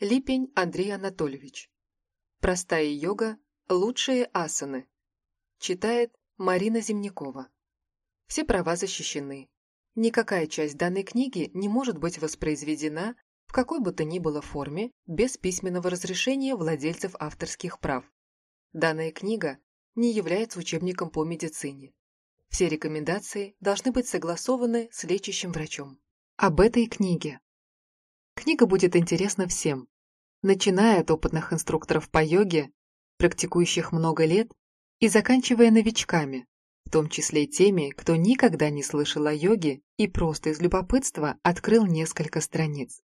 Липень Андрей Анатольевич. Простая йога. Лучшие асаны. Читает Марина Земнякова. Все права защищены. Никакая часть данной книги не может быть воспроизведена в какой бы то ни было форме без письменного разрешения владельцев авторских прав. Данная книга не является учебником по медицине. Все рекомендации должны быть согласованы с лечащим врачом. Об этой книге. Книга будет интересна всем, начиная от опытных инструкторов по йоге, практикующих много лет, и заканчивая новичками, в том числе теми, кто никогда не слышал о йоге и просто из любопытства открыл несколько страниц.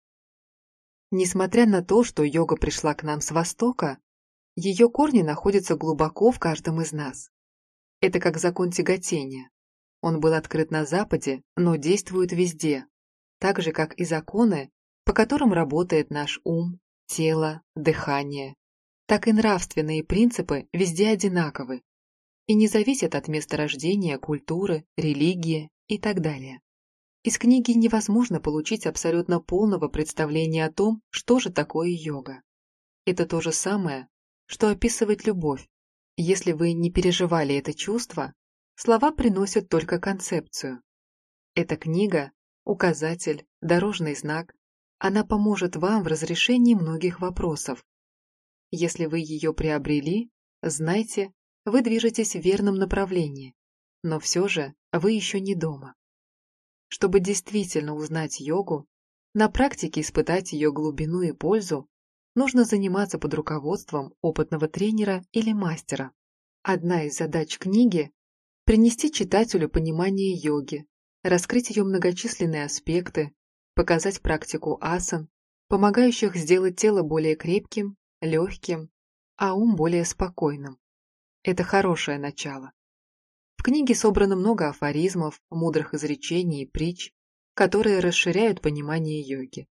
Несмотря на то, что йога пришла к нам с Востока, ее корни находятся глубоко в каждом из нас. Это как закон тяготения. Он был открыт на Западе, но действует везде, так же, как и законы, по которым работает наш ум, тело, дыхание, так и нравственные принципы везде одинаковы и не зависят от места рождения, культуры, религии и так далее. Из книги невозможно получить абсолютно полного представления о том, что же такое йога. Это то же самое, что описывать любовь. Если вы не переживали это чувство, слова приносят только концепцию. Эта книга – указатель, дорожный знак, она поможет вам в разрешении многих вопросов. Если вы ее приобрели, знайте, вы движетесь в верном направлении, но все же вы еще не дома. Чтобы действительно узнать йогу, на практике испытать ее глубину и пользу, нужно заниматься под руководством опытного тренера или мастера. Одна из задач книги – принести читателю понимание йоги, раскрыть ее многочисленные аспекты, показать практику асан, помогающих сделать тело более крепким, легким, а ум более спокойным. Это хорошее начало. В книге собрано много афоризмов, мудрых изречений и притч, которые расширяют понимание йоги.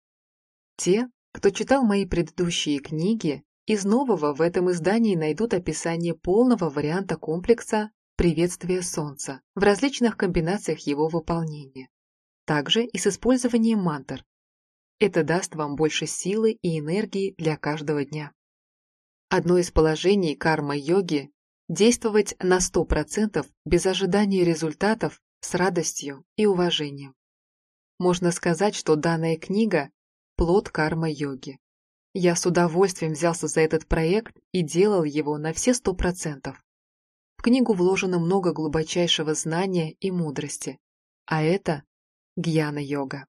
Те, кто читал мои предыдущие книги, из нового в этом издании найдут описание полного варианта комплекса «Приветствие Солнца» в различных комбинациях его выполнения также и с использованием мантр. Это даст вам больше силы и энергии для каждого дня. Одно из положений карма-йоги – действовать на 100% без ожидания результатов с радостью и уважением. Можно сказать, что данная книга – плод карма-йоги. Я с удовольствием взялся за этот проект и делал его на все 100%. В книгу вложено много глубочайшего знания и мудрости, а это Гьяна-йога.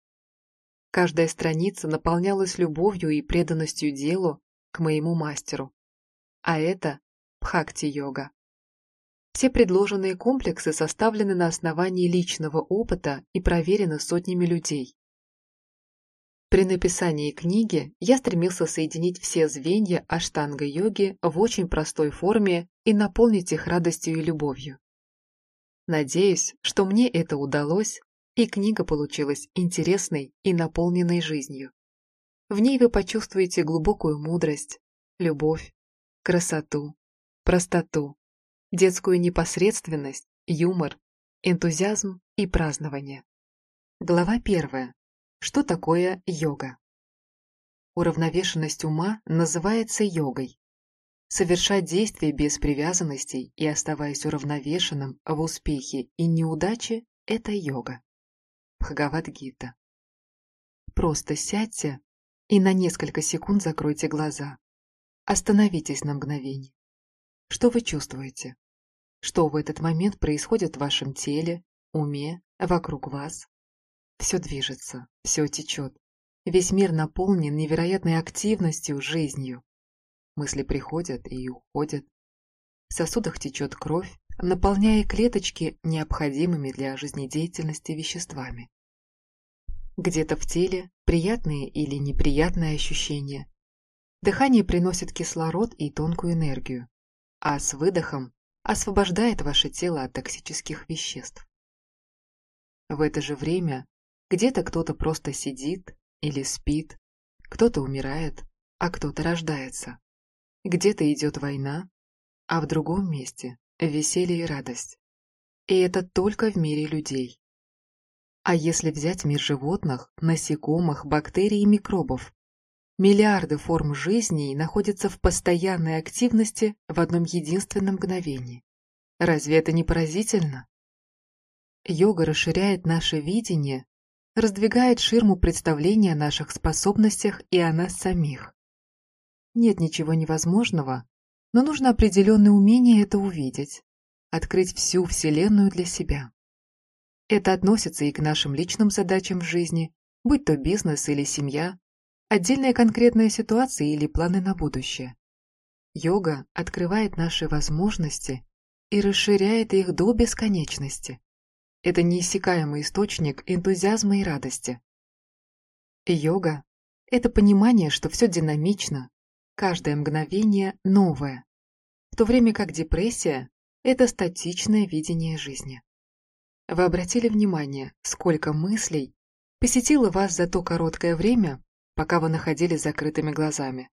Каждая страница наполнялась любовью и преданностью делу к моему мастеру. А это Бхакти-йога. Все предложенные комплексы составлены на основании личного опыта и проверены сотнями людей. При написании книги я стремился соединить все звенья аштанга-йоги в очень простой форме и наполнить их радостью и любовью. Надеюсь, что мне это удалось, и книга получилась интересной и наполненной жизнью. В ней вы почувствуете глубокую мудрость, любовь, красоту, простоту, детскую непосредственность, юмор, энтузиазм и празднование. Глава первая. Что такое йога? Уравновешенность ума называется йогой. Совершать действия без привязанностей и оставаясь уравновешенным в успехе и неудаче – это йога. Бхагавад-гита. Просто сядьте и на несколько секунд закройте глаза. Остановитесь на мгновение. Что вы чувствуете? Что в этот момент происходит в вашем теле, уме, вокруг вас? Все движется, все течет. Весь мир наполнен невероятной активностью, жизнью. Мысли приходят и уходят. В сосудах течет кровь, наполняя клеточки необходимыми для жизнедеятельности веществами. Где-то в теле приятные или неприятные ощущения. Дыхание приносит кислород и тонкую энергию, а с выдохом освобождает ваше тело от токсических веществ. В это же время где-то кто-то просто сидит или спит, кто-то умирает, а кто-то рождается. Где-то идет война, а в другом месте веселье и радость. И это только в мире людей. А если взять мир животных, насекомых, бактерий и микробов? Миллиарды форм жизни находятся в постоянной активности в одном единственном мгновении. Разве это не поразительно? Йога расширяет наше видение, раздвигает ширму представления о наших способностях и о нас самих. Нет ничего невозможного, но нужно определенное умение это увидеть, открыть всю Вселенную для себя. Это относится и к нашим личным задачам в жизни, будь то бизнес или семья, отдельная конкретная ситуация или планы на будущее. Йога открывает наши возможности и расширяет их до бесконечности. Это неиссякаемый источник энтузиазма и радости. Йога – это понимание, что все динамично, каждое мгновение новое, в то время как депрессия – это статичное видение жизни. Вы обратили внимание, сколько мыслей посетило вас за то короткое время, пока вы находились закрытыми глазами.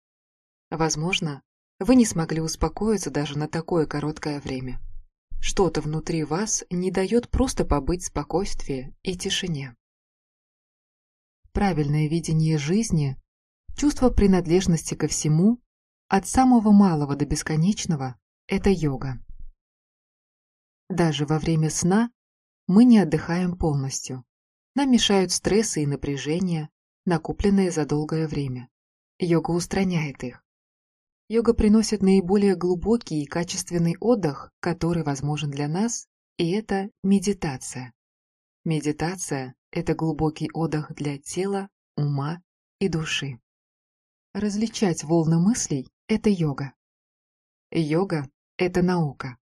Возможно, вы не смогли успокоиться даже на такое короткое время. Что-то внутри вас не дает просто побыть в спокойствии и тишине. Правильное видение жизни, чувство принадлежности ко всему, от самого малого до бесконечного – это йога. Даже во время сна мы не отдыхаем полностью. Нам мешают стрессы и напряжение, накопленные за долгое время. Йога устраняет их. Йога приносит наиболее глубокий и качественный отдых, который возможен для нас, и это медитация. Медитация – это глубокий отдых для тела, ума и души. Различать волны мыслей – это йога. Йога – это наука.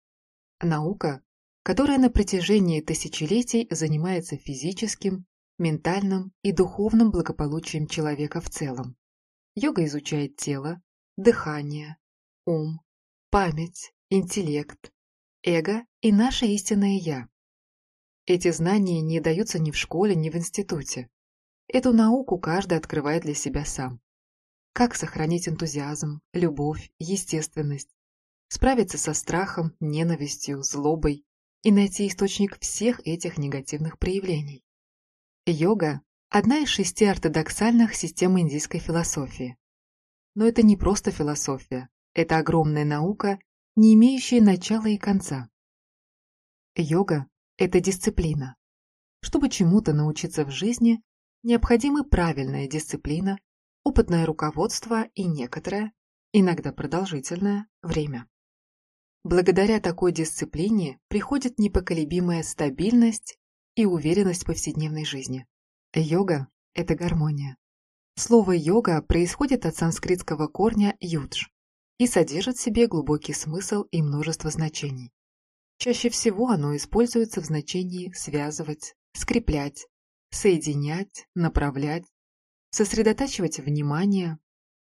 Наука, которая на протяжении тысячелетий занимается физическим, ментальным и духовным благополучием человека в целом. Йога изучает тело, дыхание, ум, память, интеллект, эго и наше истинное «я». Эти знания не даются ни в школе, ни в институте. Эту науку каждый открывает для себя сам. Как сохранить энтузиазм, любовь, естественность, справиться со страхом, ненавистью, злобой и найти источник всех этих негативных проявлений. Йога – одна из шести ортодоксальных систем индийской философии. Но это не просто философия, это огромная наука, не имеющая начала и конца. Йога – это дисциплина. Чтобы чему-то научиться в жизни, необходимы правильная дисциплина, опытное руководство и некоторое, иногда продолжительное, время. Благодаря такой дисциплине приходит непоколебимая стабильность и уверенность в повседневной жизни. Йога – это гармония. Слово «йога» происходит от санскритского корня «юдж» и содержит в себе глубокий смысл и множество значений. Чаще всего оно используется в значении «связывать», «скреплять», «соединять», «направлять», «сосредотачивать внимание»,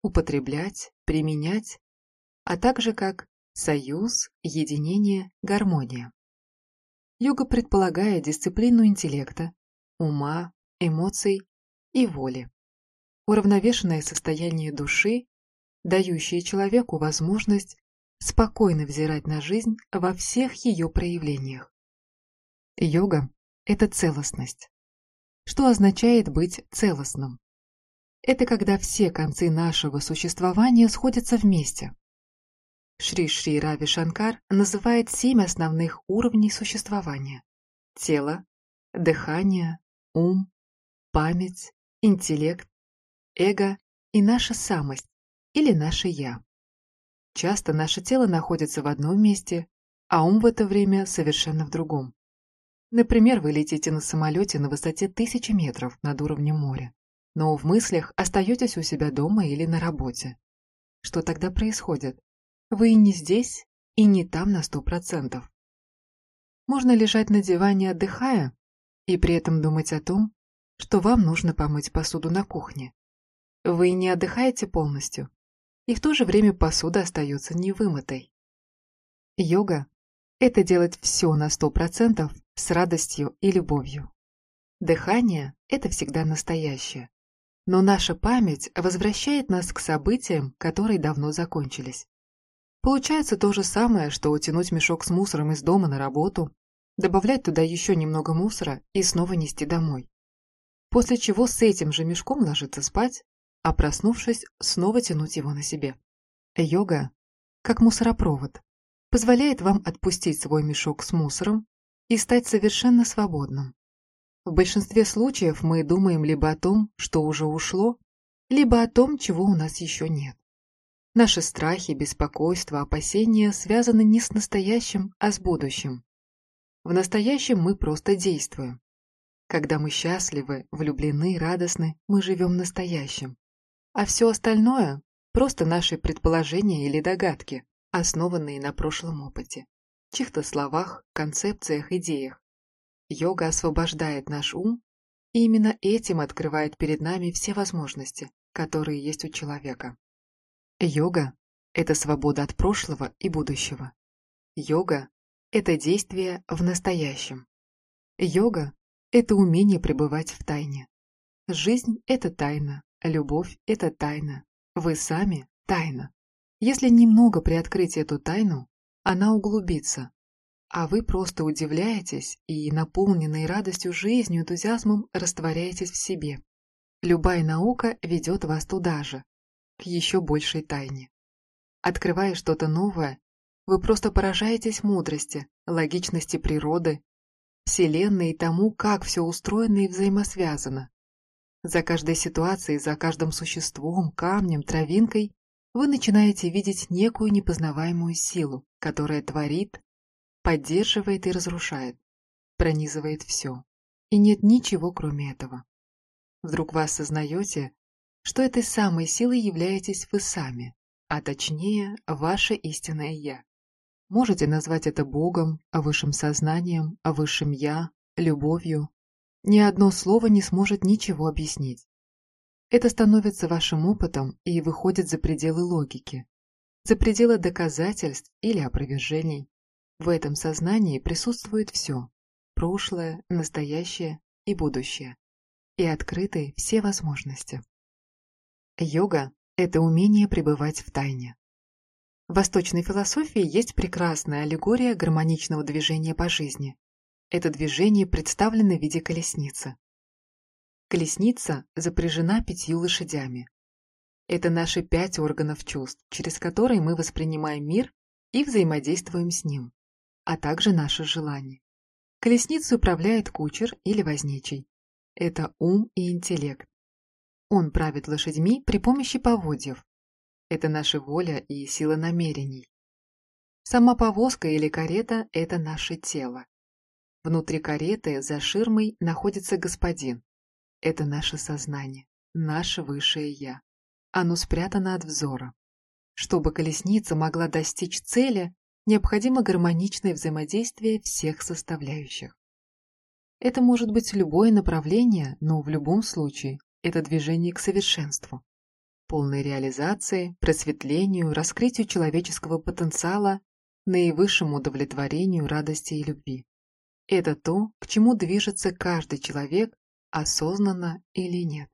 «употреблять», «применять», а также как «союз», «единение», «гармония». Йога предполагает дисциплину интеллекта, ума, эмоций и воли уравновешенное состояние души, дающее человеку возможность спокойно взирать на жизнь во всех ее проявлениях. Йога – это целостность. Что означает быть целостным? Это когда все концы нашего существования сходятся вместе. Шри Шри Рави Шанкар называет семь основных уровней существования – тело, дыхание, ум, память, интеллект, эго и наша самость или наше «я». Часто наше тело находится в одном месте, а ум в это время совершенно в другом. Например, вы летите на самолете на высоте тысячи метров над уровнем моря, но в мыслях остаетесь у себя дома или на работе. Что тогда происходит? Вы не здесь, и не там на сто процентов. Можно лежать на диване, отдыхая, и при этом думать о том, что вам нужно помыть посуду на кухне, вы не отдыхаете полностью, и в то же время посуда остается невымытой. Йога – это делать все на сто процентов с радостью и любовью. Дыхание – это всегда настоящее. Но наша память возвращает нас к событиям, которые давно закончились. Получается то же самое, что утянуть мешок с мусором из дома на работу, добавлять туда еще немного мусора и снова нести домой. После чего с этим же мешком ложиться спать, а проснувшись, снова тянуть его на себе. Йога, как мусоропровод, позволяет вам отпустить свой мешок с мусором и стать совершенно свободным. В большинстве случаев мы думаем либо о том, что уже ушло, либо о том, чего у нас еще нет. Наши страхи, беспокойства, опасения связаны не с настоящим, а с будущим. В настоящем мы просто действуем. Когда мы счастливы, влюблены, радостны, мы живем настоящим. А все остальное – просто наши предположения или догадки, основанные на прошлом опыте, чьих-то словах, концепциях, идеях. Йога освобождает наш ум, и именно этим открывает перед нами все возможности, которые есть у человека. Йога – это свобода от прошлого и будущего. Йога – это действие в настоящем. Йога – это умение пребывать в тайне. Жизнь – это тайна, любовь – это тайна, вы сами – тайна. Если немного приоткрыть эту тайну, она углубится, а вы просто удивляетесь и, наполненной радостью жизнью, энтузиазмом, растворяетесь в себе. Любая наука ведет вас туда же, к еще большей тайне. Открывая что-то новое, вы просто поражаетесь мудрости, логичности природы, Вселенной и тому, как все устроено и взаимосвязано. За каждой ситуацией, за каждым существом, камнем, травинкой вы начинаете видеть некую непознаваемую силу, которая творит, поддерживает и разрушает, пронизывает все. И нет ничего, кроме этого. Вдруг вы осознаете, что этой самой силой являетесь вы сами, а точнее, ваше истинное «я». Можете назвать это Богом, высшим сознанием, высшим «я», любовью. Ни одно слово не сможет ничего объяснить. Это становится вашим опытом и выходит за пределы логики, за пределы доказательств или опровержений. В этом сознании присутствует все – прошлое, настоящее и будущее. И открыты все возможности. Йога – это умение пребывать в тайне. В восточной философии есть прекрасная аллегория гармоничного движения по жизни. Это движение представлено в виде колесницы. Колесница запряжена пятью лошадями. Это наши пять органов чувств, через которые мы воспринимаем мир и взаимодействуем с ним а также наши желания. Колесницей управляет кучер или возничий. Это ум и интеллект. Он правит лошадьми при помощи поводьев. Это наша воля и сила намерений. Сама повозка или карета – это наше тело. Внутри кареты, за ширмой, находится господин. Это наше сознание, наше высшее «я». Оно спрятано от взора. Чтобы колесница могла достичь цели, необходимо гармоничное взаимодействие всех составляющих. Это может быть любое направление, но в любом случае это движение к совершенству, полной реализации, просветлению, раскрытию человеческого потенциала, наивысшему удовлетворению, радости и любви. Это то, к чему движется каждый человек, осознанно или нет.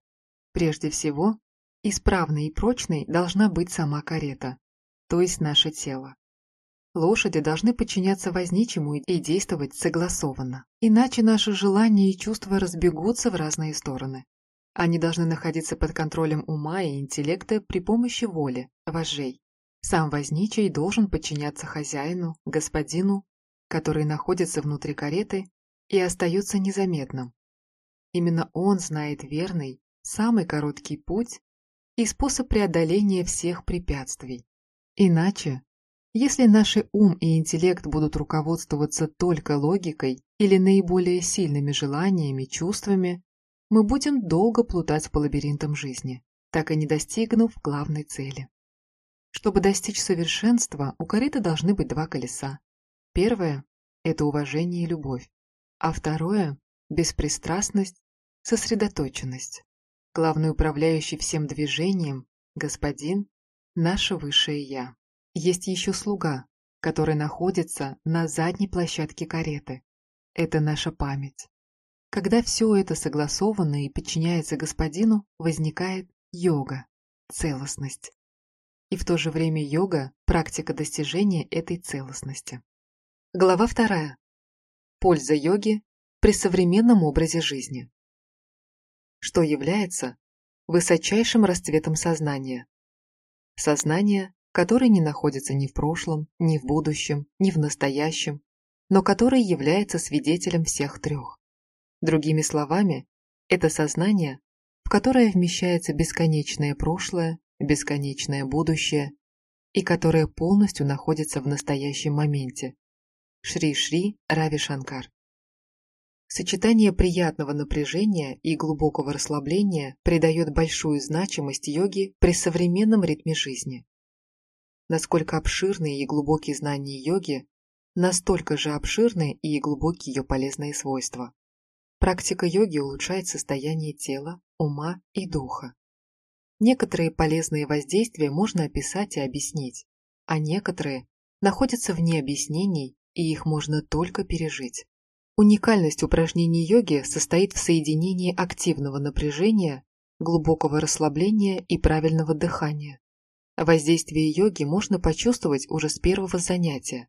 Прежде всего, исправной и прочной должна быть сама карета, то есть наше тело. Лошади должны подчиняться возничему и действовать согласованно. Иначе наши желания и чувства разбегутся в разные стороны. Они должны находиться под контролем ума и интеллекта при помощи воли, вожжей. Сам возничий должен подчиняться хозяину, господину, который находится внутри кареты и остается незаметным. Именно он знает верный, самый короткий путь и способ преодоления всех препятствий. Иначе если наши ум и интеллект будут руководствоваться только логикой или наиболее сильными желаниями, чувствами, мы будем долго плутать по лабиринтам жизни, так и не достигнув главной цели. Чтобы достичь совершенства, у кареты должны быть два колеса. Первое – это уважение и любовь, а второе – беспристрастность, сосредоточенность. Главный управляющий всем движением – господин – наше высшее «Я». Есть еще слуга, который находится на задней площадке кареты. Это наша память. Когда все это согласовано и подчиняется господину, возникает йога, целостность. И в то же время йога – практика достижения этой целостности. Глава вторая. Польза йоги при современном образе жизни. Что является высочайшим расцветом сознания. Сознание, которое не находится ни в прошлом, ни в будущем, ни в настоящем, но которое является свидетелем всех трех. Другими словами, это сознание, в которое вмещается бесконечное прошлое, бесконечное будущее и которое полностью находится в настоящем моменте. Шри-Шри Рави Шанкар. Сочетание приятного напряжения и глубокого расслабления придает большую значимость йоге при современном ритме жизни. Насколько обширные и глубокие знания йоги, настолько же обширны и глубокие ее полезные свойства. Практика йоги улучшает состояние тела, ума и духа. Некоторые полезные воздействия можно описать и объяснить, а некоторые находятся вне объяснений, и их можно только пережить. Уникальность упражнений йоги состоит в соединении активного напряжения, глубокого расслабления и правильного дыхания. Воздействие йоги можно почувствовать уже с первого занятия.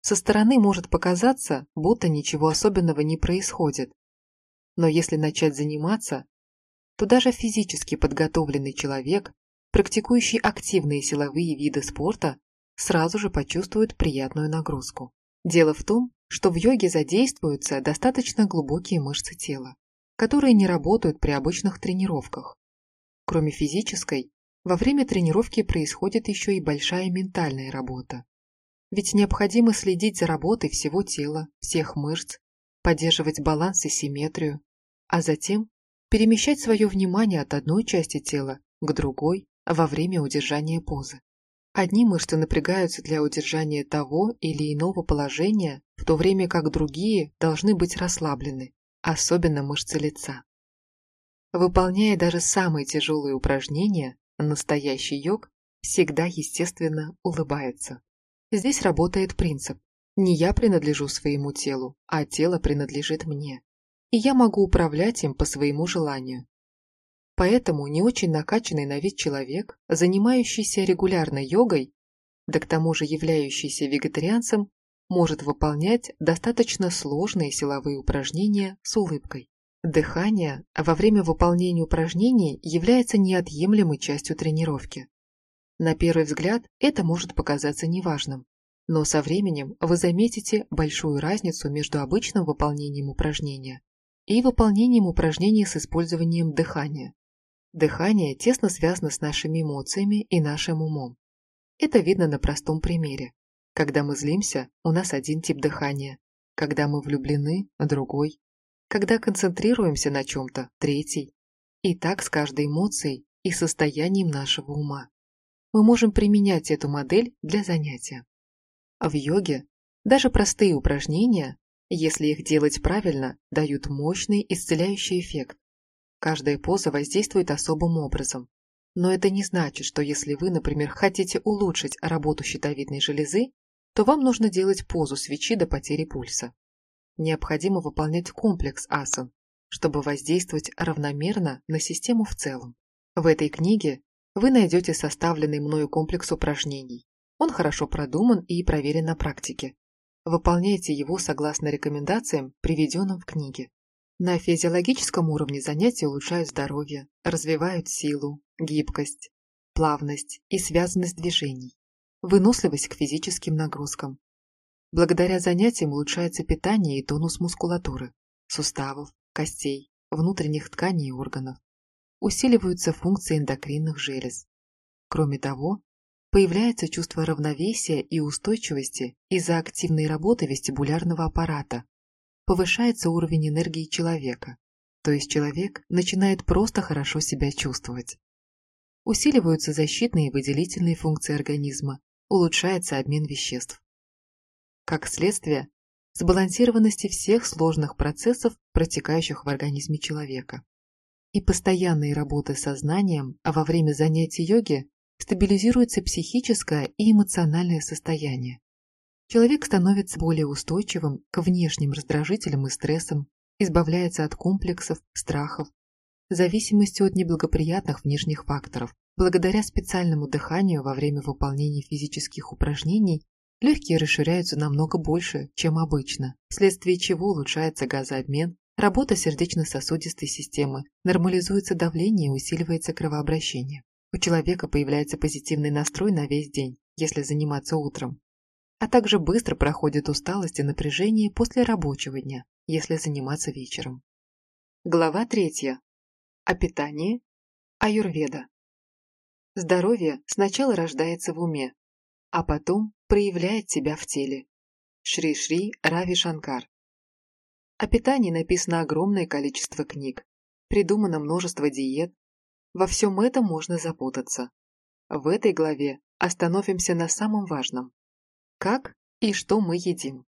Со стороны может показаться, будто ничего особенного не происходит. Но если начать заниматься, то даже физически подготовленный человек, практикующий активные силовые виды спорта, сразу же почувствует приятную нагрузку. Дело в том, что в йоге задействуются достаточно глубокие мышцы тела, которые не работают при обычных тренировках. Кроме физической, во время тренировки происходит еще и большая ментальная работа. Ведь необходимо следить за работой всего тела, всех мышц, поддерживать баланс и симметрию, а затем перемещать свое внимание от одной части тела к другой во время удержания позы. Одни мышцы напрягаются для удержания того или иного положения, в то время как другие должны быть расслаблены, особенно мышцы лица. Выполняя даже самые тяжелые упражнения, настоящий йог всегда естественно улыбается. Здесь работает принцип «не я принадлежу своему телу, а тело принадлежит мне» и я могу управлять им по своему желанию. Поэтому не очень накачанный на вид человек, занимающийся регулярно йогой, да к тому же являющийся вегетарианцем, может выполнять достаточно сложные силовые упражнения с улыбкой. Дыхание во время выполнения упражнений является неотъемлемой частью тренировки. На первый взгляд это может показаться неважным, но со временем вы заметите большую разницу между обычным выполнением упражнения и выполнением упражнений с использованием дыхания. Дыхание тесно связано с нашими эмоциями и нашим умом. Это видно на простом примере. Когда мы злимся, у нас один тип дыхания. Когда мы влюблены – другой. Когда концентрируемся на чем-то – третий. И так с каждой эмоцией и состоянием нашего ума. Мы можем применять эту модель для занятия. В йоге даже простые упражнения если их делать правильно, дают мощный исцеляющий эффект. Каждая поза воздействует особым образом. Но это не значит, что если вы, например, хотите улучшить работу щитовидной железы, то вам нужно делать позу свечи до потери пульса. Необходимо выполнять комплекс асан, чтобы воздействовать равномерно на систему в целом. В этой книге вы найдете составленный мною комплекс упражнений. Он хорошо продуман и проверен на практике. Выполняйте его согласно рекомендациям, приведенным в книге. На физиологическом уровне занятия улучшают здоровье, развивают силу, гибкость, плавность и связанность движений, выносливость к физическим нагрузкам. Благодаря занятиям улучшается питание и тонус мускулатуры, суставов, костей, внутренних тканей и органов. Усиливаются функции эндокринных желез. Кроме того, Появляется чувство равновесия и устойчивости из-за активной работы вестибулярного аппарата. Повышается уровень энергии человека, то есть человек начинает просто хорошо себя чувствовать. Усиливаются защитные и выделительные функции организма, улучшается обмен веществ. Как следствие, сбалансированности всех сложных процессов, протекающих в организме человека. И постоянные работы сознанием, а во время занятий йоги стабилизируется психическое и эмоциональное состояние. Человек становится более устойчивым к внешним раздражителям и стрессам, избавляется от комплексов, страхов, зависимости от неблагоприятных внешних факторов. Благодаря специальному дыханию во время выполнения физических упражнений легкие расширяются намного больше, чем обычно, вследствие чего улучшается газообмен, Работа сердечно-сосудистой системы, нормализуется давление и усиливается кровообращение. У человека появляется позитивный настрой на весь день, если заниматься утром. А также быстро проходит усталость и напряжение после рабочего дня, если заниматься вечером. Глава третья. О питании. Аюрведа. Здоровье сначала рождается в уме, а потом проявляет себя в теле. Шри-Шри Рави Шанкар. О питании написано огромное количество книг, придумано множество диет. Во всем этом можно запутаться. В этой главе остановимся на самом важном. Как и что мы едим.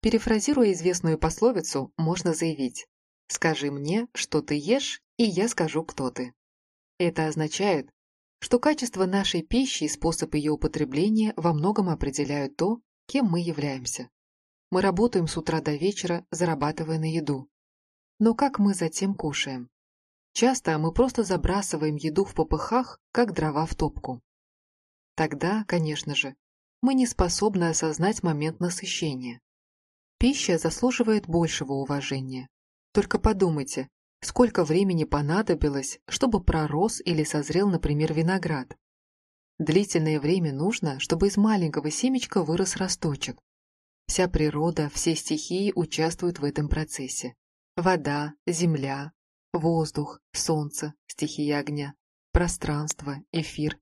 Перефразируя известную пословицу, можно заявить «Скажи мне, что ты ешь, и я скажу, кто ты». Это означает, что качество нашей пищи и способ ее употребления во многом определяют то, кем мы являемся. Мы работаем с утра до вечера, зарабатывая на еду. Но как мы затем кушаем? Часто мы просто забрасываем еду в попыхах, как дрова в топку. Тогда, конечно же, мы не способны осознать момент насыщения. Пища заслуживает большего уважения. Только подумайте, сколько времени понадобилось, чтобы пророс или созрел, например, виноград. Длительное время нужно, чтобы из маленького семечка вырос росточек. Вся природа, все стихии участвуют в этом процессе. Вода, земля, воздух, солнце, стихия огня, пространство, эфир.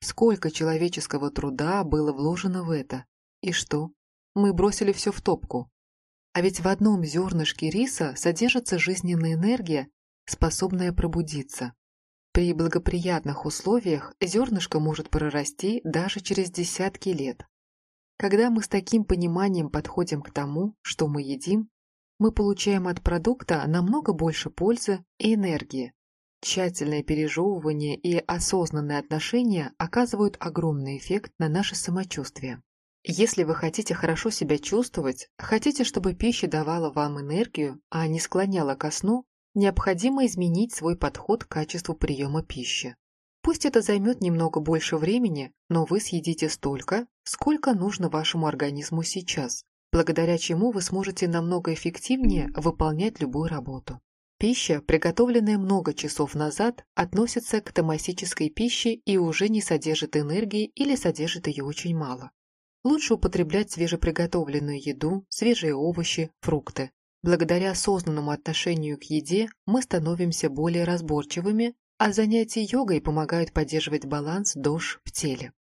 Сколько человеческого труда было вложено в это. И что? Мы бросили все в топку. А ведь в одном зернышке риса содержится жизненная энергия, способная пробудиться. При благоприятных условиях зернышко может прорасти даже через десятки лет. Когда мы с таким пониманием подходим к тому, что мы едим, мы получаем от продукта намного больше пользы и энергии. Тщательное пережевывание и осознанное отношение оказывают огромный эффект на наше самочувствие. Если вы хотите хорошо себя чувствовать, хотите, чтобы пища давала вам энергию, а не склоняла ко сну, необходимо изменить свой подход к качеству приема пищи. Пусть это займет немного больше времени, но вы съедите столько, сколько нужно вашему организму сейчас, благодаря чему вы сможете намного эффективнее выполнять любую работу. Пища, приготовленная много часов назад, относится к томасической пище и уже не содержит энергии или содержит ее очень мало. Лучше употреблять свежеприготовленную еду, свежие овощи, фрукты. Благодаря осознанному отношению к еде мы становимся более разборчивыми, а занятия йогой помогают поддерживать баланс дож в теле.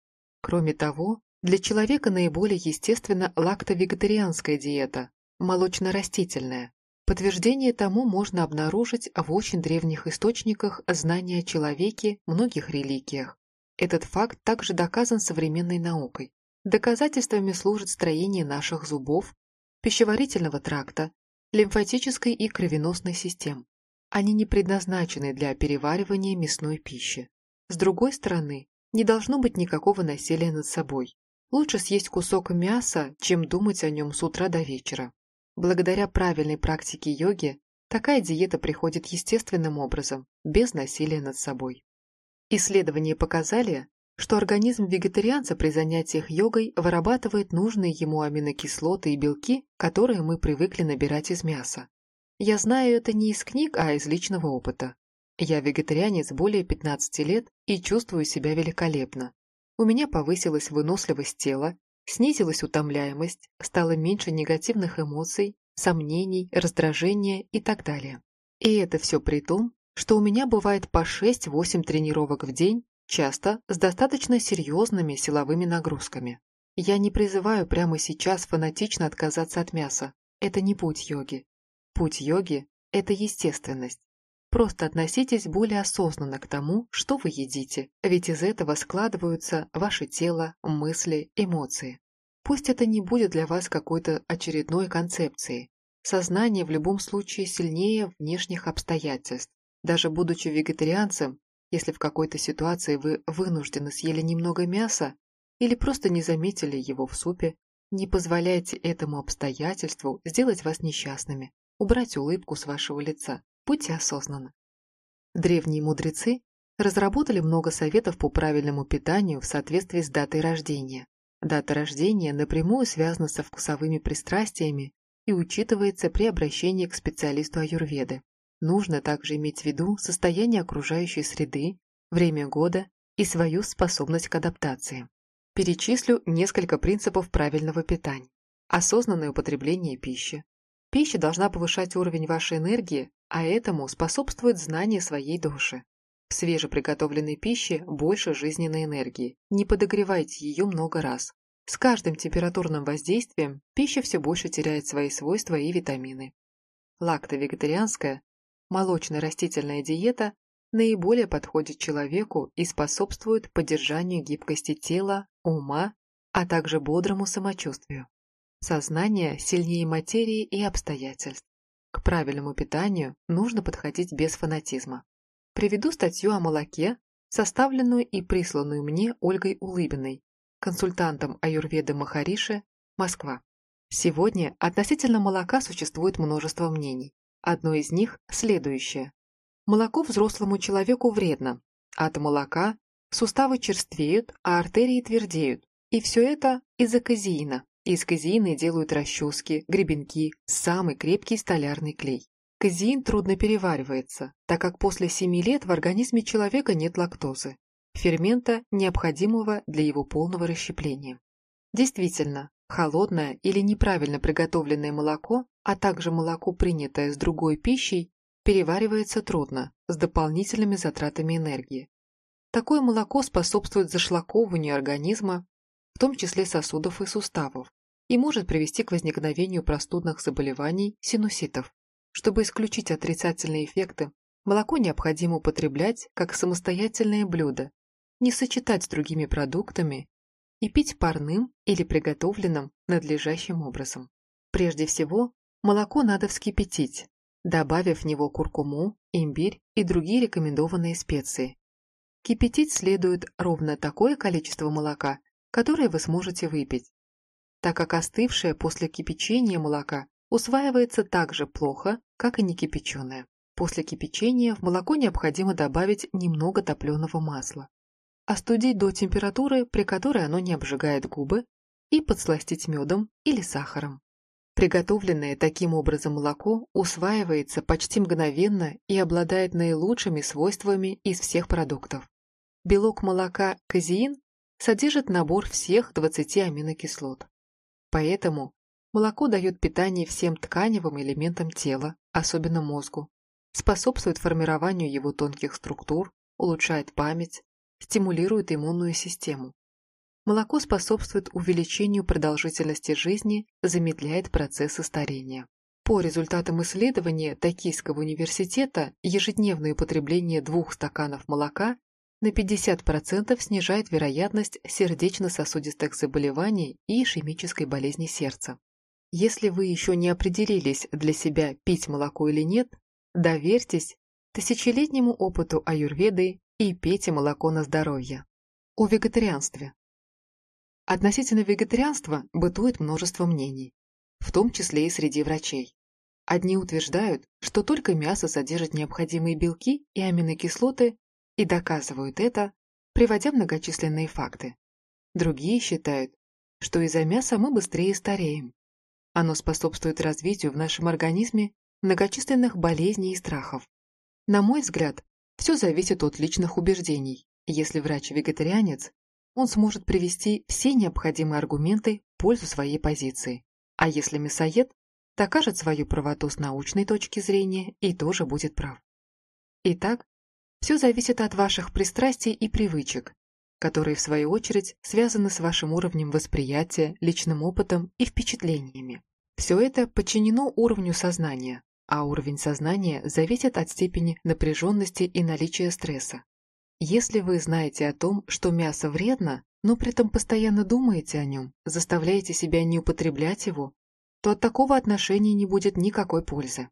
Кроме того, для человека наиболее естественна лактовегетарианская диета, молочно-растительная. Подтверждение тому можно обнаружить в очень древних источниках знания о человеке, многих религиях. Этот факт также доказан современной наукой. Доказательствами служит строение наших зубов, пищеварительного тракта, лимфатической и кровеносной систем. Они не предназначены для переваривания мясной пищи. С другой стороны, не должно быть никакого насилия над собой. Лучше съесть кусок мяса, чем думать о нем с утра до вечера. Благодаря правильной практике йоги, такая диета приходит естественным образом, без насилия над собой. Исследования показали, что организм вегетарианца при занятиях йогой вырабатывает нужные ему аминокислоты и белки, которые мы привыкли набирать из мяса. Я знаю это не из книг, а из личного опыта. Я вегетарианец более 15 лет и чувствую себя великолепно. У меня повысилась выносливость тела, снизилась утомляемость, стало меньше негативных эмоций, сомнений, раздражения и так далее. И это все при том, что у меня бывает по 6-8 тренировок в день часто с достаточно серьезными силовыми нагрузками. Я не призываю прямо сейчас фанатично отказаться от мяса. Это не путь йоги. Путь йоги – это естественность. Просто относитесь более осознанно к тому, что вы едите, ведь из этого складываются ваше тело, мысли, эмоции. Пусть это не будет для вас какой-то очередной концепцией. Сознание в любом случае сильнее внешних обстоятельств. Даже будучи вегетарианцем, если в какой-то ситуации вы вынуждены съели немного мяса или просто не заметили его в супе, не позволяйте этому обстоятельству сделать вас несчастными, убрать улыбку с вашего лица. Будьте осознанны. Древние мудрецы разработали много советов по правильному питанию в соответствии с датой рождения. Дата рождения напрямую связана со вкусовыми пристрастиями и учитывается при обращении к специалисту аюрведы. Нужно также иметь в виду состояние окружающей среды, время года и свою способность к адаптации. Перечислю несколько принципов правильного питания. Осознанное употребление пищи. Пища должна повышать уровень вашей энергии, а этому способствует знание своей души. В свежеприготовленной пище больше жизненной энергии. Не подогревайте ее много раз. С каждым температурным воздействием пища все больше теряет свои свойства и витамины. Лакто-вегетарианская, молочно-растительная диета наиболее подходит человеку и способствует поддержанию гибкости тела, ума, а также бодрому самочувствию. Сознание сильнее материи и обстоятельств. К правильному питанию нужно подходить без фанатизма. Приведу статью о молоке, составленную и присланную мне Ольгой Улыбиной, консультантом аюрведы Махариши, Москва. Сегодня относительно молока существует множество мнений. Одно из них следующее. Молоко взрослому человеку вредно. От молока суставы черствеют, а артерии твердеют. И все это из-за казеина. Из казеина делают расчески, гребенки, самый крепкий столярный клей. Казеин трудно переваривается, так как после 7 лет в организме человека нет лактозы, фермента, необходимого для его полного расщепления. Действительно, холодное или неправильно приготовленное молоко, а также молоко, принятое с другой пищей, переваривается трудно, с дополнительными затратами энергии. Такое молоко способствует зашлакованию организма, в том числе сосудов и суставов, и может привести к возникновению простудных заболеваний, синуситов. Чтобы исключить отрицательные эффекты, молоко необходимо употреблять как самостоятельное блюдо, не сочетать с другими продуктами и пить парным или приготовленным надлежащим образом. Прежде всего, молоко надо вскипятить, добавив в него куркуму, имбирь и другие рекомендованные специи. Кипятить следует ровно такое количество молока, которое вы сможете выпить, так как остывшее после кипячения молока усваивается так же плохо, как и некипяченое. После кипячения в молоко необходимо добавить немного топленого масла, остудить до температуры, при которой оно не обжигает губы, и подсластить медом или сахаром. Приготовленное таким образом молоко усваивается почти мгновенно и обладает наилучшими свойствами из всех продуктов. Белок молока казеин содержит набор всех 20 аминокислот. Поэтому Молоко дает питание всем тканевым элементам тела, особенно мозгу, способствует формированию его тонких структур, улучшает память, стимулирует иммунную систему. Молоко способствует увеличению продолжительности жизни, замедляет процессы старения. По результатам исследования Токийского университета ежедневное употребление двух стаканов молока на 50% снижает вероятность сердечно-сосудистых заболеваний и ишемической болезни сердца. Если вы еще не определились для себя, пить молоко или нет, доверьтесь тысячелетнему опыту аюрведы и пейте молоко на здоровье. О вегетарианстве. Относительно вегетарианства бытует множество мнений, в том числе и среди врачей. Одни утверждают, что только мясо содержит необходимые белки и аминокислоты и доказывают это, приводя многочисленные факты. Другие считают, что из-за мяса мы быстрее стареем, оно способствует развитию в нашем организме многочисленных болезней и страхов. На мой взгляд, все зависит от личных убеждений. Если врач-вегетарианец, он сможет привести все необходимые аргументы в пользу своей позиции. А если мясоед, докажет свою правоту с научной точки зрения и тоже будет прав. Итак, все зависит от ваших пристрастий и привычек, которые, в свою очередь, связаны с вашим уровнем восприятия, личным опытом и впечатлениями. Все это подчинено уровню сознания, а уровень сознания зависит от степени напряженности и наличия стресса. Если вы знаете о том, что мясо вредно, но при этом постоянно думаете о нем, заставляете себя не употреблять его, то от такого отношения не будет никакой пользы.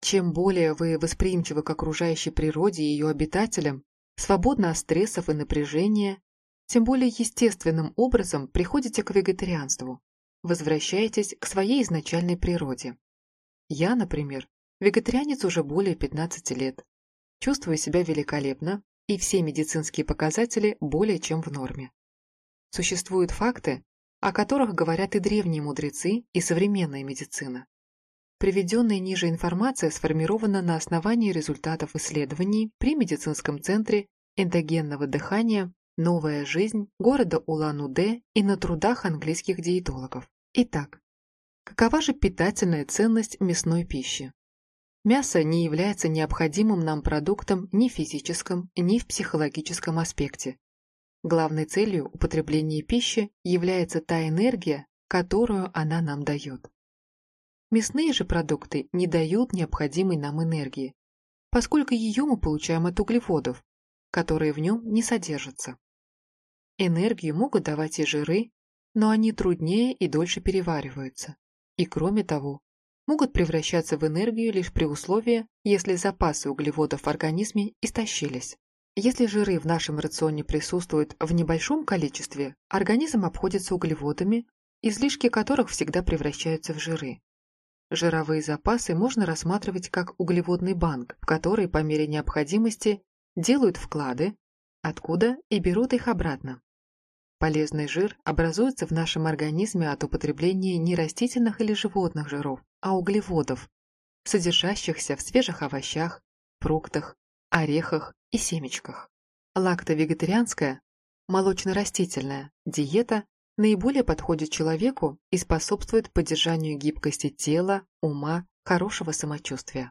Чем более вы восприимчивы к окружающей природе и ее обитателям, свободны от стрессов и напряжения, тем более естественным образом приходите к вегетарианству, возвращаетесь к своей изначальной природе. Я, например, вегетарианец уже более 15 лет, чувствую себя великолепно, и все медицинские показатели более чем в норме. Существуют факты, о которых говорят и древние мудрецы, и современная медицина. Приведенная ниже информация сформирована на основании результатов исследований при медицинском центре эндогенного дыхания «Новая жизнь» города Улан-Удэ и на трудах английских диетологов. Итак, какова же питательная ценность мясной пищи? Мясо не является необходимым нам продуктом ни в физическом, ни в психологическом аспекте. Главной целью употребления пищи является та энергия, которую она нам дает. Мясные же продукты не дают необходимой нам энергии, поскольку ее мы получаем от углеводов, которые в нем не содержатся. Энергию могут давать и жиры, но они труднее и дольше перевариваются. И кроме того, могут превращаться в энергию лишь при условии, если запасы углеводов в организме истощились. Если жиры в нашем рационе присутствуют в небольшом количестве, организм обходится углеводами, излишки которых всегда превращаются в жиры. Жировые запасы можно рассматривать как углеводный банк, в который по мере необходимости делают вклады, откуда и берут их обратно. Полезный жир образуется в нашем организме от употребления не растительных или животных жиров, а углеводов, содержащихся в свежих овощах, фруктах, орехах и семечках. Лактовегетарианская, молочно-растительная диета наиболее подходит человеку и способствует поддержанию гибкости тела, ума, хорошего самочувствия.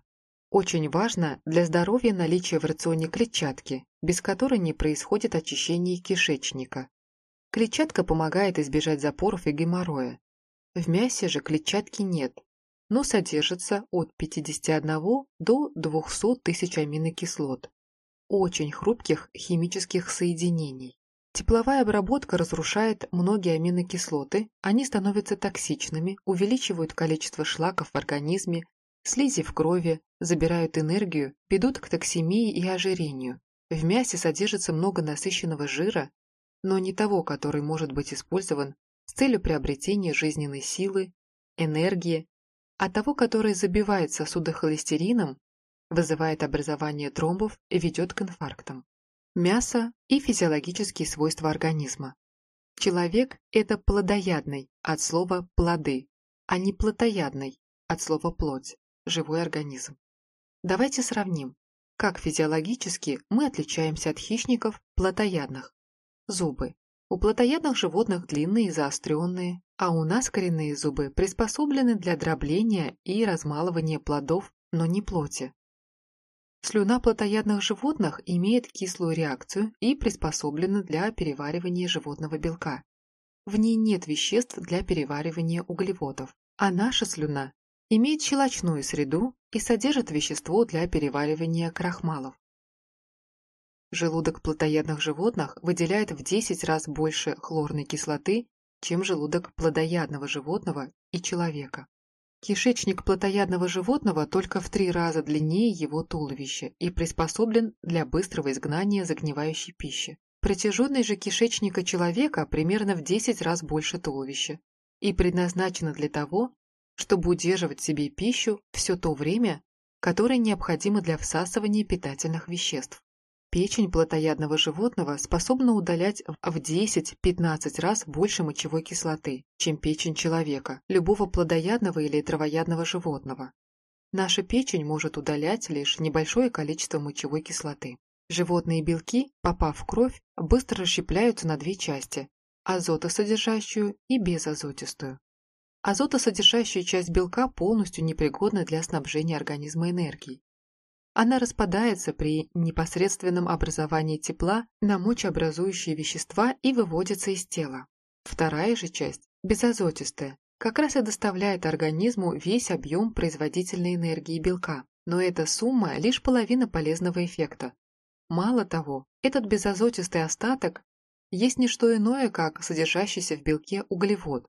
Очень важно для здоровья наличие в рационе клетчатки, без которой не происходит очищение кишечника. Клетчатка помогает избежать запоров и геморроя. В мясе же клетчатки нет, но содержится от 51 до 200 тысяч аминокислот, очень хрупких химических соединений. Тепловая обработка разрушает многие аминокислоты, они становятся токсичными, увеличивают количество шлаков в организме, слизи в крови, забирают энергию, ведут к токсемии и ожирению. В мясе содержится много насыщенного жира, но не того, который может быть использован с целью приобретения жизненной силы, энергии, а того, который забивает сосуды холестерином, вызывает образование тромбов и ведет к инфарктам мясо и физиологические свойства организма. Человек – это плодоядный от слова «плоды», а не плотоядный от слова «плоть», живой организм. Давайте сравним, как физиологически мы отличаемся от хищников плотоядных. Зубы. У плотоядных животных длинные и заостренные, а у нас коренные зубы приспособлены для дробления и размалывания плодов, но не плоти. Слюна плотоядных животных имеет кислую реакцию и приспособлена для переваривания животного белка. В ней нет веществ для переваривания углеводов, а наша слюна имеет щелочную среду и содержит вещество для переваривания крахмалов. Желудок плотоядных животных выделяет в 10 раз больше хлорной кислоты, чем желудок плодоядного животного и человека. Кишечник плотоядного животного только в три раза длиннее его туловища и приспособлен для быстрого изгнания загнивающей пищи. Протяженность же кишечника человека примерно в 10 раз больше туловища и предназначена для того, чтобы удерживать себе пищу все то время, которое необходимо для всасывания питательных веществ. Печень плотоядного животного способна удалять в 10-15 раз больше мочевой кислоты, чем печень человека, любого плодоядного или травоядного животного. Наша печень может удалять лишь небольшое количество мочевой кислоты. Животные белки, попав в кровь, быстро расщепляются на две части – азотосодержащую и безазотистую. Азотосодержащая часть белка полностью непригодна для снабжения организма энергией, она распадается при непосредственном образовании тепла на мочеобразующие вещества и выводится из тела. Вторая же часть, безазотистая, как раз и доставляет организму весь объем производительной энергии белка, но эта сумма лишь половина полезного эффекта. Мало того, этот безазотистый остаток есть не что иное, как содержащийся в белке углевод.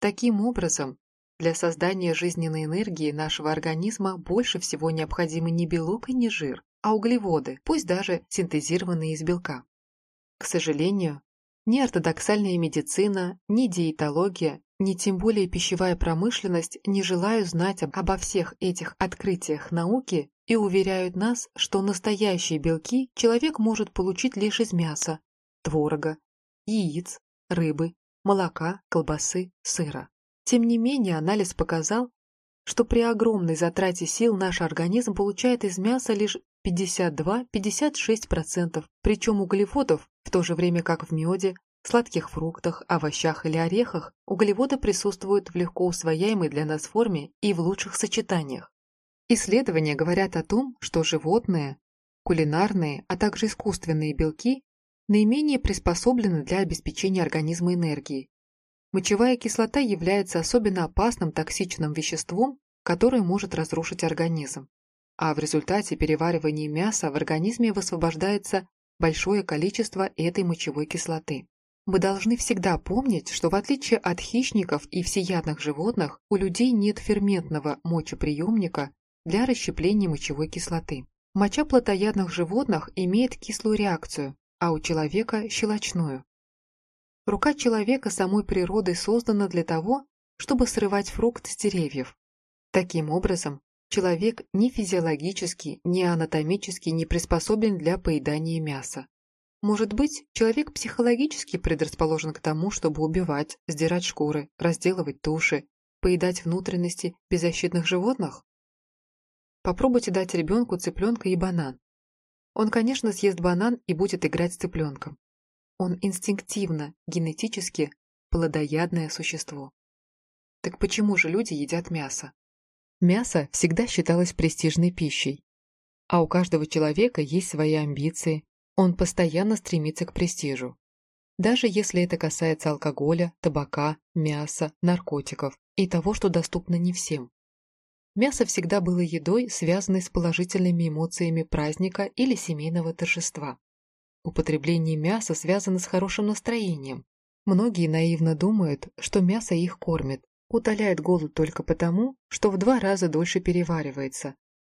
Таким образом, для создания жизненной энергии нашего организма больше всего необходимы не белок и не жир, а углеводы, пусть даже синтезированные из белка. К сожалению, ни ортодоксальная медицина, ни диетология, ни тем более пищевая промышленность не желают знать обо всех этих открытиях науки и уверяют нас, что настоящие белки человек может получить лишь из мяса, творога, яиц, рыбы молока, колбасы, сыра. Тем не менее, анализ показал, что при огромной затрате сил наш организм получает из мяса лишь 52-56%, причем углеводов, в то же время как в меде, сладких фруктах, овощах или орехах, углеводы присутствуют в легко усвояемой для нас форме и в лучших сочетаниях. Исследования говорят о том, что животные, кулинарные, а также искусственные белки наименее приспособлены для обеспечения организма энергией. Мочевая кислота является особенно опасным токсичным веществом, которое может разрушить организм. А в результате переваривания мяса в организме высвобождается большое количество этой мочевой кислоты. Мы должны всегда помнить, что в отличие от хищников и всеядных животных, у людей нет ферментного мочеприемника для расщепления мочевой кислоты. Моча плотоядных животных имеет кислую реакцию, а у человека – щелочную. Рука человека самой природой создана для того, чтобы срывать фрукт с деревьев. Таким образом, человек ни физиологически, ни анатомически не приспособлен для поедания мяса. Может быть, человек психологически предрасположен к тому, чтобы убивать, сдирать шкуры, разделывать туши, поедать внутренности беззащитных животных? Попробуйте дать ребенку цыпленка и банан. Он, конечно, съест банан и будет играть с цыпленком. Он инстинктивно, генетически плодоядное существо. Так почему же люди едят мясо? Мясо всегда считалось престижной пищей. А у каждого человека есть свои амбиции, он постоянно стремится к престижу. Даже если это касается алкоголя, табака, мяса, наркотиков и того, что доступно не всем. Мясо всегда было едой, связанной с положительными эмоциями праздника или семейного торжества. Употребление мяса связано с хорошим настроением. Многие наивно думают, что мясо их кормит, утоляет голод только потому, что в два раза дольше переваривается,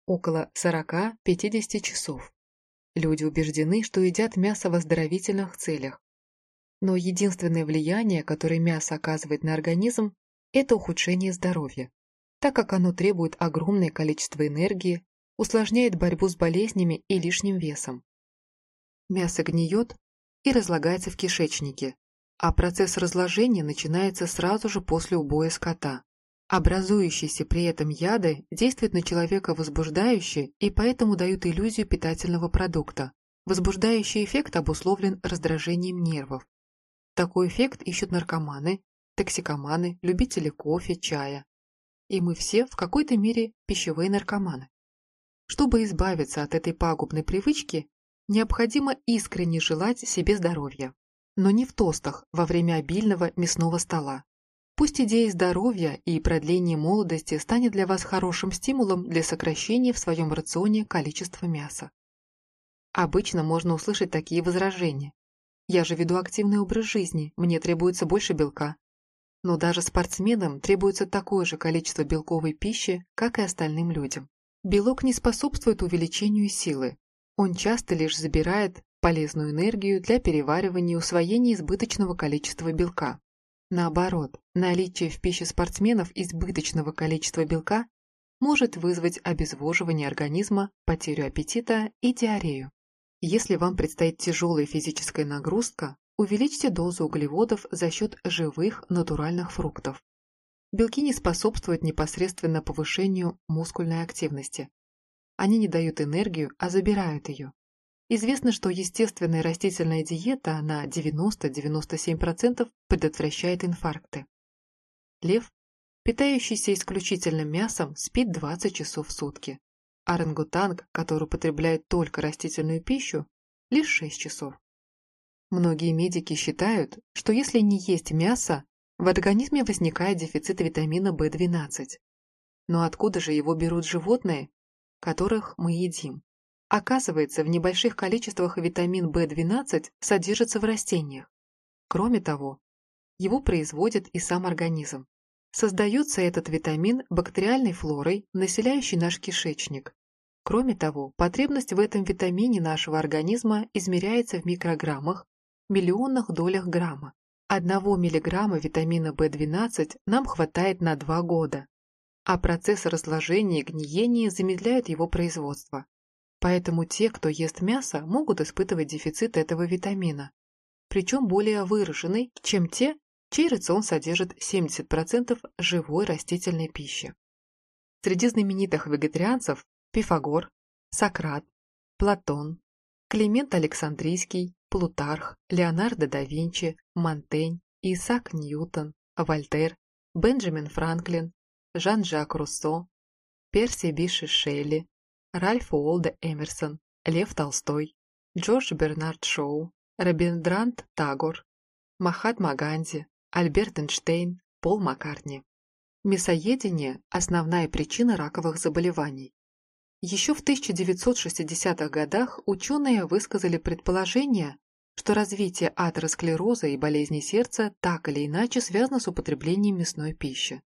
около 40-50 часов. Люди убеждены, что едят мясо в оздоровительных целях. Но единственное влияние, которое мясо оказывает на организм, это ухудшение здоровья, так как оно требует огромное количество энергии, усложняет борьбу с болезнями и лишним весом. Мясо гниет и разлагается в кишечнике, а процесс разложения начинается сразу же после убоя скота. Образующиеся при этом яды действуют на человека возбуждающе и поэтому дают иллюзию питательного продукта. Возбуждающий эффект обусловлен раздражением нервов. Такой эффект ищут наркоманы, токсикоманы, любители кофе, чая. И мы все в какой-то мере пищевые наркоманы. Чтобы избавиться от этой пагубной привычки, необходимо искренне желать себе здоровья. Но не в тостах во время обильного мясного стола, Пусть идея здоровья и продления молодости станет для вас хорошим стимулом для сокращения в своем рационе количества мяса. Обычно можно услышать такие возражения. Я же веду активный образ жизни, мне требуется больше белка. Но даже спортсменам требуется такое же количество белковой пищи, как и остальным людям. Белок не способствует увеличению силы. Он часто лишь забирает полезную энергию для переваривания и усвоения избыточного количества белка. Наоборот, наличие в пище спортсменов избыточного количества белка может вызвать обезвоживание организма, потерю аппетита и диарею. Если вам предстоит тяжелая физическая нагрузка, увеличьте дозу углеводов за счет живых натуральных фруктов. Белки не способствуют непосредственно повышению мускульной активности. Они не дают энергию, а забирают ее. Известно, что естественная растительная диета на 90-97% предотвращает инфаркты. Лев, питающийся исключительно мясом, спит 20 часов в сутки. Орангутанг, который употребляет только растительную пищу, лишь 6 часов. Многие медики считают, что если не есть мясо, в организме возникает дефицит витамина В12. Но откуда же его берут животные, которых мы едим? Оказывается, в небольших количествах витамин В12 содержится в растениях. Кроме того, его производит и сам организм. Создается этот витамин бактериальной флорой, населяющей наш кишечник. Кроме того, потребность в этом витамине нашего организма измеряется в микрограммах, миллионных долях грамма. Одного миллиграмма витамина В12 нам хватает на два года, а процесс разложения и гниения замедляет его производство. Поэтому те, кто ест мясо, могут испытывать дефицит этого витамина, причем более выраженный, чем те, чей рацион содержит 70% живой растительной пищи. Среди знаменитых вегетарианцев Пифагор, Сократ, Платон, Климент Александрийский, Плутарх, Леонардо да Винчи, Монтень, Исаак Ньютон, Вольтер, Бенджамин Франклин, Жан-Жак Руссо, Перси Биши Шелли, Ральф Уолде Эмерсон, Лев Толстой, Джордж Бернард Шоу, Рабиндрант Тагор, Махатма Ганди, Альберт Эйнштейн, Пол Маккартни. Мясоедение – основная причина раковых заболеваний. Еще в 1960-х годах ученые высказали предположение, что развитие атеросклероза и болезней сердца так или иначе связано с употреблением мясной пищи.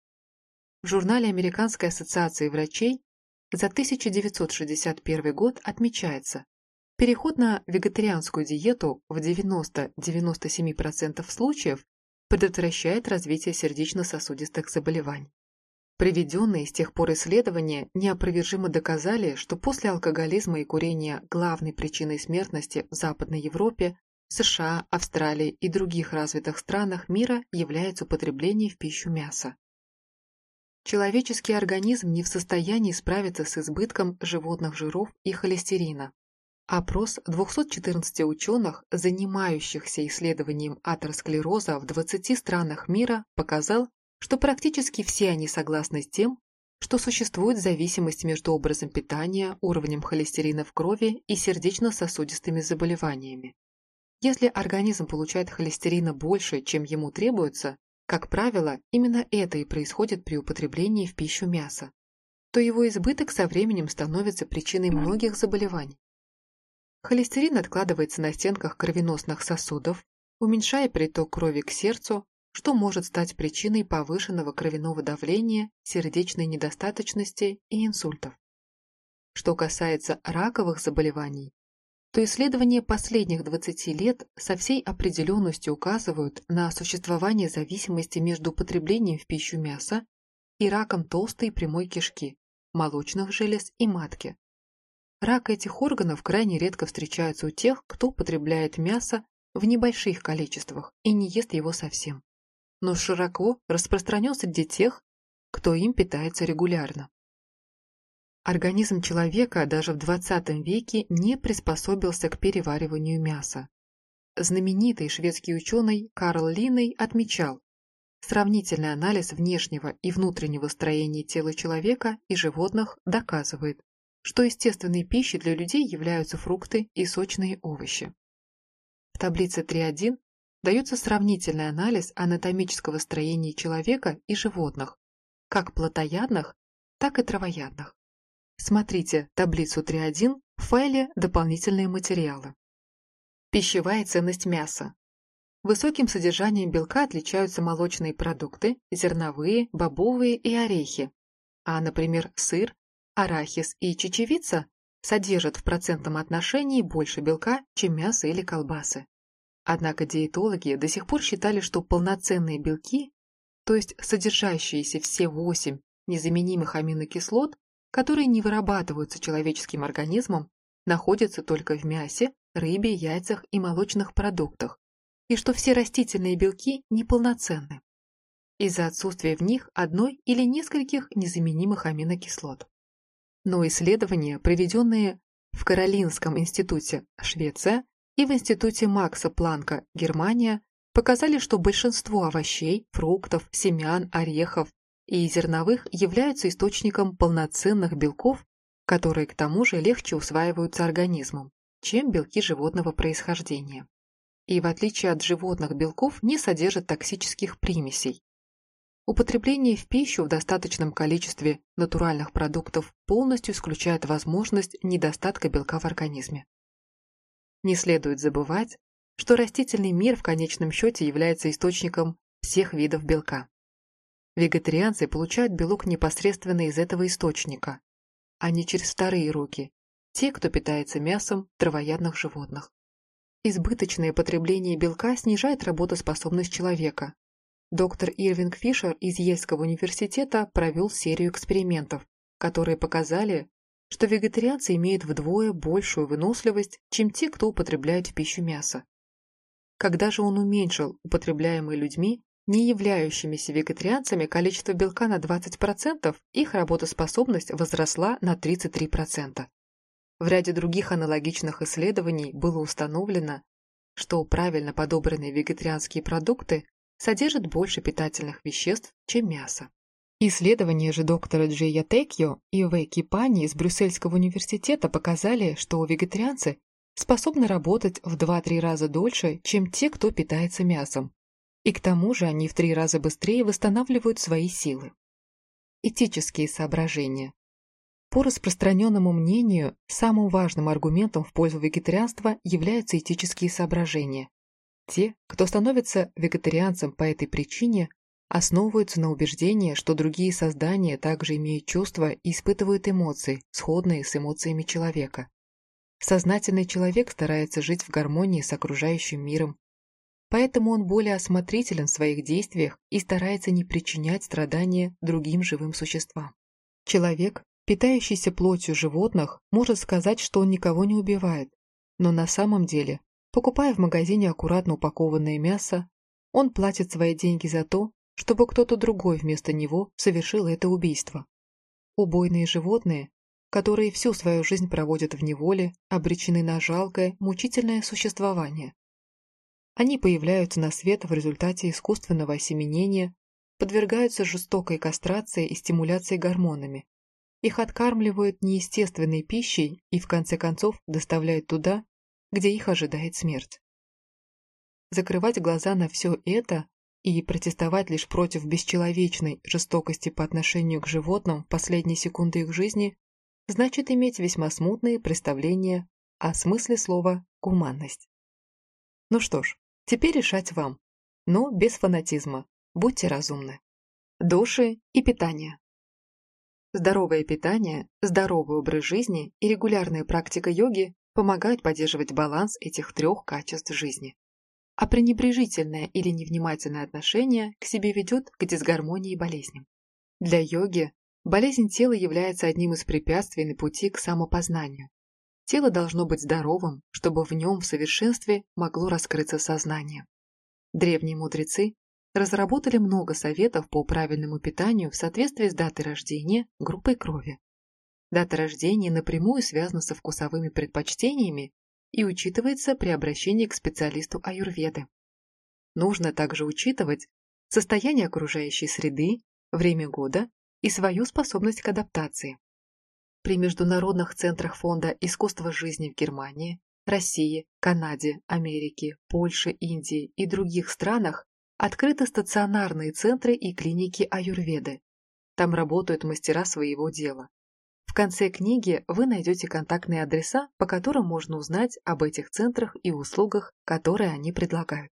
В журнале Американской ассоциации врачей за 1961 год отмечается, переход на вегетарианскую диету в 90-97% случаев предотвращает развитие сердечно-сосудистых заболеваний. Приведенные с тех пор исследования неопровержимо доказали, что после алкоголизма и курения главной причиной смертности в Западной Европе, США, Австралии и других развитых странах мира является употребление в пищу мяса. Человеческий организм не в состоянии справиться с избытком животных жиров и холестерина. Опрос 214 ученых, занимающихся исследованием атеросклероза в 20 странах мира, показал, что практически все они согласны с тем, что существует зависимость между образом питания, уровнем холестерина в крови и сердечно-сосудистыми заболеваниями. Если организм получает холестерина больше, чем ему требуется, как правило, именно это и происходит при употреблении в пищу мяса. То его избыток со временем становится причиной многих заболеваний. Холестерин откладывается на стенках кровеносных сосудов, уменьшая приток крови к сердцу, что может стать причиной повышенного кровяного давления, сердечной недостаточности и инсультов. Что касается раковых заболеваний, то исследования последних 20 лет со всей определенностью указывают на существование зависимости между употреблением в пищу мяса и раком толстой и прямой кишки, молочных желез и матки. Рак этих органов крайне редко встречается у тех, кто употребляет мясо в небольших количествах и не ест его совсем, но широко распространен среди тех, кто им питается регулярно. Организм человека даже в 20 веке не приспособился к перевариванию мяса. Знаменитый шведский ученый Карл Линней отмечал, сравнительный анализ внешнего и внутреннего строения тела человека и животных доказывает, что естественной пищей для людей являются фрукты и сочные овощи. В таблице 3.1 дается сравнительный анализ анатомического строения человека и животных, как плотоядных, так и травоядных. Смотрите таблицу 3.1 в файле «Дополнительные материалы». Пищевая ценность мяса. Высоким содержанием белка отличаются молочные продукты, зерновые, бобовые и орехи. А, например, сыр, арахис и чечевица содержат в процентном отношении больше белка, чем мясо или колбасы. Однако диетологи до сих пор считали, что полноценные белки, то есть содержащиеся все 8 незаменимых аминокислот, которые не вырабатываются человеческим организмом, находятся только в мясе, рыбе, яйцах и молочных продуктах, и что все растительные белки неполноценны из-за отсутствия в них одной или нескольких незаменимых аминокислот. Но исследования, проведенные в Каролинском институте Швеция и в институте Макса Планка Германия, показали, что большинство овощей, фруктов, семян, орехов, и зерновых являются источником полноценных белков, которые к тому же легче усваиваются организмом, чем белки животного происхождения. И в отличие от животных белков не содержат токсических примесей. Употребление в пищу в достаточном количестве натуральных продуктов полностью исключает возможность недостатка белка в организме. Не следует забывать, что растительный мир в конечном счете является источником всех видов белка. Вегетарианцы получают белок непосредственно из этого источника, а не через вторые руки, те, кто питается мясом травоядных животных. Избыточное потребление белка снижает работоспособность человека. Доктор Ирвинг Фишер из Ельского университета провел серию экспериментов, которые показали, что вегетарианцы имеют вдвое большую выносливость, чем те, кто употребляет в пищу мясо. Когда же он уменьшил употребляемые людьми не являющимися вегетарианцами количество белка на 20%, их работоспособность возросла на 33%. В ряде других аналогичных исследований было установлено, что правильно подобранные вегетарианские продукты содержат больше питательных веществ, чем мясо. Исследования же доктора Джея Текьо и Вэки Пани из Брюссельского университета показали, что вегетарианцы способны работать в 2-3 раза дольше, чем те, кто питается мясом. И к тому же они в три раза быстрее восстанавливают свои силы. Этические соображения. По распространенному мнению, самым важным аргументом в пользу вегетарианства являются этические соображения. Те, кто становится вегетарианцем по этой причине, основываются на убеждении, что другие создания также имеют чувства и испытывают эмоции, сходные с эмоциями человека. Сознательный человек старается жить в гармонии с окружающим миром, поэтому он более осмотрителен в своих действиях и старается не причинять страдания другим живым существам. Человек, питающийся плотью животных, может сказать, что он никого не убивает, но на самом деле, покупая в магазине аккуратно упакованное мясо, он платит свои деньги за то, чтобы кто-то другой вместо него совершил это убийство. Убойные животные которые всю свою жизнь проводят в неволе, обречены на жалкое, мучительное существование. Они появляются на свет в результате искусственного осеменения, подвергаются жестокой кастрации и стимуляции гормонами. Их откармливают неестественной пищей и в конце концов доставляют туда, где их ожидает смерть. Закрывать глаза на все это и протестовать лишь против бесчеловечной жестокости по отношению к животным в последние секунды их жизни значит иметь весьма смутные представления о смысле слова «гуманность». Ну что ж, теперь решать вам, но без фанатизма, будьте разумны. Души и питание. Здоровое питание, здоровый образ жизни и регулярная практика йоги помогают поддерживать баланс этих трех качеств жизни. А пренебрежительное или невнимательное отношение к себе ведет к дисгармонии и болезням. Для йоги Болезнь тела является одним из препятствий на пути к самопознанию. Тело должно быть здоровым, чтобы в нем в совершенстве могло раскрыться сознание. Древние мудрецы разработали много советов по правильному питанию в соответствии с датой рождения, группой крови. Дата рождения напрямую связана со вкусовыми предпочтениями и учитывается при обращении к специалисту аюрведы. Нужно также учитывать состояние окружающей среды, время года и свою способность к адаптации. При международных центрах фонда искусства жизни в Германии, России, Канаде, Америке, Польше, Индии и других странах открыты стационарные центры и клиники аюрведы. Там работают мастера своего дела. В конце книги вы найдете контактные адреса, по которым можно узнать об этих центрах и услугах, которые они предлагают.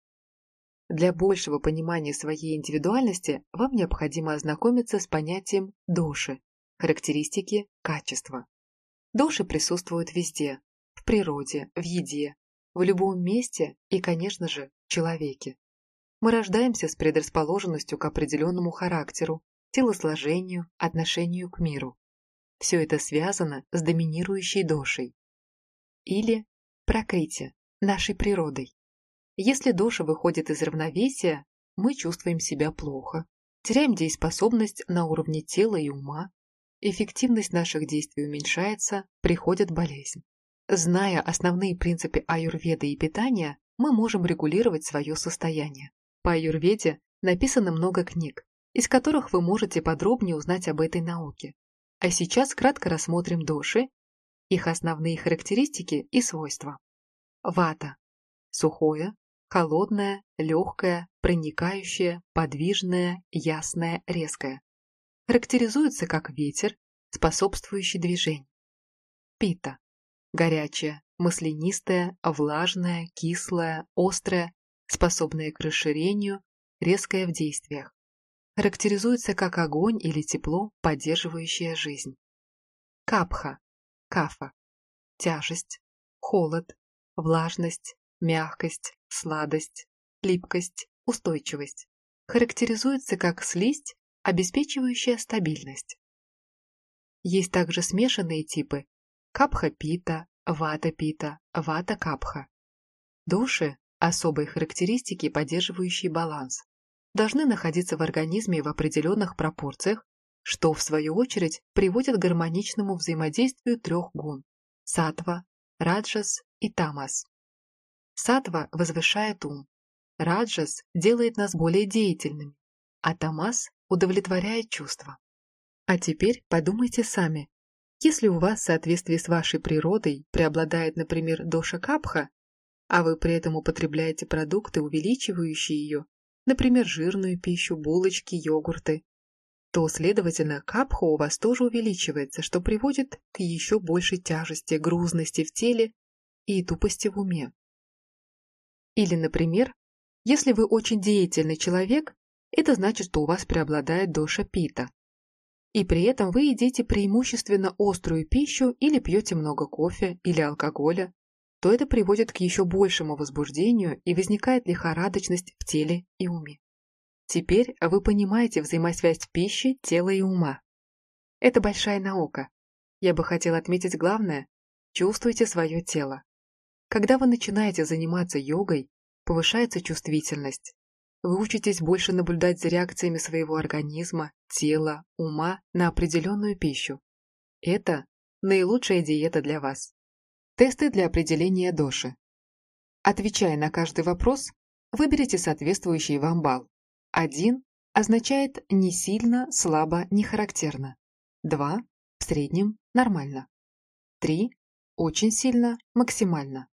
Для большего понимания своей индивидуальности вам необходимо ознакомиться с понятием доши – характеристики качества. Доши присутствуют везде – в природе, в еде, в любом месте и, конечно же, в человеке. Мы рождаемся с предрасположенностью к определенному характеру, телосложению, отношению к миру. Все это связано с доминирующей дошей. Или прокрытие, нашей природой. Если душа выходит из равновесия, мы чувствуем себя плохо, теряем дееспособность на уровне тела и ума, эффективность наших действий уменьшается, приходит болезнь. Зная основные принципы аюрведы и питания, мы можем регулировать свое состояние. По аюрведе написано много книг, из которых вы можете подробнее узнать об этой науке. А сейчас кратко рассмотрим доши, их основные характеристики и свойства. Вата – сухое, Холодная, легкая, проникающая, подвижная, ясная, резкая. Характеризуется как ветер, способствующий движению. Пита. Горячая, маслянистая, влажная, кислая, острая, способная к расширению, резкая в действиях. Характеризуется как огонь или тепло, поддерживающее жизнь. Капха. Кафа. Тяжесть, холод, влажность, мягкость, сладость, липкость, устойчивость. Характеризуется как слизь, обеспечивающая стабильность. Есть также смешанные типы капха-пита, вата-пита, вата-капха. Души – особые характеристики, поддерживающие баланс. должны находиться в организме в определенных пропорциях, что, в свою очередь, приводит к гармоничному взаимодействию трех гун – сатва, раджас и тамас. Сатва возвышает ум, раджас делает нас более деятельными, а тамас удовлетворяет чувства. А теперь подумайте сами. Если у вас в соответствии с вашей природой преобладает, например, доша капха, а вы при этом употребляете продукты, увеличивающие ее, например, жирную пищу, булочки, йогурты, то, следовательно, капха у вас тоже увеличивается, что приводит к еще большей тяжести, грузности в теле и тупости в уме. Или, например, если вы очень деятельный человек, это значит, что у вас преобладает доша пита. И при этом вы едите преимущественно острую пищу или пьете много кофе или алкоголя, то это приводит к еще большему возбуждению и возникает лихорадочность в теле и уме. Теперь вы понимаете взаимосвязь пищи, тела и ума. Это большая наука. Я бы хотела отметить главное – чувствуйте свое тело. Когда вы начинаете заниматься йогой, повышается чувствительность. Вы учитесь больше наблюдать за реакциями своего организма, тела, ума на определенную пищу. Это наилучшая диета для вас. Тесты для определения доши. Отвечая на каждый вопрос, выберите соответствующий вам балл. Один означает не сильно, слабо, не характерно. Два в среднем, нормально. Три очень сильно, максимально.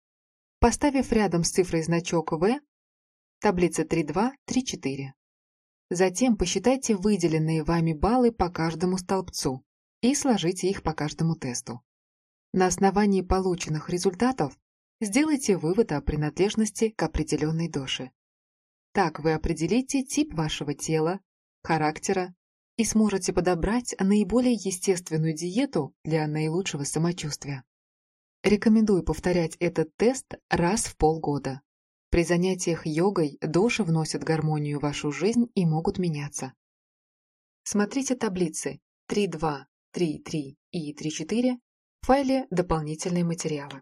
Поставив рядом с цифрой значок В, таблица 3.2, 3.4. Затем посчитайте выделенные вами баллы по каждому столбцу и сложите их по каждому тесту. На основании полученных результатов сделайте вывод о принадлежности к определенной доше. Так вы определите тип вашего тела, характера и сможете подобрать наиболее естественную диету для наилучшего самочувствия. Рекомендую повторять этот тест раз в полгода. При занятиях йогой доши вносят гармонию в вашу жизнь и могут меняться. Смотрите таблицы 3.2, 3.3 и 3.4 в файле «Дополнительные материалы».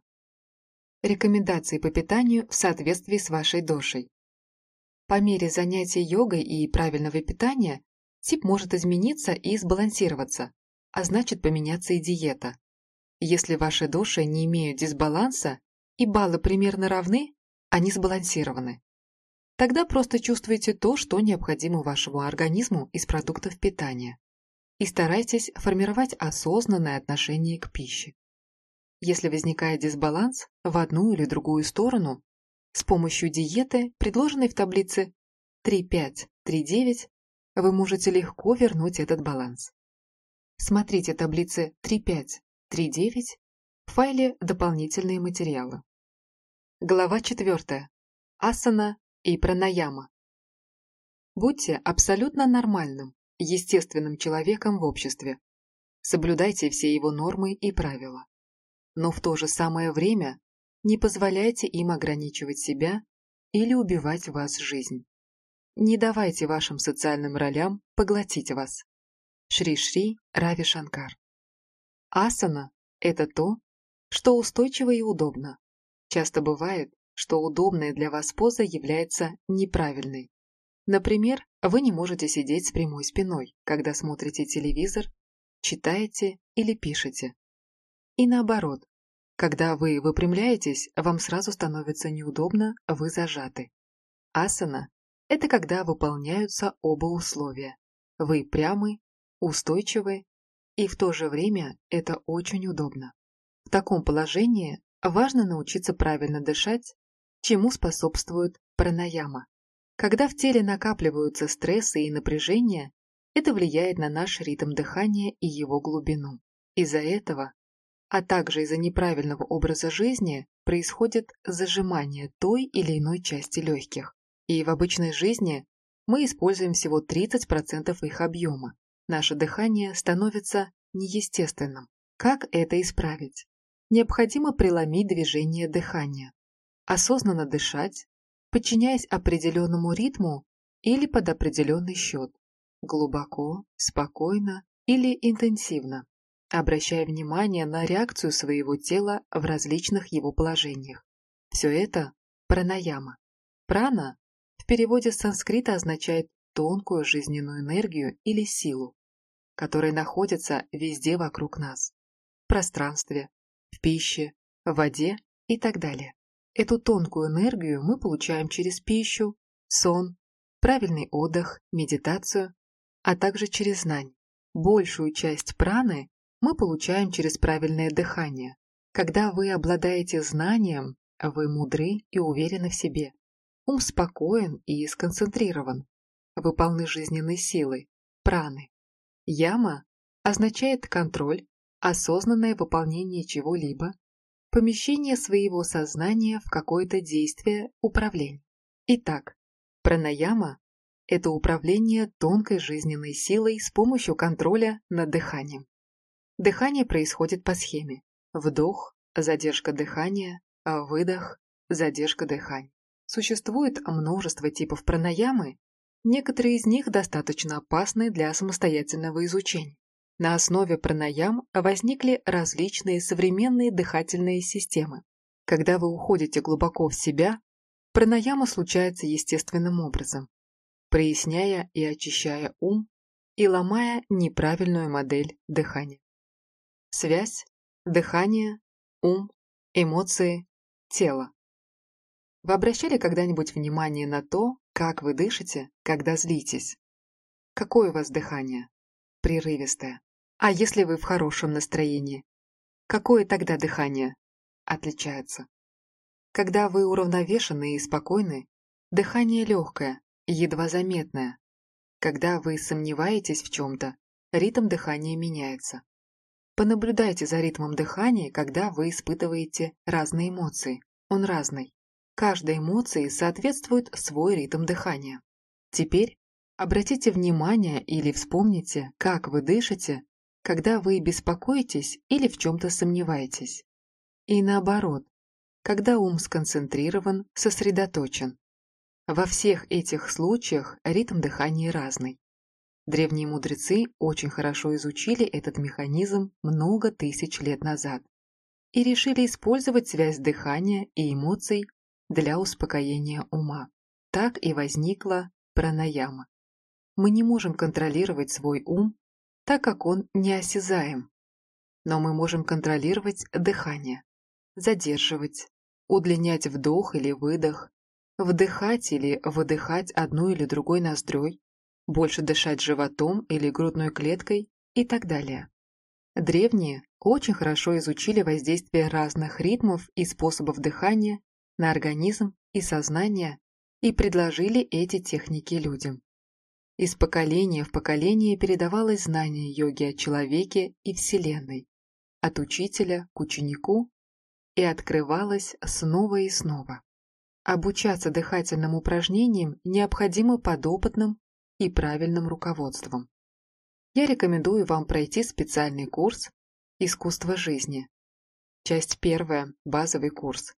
Рекомендации по питанию в соответствии с вашей дошей. По мере занятий йогой и правильного питания тип может измениться и сбалансироваться, а значит поменяться и диета. Если ваши души не имеют дисбаланса и баллы примерно равны, они сбалансированы. Тогда просто чувствуйте то, что необходимо вашему организму из продуктов питания и старайтесь формировать осознанное отношение к пище. Если возникает дисбаланс в одну или другую сторону, с помощью диеты, предложенной в таблице 3.5.3.9, вы можете легко вернуть этот баланс. Смотрите таблицы 3.5.3.9 в файле «Дополнительные материалы». Глава 4. Асана и пранаяма. Будьте абсолютно нормальным, естественным человеком в обществе. Соблюдайте все его нормы и правила. Но в то же самое время не позволяйте им ограничивать себя или убивать вас жизнь. Не давайте вашим социальным ролям поглотить вас. Шри-Шри Рави Шанкар. Асана – это то, что устойчиво и удобно. Часто бывает, что удобная для вас поза является неправильной. Например, вы не можете сидеть с прямой спиной, когда смотрите телевизор, читаете или пишете. И наоборот, когда вы выпрямляетесь, вам сразу становится неудобно, вы зажаты. Асана – это когда выполняются оба условия. Вы прямы, устойчивы, и в то же время это очень удобно. В таком положении важно научиться правильно дышать, чему способствует пранаяма. Когда в теле накапливаются стрессы и напряжение, это влияет на наш ритм дыхания и его глубину. Из-за этого, а также из-за неправильного образа жизни, происходит зажимание той или иной части легких. И в обычной жизни мы используем всего 30% их объема. Наше дыхание становится неестественным. Как это исправить? Необходимо преломить движение дыхания. Осознанно дышать, подчиняясь определенному ритму или под определенный счет, глубоко, спокойно или интенсивно, обращая внимание на реакцию своего тела в различных его положениях. Все это пранаяма. Прана в переводе с санскрита означает тонкую жизненную энергию или силу, которая находится везде вокруг нас. В пространстве, пище, в воде и так далее. Эту тонкую энергию мы получаем через пищу, сон, правильный отдых, медитацию, а также через знань. Большую часть праны мы получаем через правильное дыхание. Когда вы обладаете знанием, вы мудры и уверены в себе. Ум спокоен и сконцентрирован. Вы полны жизненной силы, праны. Яма означает контроль, осознанное выполнение чего-либо, помещение своего сознания в какое-то действие, управление. Итак, пранаяма – это управление тонкой жизненной силой с помощью контроля над дыханием. Дыхание происходит по схеме. Вдох, задержка дыхания, выдох, задержка дыхания. Существует множество типов пранаямы, некоторые из них достаточно опасны для самостоятельного изучения. На основе пранаям возникли различные современные дыхательные системы. Когда вы уходите глубоко в себя, пранаяма случается естественным образом, проясняя и очищая ум и ломая неправильную модель дыхания. Связь, дыхание, ум, эмоции, тело. Вы обращали когда-нибудь внимание на то, как вы дышите, когда злитесь? Какое у вас дыхание? Прерывистое. А если вы в хорошем настроении? Какое тогда дыхание? Отличается. Когда вы уравновешены и спокойны, дыхание легкое, едва заметное. Когда вы сомневаетесь в чем-то, ритм дыхания меняется. Понаблюдайте за ритмом дыхания, когда вы испытываете разные эмоции. Он разный. Каждой эмоции соответствует свой ритм дыхания. Теперь обратите внимание или вспомните, как вы дышите, когда вы беспокоитесь или в чем-то сомневаетесь. И наоборот, когда ум сконцентрирован, сосредоточен. Во всех этих случаях ритм дыхания разный. Древние мудрецы очень хорошо изучили этот механизм много тысяч лет назад и решили использовать связь дыхания и эмоций для успокоения ума. Так и возникла пранаяма. Мы не можем контролировать свой ум, так как он неосязаем. Но мы можем контролировать дыхание, задерживать, удлинять вдох или выдох, вдыхать или выдыхать одной или другой ноздрёй, больше дышать животом или грудной клеткой и так далее. Древние очень хорошо изучили воздействие разных ритмов и способов дыхания на организм и сознание и предложили эти техники людям. Из поколения в поколение передавалось знание йоги о человеке и Вселенной, от учителя к ученику, и открывалось снова и снова. Обучаться дыхательным упражнениям необходимо под опытным и правильным руководством. Я рекомендую вам пройти специальный курс «Искусство жизни». Часть первая, базовый курс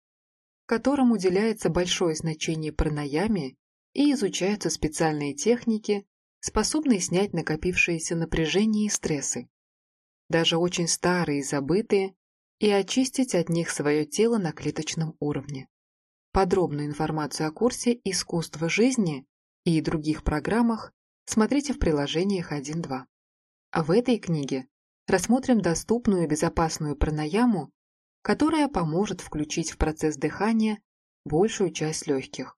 которым уделяется большое значение пранаяме и изучаются специальные техники, способные снять накопившееся напряжение и стрессы, даже очень старые и забытые, и очистить от них свое тело на клеточном уровне. Подробную информацию о курсе «Искусство жизни» и других программах смотрите в приложениях 1.2. А в этой книге рассмотрим доступную и безопасную пранаяму которая поможет включить в процесс дыхания большую часть легких,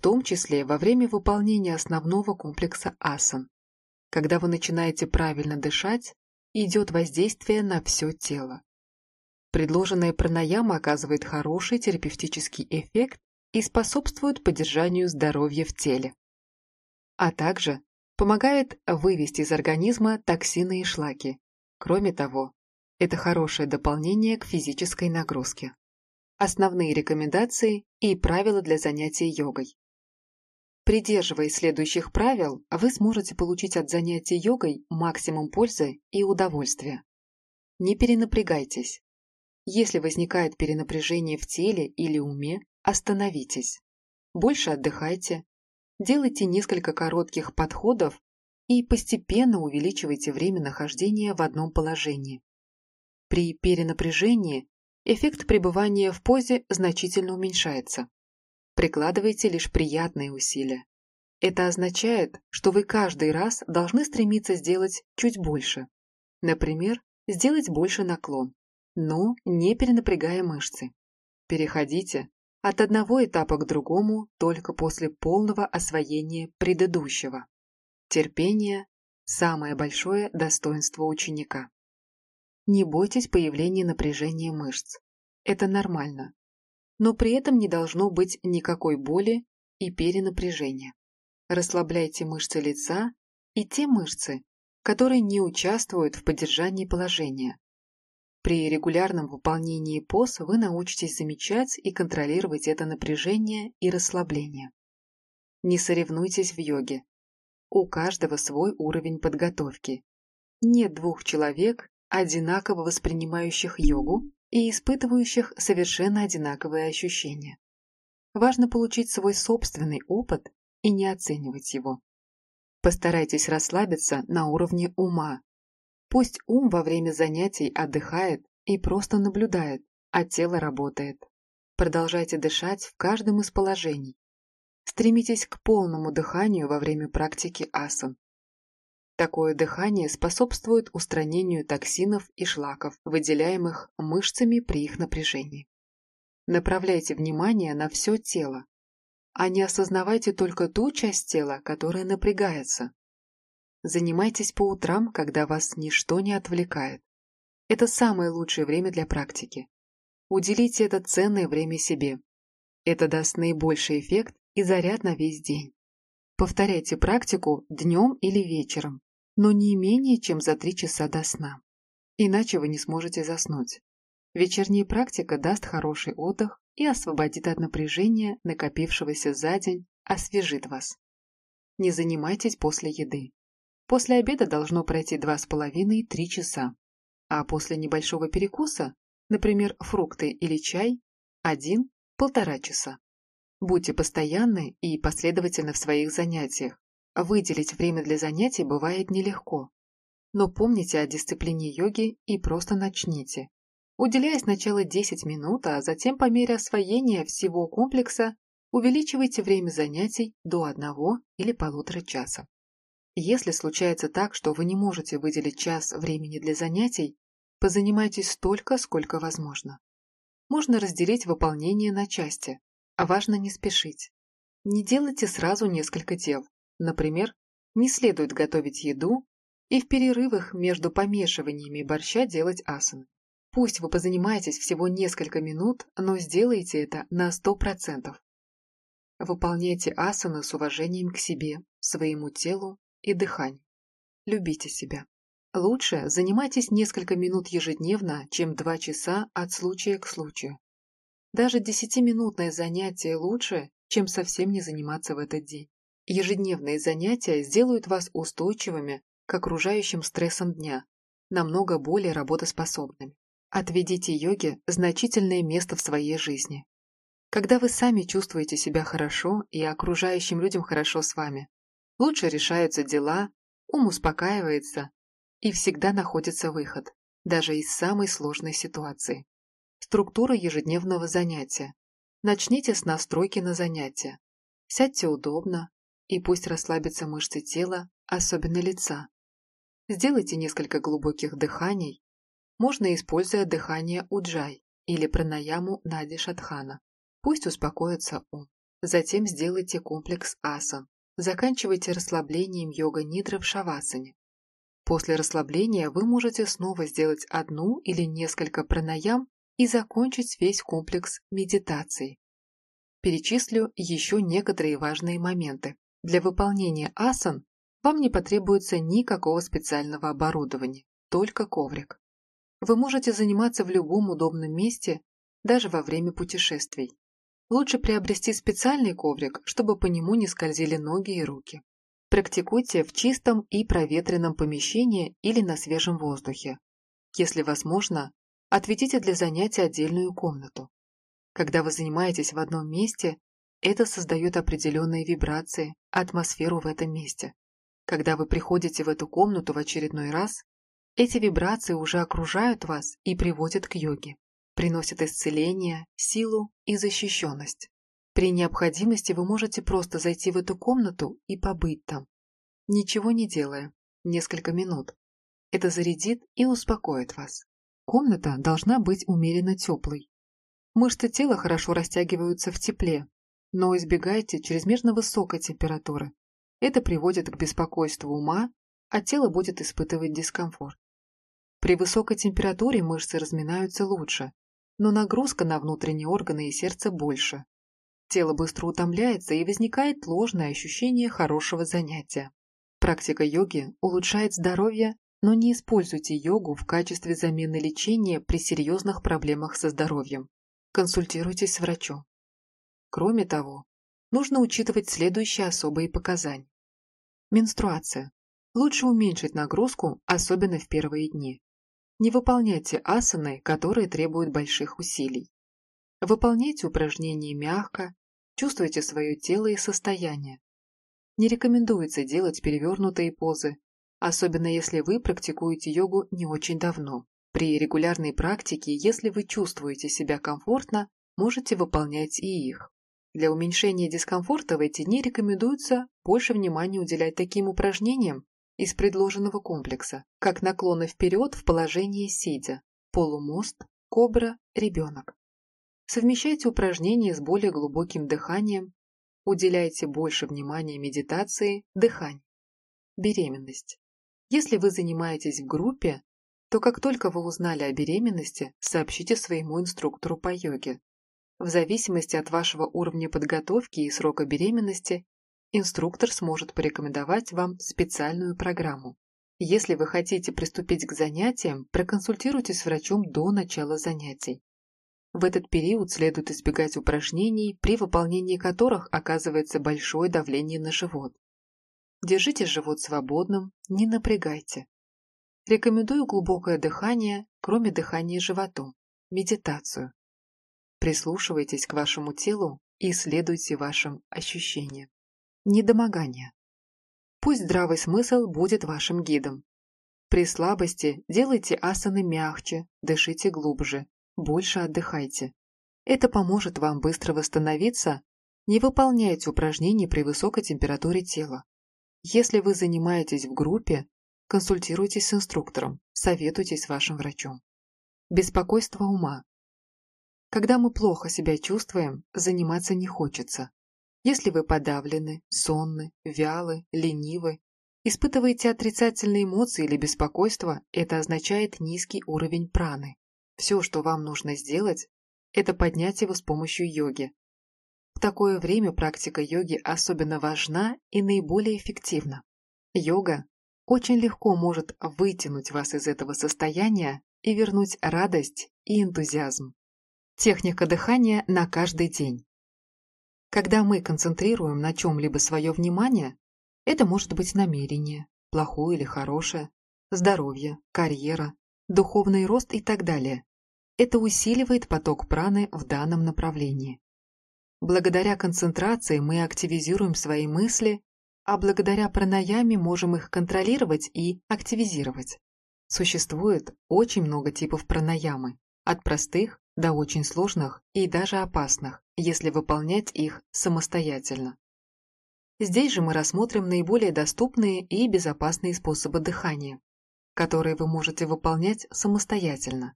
в том числе во время выполнения основного комплекса асан. Когда вы начинаете правильно дышать, идет воздействие на все тело. Предложенная пранаяма оказывает хороший терапевтический эффект и способствует поддержанию здоровья в теле. А также помогает вывести из организма токсины и шлаки. Кроме того, это хорошее дополнение к физической нагрузке. Основные рекомендации и правила для занятий йогой. Придерживаясь следующих правил, вы сможете получить от занятий йогой максимум пользы и удовольствия. Не перенапрягайтесь. Если возникает перенапряжение в теле или уме, остановитесь. Больше отдыхайте, делайте несколько коротких подходов и постепенно увеличивайте время нахождения в одном положении. При перенапряжении эффект пребывания в позе значительно уменьшается. Прикладывайте лишь приятные усилия. Это означает, что вы каждый раз должны стремиться сделать чуть больше. Например, сделать больше наклон, но не перенапрягая мышцы. Переходите от одного этапа к другому только после полного освоения предыдущего. Терпение – самое большое достоинство ученика. Не бойтесь появления напряжения мышц. Это нормально. Но при этом не должно быть никакой боли и перенапряжения. Расслабляйте мышцы лица и те мышцы, которые не участвуют в поддержании положения. При регулярном выполнении поз вы научитесь замечать и контролировать это напряжение и расслабление. Не соревнуйтесь в йоге. У каждого свой уровень подготовки. Нет двух человек, одинаково воспринимающих йогу и испытывающих совершенно одинаковые ощущения. Важно получить свой собственный опыт и не оценивать его. Постарайтесь расслабиться на уровне ума. Пусть ум во время занятий отдыхает и просто наблюдает, а тело работает. Продолжайте дышать в каждом из положений. Стремитесь к полному дыханию во время практики асан. Такое дыхание способствует устранению токсинов и шлаков, выделяемых мышцами при их напряжении. Направляйте внимание на все тело, а не осознавайте только ту часть тела, которая напрягается. Занимайтесь по утрам, когда вас ничто не отвлекает. Это самое лучшее время для практики. Уделите это ценное время себе. Это даст наибольший эффект и заряд на весь день. Повторяйте практику днем или вечером, но не менее чем за три часа до сна. Иначе вы не сможете заснуть. Вечерняя практика даст хороший отдых и освободит от напряжения, накопившегося за день, освежит вас. Не занимайтесь после еды. После обеда должно пройти 2,5-3 часа, а после небольшого перекуса, например, фрукты или чай, 1-1,5 часа. Будьте постоянны и последовательны в своих занятиях. Выделить время для занятий бывает нелегко. Но помните о дисциплине йоги и просто начните уделяя сначала 10 минут, а затем по мере освоения всего комплекса увеличивайте время занятий до одного или полутора часа. Если случается так, что вы не можете выделить час времени для занятий, позанимайтесь столько, сколько возможно. Можно разделить выполнение на части, а важно не спешить. Не делайте сразу несколько дел. Например, не следует готовить еду и в перерывах между помешиваниями борща делать асаны. Пусть вы позанимаетесь всего несколько минут, но сделайте это на 100%. Выполняйте асаны с уважением к себе, своему телу и дыханию. Любите себя. Лучше занимайтесь несколько минут ежедневно, чем 2 часа от случая к случаю. Даже 10-минутное занятие лучше, чем совсем не заниматься в этот день. Ежедневные занятия сделают вас устойчивыми к окружающим стрессам дня, намного более работоспособными. Отведите йоге значительное место в своей жизни. Когда вы сами чувствуете себя хорошо и окружающим людям хорошо с вами, лучше решаются дела, ум успокаивается и всегда находится выход, даже из самой сложной ситуации. Структура ежедневного занятия. Начните с настройки на занятие. Сядьте удобно, и пусть расслабятся мышцы тела, особенно лица. Сделайте несколько глубоких дыханий можно, используя дыхание уджай или пранаяму Нади Шатхана. Пусть успокоится ум. Затем сделайте комплекс асан. Заканчивайте расслаблением йога-нидра в шавасане. После расслабления вы можете снова сделать одну или несколько пранаям и закончить весь комплекс медитации. Перечислю еще некоторые важные моменты. Для выполнения асан вам не потребуется никакого специального оборудования, только коврик. Вы можете заниматься в любом удобном месте, даже во время путешествий. Лучше приобрести специальный коврик, чтобы по нему не скользили ноги и руки. Практикуйте в чистом и проветренном помещении или на свежем воздухе. Если возможно, отведите для занятия отдельную комнату. Когда вы занимаетесь в одном месте, это создает определенные вибрации, атмосферу в этом месте. Когда вы приходите в эту комнату в очередной раз, эти вибрации уже окружают вас и приводят к йоге, приносят исцеление, силу и защищенность. При необходимости вы можете просто зайти в эту комнату и побыть там, ничего не делая, несколько минут. Это зарядит и успокоит вас. Комната должна быть умеренно теплой. Мышцы тела хорошо растягиваются в тепле, но избегайте чрезмерно высокой температуры. Это приводит к беспокойству ума, а тело будет испытывать дискомфорт. При высокой температуре мышцы разминаются лучше, но нагрузка на внутренние органы и сердце больше. Тело быстро утомляется и возникает ложное ощущение хорошего занятия. Практика йоги улучшает здоровье, но не используйте йогу в качестве замены лечения при серьезных проблемах со здоровьем. Консультируйтесь с врачом. Кроме того, нужно учитывать следующие особые показания. Менструация. Лучше уменьшить нагрузку, особенно в первые дни. Не выполняйте асаны, которые требуют больших усилий. Выполняйте упражнения мягко, чувствуйте свое тело и состояние. Не рекомендуется делать перевернутые позы, особенно если вы практикуете йогу не очень давно. При регулярной практике, если вы чувствуете себя комфортно, можете выполнять и их. Для уменьшения дискомфорта в эти дни рекомендуется больше внимания уделять таким упражнениям из предложенного комплекса, как наклоны вперед в положении сидя, полумост, кобра, ребенок. Совмещайте упражнения с более глубоким дыханием, уделяйте больше внимания медитации, дыханию. Беременность. Если вы занимаетесь в группе, то как только вы узнали о беременности, сообщите своему инструктору по йоге. В зависимости от вашего уровня подготовки и срока беременности, инструктор сможет порекомендовать вам специальную программу. Если вы хотите приступить к занятиям, проконсультируйтесь с врачом до начала занятий. В этот период следует избегать упражнений, при выполнении которых оказывается большое давление на живот. Держите живот свободным, не напрягайте. Рекомендую глубокое дыхание, кроме дыхания животом, медитацию. Прислушивайтесь к вашему телу и исследуйте вашим ощущениям. Недомогание. Пусть здравый смысл будет вашим гидом. При слабости делайте асаны мягче, дышите глубже, больше отдыхайте. Это поможет вам быстро восстановиться. Не выполняйте упражнений при высокой температуре тела. Если вы занимаетесь в группе, консультируйтесь с инструктором, советуйтесь с вашим врачом. Беспокойство ума. Когда мы плохо себя чувствуем, заниматься не хочется. Если вы подавлены, сонны, вялы, ленивы, испытываете отрицательные эмоции или беспокойство, это означает низкий уровень праны. Все, что вам нужно сделать, это поднять его с помощью йоги. В такое время практика йоги особенно важна и наиболее эффективна. Йога очень легко может вытянуть вас из этого состояния и вернуть радость и энтузиазм. Техника дыхания на каждый день. Когда мы концентрируем на чем-либо свое внимание, это может быть намерение, плохое или хорошее, здоровье, карьера, духовный рост и так далее. Это усиливает поток праны в данном направлении. Благодаря концентрации мы активизируем свои мысли, а благодаря пранаяме можем их контролировать и активизировать. Существует очень много типов пранаямы, от простых до очень сложных и даже опасных, если выполнять их самостоятельно. Здесь же мы рассмотрим наиболее доступные и безопасные способы дыхания, которые вы можете выполнять самостоятельно.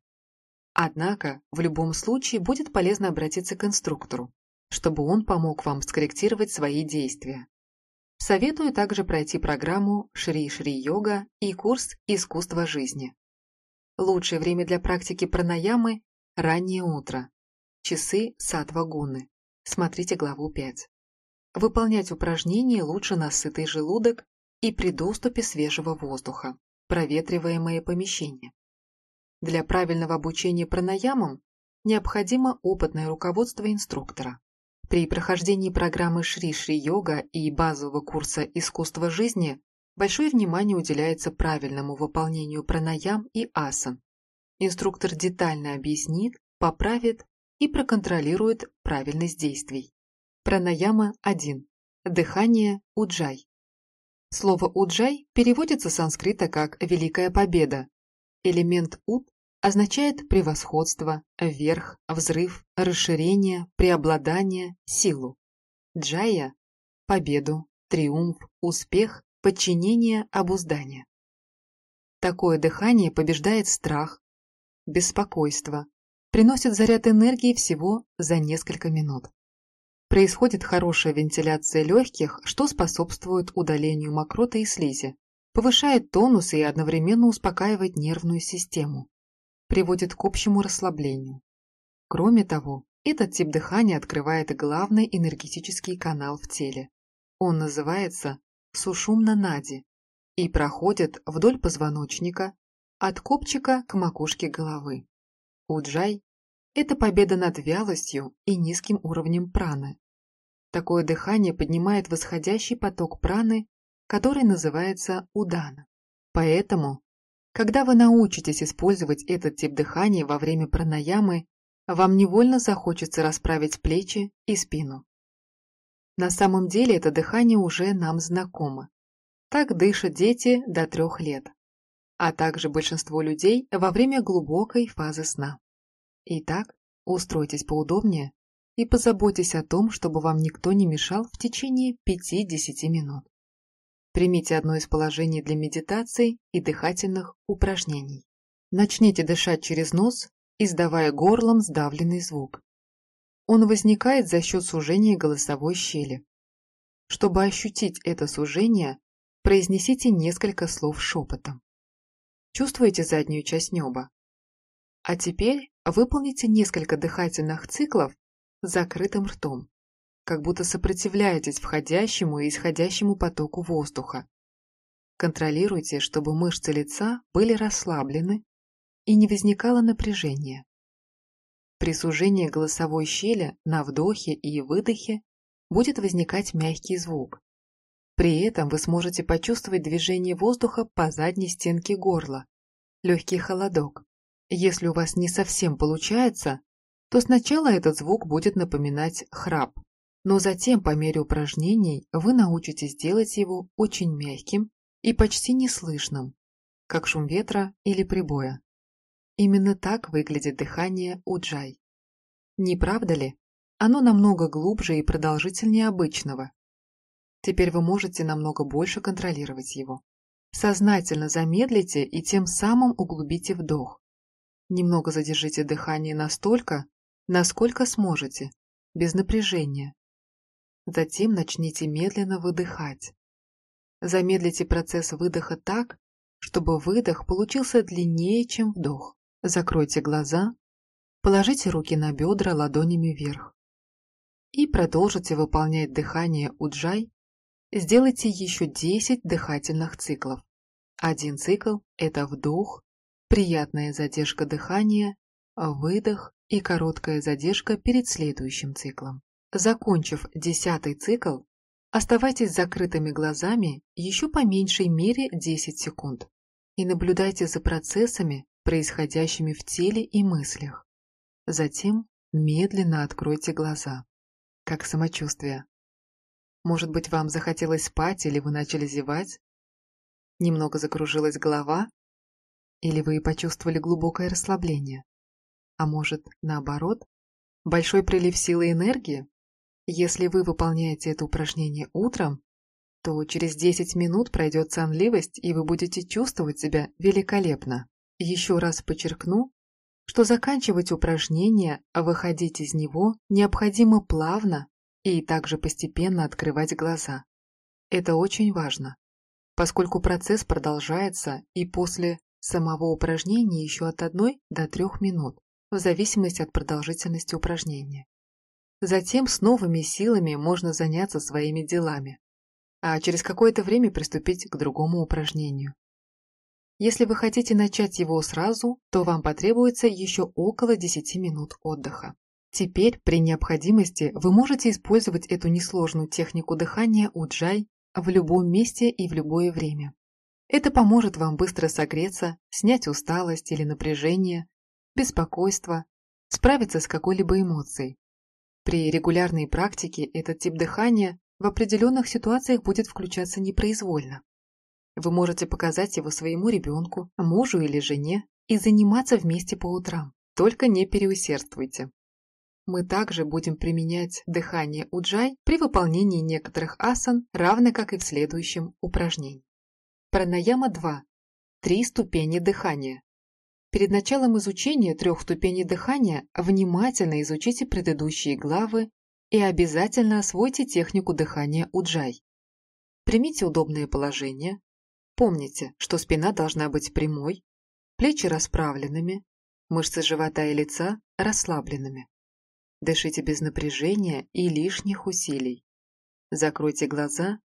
Однако, в любом случае будет полезно обратиться к инструктору, чтобы он помог вам скорректировать свои действия. Советую также пройти программу Шри-Шри-йога и курс «Искусство жизни». Лучшее время для практики пранаямы – раннее утро. Часы сатва-гуны. Смотрите главу 5. Выполнять упражнения лучше на сытый желудок и при доступе свежего воздуха, проветриваемое помещение. Для правильного обучения пранаямам необходимо опытное руководство инструктора. При прохождении программы Шри-Шри-йога и базового курса «Искусство жизни» Большое внимание уделяется правильному выполнению пранаям и асан. Инструктор детально объяснит, поправит и проконтролирует правильность действий. Пранаяма 1. Дыхание уджай. Слово уджай переводится с санскрита как «великая победа». Элемент уд означает превосходство, верх, взрыв, расширение, преобладание, силу. Джая – победу, триумф, успех, подчинение, обуздание. Такое дыхание побеждает страх, беспокойство, приносит заряд энергии всего за несколько минут. Происходит хорошая вентиляция легких, что способствует удалению мокроты и слизи, повышает тонус и одновременно успокаивает нервную систему, приводит к общему расслаблению. Кроме того, этот тип дыхания открывает главный энергетический канал в теле. Он называется сушумна-нади и проходит вдоль позвоночника от копчика к макушке головы. Уджай – это победа над вялостью и низким уровнем праны. Такое дыхание поднимает восходящий поток праны, который называется удана. Поэтому, когда вы научитесь использовать этот тип дыхания во время пранаямы, вам невольно захочется расправить плечи и спину. На самом деле это дыхание уже нам знакомо. Так дышат дети до трех лет а также большинство людей во время глубокой фазы сна. Итак, устройтесь поудобнее и позаботьтесь о том, чтобы вам никто не мешал в течение 5-10 минут. Примите одно из положений для медитации и дыхательных упражнений. Начните дышать через нос, издавая горлом сдавленный звук. Он возникает за счет сужения голосовой щели. Чтобы ощутить это сужение, произнесите несколько слов шепотом. Чувствуете заднюю часть неба? А теперь выполните несколько дыхательных циклов с закрытым ртом, как будто сопротивляетесь входящему и исходящему потоку воздуха. Контролируйте, чтобы мышцы лица были расслаблены и не возникало напряжения. При сужении голосовой щели на вдохе и выдохе будет возникать мягкий звук, при этом вы сможете почувствовать движение воздуха по задней стенке горла, легкий холодок. Если у вас не совсем получается, то сначала этот звук будет напоминать храп, но затем по мере упражнений вы научитесь делать его очень мягким и почти неслышным, как шум ветра или прибоя. Именно так выглядит дыхание уджай. Не правда ли? Оно намного глубже и продолжительнее обычного, Теперь вы можете намного больше контролировать его. Сознательно замедлите и тем самым углубите вдох. Немного задержите дыхание настолько, насколько сможете, без напряжения. Затем начните медленно выдыхать. Замедлите процесс выдоха так, чтобы выдох получился длиннее, чем вдох. Закройте глаза, положите руки на бедра ладонями вверх. И продолжите выполнять дыхание уджай Сделайте еще 10 дыхательных циклов. Один цикл – это вдох, приятная задержка дыхания, выдох и короткая задержка перед следующим циклом. Закончив десятый цикл, оставайтесь закрытыми глазами еще по меньшей мере 10 секунд и наблюдайте за процессами, происходящими в теле и мыслях. Затем медленно откройте глаза. Как самочувствие? Может быть, вам захотелось спать или вы начали зевать? Немного закружилась голова? Или вы почувствовали глубокое расслабление? А может, наоборот, большой прилив силы и энергии? Если вы выполняете это упражнение утром, то через 10 минут пройдет сонливость, и вы будете чувствовать себя великолепно. Еще раз подчеркну, что заканчивать упражнение, а выходить из него необходимо плавно и также постепенно открывать глаза. Это очень важно, поскольку процесс продолжается и после самого упражнения еще от 1 до 3 минут, в зависимости от продолжительности упражнения. Затем с новыми силами можно заняться своими делами, а через какое-то время приступить к другому упражнению. Если вы хотите начать его сразу, то вам потребуется еще около 10 минут отдыха. Теперь, при необходимости, вы можете использовать эту несложную технику дыхания уджай в любом месте и в любое время. Это поможет вам быстро согреться, снять усталость или напряжение, беспокойство, справиться с какой-либо эмоцией. При регулярной практике этот тип дыхания в определенных ситуациях будет включаться непроизвольно. Вы можете показать его своему ребенку, мужу или жене, и заниматься вместе по утрам. Только не переусердствуйте. Мы также будем применять дыхание уджай при выполнении некоторых асан, равно как и в следующем упражнении. Пранаяма 2. Три ступени дыхания. Перед началом изучения трех ступеней дыхания внимательно изучите предыдущие главы и обязательно освойте технику дыхания уджай. Примите удобное положение. Помните, что спина должна быть прямой, плечи расправленными, мышцы живота и лица расслабленными. Дышите без напряжения и лишних усилий. Закройте глаза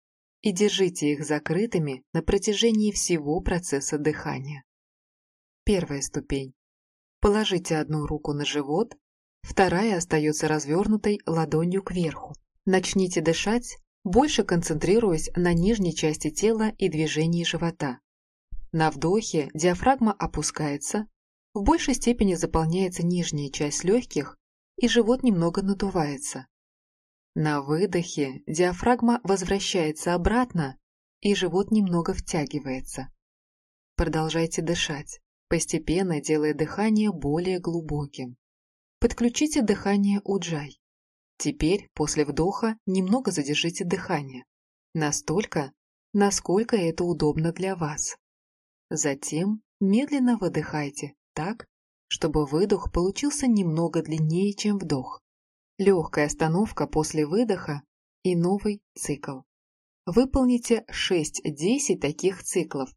и держите их закрытыми на протяжении всего процесса дыхания. Первая ступень. Положите одну руку на живот, вторая остается развернутой ладонью кверху. Начните дышать, больше концентрируясь на нижней части тела и движении живота. На вдохе диафрагма опускается, в большей степени заполняется нижняя часть легких и живот немного надувается. На выдохе диафрагма возвращается обратно, и живот немного втягивается. Продолжайте дышать, постепенно делая дыхание более глубоким. Подключите дыхание уджай. Теперь, после вдоха, немного задержите дыхание. Настолько, насколько это удобно для вас. Затем медленно выдыхайте так, чтобы выдох получился немного длиннее, чем вдох. Легкая остановка после выдоха и новый цикл. Выполните 6-10 таких циклов.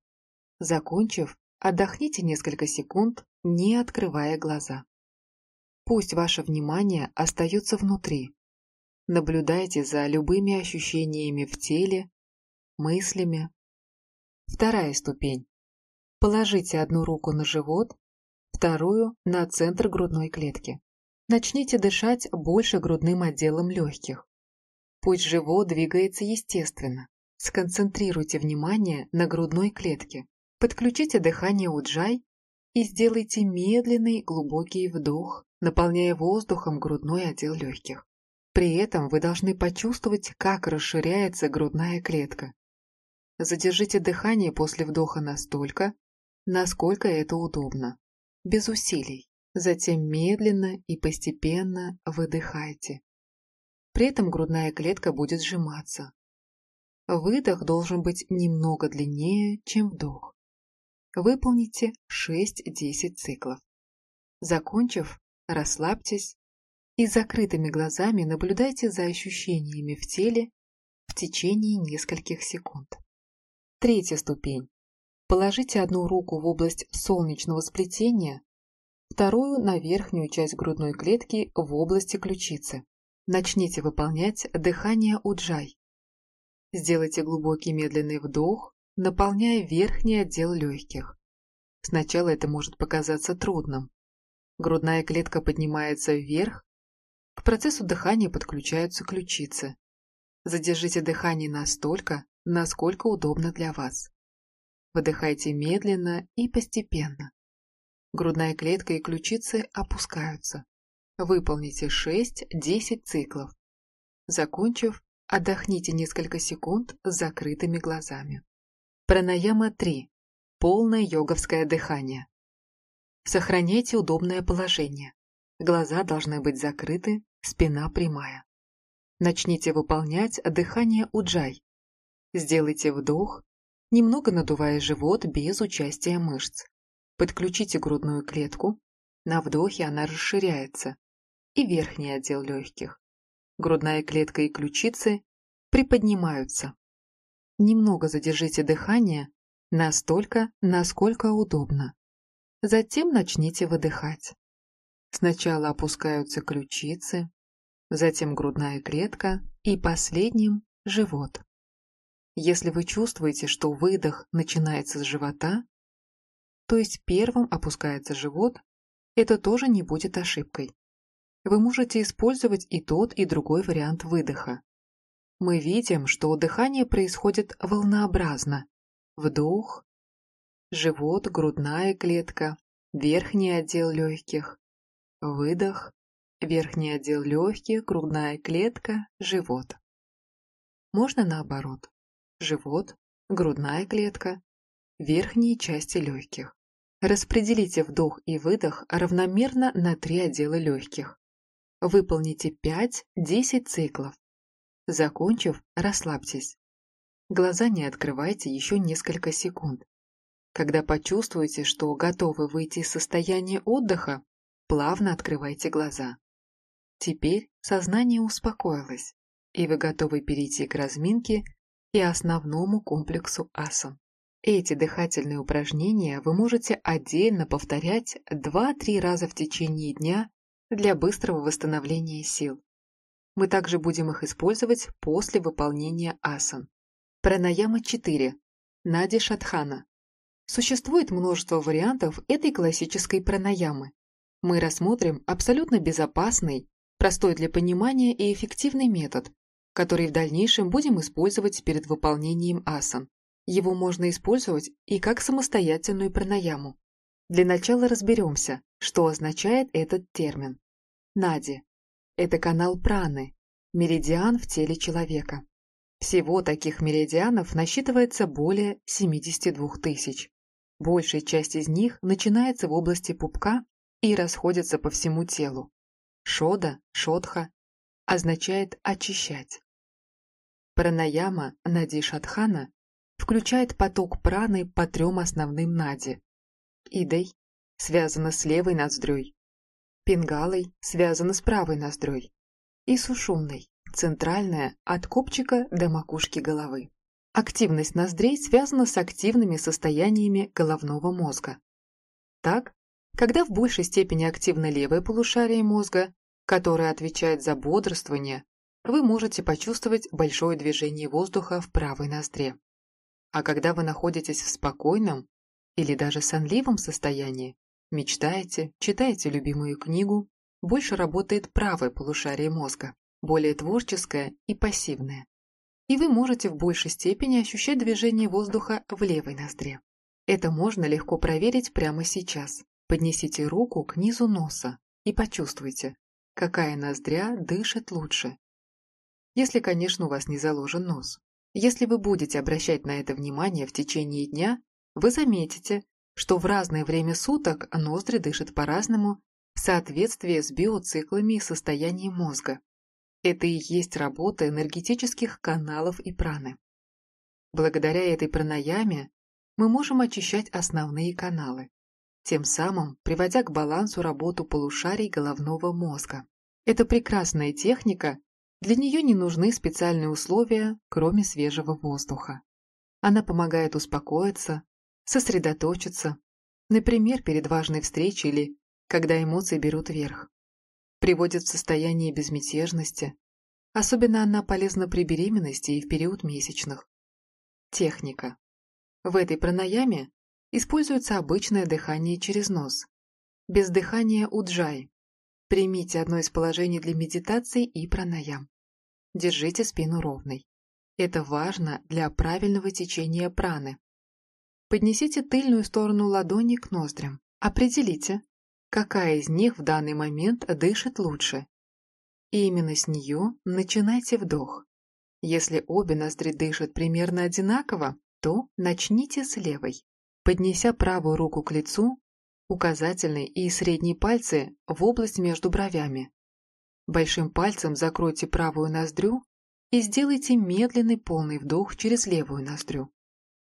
Закончив, отдохните несколько секунд, не открывая глаза. Пусть ваше внимание остается внутри. Наблюдайте за любыми ощущениями в теле, мыслями. Вторая ступень. Положите одну руку на живот, вторую – на центр грудной клетки. Начните дышать больше грудным отделом легких. Пусть живот двигается естественно. Сконцентрируйте внимание на грудной клетке. Подключите дыхание уджай и сделайте медленный глубокий вдох, наполняя воздухом грудной отдел легких. При этом вы должны почувствовать, как расширяется грудная клетка. Задержите дыхание после вдоха настолько, насколько это удобно без усилий. Затем медленно и постепенно выдыхайте. При этом грудная клетка будет сжиматься. Выдох должен быть немного длиннее, чем вдох. Выполните 6-10 циклов. Закончив, расслабьтесь и закрытыми глазами наблюдайте за ощущениями в теле в течение нескольких секунд. Третья ступень. Положите одну руку в область солнечного сплетения, вторую на верхнюю часть грудной клетки в области ключицы. Начните выполнять дыхание уджай. Сделайте глубокий медленный вдох, наполняя верхний отдел легких. Сначала это может показаться трудным. Грудная клетка поднимается вверх, к процессу дыхания подключаются ключицы. Задержите дыхание настолько, насколько удобно для вас. Выдыхайте медленно и постепенно. Грудная клетка и ключицы опускаются. Выполните 6-10 циклов. Закончив, отдохните несколько секунд с закрытыми глазами. Пранаяма 3. Полное йоговское дыхание. Сохраняйте удобное положение. Глаза должны быть закрыты, спина прямая. Начните выполнять дыхание уджай. Сделайте вдох немного надувая живот без участия мышц. Подключите грудную клетку. На вдохе она расширяется. И верхний отдел легких. Грудная клетка и ключицы приподнимаются. Немного задержите дыхание настолько, насколько удобно. Затем начните выдыхать. Сначала опускаются ключицы, затем грудная клетка и последним – живот. Если вы чувствуете, что выдох начинается с живота, то есть первым опускается живот, это тоже не будет ошибкой. Вы можете использовать и тот, и другой вариант выдоха. Мы видим, что дыхание происходит волнообразно. Вдох, живот, грудная клетка, верхний отдел легких. Выдох, верхний отдел легких, грудная клетка, живот. Можно наоборот живот, грудная клетка, верхние части легких. Распределите вдох и выдох равномерно на три отдела легких. Выполните 5-10 циклов. Закончив, расслабьтесь. Глаза не открывайте еще несколько секунд. Когда почувствуете, что готовы выйти из состояния отдыха, плавно открывайте глаза. Теперь сознание успокоилось, и вы готовы перейти к разминке и основному комплексу асан. Эти дыхательные упражнения вы можете отдельно повторять 2-3 раза в течение дня для быстрого восстановления сил. Мы также будем их использовать после выполнения асан. Пранаяма 4. Нади Шатхана. Существует множество вариантов этой классической пранаямы. Мы рассмотрим абсолютно безопасный, простой для понимания и эффективный метод, который в дальнейшем будем использовать перед выполнением асан. Его можно использовать и как самостоятельную пранаяму. Для начала разберемся, что означает этот термин. Нади – это канал праны, меридиан в теле человека. Всего таких меридианов насчитывается более 72 тысяч. Большая часть из них начинается в области пупка и расходится по всему телу. Шода, шодха означает очищать. Пранаяма Нади Шатхана включает поток праны по трем основным нади. Идой связана с левой ноздрёй, пингалой связана с правой ноздрёй и сушумной центральная от копчика до макушки головы. Активность ноздрей связана с активными состояниями головного мозга. Так, когда в большей степени активно левое полушарие мозга, которое отвечает за бодрствование, вы можете почувствовать большое движение воздуха в правой ноздре. А когда вы находитесь в спокойном или даже сонливом состоянии, мечтаете, читаете любимую книгу, больше работает правое полушарие мозга более творческое и пассивное. И вы можете в большей степени ощущать движение воздуха в левой ноздре. Это можно легко проверить прямо сейчас. Поднесите руку к низу носа и почувствуйте, какая ноздря дышит лучше. Если, конечно, у вас не заложен нос. Если вы будете обращать на это внимание в течение дня, вы заметите, что в разное время суток ноздри дышат по-разному в соответствии с биоциклами и состоянием мозга. Это и есть работа энергетических каналов и праны. Благодаря этой пранаяме мы можем очищать основные каналы, тем самым приводя к балансу работу полушарий головного мозга. Это прекрасная техника, для нее не нужны специальные условия, кроме свежего воздуха. Она помогает успокоиться, сосредоточиться, например, перед важной встречей или когда эмоции берут верх приводит в состояние безмятежности. Особенно она полезна при беременности и в период месячных. Техника. В этой пранаяме используется обычное дыхание через нос. Без дыхания уджай. Примите одно из положений для медитации и пранаям. Держите спину ровной. Это важно для правильного течения праны. Поднесите тыльную сторону ладони к ноздрям. Определите, какая из них в данный момент дышит лучше. И именно с нее начинайте вдох. Если обе ноздри дышат примерно одинаково, то начните с левой. Поднеся правую руку к лицу, указательный и средний пальцы в область между бровями. Большим пальцем закройте правую ноздрю и сделайте медленный полный вдох через левую ноздрю.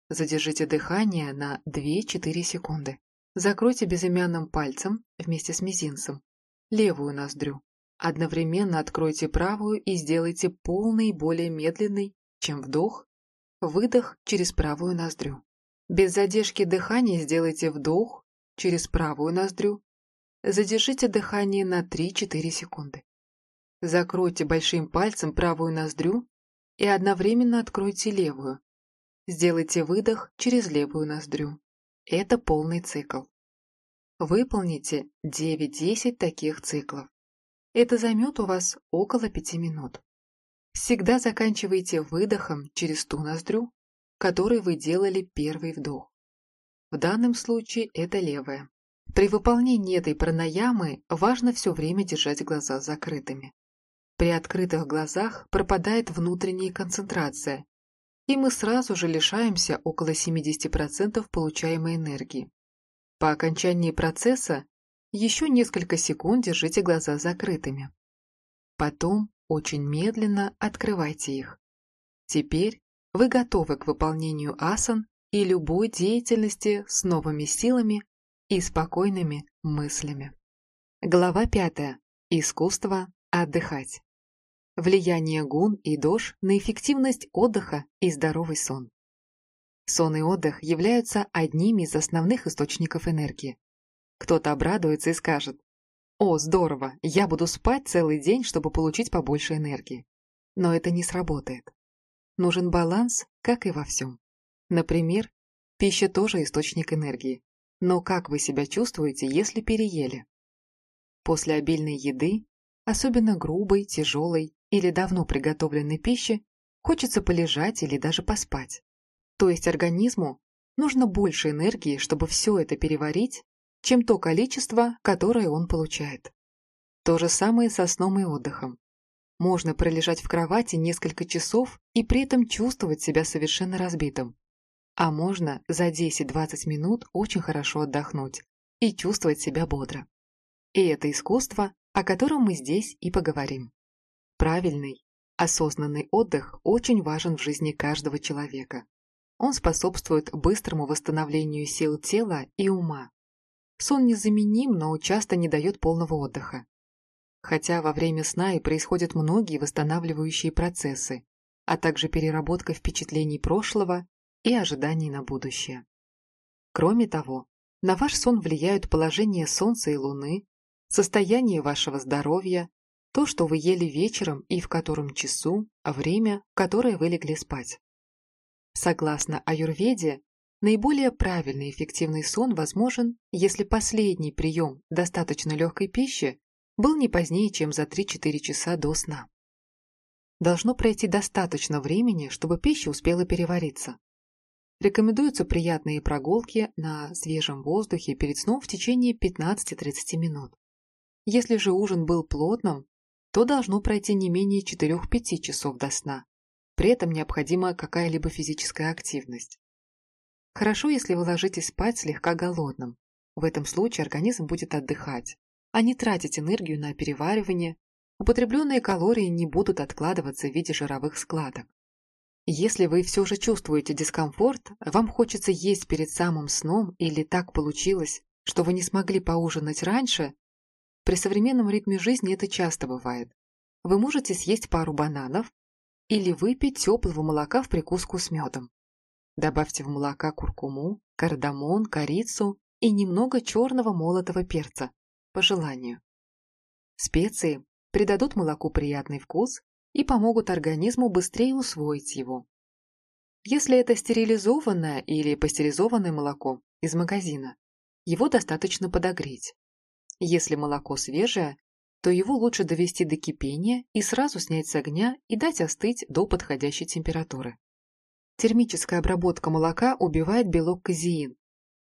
Задержите дыхание на 2-4 секунды. Закройте безымянным пальцем вместе с мизинцем левую ноздрю. Одновременно откройте правую и сделайте полный, более медленный, чем вдох, выдох через правую ноздрю. Без задержки дыхания сделайте вдох через правую ноздрю. Задержите дыхание на 3-4 секунды. Закройте большим пальцем правую ноздрю и одновременно откройте левую. Сделайте выдох через левую ноздрю. Это полный цикл. Выполните 9-10 таких циклов. Это займет у вас около 5 минут. Всегда заканчивайте выдохом через ту ноздрю, которой вы делали первый вдох. В данном случае это левая. При выполнении этой пранаямы важно все время держать глаза закрытыми. При открытых глазах пропадает внутренняя концентрация, и мы сразу же лишаемся около 70% получаемой энергии. По окончании процесса еще несколько секунд держите глаза закрытыми. Потом очень медленно открывайте их. Теперь вы готовы к выполнению асан и любой деятельности с новыми силами и спокойными мыслями. Глава 5. Искусство отдыхать. Влияние гун и дож на эффективность отдыха и здоровый сон. Сон и отдых являются одними из основных источников энергии. Кто-то обрадуется и скажет, «О, здорово, я буду спать целый день, чтобы получить побольше энергии». Но это не сработает. Нужен баланс, как и во всем. Например, пища тоже источник энергии. Но как вы себя чувствуете, если переели? После обильной еды, особенно грубой, тяжелой или давно приготовленной пищи, хочется полежать или даже поспать. То есть организму нужно больше энергии, чтобы все это переварить, чем то количество, которое он получает. То же самое со сном и отдыхом. Можно пролежать в кровати несколько часов и при этом чувствовать себя совершенно разбитым. А можно за 10-20 минут очень хорошо отдохнуть и чувствовать себя бодро. И это искусство, о котором мы здесь и поговорим. Правильный, осознанный отдых очень важен в жизни каждого человека. Он способствует быстрому восстановлению сил тела и ума. Сон незаменим, но часто не дает полного отдыха хотя во время сна и происходят многие восстанавливающие процессы, а также переработка впечатлений прошлого и ожиданий на будущее. Кроме того, на ваш сон влияют положение Солнца и Луны, состояние вашего здоровья, то, что вы ели вечером и в котором часу, а время, которое вы легли спать. Согласно аюрведе, наиболее правильный и эффективный сон возможен, если последний прием достаточно легкой пищи был не позднее, чем за 3-4 часа до сна. Должно пройти достаточно времени, чтобы пища успела перевариться. Рекомендуются приятные прогулки на свежем воздухе перед сном в течение 15-30 минут. Если же ужин был плотным, то должно пройти не менее 4-5 часов до сна. При этом необходима какая-либо физическая активность. Хорошо, если вы ложитесь спать слегка голодным. В этом случае организм будет отдыхать, а не тратить энергию на переваривание, употребленные калории не будут откладываться в виде жировых складок. Если вы все же чувствуете дискомфорт, вам хочется есть перед самым сном или так получилось, что вы не смогли поужинать раньше, при современном ритме жизни это часто бывает. Вы можете съесть пару бананов или выпить теплого молока в прикуску с медом. Добавьте в молока куркуму, кардамон, корицу и немного черного молотого перца, по желанию. Специи придадут молоку приятный вкус и помогут организму быстрее усвоить его. Если это стерилизованное или пастеризованное молоко из магазина, его достаточно подогреть. Если молоко свежее, то его лучше довести до кипения и сразу снять с огня и дать остыть до подходящей температуры. Термическая обработка молока убивает белок казеин,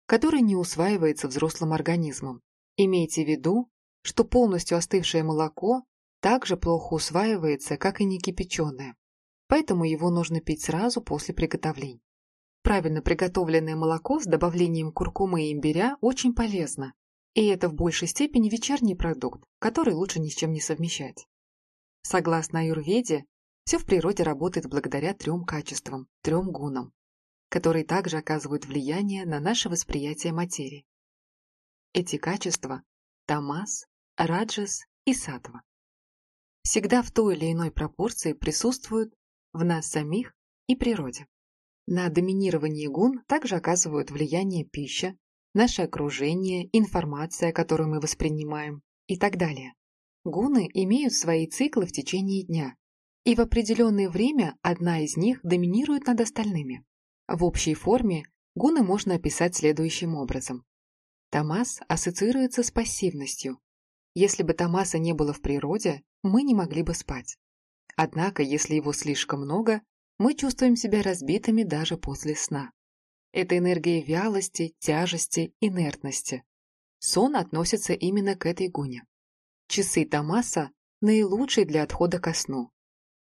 который не усваивается взрослым организмом Имейте в виду, что полностью остывшее молоко также плохо усваивается, как и некипяченое, поэтому его нужно пить сразу после приготовления. Правильно приготовленное молоко с добавлением куркумы и имбиря очень полезно, и это в большей степени вечерний продукт, который лучше ни с чем не совмещать. Согласно аюрведе, все в природе работает благодаря трем качествам, трем гунам, которые также оказывают влияние на наше восприятие материи. Эти качества – тамас, раджас и сатва. Всегда в той или иной пропорции присутствуют в нас самих и природе. На доминирование гун также оказывают влияние пища, наше окружение, информация, которую мы воспринимаем и так далее. Гуны имеют свои циклы в течение дня, и в определенное время одна из них доминирует над остальными. В общей форме гуны можно описать следующим образом. Томас ассоциируется с пассивностью. Если бы Томаса не было в природе, мы не могли бы спать. Однако, если его слишком много, мы чувствуем себя разбитыми даже после сна. Это энергия вялости, тяжести, инертности. Сон относится именно к этой гуне. Часы Томаса наилучшие для отхода ко сну.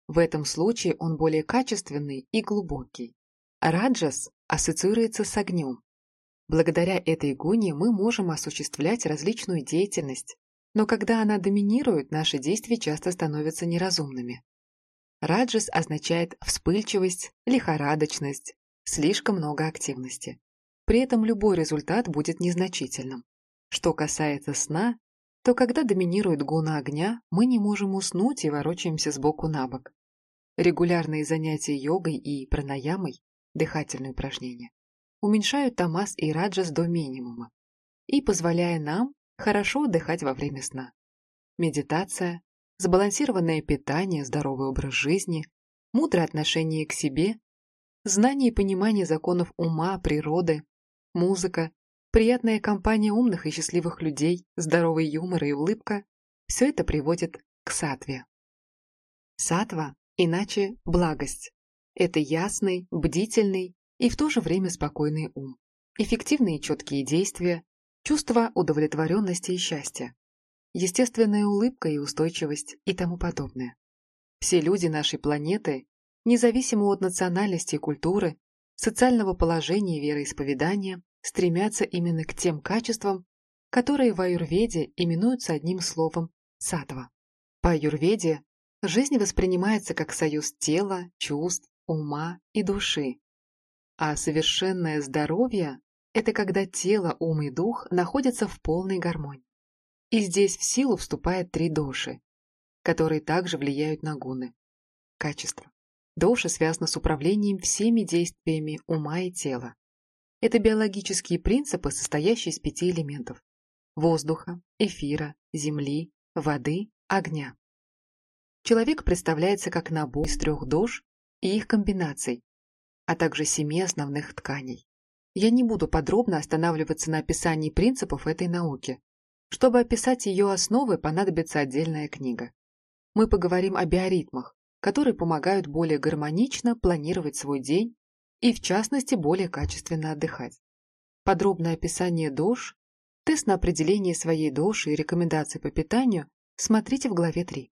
В этом случае он более качественный и глубокий. Раджас ассоциируется с огнем. Благодаря этой гуне мы можем осуществлять различную деятельность, но когда она доминирует, наши действия часто становятся неразумными. Раджас означает вспыльчивость, лихорадочность, слишком много активности. При этом любой результат будет незначительным. Что касается сна, то когда доминирует гуна огня, мы не можем уснуть и ворочаемся сбоку на бок. Регулярные занятия йогой и пранаямой, дыхательные упражнения, уменьшают тамас и раджас до минимума и позволяя нам хорошо отдыхать во время сна. Медитация, сбалансированное питание, здоровый образ жизни, мудрое отношение к себе, знание и понимание законов ума, природы, музыка, приятная компания умных и счастливых людей, здоровый юмор и улыбка – все это приводит к сатве. Сатва, иначе благость, это ясный, бдительный и в то же время спокойный ум, эффективные и четкие действия, чувство удовлетворенности и счастья, естественная улыбка и устойчивость и тому подобное. Все люди нашей планеты, независимо от национальности и культуры, социального положения и вероисповедания, стремятся именно к тем качествам, которые в аюрведе именуются одним словом сатва. По аюрведе жизнь воспринимается как союз тела, чувств, ума и души. А совершенное здоровье – это когда тело, ум и дух находятся в полной гармонии. И здесь в силу вступает три доши, которые также влияют на гуны. Качество. Доша связана с управлением всеми действиями ума и тела. Это биологические принципы, состоящие из пяти элементов – воздуха, эфира, земли, воды, огня. Человек представляется как набор из трех дож и их комбинаций, а также семи основных тканей. Я не буду подробно останавливаться на описании принципов этой науки. Чтобы описать ее основы, понадобится отдельная книга. Мы поговорим о биоритмах, которые помогают более гармонично планировать свой день и, в частности, более качественно отдыхать. Подробное описание дож, тест на определение своей доши и рекомендации по питанию смотрите в главе 3.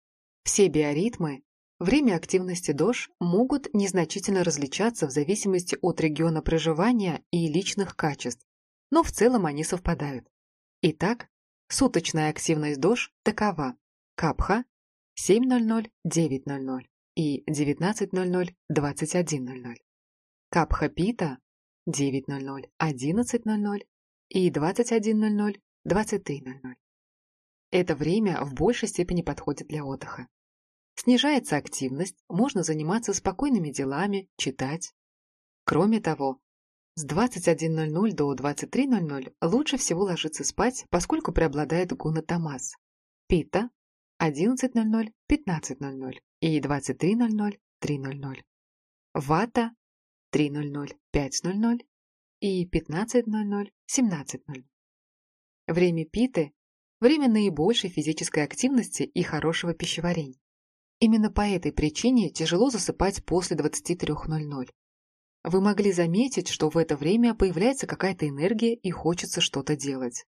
Все биоритмы, время активности дож могут незначительно различаться в зависимости от региона проживания и личных качеств, но в целом они совпадают. Итак, суточная активность дож такова. Капха 7.00-9.00 и 19.00-21.00. Капха-Пита 9.00, 11.00 и 21.00, 23.00. Это время в большей степени подходит для отдыха. Снижается активность, можно заниматься спокойными делами, читать. Кроме того, с 21.00 до 23.00 лучше всего ложиться спать, поскольку преобладает гуна тамас. Пита 11.00, 15.00 и 23.00, 3.00. Вата 3.00, 5.00 и 15.00, 17.00. Время питы – время наибольшей физической активности и хорошего пищеварения. Именно по этой причине тяжело засыпать после 23.00. Вы могли заметить, что в это время появляется какая-то энергия и хочется что-то делать.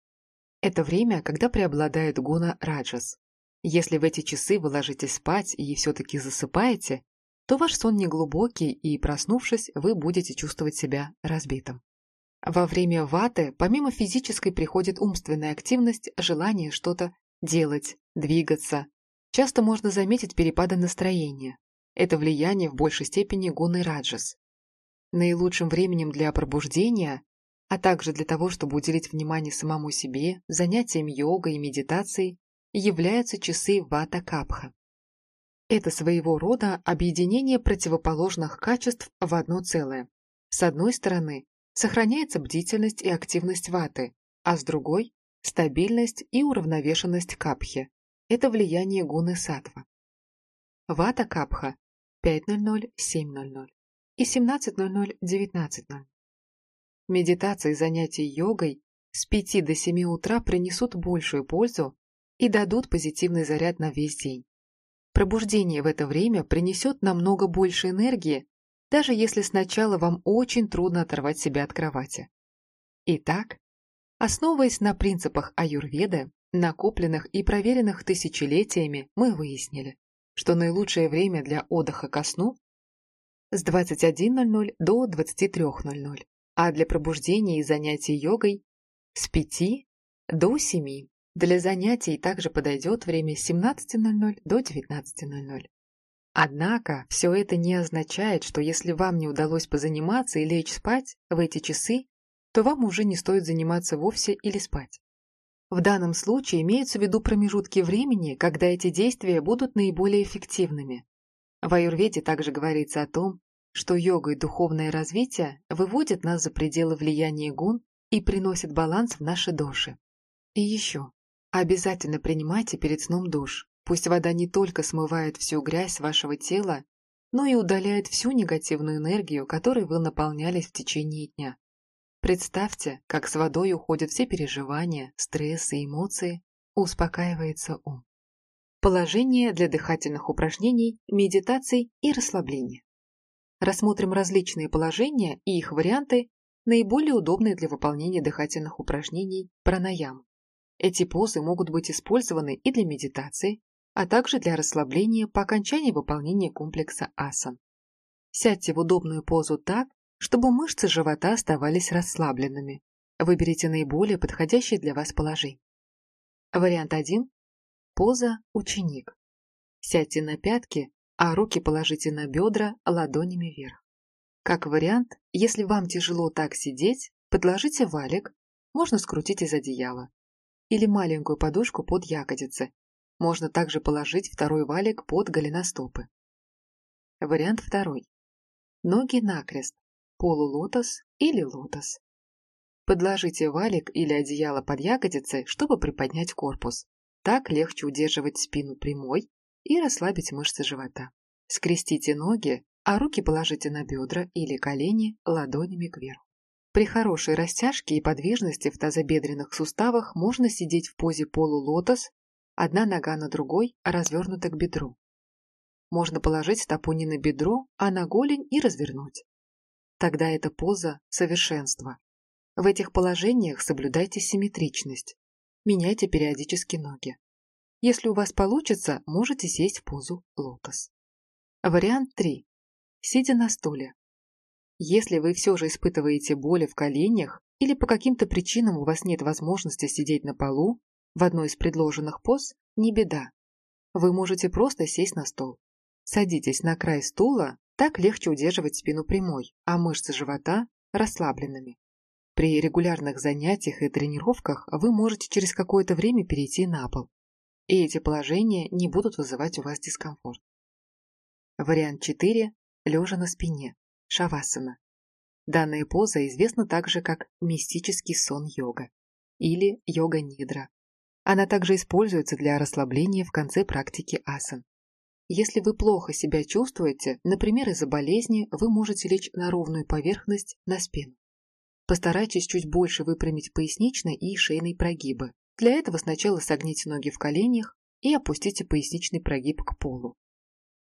Это время, когда преобладает гуна раджас. Если в эти часы вы ложитесь спать и все-таки засыпаете, то ваш сон не глубокий, и, проснувшись, вы будете чувствовать себя разбитым. Во время ваты, помимо физической, приходит умственная активность, желание что-то делать, двигаться. Часто можно заметить перепады настроения. Это влияние в большей степени гуны раджас. Наилучшим временем для пробуждения, а также для того, чтобы уделить внимание самому себе, занятиям йогой и медитацией, являются часы вата-капха. Это своего рода объединение противоположных качеств в одно целое. С одной стороны, сохраняется бдительность и активность ваты, а с другой – стабильность и уравновешенность капхи. Это влияние гуны сатва. Вата капха 5.00-7.00 и 17.00-19.00. Медитация и занятия йогой с 5 до 7 утра принесут большую пользу и дадут позитивный заряд на весь день. Пробуждение в это время принесет намного больше энергии, даже если сначала вам очень трудно оторвать себя от кровати. Итак, основываясь на принципах аюрведы, накопленных и проверенных тысячелетиями, мы выяснили, что наилучшее время для отдыха ко сну с 21.00 до 23.00, а для пробуждения и занятий йогой с 5 до 7. Для занятий также подойдет время с 17.00 до 19.00. Однако, все это не означает, что если вам не удалось позаниматься и лечь спать в эти часы, то вам уже не стоит заниматься вовсе или спать. В данном случае имеются в виду промежутки времени, когда эти действия будут наиболее эффективными. В аюрведе также говорится о том, что йога и духовное развитие выводят нас за пределы влияния гун и приносят баланс в наши души. И еще, обязательно принимайте перед сном душ. Пусть вода не только смывает всю грязь вашего тела, но и удаляет всю негативную энергию, которой вы наполнялись в течение дня. Представьте, как с водой уходят все переживания, стресс и эмоции, успокаивается ум. Положение для дыхательных упражнений, медитаций и расслабления. Рассмотрим различные положения и их варианты, наиболее удобные для выполнения дыхательных упражнений пранаям. Эти позы могут быть использованы и для медитации, а также для расслабления по окончании выполнения комплекса асан. Сядьте в удобную позу так, чтобы мышцы живота оставались расслабленными. Выберите наиболее подходящее для вас положение. Вариант 1. Поза «Ученик». Сядьте на пятки, а руки положите на бедра ладонями вверх. Как вариант, если вам тяжело так сидеть, подложите валик, можно скрутить из одеяла, или маленькую подушку под ягодицы. Можно также положить второй валик под голеностопы. Вариант второй. Ноги накрест, полулотос или лотос. Подложите валик или одеяло под ягодицы, чтобы приподнять корпус. Так легче удерживать спину прямой и расслабить мышцы живота. Скрестите ноги, а руки положите на бедра или колени ладонями кверху. При хорошей растяжке и подвижности в тазобедренных суставах можно сидеть в позе полулотос, одна нога на другой развернута к бедру. Можно положить стопу не на бедро, а на голень и развернуть. Тогда это поза совершенства. В этих положениях соблюдайте симметричность. Меняйте периодически ноги. Если у вас получится, можете сесть в позу лотос. Вариант 3. Сидя на стуле. Если вы все же испытываете боли в коленях или по каким-то причинам у вас нет возможности сидеть на полу, в одной из предложенных поз, не беда. Вы можете просто сесть на стол. Садитесь на край стула так легче удерживать спину прямой, а мышцы живота расслабленными. При регулярных занятиях и тренировках вы можете через какое-то время перейти на пол, и эти положения не будут вызывать у вас дискомфорт. Вариант 4. Лежа на спине. Шавасана. Данная поза известна также как мистический сон йога или йога-нидра. Она также используется для расслабления в конце практики асан. Если вы плохо себя чувствуете, например, из-за болезни, вы можете лечь на ровную поверхность на спину. Постарайтесь чуть больше выпрямить поясничные и шейные прогибы. Для этого сначала согните ноги в коленях и опустите поясничный прогиб к полу.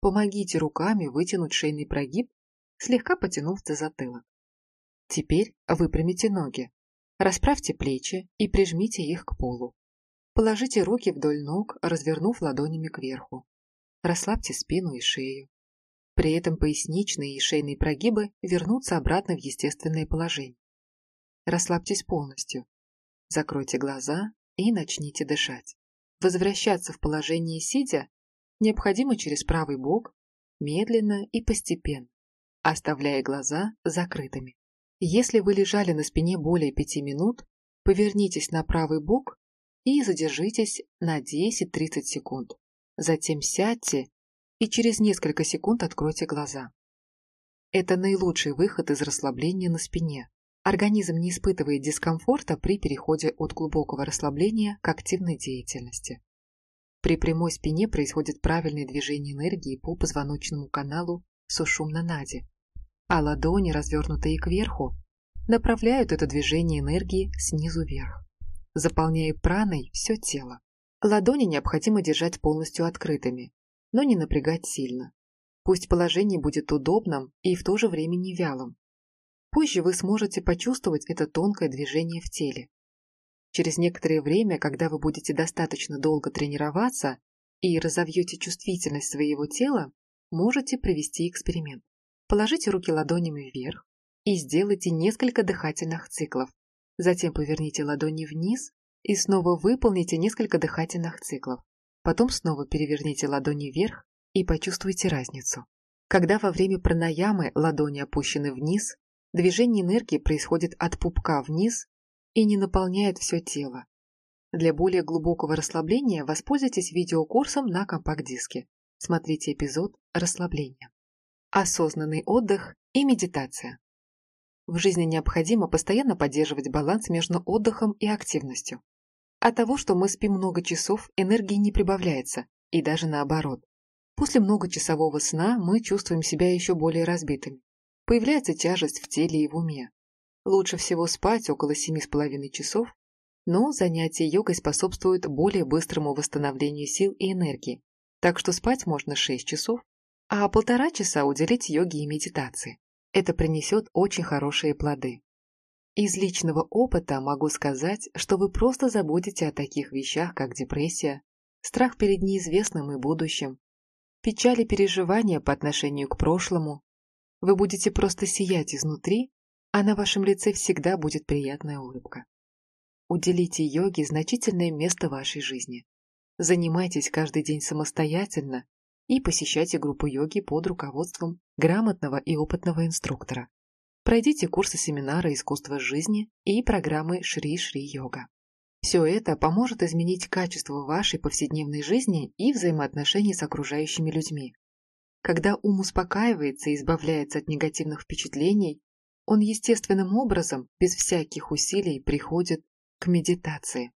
Помогите руками вытянуть шейный прогиб, слегка потянув за затылок. Теперь выпрямите ноги. Расправьте плечи и прижмите их к полу. Положите руки вдоль ног, развернув ладонями кверху. Расслабьте спину и шею. При этом поясничные и шейные прогибы вернутся обратно в естественное положение. Расслабьтесь полностью. Закройте глаза и начните дышать. Возвращаться в положение сидя необходимо через правый бок, медленно и постепенно, оставляя глаза закрытыми. Если вы лежали на спине более пяти минут, повернитесь на правый бок и задержитесь на 10-30 секунд. Затем сядьте и через несколько секунд откройте глаза. Это наилучший выход из расслабления на спине. Организм не испытывает дискомфорта при переходе от глубокого расслабления к активной деятельности. При прямой спине происходит правильное движение энергии по позвоночному каналу сушумна-нади, а ладони, развернутые кверху, направляют это движение энергии снизу вверх, заполняя праной все тело. Ладони необходимо держать полностью открытыми, но не напрягать сильно. Пусть положение будет удобным и в то же время не вялым. Позже вы сможете почувствовать это тонкое движение в теле. Через некоторое время, когда вы будете достаточно долго тренироваться и разовьете чувствительность своего тела, можете провести эксперимент. Положите руки ладонями вверх, и сделайте несколько дыхательных циклов. Затем поверните ладони вниз и снова выполните несколько дыхательных циклов. Потом снова переверните ладони вверх и почувствуйте разницу. Когда во время пранаямы ладони опущены вниз, движение энергии происходит от пупка вниз и не наполняет все тело. Для более глубокого расслабления воспользуйтесь видеокурсом на компакт-диске. Смотрите эпизод «Расслабление». Осознанный отдых и медитация. В жизни необходимо постоянно поддерживать баланс между отдыхом и активностью. От того, что мы спим много часов, энергии не прибавляется, и даже наоборот. После многочасового сна мы чувствуем себя еще более разбитыми. Появляется тяжесть в теле и в уме. Лучше всего спать около 7,5 часов, но занятия йогой способствуют более быстрому восстановлению сил и энергии, так что спать можно 6 часов, а полтора часа уделить йоге и медитации. Это принесет очень хорошие плоды. Из личного опыта могу сказать, что вы просто забудете о таких вещах, как депрессия, страх перед неизвестным и будущим, печали переживания по отношению к прошлому. Вы будете просто сиять изнутри, а на вашем лице всегда будет приятная улыбка. Уделите йоге значительное место вашей жизни. Занимайтесь каждый день самостоятельно и посещайте группу йоги под руководством грамотного и опытного инструктора. Пройдите курсы семинара «Искусство жизни» и программы «Шри-Шри-йога». Все это поможет изменить качество вашей повседневной жизни и взаимоотношений с окружающими людьми. Когда ум успокаивается и избавляется от негативных впечатлений, он естественным образом, без всяких усилий, приходит к медитации.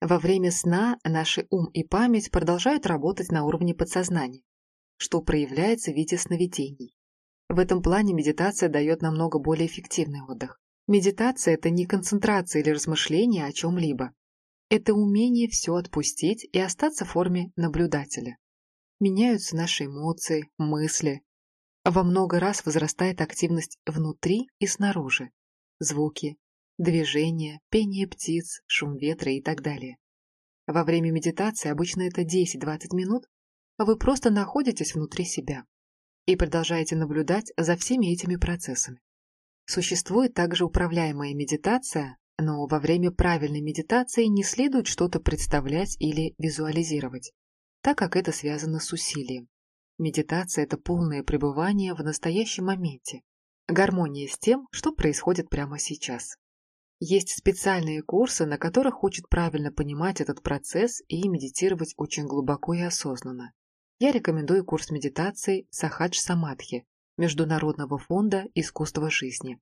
Во время сна наши ум и память продолжают работать на уровне подсознания, что проявляется в виде сновидений. В этом плане медитация дает намного более эффективный отдых. Медитация – это не концентрация или размышление о чем-либо. Это умение все отпустить и остаться в форме наблюдателя. Меняются наши эмоции, мысли. Во много раз возрастает активность внутри и снаружи. Звуки, движения, пение птиц, шум ветра и так далее. Во время медитации, обычно это 10-20 минут, вы просто находитесь внутри себя и продолжаете наблюдать за всеми этими процессами. Существует также управляемая медитация, но во время правильной медитации не следует что-то представлять или визуализировать, так как это связано с усилием. Медитация – это полное пребывание в настоящем моменте, гармония с тем, что происходит прямо сейчас. Есть специальные курсы, на которых учат правильно понимать этот процесс и медитировать очень глубоко и осознанно я рекомендую курс медитации Сахадж Самадхи Международного фонда искусства жизни,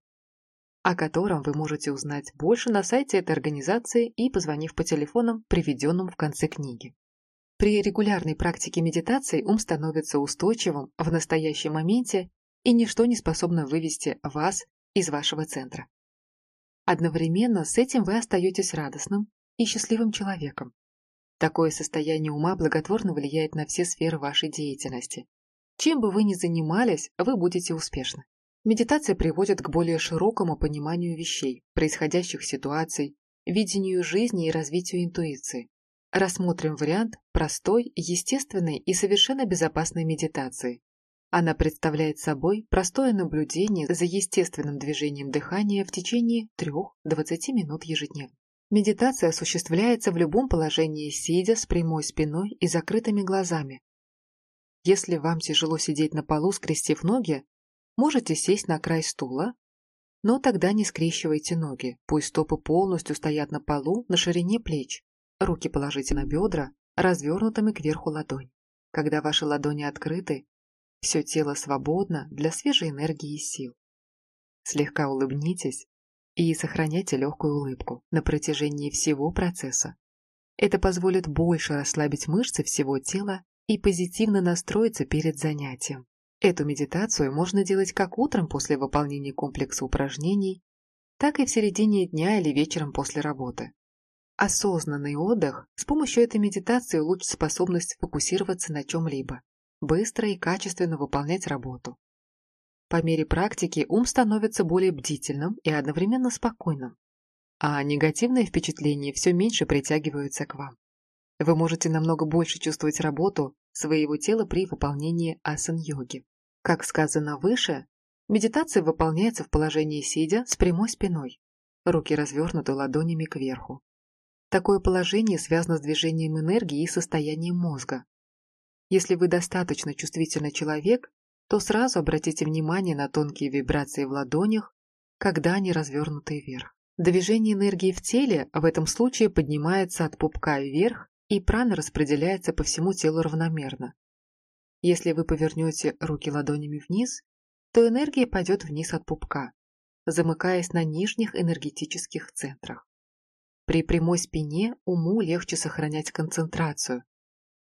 о котором вы можете узнать больше на сайте этой организации и позвонив по телефонам, приведенным в конце книги. При регулярной практике медитации ум становится устойчивым в настоящем моменте, и ничто не способно вывести вас из вашего центра. Одновременно с этим вы остаетесь радостным и счастливым человеком, Такое состояние ума благотворно влияет на все сферы вашей деятельности. Чем бы вы ни занимались, вы будете успешны. Медитация приводит к более широкому пониманию вещей, происходящих ситуаций, видению жизни и развитию интуиции. Рассмотрим вариант простой, естественной и совершенно безопасной медитации. Она представляет собой простое наблюдение за естественным движением дыхания в течение 3-20 минут ежедневно. Медитация осуществляется в любом положении, сидя с прямой спиной и закрытыми глазами. Если вам тяжело сидеть на полу, скрестив ноги, можете сесть на край стула, но тогда не скрещивайте ноги, пусть стопы полностью стоят на полу на ширине плеч. Руки положите на бедра, развернутыми кверху ладонь. Когда ваши ладони открыты, все тело свободно для свежей энергии и сил. Слегка улыбнитесь и сохраняйте легкую улыбку на протяжении всего процесса. Это позволит больше расслабить мышцы всего тела и позитивно настроиться перед занятием. Эту медитацию можно делать как утром после выполнения комплекса упражнений, так и в середине дня или вечером после работы. Осознанный отдых с помощью этой медитации улучшит способность фокусироваться на чем-либо, быстро и качественно выполнять работу, по мере практики ум становится более бдительным и одновременно спокойным, а негативные впечатления все меньше притягиваются к вам. Вы можете намного больше чувствовать работу своего тела при выполнении асан-йоги. Как сказано выше, Медитация выполняется в положении сидя с прямой спиной. Руки развернуты ладонями кверху. Такое положение связано с движением энергии и состоянием мозга. Если вы достаточно чувствительный человек, то сразу обратите внимание на тонкие вибрации в ладонях, когда они развернуты вверх. Движение энергии в теле в этом случае поднимается от пупка вверх, и прана распределяется по всему телу равномерно. Если вы повернете руки ладонями вниз, то энергия пойдет вниз от пупка, замыкаясь на нижних энергетических центрах. При прямой спине уму легче сохранять концентрацию.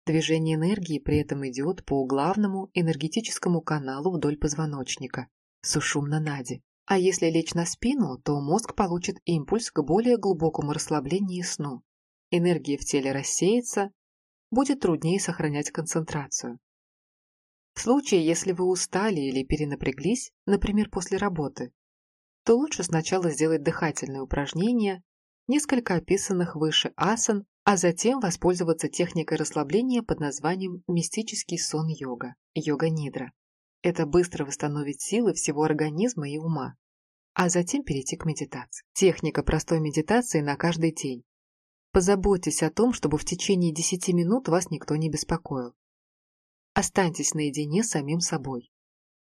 Движение энергии при этом идет по главному энергетическому каналу вдоль позвоночника, сушумна нади. А если лечь на спину, то мозг получит импульс к более глубокому расслаблению и сну. Энергия в теле рассеется, будет труднее сохранять концентрацию. В случае, если вы устали или перенапряглись, например, после работы, то лучше сначала сделать дыхательные упражнения, несколько описанных выше асан, а затем воспользоваться техникой расслабления под названием мистический сон йога, йога-нидра. Это быстро восстановит силы всего организма и ума, а затем перейти к медитации. Техника простой медитации на каждый день. Позаботьтесь о том, чтобы в течение 10 минут вас никто не беспокоил. Останьтесь наедине с самим собой.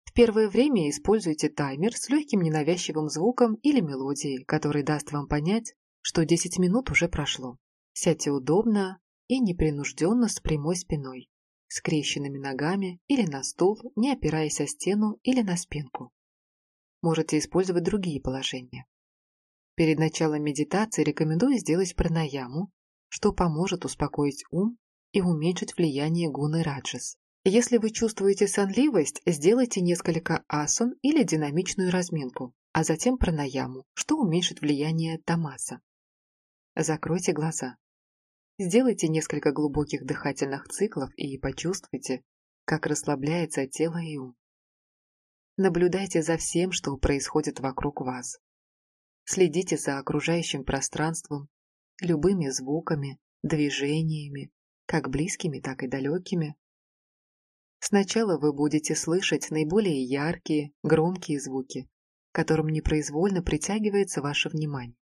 В первое время используйте таймер с легким ненавязчивым звуком или мелодией, который даст вам понять, что 10 минут уже прошло. Сядьте удобно и непринужденно с прямой спиной, скрещенными ногами или на стул, не опираясь о стену или на спинку. Можете использовать другие положения. Перед началом медитации рекомендую сделать пранаяму, что поможет успокоить ум и уменьшить влияние гуны раджас. Если вы чувствуете сонливость, сделайте несколько асан или динамичную разминку, а затем пранаяму, что уменьшит влияние тамаса. Закройте глаза. Сделайте несколько глубоких дыхательных циклов и почувствуйте, как расслабляется тело и ум. Наблюдайте за всем, что происходит вокруг вас. Следите за окружающим пространством, любыми звуками, движениями, как близкими, так и далекими. Сначала вы будете слышать наиболее яркие, громкие звуки, которым непроизвольно притягивается ваше внимание.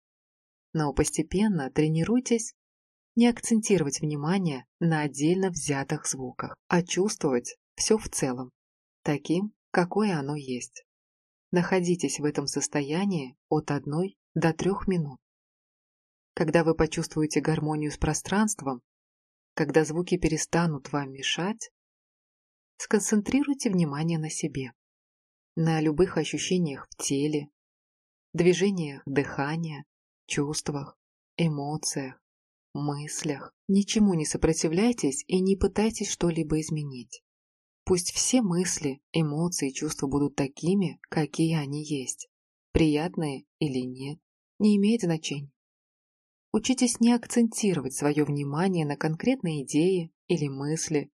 Но постепенно тренируйтесь не акцентировать внимание на отдельно взятых звуках, а чувствовать все в целом, таким, какое оно есть. Находитесь в этом состоянии от одной до трех минут. Когда вы почувствуете гармонию с пространством, когда звуки перестанут вам мешать, сконцентрируйте внимание на себе, на любых ощущениях в теле, движениях дыхания, чувствах, эмоциях, мыслях. Ничему не сопротивляйтесь и не пытайтесь что-либо изменить. Пусть все мысли, эмоции и чувства будут такими, какие они есть. Приятные или нет, не имеет значения. Учитесь не акцентировать свое внимание на конкретные идеи или мысли,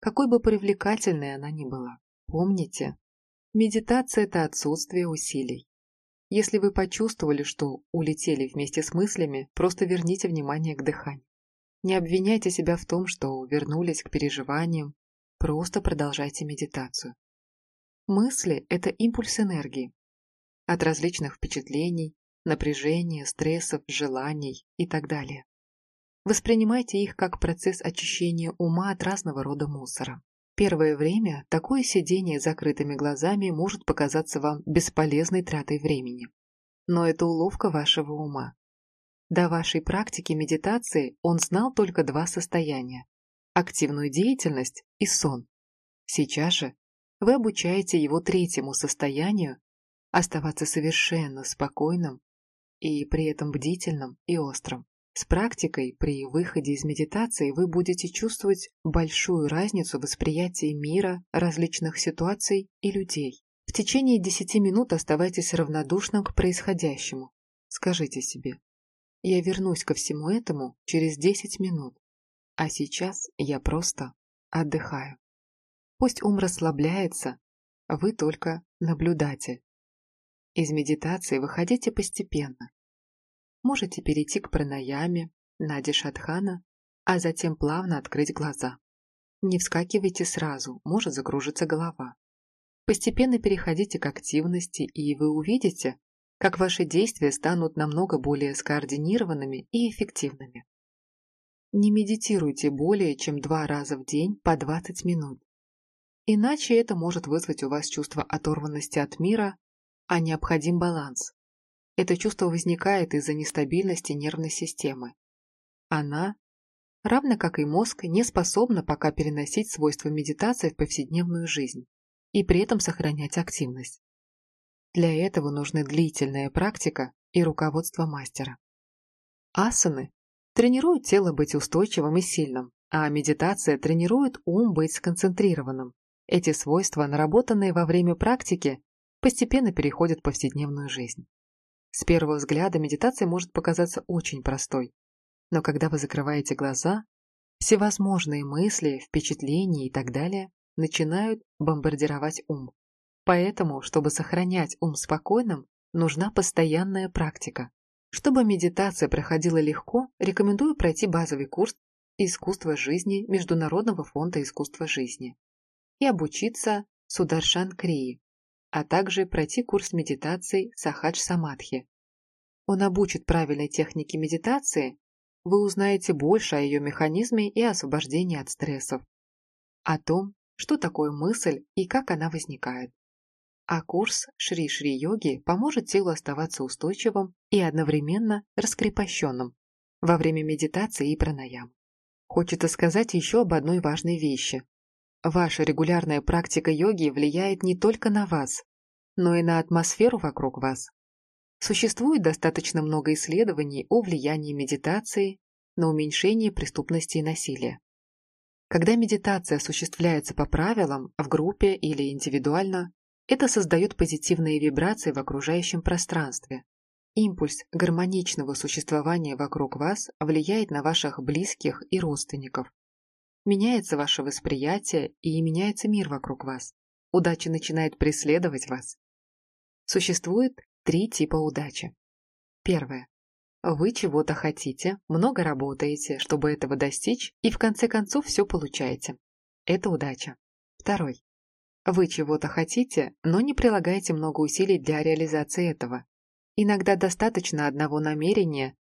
какой бы привлекательной она ни была. Помните, медитация – это отсутствие усилий. Если вы почувствовали, что улетели вместе с мыслями, просто верните внимание к дыханию. Не обвиняйте себя в том, что вернулись к переживаниям Просто продолжайте медитацию. Мысли – это импульс энергии. От различных впечатлений, напряжения, стрессов, желаний и так далее. Воспринимайте их как процесс очищения ума от разного рода мусора. Первое время такое сидение с закрытыми глазами может показаться вам бесполезной тратой времени. Но это уловка вашего ума. До вашей практики медитации он знал только два состояния активную деятельность и сон. Сейчас же вы обучаете его третьему состоянию оставаться совершенно спокойным и при этом бдительным и острым. С практикой при выходе из медитации вы будете чувствовать большую разницу восприятия мира, различных ситуаций и людей. В течение 10 минут оставайтесь равнодушным к происходящему. Скажите себе, я вернусь ко всему этому через 10 минут. А сейчас я просто отдыхаю. Пусть ум расслабляется, вы только наблюдатель. Из медитации выходите постепенно. Можете перейти к пранаяме, нади шатхана, а затем плавно открыть глаза. Не вскакивайте сразу, может закружиться голова. Постепенно переходите к активности, и вы увидите, как ваши действия станут намного более скоординированными и эффективными. Не медитируйте более чем два раза в день по 20 минут. Иначе это может вызвать у вас чувство оторванности от мира, а необходим баланс. Это чувство возникает из-за нестабильности нервной системы. Она, равно как и мозг, не способна пока переносить свойства медитации в повседневную жизнь и при этом сохранять активность. Для этого нужны длительная практика и руководство мастера. Асаны тренируют тело быть устойчивым и сильным, а медитация тренирует ум быть сконцентрированным. Эти свойства, наработанные во время практики, постепенно переходят в повседневную жизнь. С первого взгляда медитация может показаться очень простой, но когда вы закрываете глаза, всевозможные мысли, впечатления и так далее начинают бомбардировать ум. Поэтому, чтобы сохранять ум спокойным, нужна постоянная практика. Чтобы медитация проходила легко, рекомендую пройти базовый курс «Искусство жизни» Международного фонда искусства жизни и обучиться Сударшан Крии, а также пройти курс медитации Сахадж Самадхи. Он обучит правильной технике медитации, вы узнаете больше о ее механизме и освобождении от стрессов, о том, что такое мысль и как она возникает. А курс Шри-Шри-йоги поможет телу оставаться устойчивым и одновременно раскрепощенным во время медитации и пранаям. Хочется сказать еще об одной важной вещи. Ваша регулярная практика йоги влияет не только на вас, но и на атмосферу вокруг вас. Существует достаточно много исследований о влиянии медитации на уменьшение преступности и насилия. Когда медитация осуществляется по правилам, в группе или индивидуально, это создает позитивные вибрации в окружающем пространстве. Импульс гармоничного существования вокруг вас влияет на ваших близких и родственников. Меняется ваше восприятие и меняется мир вокруг вас. Удача начинает преследовать вас. Существует три типа удачи. Первое. Вы чего-то хотите, много работаете, чтобы этого достичь, и в конце концов все получаете. Это удача. Второй. Вы чего-то хотите, но не прилагаете много усилий для реализации этого. Иногда достаточно одного намерения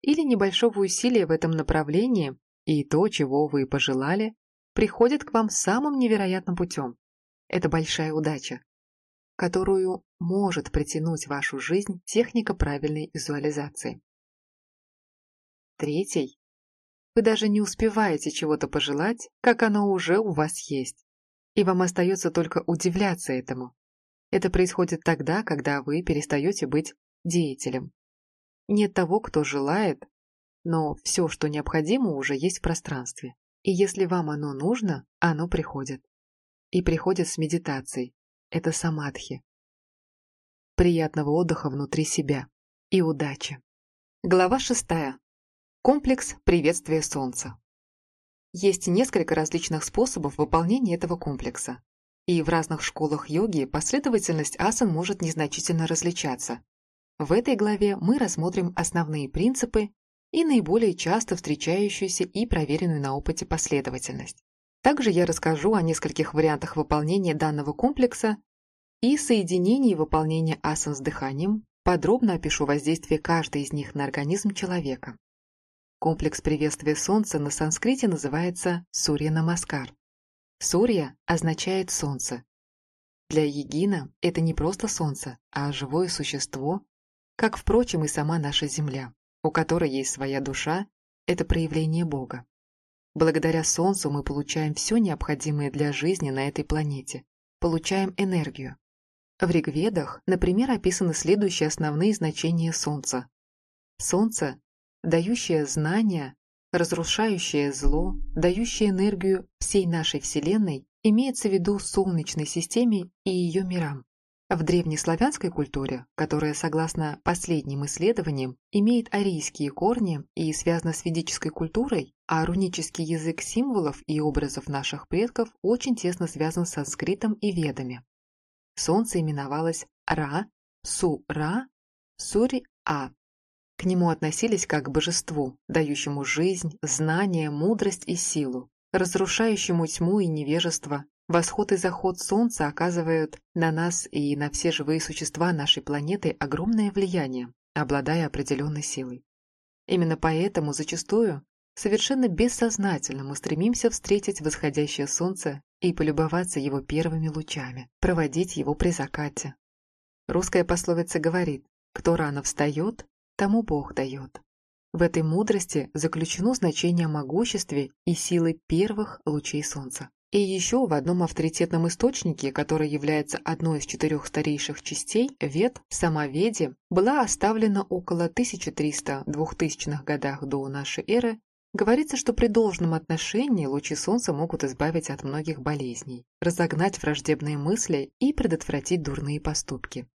или небольшого усилия в этом направлении, и то, чего вы пожелали, приходит к вам самым невероятным путем. Это большая удача, которую может притянуть в вашу жизнь техника правильной визуализации. Третий. Вы даже не успеваете чего-то пожелать, как оно уже у вас есть и вам остается только удивляться этому. Это происходит тогда, когда вы перестаете быть деятелем. Нет того, кто желает, но все, что необходимо, уже есть в пространстве. И если вам оно нужно, оно приходит. И приходит с медитацией. Это самадхи. Приятного отдыха внутри себя. И удачи. Глава шестая. Комплекс приветствия солнца. Есть несколько различных способов выполнения этого комплекса. И в разных школах йоги последовательность асан может незначительно различаться. В этой главе мы рассмотрим основные принципы и наиболее часто встречающуюся и проверенную на опыте последовательность. Также я расскажу о нескольких вариантах выполнения данного комплекса и соединении выполнения асан с дыханием, подробно опишу воздействие каждой из них на организм человека. Комплекс приветствия Солнца на санскрите называется Сурья Намаскар. Сурья означает солнце. Для Егина это не просто солнце, а живое существо, как, впрочем, и сама наша Земля, у которой есть своя душа, это проявление Бога. Благодаря Солнцу мы получаем все необходимое для жизни на этой планете, получаем энергию. В Ригведах, например, описаны следующие основные значения Солнца. Солнце дающее знания, разрушающее зло, дающее энергию всей нашей Вселенной, имеется в виду Солнечной системе и ее мирам. В древнеславянской культуре, которая, согласно последним исследованиям, имеет арийские корни и связана с ведической культурой, а рунический язык символов и образов наших предков очень тесно связан с санскритом и ведами. Солнце именовалось Ра, Су-Ра, Сури-А, к нему относились как к божеству, дающему жизнь, знания, мудрость и силу, разрушающему тьму и невежество, Восход и заход Солнца оказывают на нас и на все живые существа нашей планеты огромное влияние, обладая определенной силой. Именно поэтому зачастую совершенно бессознательно мы стремимся встретить восходящее Солнце и полюбоваться его первыми лучами, проводить его при закате. Русская пословица говорит «Кто рано встает, тому Бог дает». В этой мудрости заключено значение могуществе и силы первых лучей Солнца. И еще в одном авторитетном источнике, который является одной из четырех старейших частей, Вед, Самоведе, была оставлена около 1300-2000-х годах до нашей эры, говорится, что при должном отношении лучи Солнца могут избавить от многих болезней, разогнать враждебные мысли и предотвратить дурные поступки.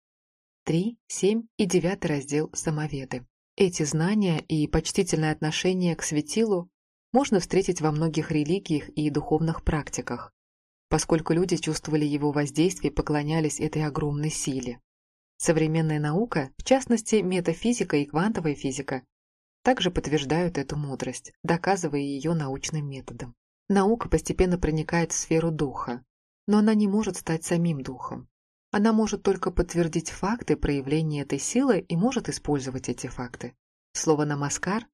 3, 7 и 9 раздел Самоведы. Эти знания и почтительное отношение к светилу можно встретить во многих религиях и духовных практиках, поскольку люди чувствовали его воздействие и поклонялись этой огромной силе. Современная наука, в частности метафизика и квантовая физика, также подтверждают эту мудрость, доказывая ее научным методом. Наука постепенно проникает в сферу духа, но она не может стать самим духом. Она может только подтвердить факты проявления этой силы и может использовать эти факты. Слово «намаскар»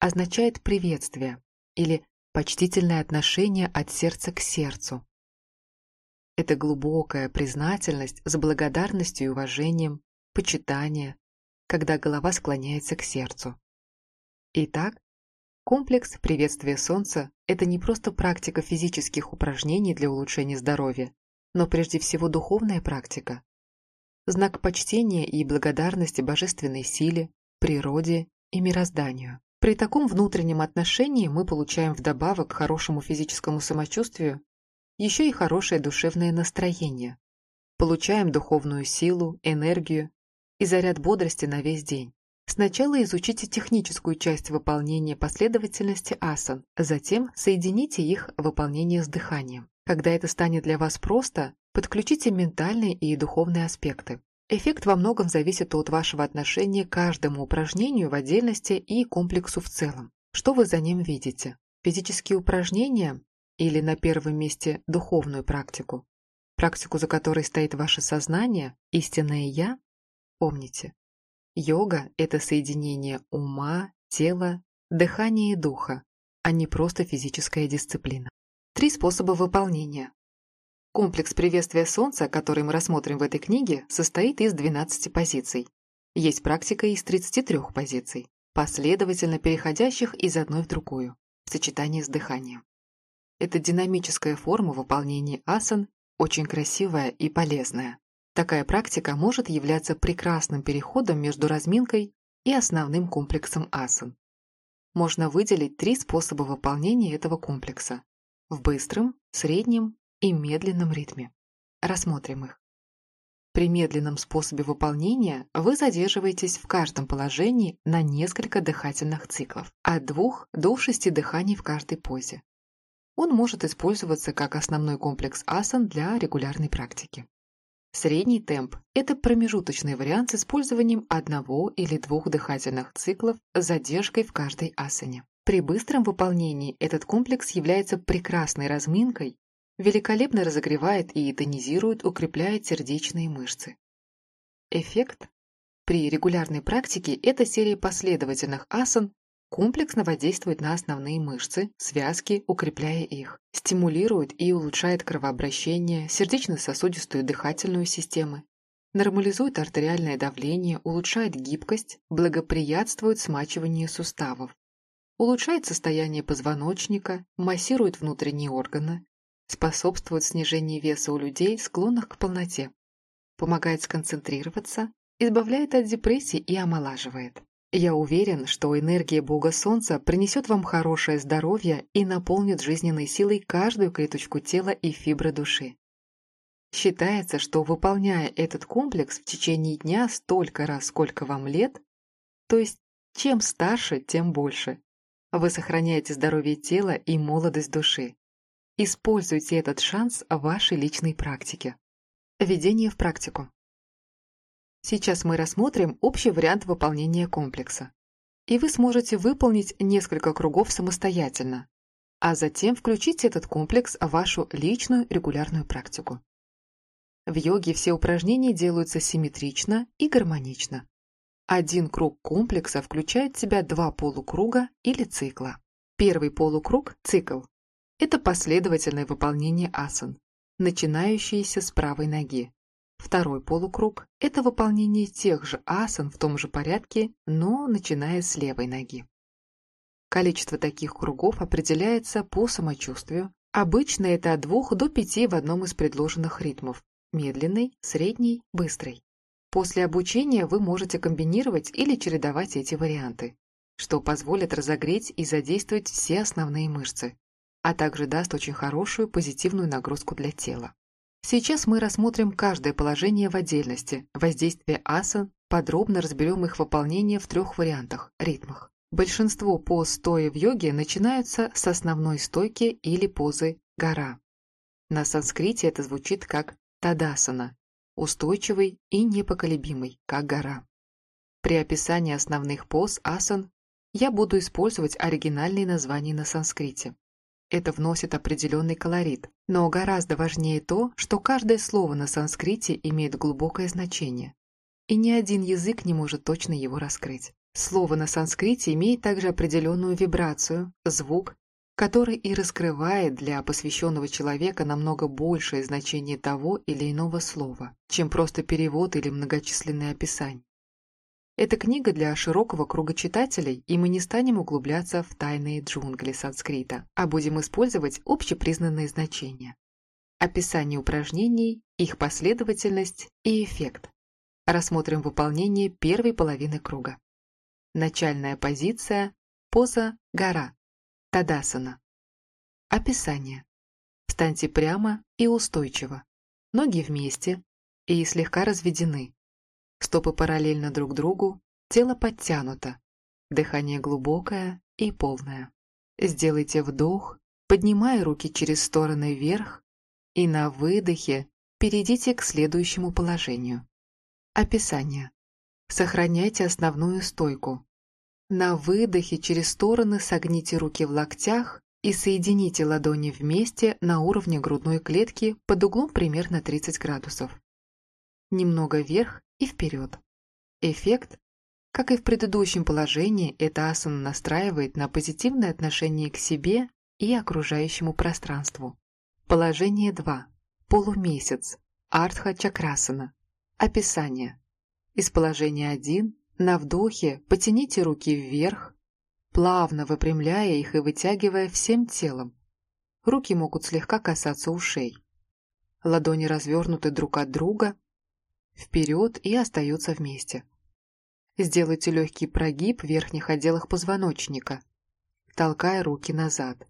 означает приветствие, или почтительное отношение от сердца к сердцу. Это глубокая признательность с благодарностью и уважением, почитание, когда голова склоняется к сердцу. Итак, комплекс приветствия Солнца – это не просто практика физических упражнений для улучшения здоровья, но прежде всего духовная практика. Знак почтения и благодарности божественной силе, природе и мирозданию. При таком внутреннем отношении мы получаем вдобавок к хорошему физическому самочувствию еще и хорошее душевное настроение. Получаем духовную силу, энергию и заряд бодрости на весь день. Сначала изучите техническую часть выполнения последовательности асан, затем соедините их выполнение с дыханием. Когда это станет для вас просто, подключите ментальные и духовные аспекты. Эффект во многом зависит от вашего отношения к каждому упражнению в отдельности и комплексу в целом. Что вы за ним видите? Физические упражнения или на первом месте духовную практику? Практику, за которой стоит ваше сознание, истинное «я»? Помните, йога – это соединение ума, тела, дыхания и духа, а не просто физическая дисциплина. Три способа выполнения. Комплекс приветствия Солнца, который мы рассмотрим в этой книге, состоит из 12 позиций. Есть практика из 33 позиций, последовательно переходящих из одной в другую, в сочетании с дыханием. Это динамическая форма выполнения асан, очень красивая и полезная. Такая практика может являться прекрасным переходом между разминкой и основным комплексом асан. Можно выделить три способа выполнения этого комплекса – в быстром, среднем и медленном ритме. Рассмотрим их. При медленном способе выполнения вы задерживаетесь в каждом положении на несколько дыхательных циклов, от двух до шести дыханий в каждой позе. Он может использоваться как основной комплекс асан для регулярной практики. Средний темп – это промежуточный вариант с использованием одного или двух дыхательных циклов с задержкой в каждой асане. При быстром выполнении этот комплекс является прекрасной разминкой великолепно разогревает и тонизирует, укрепляет сердечные мышцы. Эффект? При регулярной практике эта серия последовательных асан комплексно воздействует на основные мышцы, связки, укрепляя их, стимулирует и улучшает кровообращение, сердечно-сосудистую дыхательную систему, нормализует артериальное давление, улучшает гибкость, благоприятствует смачиванию суставов, улучшает состояние позвоночника, массирует внутренние органы, способствует снижению веса у людей, склонных к полноте, помогает сконцентрироваться, избавляет от депрессии и омолаживает. Я уверен, что энергия Бога Солнца принесет вам хорошее здоровье и наполнит жизненной силой каждую клеточку тела и фибры души. Считается, что выполняя этот комплекс в течение дня столько раз, сколько вам лет, то есть чем старше, тем больше, вы сохраняете здоровье тела и молодость души. Используйте этот шанс в вашей личной практике. Введение в практику. Сейчас мы рассмотрим общий вариант выполнения комплекса. И вы сможете выполнить несколько кругов самостоятельно. а затем включить этот комплекс в вашу личную регулярную практику. В йоге все упражнения делаются симметрично и гармонично. Один круг комплекса включает в себя два полукруга или цикла. Первый полукруг – цикл. Это последовательное выполнение асан, начинающиеся с правой ноги. Второй полукруг – это выполнение тех же асан в том же порядке, но начиная с левой ноги. Количество таких кругов определяется по самочувствию. Обычно это от двух до пяти в одном из предложенных ритмов – медленный, средний, быстрый. После обучения вы можете комбинировать или чередовать эти варианты, что позволит разогреть и задействовать все основные мышцы, а также даст очень хорошую позитивную нагрузку для тела. Сейчас мы рассмотрим каждое положение в отдельности, воздействие асан, подробно разберем их выполнение в трех вариантах, ритмах. Большинство поз стоя в йоге начинаются с основной стойки или позы гора. На санскрите это звучит как тадасана, устойчивый и непоколебимый, как гора. При описании основных поз асан я буду использовать оригинальные названия на санскрите. Это вносит определенный колорит, но гораздо важнее то, что каждое слово на санскрите имеет глубокое значение, и ни один язык не может точно его раскрыть. Слово на санскрите имеет также определенную вибрацию, звук, который и раскрывает для посвященного человека намного большее значение того или иного слова, чем просто перевод или многочисленные описания. Эта книга для широкого круга читателей, и мы не станем углубляться в тайные джунгли санскрита, а будем использовать общепризнанные значения. Описание упражнений, их последовательность и эффект. Рассмотрим выполнение первой половины круга. Начальная позиция, поза гора, тадасана. Описание. Встаньте прямо и устойчиво. Ноги вместе и слегка разведены. Стопы параллельно друг другу, тело подтянуто. Дыхание глубокое и полное. Сделайте вдох, поднимая руки через стороны вверх, и на выдохе перейдите к следующему положению. Описание. Сохраняйте основную стойку. На выдохе через стороны согните руки в локтях и соедините ладони вместе на уровне грудной клетки под углом примерно 30 градусов. Немного вверх и вперед. Эффект, как и в предыдущем положении, эта асана настраивает на позитивное отношение к себе и окружающему пространству. Положение 2. Полумесяц. Артха Чакрасана. Описание. Из положения 1 на вдохе потяните руки вверх, плавно выпрямляя их и вытягивая всем телом. Руки могут слегка касаться ушей. Ладони развернуты друг от друга, вперед и остаются вместе. Сделайте легкий прогиб в верхних отделах позвоночника, толкая руки назад.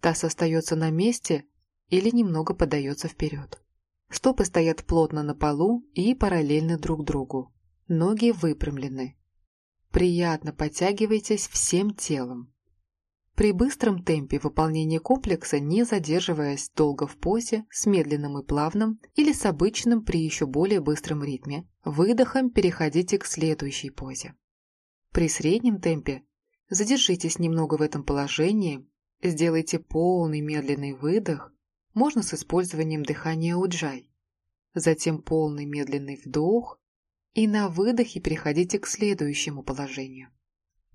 Таз остается на месте или немного подается вперед. Стопы стоят плотно на полу и параллельно друг другу. Ноги выпрямлены. Приятно подтягивайтесь всем телом. При быстром темпе выполнения комплекса, не задерживаясь долго в позе, с медленным и плавным или с обычным при еще более быстром ритме, выдохом переходите к следующей позе. При среднем темпе задержитесь немного в этом положении, сделайте полный медленный выдох можно с использованием дыхания уджай. Затем полный медленный вдох и на выдохе переходите к следующему положению.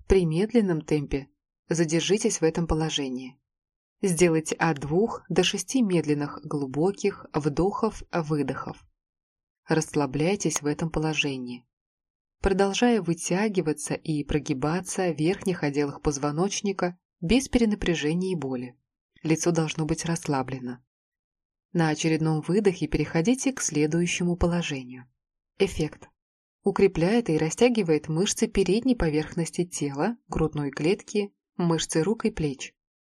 При медленном темпе задержитесь в этом положении. Сделайте от двух до шести медленных глубоких вдохов-выдохов. Расслабляйтесь в этом положении. Продолжая вытягиваться и прогибаться в верхних отделах позвоночника без перенапряжения и боли. Лицо должно быть расслаблено. На очередном выдохе переходите к следующему положению. Эффект. Укрепляет и растягивает мышцы передней поверхности тела, грудной клетки, мышцы рук и плеч.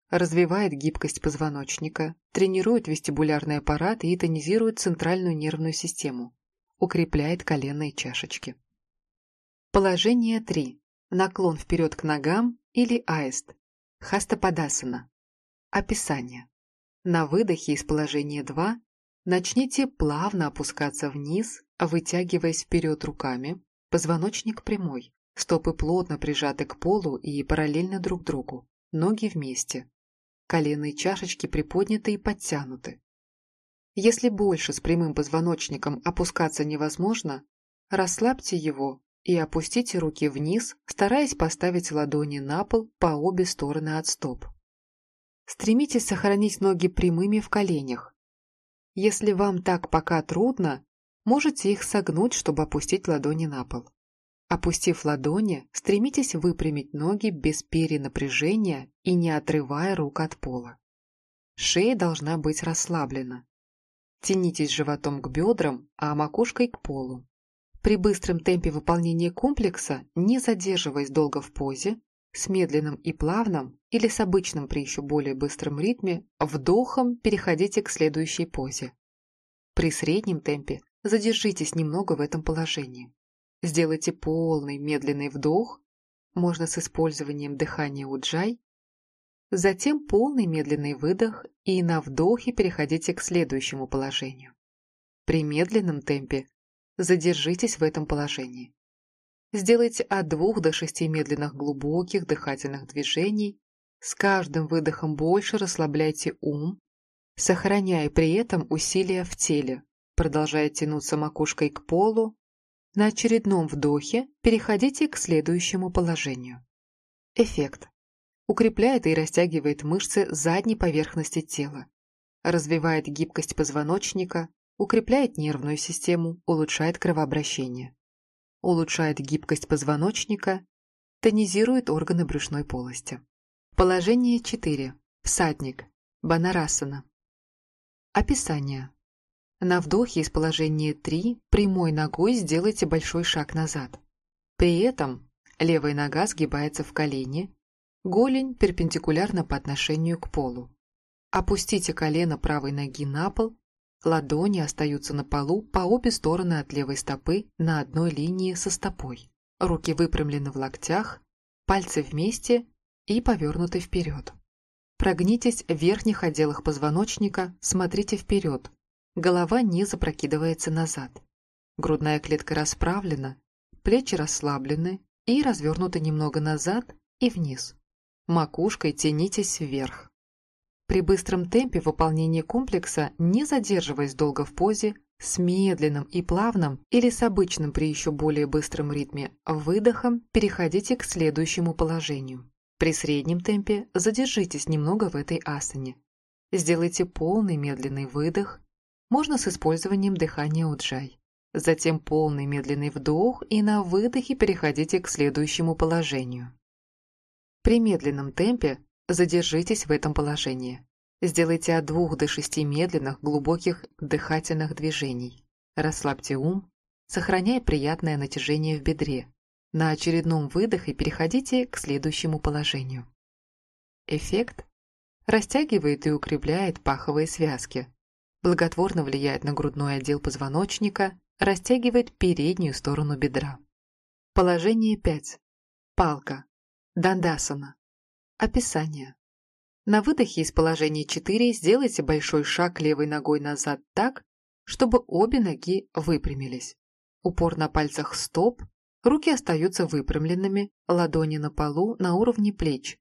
Развивает гибкость позвоночника, тренирует вестибулярный аппарат и тонизирует центральную нервную систему. Укрепляет коленные чашечки. Положение 3. Наклон вперед к ногам или аист. Хастападасана. Описание. На выдохе из положения 2 начните плавно опускаться вниз, вытягиваясь вперед руками, позвоночник прямой, стопы плотно прижаты к полу и параллельно друг другу, ноги вместе. коленные чашечки приподняты и подтянуты. Если больше с прямым позвоночником опускаться невозможно, расслабьте его и опустите руки вниз, стараясь поставить ладони на пол по обе стороны от стоп. Стремитесь сохранить ноги прямыми в коленях. Если вам так пока трудно, можете их согнуть, чтобы опустить ладони на пол. Опустив ладони, стремитесь выпрямить ноги без перенапряжения и не отрывая рук от пола. Шея должна быть расслаблена. Тянитесь животом к бедрам, а макушкой к полу. При быстром темпе выполнения комплекса, не задерживаясь долго в позе, с медленным и плавным или с обычным при еще более быстром ритме, вдохом переходите к следующей позе. При среднем темпе задержитесь немного в этом положении. Сделайте полный медленный вдох, можно с использованием дыхания уджай, затем полный медленный выдох и на вдохе переходите к следующему положению. При медленном темпе задержитесь в этом положении. Сделайте от двух до шести медленных глубоких дыхательных движений. С каждым выдохом больше расслабляйте ум, сохраняя при этом усилия в теле, продолжая тянуться макушкой к полу. На очередном вдохе переходите к следующему положению. Эффект. Укрепляет и растягивает мышцы задней поверхности тела. Развивает гибкость позвоночника, укрепляет нервную систему, улучшает кровообращение улучшает гибкость позвоночника, тонизирует органы брюшной полости. Положение 4. Всадник. Банарасана. Описание. На вдохе из положения 3 прямой ногой сделайте большой шаг назад. При этом левая нога сгибается в колени, голень перпендикулярна по отношению к полу. Опустите колено правой ноги на пол Ладони остаются на полу по обе стороны от левой стопы на одной линии со стопой. Руки выпрямлены в локтях, пальцы вместе и повернуты вперед. Прогнитесь в верхних отделах позвоночника, смотрите вперед. Голова не запрокидывается назад. Грудная клетка расправлена, плечи расслаблены и развернуты немного назад и вниз. Макушкой тянитесь вверх. При быстром темпе выполнения комплекса, не задерживаясь долго в позе, с медленным и плавным или с обычным при еще более быстром ритме выдохом переходите к следующему положению. При среднем темпе задержитесь немного в этой асане. Сделайте полный медленный выдох, можно с использованием дыхания уджай. Затем полный медленный вдох и на выдохе переходите к следующему положению. При медленном темпе Задержитесь в этом положении. Сделайте от двух до шести медленных, глубоких дыхательных движений. Расслабьте ум, сохраняя приятное натяжение в бедре. На очередном выдохе переходите к следующему положению. Эффект растягивает и укрепляет паховые связки, благотворно влияет на грудной отдел позвоночника, растягивает переднюю сторону бедра. Положение 5. Палка. Дандасана. Описание. На выдохе из положения 4 сделайте большой шаг левой ногой назад так, чтобы обе ноги выпрямились. Упор на пальцах стоп, руки остаются выпрямленными, ладони на полу на уровне плеч,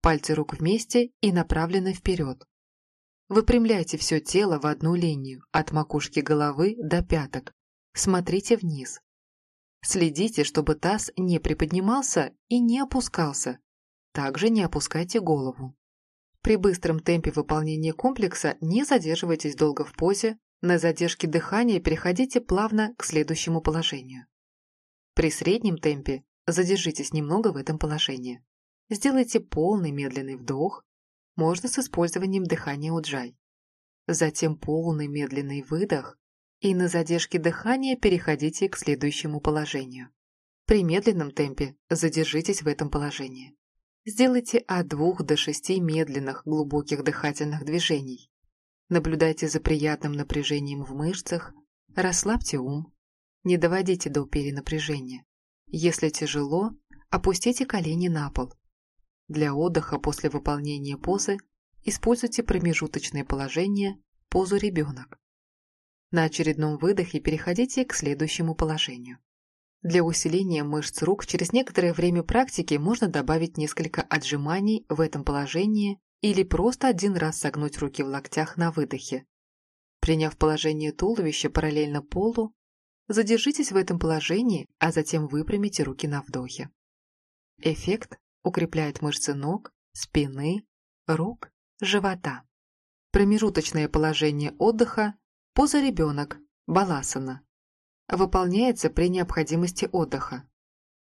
пальцы рук вместе и направлены вперед. Выпрямляйте все тело в одну линию, от макушки головы до пяток. Смотрите вниз. Следите, чтобы таз не приподнимался и не опускался, также не опускайте голову. При быстром темпе выполнения комплекса не задерживайтесь долго в позе, на задержке дыхания переходите плавно к следующему положению. При среднем темпе задержитесь немного в этом положении. Сделайте полный медленный вдох, можно с использованием дыхания уджай. Затем полный медленный выдох и на задержке дыхания переходите к следующему положению. При медленном темпе задержитесь в этом положении. Сделайте от двух до шести медленных глубоких дыхательных движений. Наблюдайте за приятным напряжением в мышцах, расслабьте ум, не доводите до перенапряжения. Если тяжело, опустите колени на пол. Для отдыха после выполнения позы используйте промежуточное положение, позу ребенок. На очередном выдохе переходите к следующему положению. Для усиления мышц рук через некоторое время практики можно добавить несколько отжиманий в этом положении или просто один раз согнуть руки в локтях на выдохе. Приняв положение туловища параллельно полу, задержитесь в этом положении, а затем выпрямите руки на вдохе. Эффект укрепляет мышцы ног, спины, рук, живота. Промежуточное положение отдыха – поза ребенок, баласана. Выполняется при необходимости отдыха.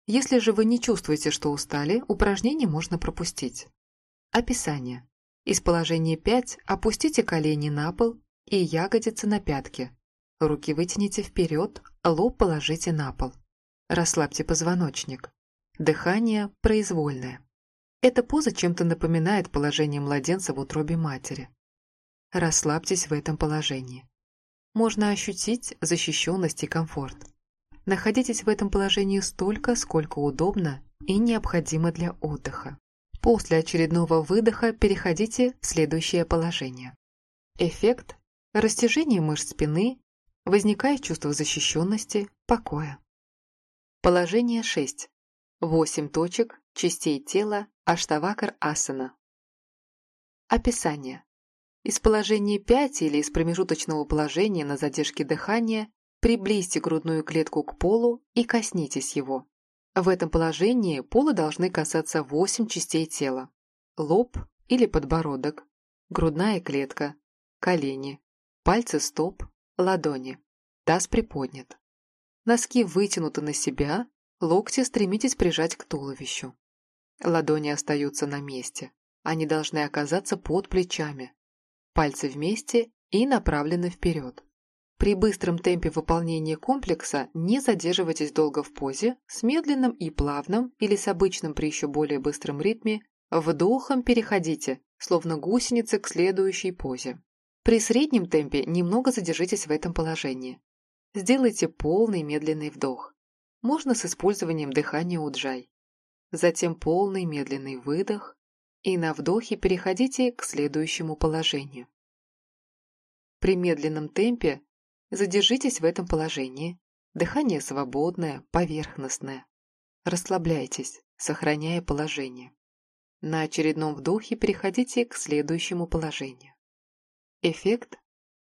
Если же вы не чувствуете, что устали, упражнение можно пропустить. Описание. Из положения 5 опустите колени на пол и ягодицы на пятки. Руки вытяните вперед, лоб положите на пол. Расслабьте позвоночник. Дыхание произвольное. Эта поза чем-то напоминает положение младенца в утробе матери. Расслабьтесь в этом положении. Можно ощутить защищенность и комфорт. Находитесь в этом положении столько, сколько удобно и необходимо для отдыха. После очередного выдоха переходите в следующее положение. Эффект – растяжение мышц спины, возникает чувство защищенности, покоя. Положение 6. 8 точек, частей тела, Аштавакар асана. Описание. Из положения 5 или из промежуточного положения на задержке дыхания приблизьте грудную клетку к полу и коснитесь его. В этом положении пола должны касаться 8 частей тела. Лоб или подбородок, грудная клетка, колени, пальцы стоп, ладони. Таз приподнят. Носки вытянуты на себя, локти стремитесь прижать к туловищу. Ладони остаются на месте. Они должны оказаться под плечами, пальцы вместе и направлены вперед. При быстром темпе выполнения комплекса не задерживайтесь долго в позе, с медленным и плавным или с обычным при еще более быстром ритме, вдохом переходите, словно гусеницы к следующей позе. При среднем темпе немного задержитесь в этом положении. Сделайте полный медленный вдох. Можно с использованием дыхания уджай. Затем полный медленный выдох и на вдохе переходите к следующему положению. При медленном темпе задержитесь в этом положении. Дыхание свободное, поверхностное. Расслабляйтесь, сохраняя положение. На очередном вдохе переходите к следующему положению. Эффект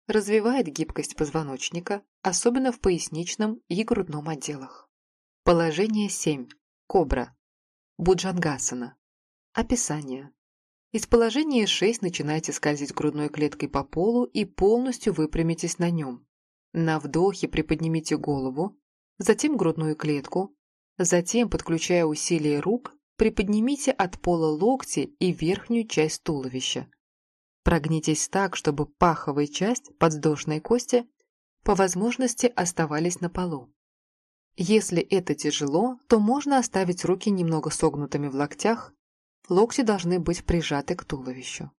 развивает гибкость позвоночника, особенно в поясничном и грудном отделах. Положение 7. Кобра. Буджангасана. Описание. Из положения 6 начинайте скользить грудной клеткой по полу и полностью выпрямитесь на нем. На вдохе приподнимите голову, затем грудную клетку, затем, подключая усилие рук, приподнимите от пола локти и верхнюю часть туловища. Прогнитесь так, чтобы паховая часть подвздошной кости по возможности оставались на полу. Если это тяжело, то можно оставить руки немного согнутыми в локтях Локти должны быть прижаты к туловищу.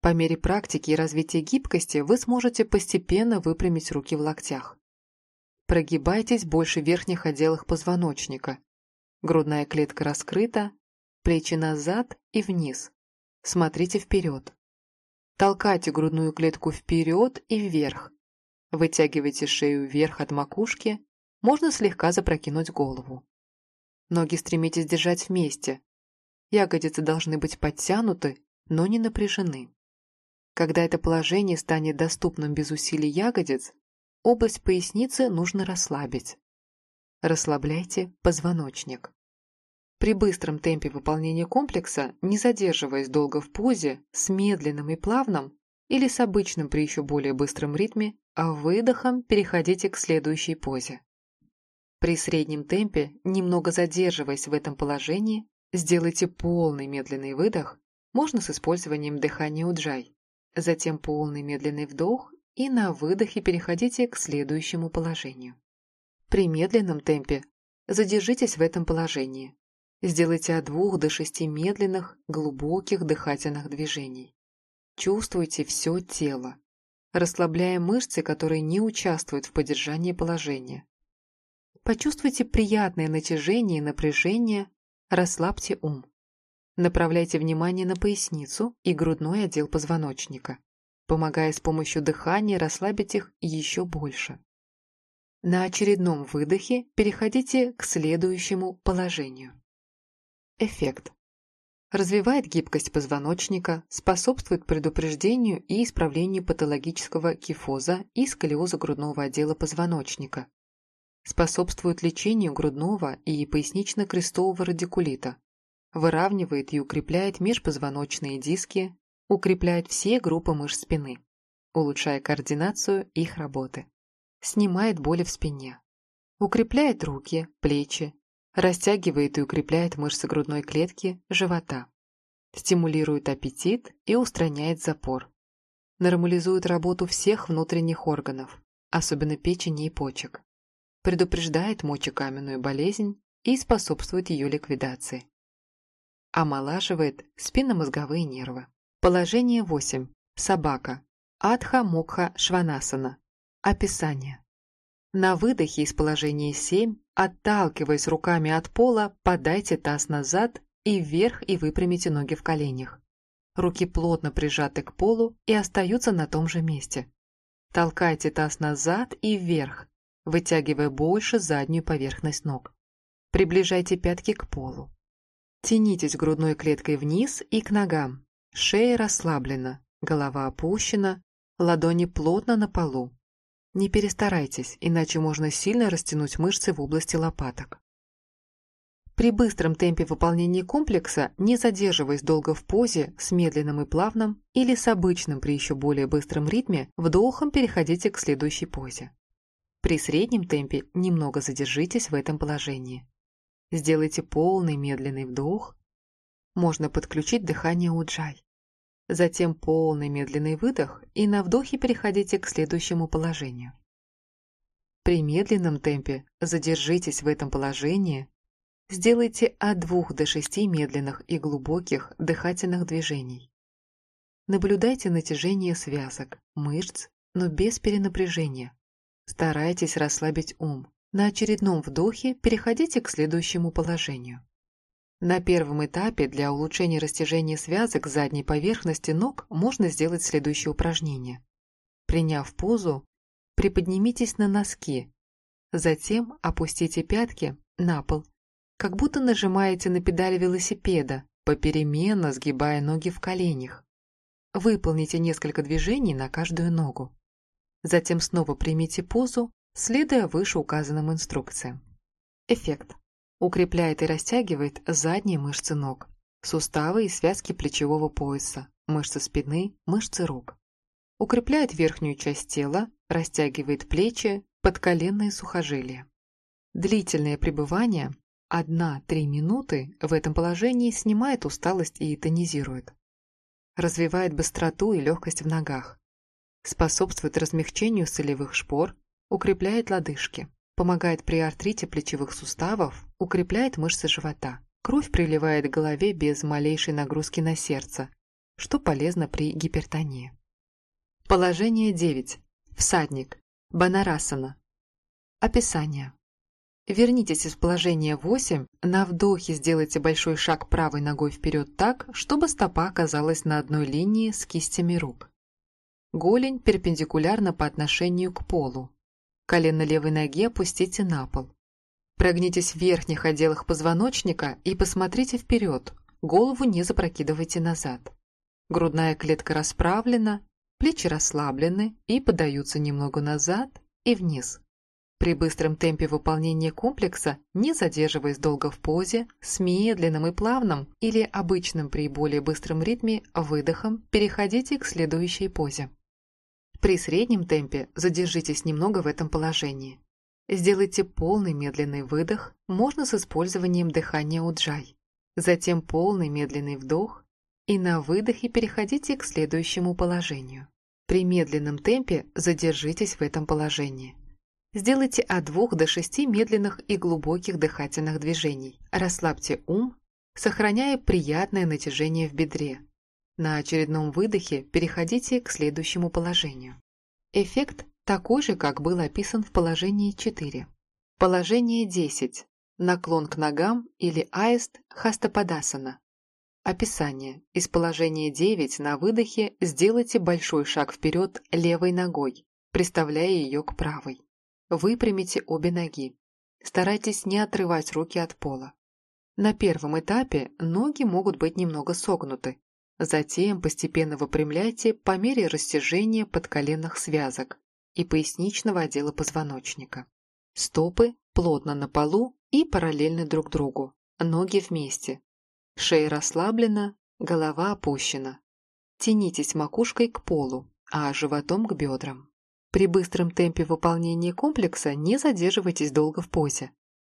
По мере практики и развития гибкости вы сможете постепенно выпрямить руки в локтях. Прогибайтесь больше верхних отделах позвоночника. Грудная клетка раскрыта, плечи назад и вниз. Смотрите вперед. Толкайте грудную клетку вперед и вверх. Вытягивайте шею вверх от макушки, можно слегка запрокинуть голову. Ноги стремитесь держать вместе, Ягодицы должны быть подтянуты, но не напряжены. Когда это положение станет доступным без усилий ягодиц, область поясницы нужно расслабить. Расслабляйте позвоночник. При быстром темпе выполнения комплекса, не задерживаясь долго в позе, с медленным и плавным или с обычным при еще более быстром ритме, а выдохом переходите к следующей позе. При среднем темпе, немного задерживаясь в этом положении, Сделайте полный медленный выдох, можно с использованием дыхания уджай. Затем полный медленный вдох и на выдохе переходите к следующему положению. При медленном темпе задержитесь в этом положении. Сделайте от двух до шести медленных, глубоких дыхательных движений. Чувствуйте все тело, расслабляя мышцы, которые не участвуют в поддержании положения. Почувствуйте приятное натяжение и напряжение Расслабьте ум. Направляйте внимание на поясницу и грудной отдел позвоночника, помогая с помощью дыхания расслабить их еще больше. На очередном выдохе переходите к следующему положению. Эффект. развивает гибкость позвоночника, способствует предупреждению и исправлению патологического кифоза и сколиоза грудного отдела позвоночника, способствует лечению грудного и пояснично-крестового радикулита, выравнивает и укрепляет межпозвоночные диски, укрепляет все группы мышц спины, улучшая координацию их работы, снимает боли в спине, укрепляет руки, плечи, растягивает и укрепляет мышцы грудной клетки, живота, стимулирует аппетит и устраняет запор, нормализует работу всех внутренних органов, особенно печени и почек, предупреждает мочекаменную болезнь и способствует ее ликвидации. Омолаживает спинномозговые нервы. Положение 8. Собака. Адха Мукха Шванасана. Описание. На выдохе из положения 7, отталкиваясь руками от пола, подайте таз назад и вверх и выпрямите ноги в коленях. Руки плотно прижаты к полу и остаются на том же месте. Толкайте таз назад и вверх, вытягивая больше заднюю поверхность ног. Приближайте пятки к полу. Тянитесь грудной клеткой вниз и к ногам. Шея расслаблена, голова опущена, ладони плотно на полу. Не перестарайтесь, иначе можно сильно растянуть мышцы в области лопаток. При быстром темпе выполнения комплекса, не задерживаясь долго в позе, с медленным и плавным или с обычным при еще более быстром ритме, вдохом переходите к следующей позе. При среднем темпе немного задержитесь в этом положении. Сделайте полный медленный вдох. Можно подключить дыхание уджай. Затем полный медленный выдох и на вдохе переходите к следующему положению. При медленном темпе задержитесь в этом положении, сделайте от 2 до 6 медленных и глубоких дыхательных движений. Наблюдайте натяжение связок, мышц, но без перенапряжения. Старайтесь расслабить ум. На очередном вдохе переходите к следующему положению. На первом этапе для улучшения растяжения связок задней поверхности ног можно сделать следующее упражнение. Приняв позу, приподнимитесь на носки, затем опустите пятки на пол, как будто нажимаете на педаль велосипеда, попеременно сгибая ноги в коленях. Выполните несколько движений на каждую ногу. Затем снова примите позу, следуя вышеуказанным инструкциям. Эффект укрепляет и растягивает задние мышцы ног, суставы и связки плечевого пояса, мышцы спины, мышцы рук. Укрепляет верхнюю часть тела, растягивает плечи, подколенные сухожилия. Длительное пребывание 1-3 минуты в этом положении снимает усталость и тонизирует. Развивает быстроту и легкость в ногах. Способствует размягчению солевых шпор, укрепляет лодыжки помогает при артрите плечевых суставов, укрепляет мышцы живота. Кровь приливает к голове без малейшей нагрузки на сердце, что полезно при гипертонии. Положение 9. Всадник. Банарасана. Описание. Вернитесь из положения 8, на вдохе сделайте большой шаг правой ногой вперед так, чтобы стопа оказалась на одной линии с кистями рук. Голень перпендикулярна по отношению к полу. Колено левой ноги опустите на пол. Прогнитесь в верхних отделах позвоночника и посмотрите вперед, голову не запрокидывайте назад. Грудная клетка расправлена, плечи расслаблены и подаются немного назад и вниз. При быстром темпе выполнения комплекса, не задерживаясь долго в позе, с медленным и плавным или обычным при более быстром ритме выдохом переходите к следующей позе. При среднем темпе задержитесь немного в этом положении. Сделайте полный медленный выдох, можно с использованием дыхания уджай. Затем полный медленный вдох и на выдохе переходите к следующему положению. При медленном темпе задержитесь в этом положении. Сделайте от 2 до 6 медленных и глубоких дыхательных движений. Расслабьте ум, сохраняя приятное натяжение в бедре, на очередном выдохе переходите к следующему положению. Эффект такой же, как был описан в положении 4. Положение 10. Наклон к ногам или аист хастападасана. Описание. Из положения 9 на выдохе сделайте большой шаг вперед левой ногой, приставляя ее к правой. Выпрямите обе ноги. Старайтесь не отрывать руки от пола. На первом этапе ноги могут быть немного согнуты. Затем постепенно выпрямляйте по мере растяжения подколенных связок и поясничного отдела позвоночника. Стопы плотно на полу и параллельны друг другу, ноги вместе. Шея расслаблена, голова опущена. Тянитесь макушкой к полу, а животом к бедрам. При быстром темпе выполнения комплекса не задерживайтесь долго в позе.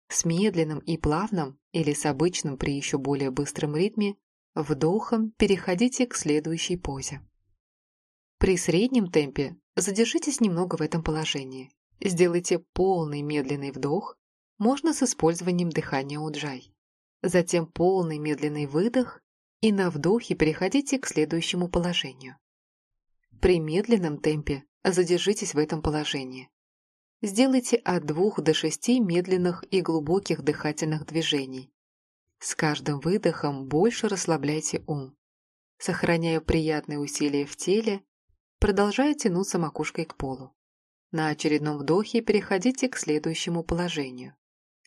С медленным и плавным или с обычным при еще более быстром ритме вдохом переходите к следующей позе. При среднем темпе задержитесь немного в этом положении. Сделайте полный медленный вдох, можно с использованием дыхания уджай. Затем полный медленный выдох и на вдохе переходите к следующему положению. При медленном темпе задержитесь в этом положении. Сделайте от двух до шести медленных и глубоких дыхательных движений. С каждым выдохом больше расслабляйте ум. Сохраняя приятные усилия в теле, продолжая тянуться макушкой к полу. На очередном вдохе переходите к следующему положению.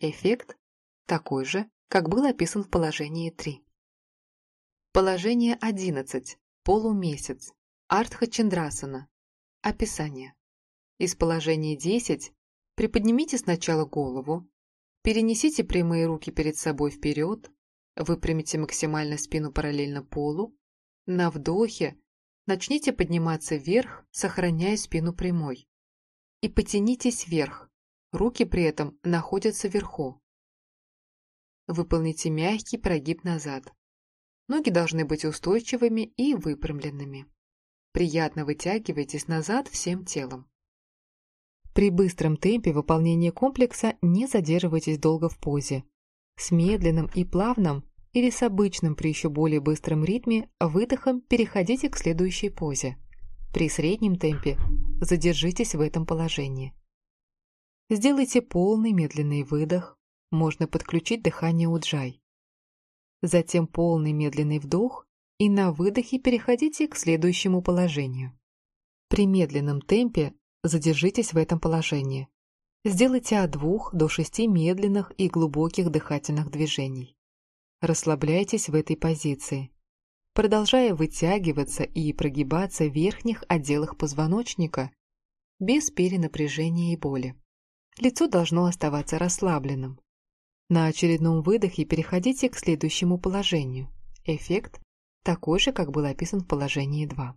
Эффект такой же, как был описан в положении 3. Положение 11. Полумесяц. Артха Чендрасана. Описание. Из положения 10 приподнимите сначала голову, перенесите прямые руки перед собой вперед, выпрямите максимально спину параллельно полу, на вдохе начните подниматься вверх, сохраняя спину прямой. И потянитесь вверх, руки при этом находятся вверху. Выполните мягкий прогиб назад. Ноги должны быть устойчивыми и выпрямленными. Приятно вытягивайтесь назад всем телом. При быстром темпе выполнения комплекса не задерживайтесь долго в позе. С медленным и плавным или с обычным при еще более быстром ритме выдохом переходите к следующей позе. При среднем темпе задержитесь в этом положении. Сделайте полный медленный выдох, можно подключить дыхание уджай. Затем полный медленный вдох и на выдохе переходите к следующему положению. При медленном темпе задержитесь в этом положении. Сделайте от двух до шести медленных и глубоких дыхательных движений. Расслабляйтесь в этой позиции, продолжая вытягиваться и прогибаться в верхних отделах позвоночника без перенапряжения и боли. Лицо должно оставаться расслабленным. На очередном выдохе переходите к следующему положению. Эффект такой же, как был описан в положении 2.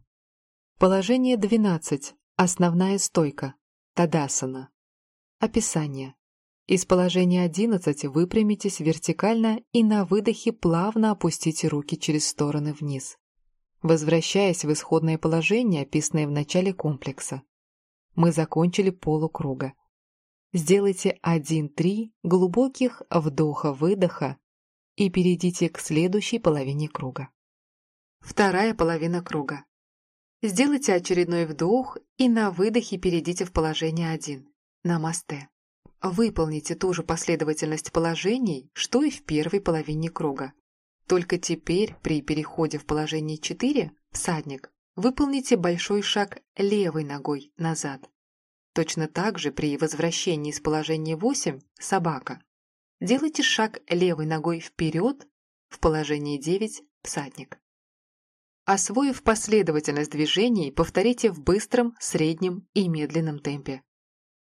Положение 12. Основная стойка. Тадасана. Описание. Из положения 11 выпрямитесь вертикально и на выдохе плавно опустите руки через стороны вниз, возвращаясь в исходное положение, описанное в начале комплекса. Мы закончили полукруга. Сделайте 1-3 глубоких вдоха-выдоха и перейдите к следующей половине круга. Вторая половина круга. Сделайте очередной вдох и на выдохе перейдите в положение 1. Намасте. Выполните ту же последовательность положений, что и в первой половине круга. Только теперь при переходе в положение 4, всадник, выполните большой шаг левой ногой назад. Точно так же при возвращении из положения 8 собака. Делайте шаг левой ногой вперед в положении 9 всадник. Освоив последовательность движений, повторите в быстром, среднем и медленном темпе.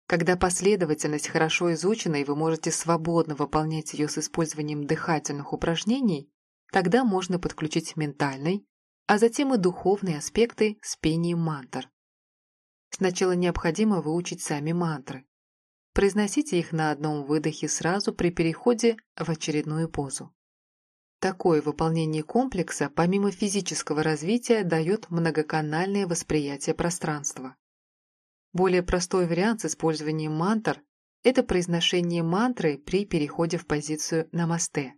Когда последовательность хорошо изучена и вы можете свободно выполнять ее с использованием дыхательных упражнений, тогда можно подключить ментальный, а затем и духовные аспекты с пением мантр. Сначала необходимо выучить сами мантры. Произносите их на одном выдохе сразу при переходе в очередную позу. Такое выполнение комплекса, помимо физического развития, дает многоканальное восприятие пространства. Более простой вариант с использованием мантр – это произношение мантры при переходе в позицию намасте.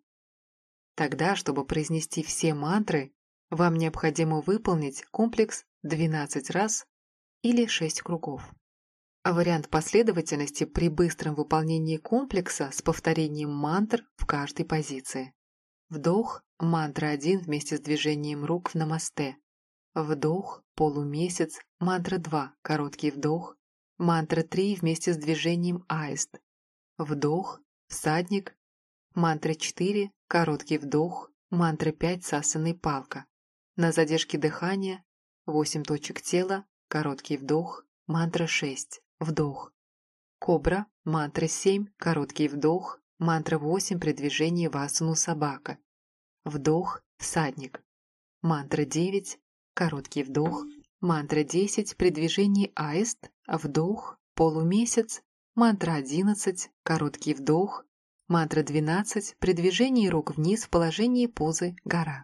Тогда, чтобы произнести все мантры, вам необходимо выполнить комплекс 12 раз или 6 кругов. А вариант последовательности при быстром выполнении комплекса с повторением мантр в каждой позиции. Вдох, мантра 1 вместе с движением рук в намасте. Вдох, полумесяц, мантра 2, короткий вдох. Мантра 3 вместе с движением аист. Вдох, всадник. Мантра 4 короткий вдох, мантра 5 с асаной палка. На задержке дыхания 8 точек тела, короткий вдох, мантра 6, вдох. Кобра, мантра 7, короткий вдох, мантра 8 при движении в асану собака. Вдох, всадник. Мантра 9, короткий вдох, мантра 10 при движении аист, вдох, полумесяц, мантра 11, короткий вдох, мантра 12 при движении рук вниз в положении позы гора.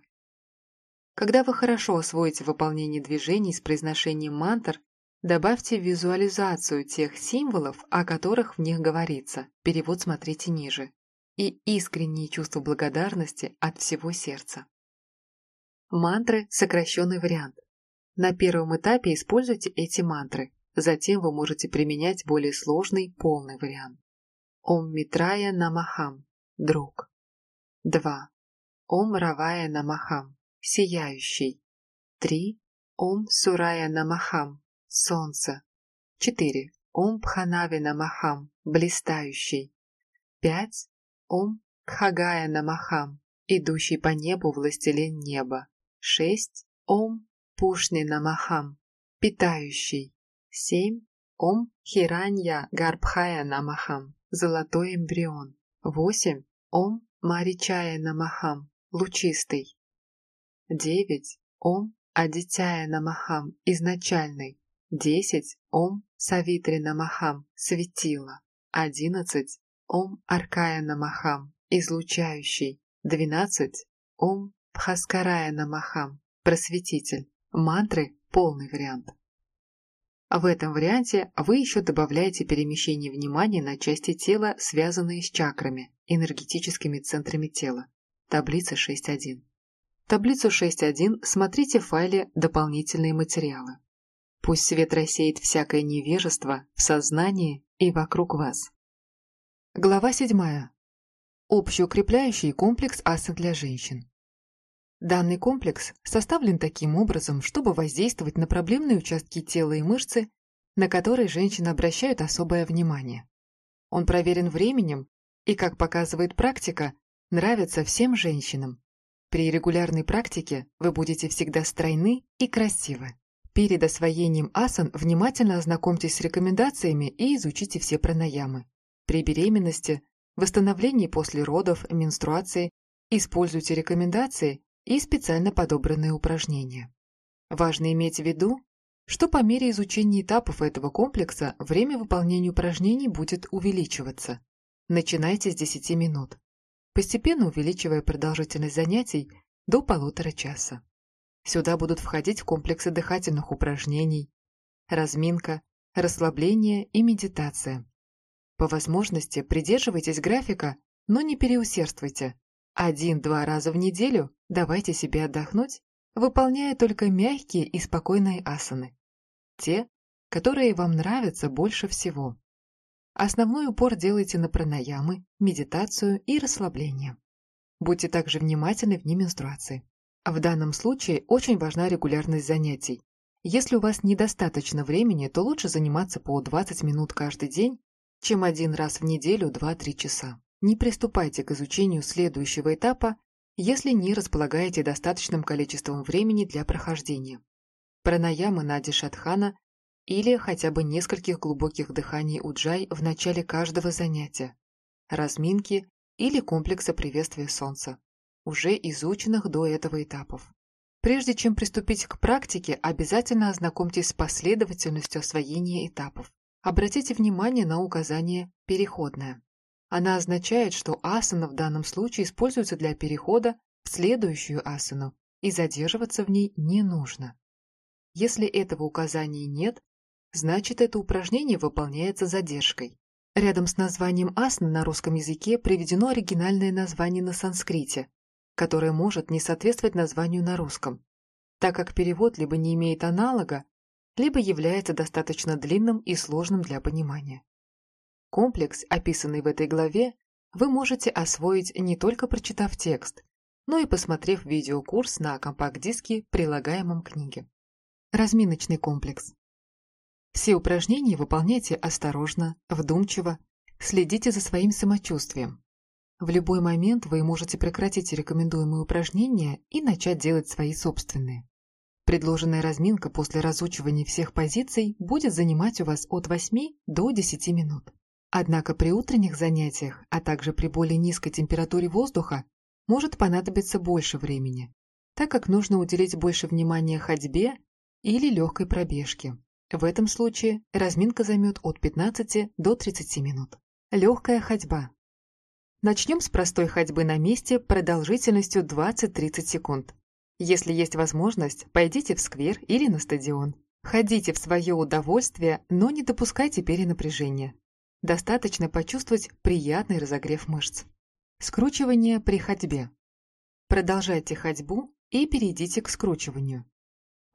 Когда вы хорошо освоите выполнение движений с произношением мантр, добавьте визуализацию тех символов, о которых в них говорится, перевод смотрите ниже, и искреннее чувство благодарности от всего сердца. Мантры – сокращенный вариант. На первом этапе используйте эти мантры, затем вы можете применять более сложный, полный вариант. Ом Митрая Намахам – друг. 2. Ом Равая Намахам – сияющий. 3. Ом Сурая Намахам – солнце. 4. Ом Пханави Намахам – блистающий. 5. Ом Кхагая Намахам – идущий по небу властелин неба. 6. Ом Пушни Намахам – питающий. 7. Ом Хиранья Гарбхая Намахам – золотой эмбрион. 8. Ом Маричая Намахам – лучистый. 9. Ом Адитяя Намахам – изначальный. 10. Ом Савитри Намахам – светило. 11. Ом Аркая Намахам – излучающий. 12. Ом Бхаскарая Намахам – просветитель. Мантры – полный вариант. В этом варианте вы еще добавляете перемещение внимания на части тела, связанные с чакрами, энергетическими центрами тела. Таблица 6.1. Таблицу 6.1 смотрите в файле «Дополнительные материалы». Пусть свет рассеет всякое невежество в сознании и вокруг вас. Глава 7. Общеукрепляющий комплекс асан для женщин. Данный комплекс составлен таким образом, чтобы воздействовать на проблемные участки тела и мышцы, на которые женщины обращают особое внимание. Он проверен временем и, как показывает практика, нравится всем женщинам. При регулярной практике вы будете всегда стройны и красивы. Перед освоением асан внимательно ознакомьтесь с рекомендациями и изучите все пранаямы. При беременности, восстановлении после родов, менструации используйте рекомендации и специально подобранные упражнения. Важно иметь в виду, что по мере изучения этапов этого комплекса время выполнения упражнений будет увеличиваться. Начинайте с 10 минут, постепенно увеличивая продолжительность занятий до полутора часа. Сюда будут входить комплексы дыхательных упражнений, разминка, расслабление и медитация. По возможности придерживайтесь графика, но не переусердствуйте, один-два раза в неделю давайте себе отдохнуть, выполняя только мягкие и спокойные асаны. Те, которые вам нравятся больше всего. Основной упор делайте на пранаямы, медитацию и расслабление. Будьте также внимательны в менструации. В данном случае очень важна регулярность занятий. Если у вас недостаточно времени, то лучше заниматься по 20 минут каждый день, чем один раз в неделю 2-3 часа. Не приступайте к изучению следующего этапа, если не располагаете достаточным количеством времени для прохождения. Пранаямы Нади Шатхана или хотя бы нескольких глубоких дыханий уджай в начале каждого занятия, разминки или комплекса приветствия солнца, уже изученных до этого этапов. Прежде чем приступить к практике, обязательно ознакомьтесь с последовательностью освоения этапов. Обратите внимание на указание «переходное». Она означает, что асана в данном случае используется для перехода в следующую асану, и задерживаться в ней не нужно. Если этого указания нет, значит это упражнение выполняется задержкой. Рядом с названием асана на русском языке приведено оригинальное название на санскрите, которое может не соответствовать названию на русском, так как перевод либо не имеет аналога, либо является достаточно длинным и сложным для понимания. Комплекс, описанный в этой главе, вы можете освоить не только прочитав текст, но и посмотрев видеокурс на компакт-диске, прилагаемом книге. Разминочный комплекс. Все упражнения выполняйте осторожно, вдумчиво, следите за своим самочувствием. В любой момент вы можете прекратить рекомендуемые упражнения и начать делать свои собственные. Предложенная разминка после разучивания всех позиций будет занимать у вас от 8 до 10 минут. Однако при утренних занятиях, а также при более низкой температуре воздуха, может понадобиться больше времени, так как нужно уделить больше внимания ходьбе или легкой пробежке. В этом случае разминка займет от 15 до 30 минут. Легкая ходьба. Начнем с простой ходьбы на месте продолжительностью 20-30 секунд. Если есть возможность, пойдите в сквер или на стадион. Ходите в свое удовольствие, но не допускайте перенапряжения. Достаточно почувствовать приятный разогрев мышц. Скручивание при ходьбе. Продолжайте ходьбу и перейдите к скручиванию.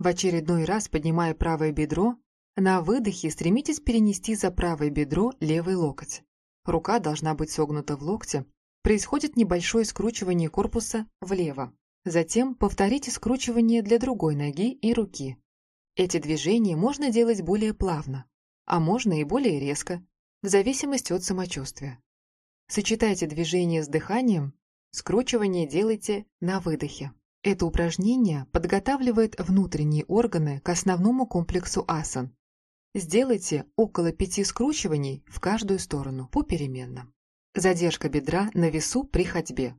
В очередной раз, поднимая правое бедро, на выдохе стремитесь перенести за правое бедро левый локоть. Рука должна быть согнута в локте. Происходит небольшое скручивание корпуса влево. Затем повторите скручивание для другой ноги и руки. Эти движения можно делать более плавно, а можно и более резко, в зависимости от самочувствия. Сочетайте движение с дыханием, скручивание делайте на выдохе. Это упражнение подготавливает внутренние органы к основному комплексу асан. Сделайте около пяти скручиваний в каждую сторону попеременно. Задержка бедра на весу при ходьбе.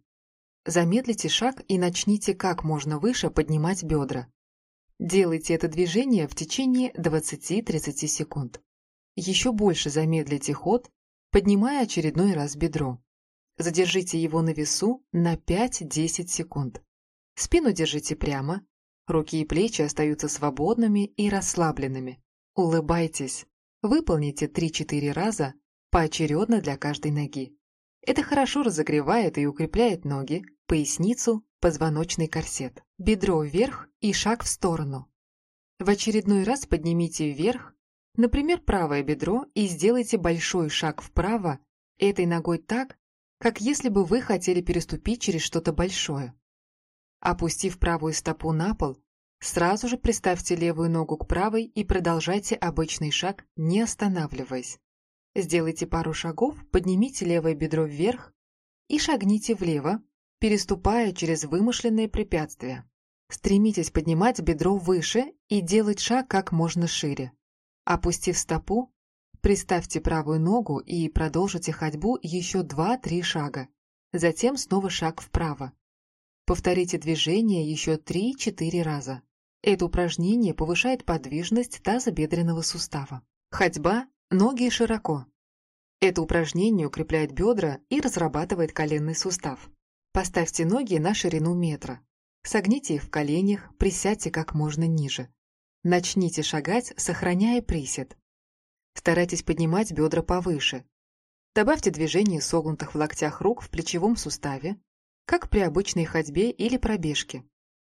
Замедлите шаг и начните как можно выше поднимать бедра. Делайте это движение в течение 20-30 секунд. Еще больше замедлите ход, поднимая очередной раз бедро. Задержите его на весу на 5-10 секунд. Спину держите прямо, руки и плечи остаются свободными и расслабленными. Улыбайтесь. Выполните 3-4 раза поочередно для каждой ноги. Это хорошо разогревает и укрепляет ноги, поясницу, позвоночный корсет, бедро вверх и шаг в сторону. В очередной раз поднимите вверх, например, правое бедро и сделайте большой шаг вправо этой ногой так, как если бы вы хотели переступить через что-то большое. Опустив правую стопу на пол, сразу же приставьте левую ногу к правой и продолжайте обычный шаг, не останавливаясь. Сделайте пару шагов, поднимите левое бедро вверх и шагните влево, переступая через вымышленные препятствия. Стремитесь поднимать бедро выше и делать шаг как можно шире. Опустив стопу, приставьте правую ногу и продолжите ходьбу еще 2-3 шага. Затем снова шаг вправо. Повторите движение еще 3-4 раза. Это упражнение повышает подвижность тазобедренного сустава. Ходьба Ноги широко. Это упражнение укрепляет бедра и разрабатывает коленный сустав. Поставьте ноги на ширину метра. Согните их в коленях, присядьте как можно ниже. Начните шагать, сохраняя присед. Старайтесь поднимать бедра повыше. Добавьте движение согнутых в локтях рук в плечевом суставе, как при обычной ходьбе или пробежке.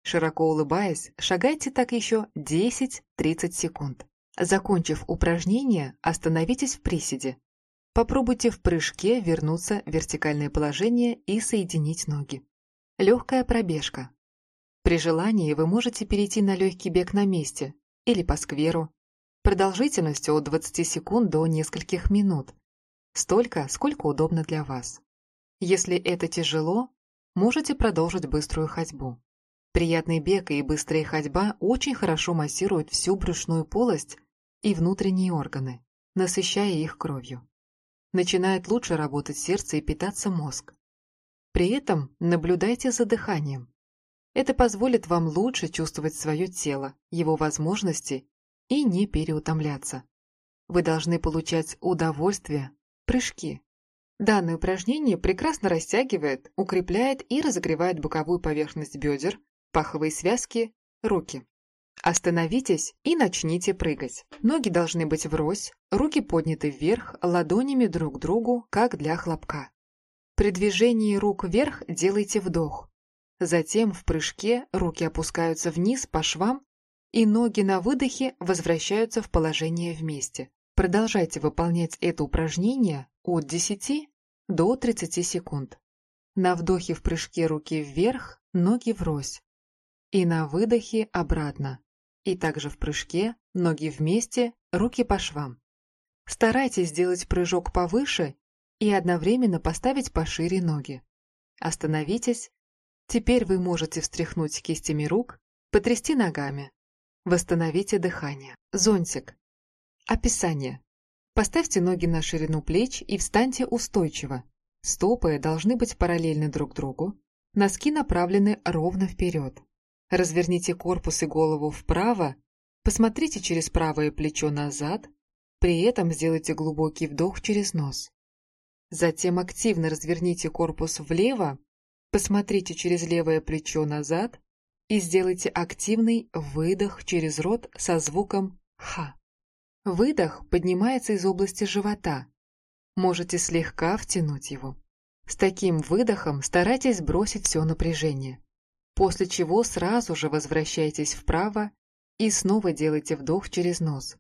Широко улыбаясь, шагайте так еще 10-30 секунд. Закончив упражнение, остановитесь в приседе. Попробуйте в прыжке вернуться в вертикальное положение и соединить ноги. Легкая пробежка. При желании вы можете перейти на легкий бег на месте или по скверу. Продолжительностью от 20 секунд до нескольких минут. Столько, сколько удобно для вас. Если это тяжело, можете продолжить быструю ходьбу. Приятный бег и быстрая ходьба очень хорошо массируют всю брюшную полость и внутренние органы, насыщая их кровью. Начинает лучше работать сердце и питаться мозг. При этом наблюдайте за дыханием. Это позволит вам лучше чувствовать свое тело, его возможности и не переутомляться. Вы должны получать удовольствие, прыжки. Данное упражнение прекрасно растягивает, укрепляет и разогревает боковую поверхность бедер, паховые связки, руки. Остановитесь и начните прыгать. Ноги должны быть врозь, руки подняты вверх, ладонями друг к другу, как для хлопка. При движении рук вверх делайте вдох. Затем в прыжке руки опускаются вниз по швам, и ноги на выдохе возвращаются в положение вместе. Продолжайте выполнять это упражнение от 10 до 30 секунд. На вдохе в прыжке руки вверх, ноги врозь. И на выдохе обратно. И также в прыжке, ноги вместе, руки по швам. Старайтесь сделать прыжок повыше и одновременно поставить пошире ноги. Остановитесь. Теперь вы можете встряхнуть кистями рук, потрясти ногами. Восстановите дыхание. Зонтик. Описание. Поставьте ноги на ширину плеч и встаньте устойчиво. Стопы должны быть параллельны друг другу. Носки направлены ровно вперед. Разверните корпус и голову вправо, посмотрите через правое плечо назад, при этом сделайте глубокий вдох через нос. Затем активно разверните корпус влево, посмотрите через левое плечо назад и сделайте активный выдох через рот со звуком «ха». Выдох поднимается из области живота. Можете слегка втянуть его. С таким выдохом старайтесь бросить все напряжение после чего сразу же возвращайтесь вправо и снова делайте вдох через нос,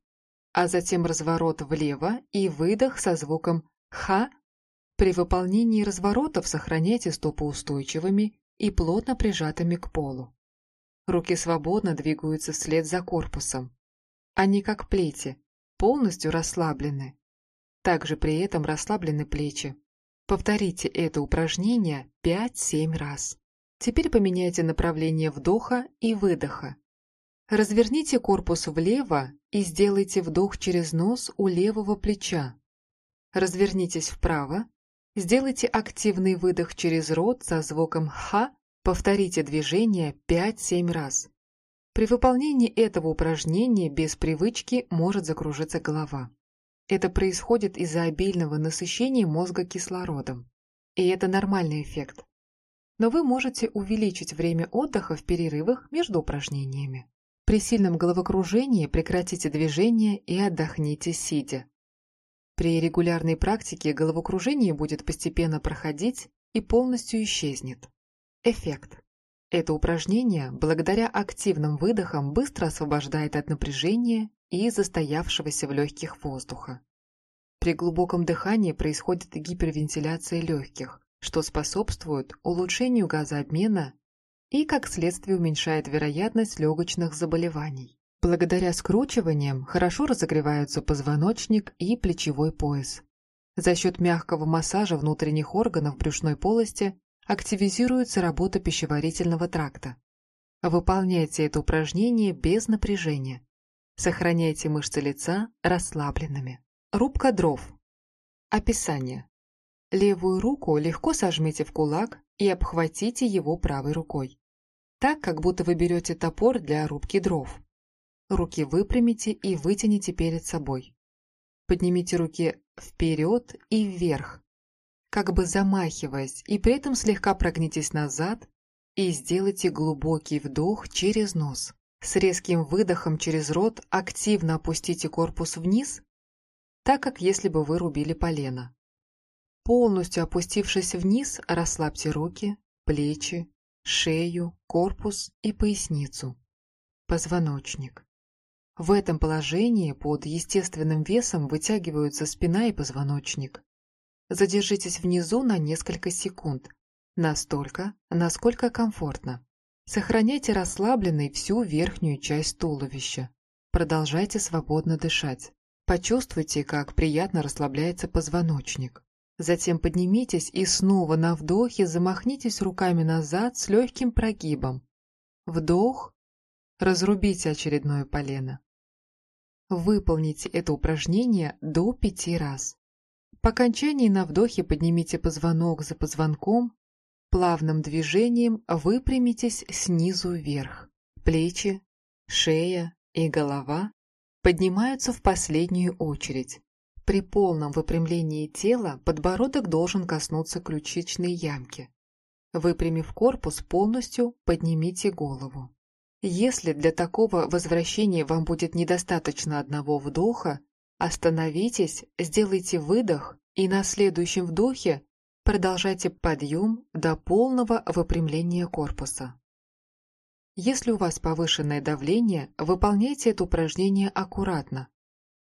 а затем разворот влево и выдох со звуком «ха». При выполнении разворотов сохраняйте стопы устойчивыми и плотно прижатыми к полу. Руки свободно двигаются вслед за корпусом. Они как плети, полностью расслаблены. Также при этом расслаблены плечи. Повторите это упражнение 5-7 раз. Теперь поменяйте направление вдоха и выдоха. Разверните корпус влево и сделайте вдох через нос у левого плеча. Развернитесь вправо, сделайте активный выдох через рот со звуком «ха», повторите движение 5-7 раз. При выполнении этого упражнения без привычки может закружиться голова. Это происходит из-за обильного насыщения мозга кислородом. И это нормальный эффект но вы можете увеличить время отдыха в перерывах между упражнениями. При сильном головокружении прекратите движение и отдохните сидя. При регулярной практике головокружение будет постепенно проходить и полностью исчезнет. Эффект. Это упражнение, благодаря активным выдохам, быстро освобождает от напряжения и застоявшегося в легких воздуха. При глубоком дыхании происходит гипервентиляция легких, что способствует улучшению газообмена и, как следствие, уменьшает вероятность легочных заболеваний. Благодаря скручиваниям хорошо разогреваются позвоночник и плечевой пояс. За счет мягкого массажа внутренних органов брюшной полости активизируется работа пищеварительного тракта. Выполняйте это упражнение без напряжения. Сохраняйте мышцы лица расслабленными. Рубка дров. Описание. Левую руку легко сожмите в кулак и обхватите его правой рукой. Так, как будто вы берете топор для рубки дров. Руки выпрямите и вытяните перед собой. Поднимите руки вперед и вверх, как бы замахиваясь, и при этом слегка прогнитесь назад и сделайте глубокий вдох через нос. С резким выдохом через рот активно опустите корпус вниз, так как если бы вы рубили полено. Полностью опустившись вниз, расслабьте руки, плечи, шею, корпус и поясницу. Позвоночник. В этом положении под естественным весом вытягиваются спина и позвоночник. Задержитесь внизу на несколько секунд, настолько, насколько комфортно. Сохраняйте расслабленной всю верхнюю часть туловища. Продолжайте свободно дышать. Почувствуйте, как приятно расслабляется позвоночник. Затем поднимитесь и снова на вдохе замахнитесь руками назад с легким прогибом. Вдох. Разрубите очередное полено. Выполните это упражнение до пяти раз. По окончании на вдохе поднимите позвонок за позвонком, плавным движением выпрямитесь снизу вверх. Плечи, шея и голова поднимаются в последнюю очередь. При полном выпрямлении тела подбородок должен коснуться ключичной ямки. Выпрямив корпус полностью, поднимите голову. Если для такого возвращения вам будет недостаточно одного вдоха, остановитесь, сделайте выдох и на следующем вдохе продолжайте подъем до полного выпрямления корпуса. Если у вас повышенное давление, выполняйте это упражнение аккуратно,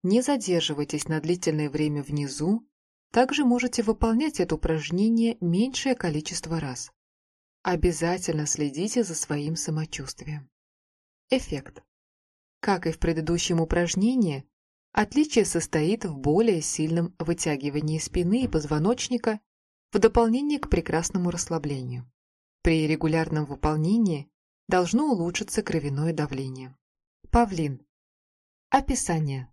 не задерживайтесь на длительное время внизу, также можете выполнять это упражнение меньшее количество раз. Обязательно следите за своим самочувствием. Эффект. Как и в предыдущем упражнении, Отличие состоит в более сильном вытягивании спины и позвоночника в дополнение к прекрасному расслаблению. При регулярном выполнении должно улучшиться кровяное давление. Павлин. Описание.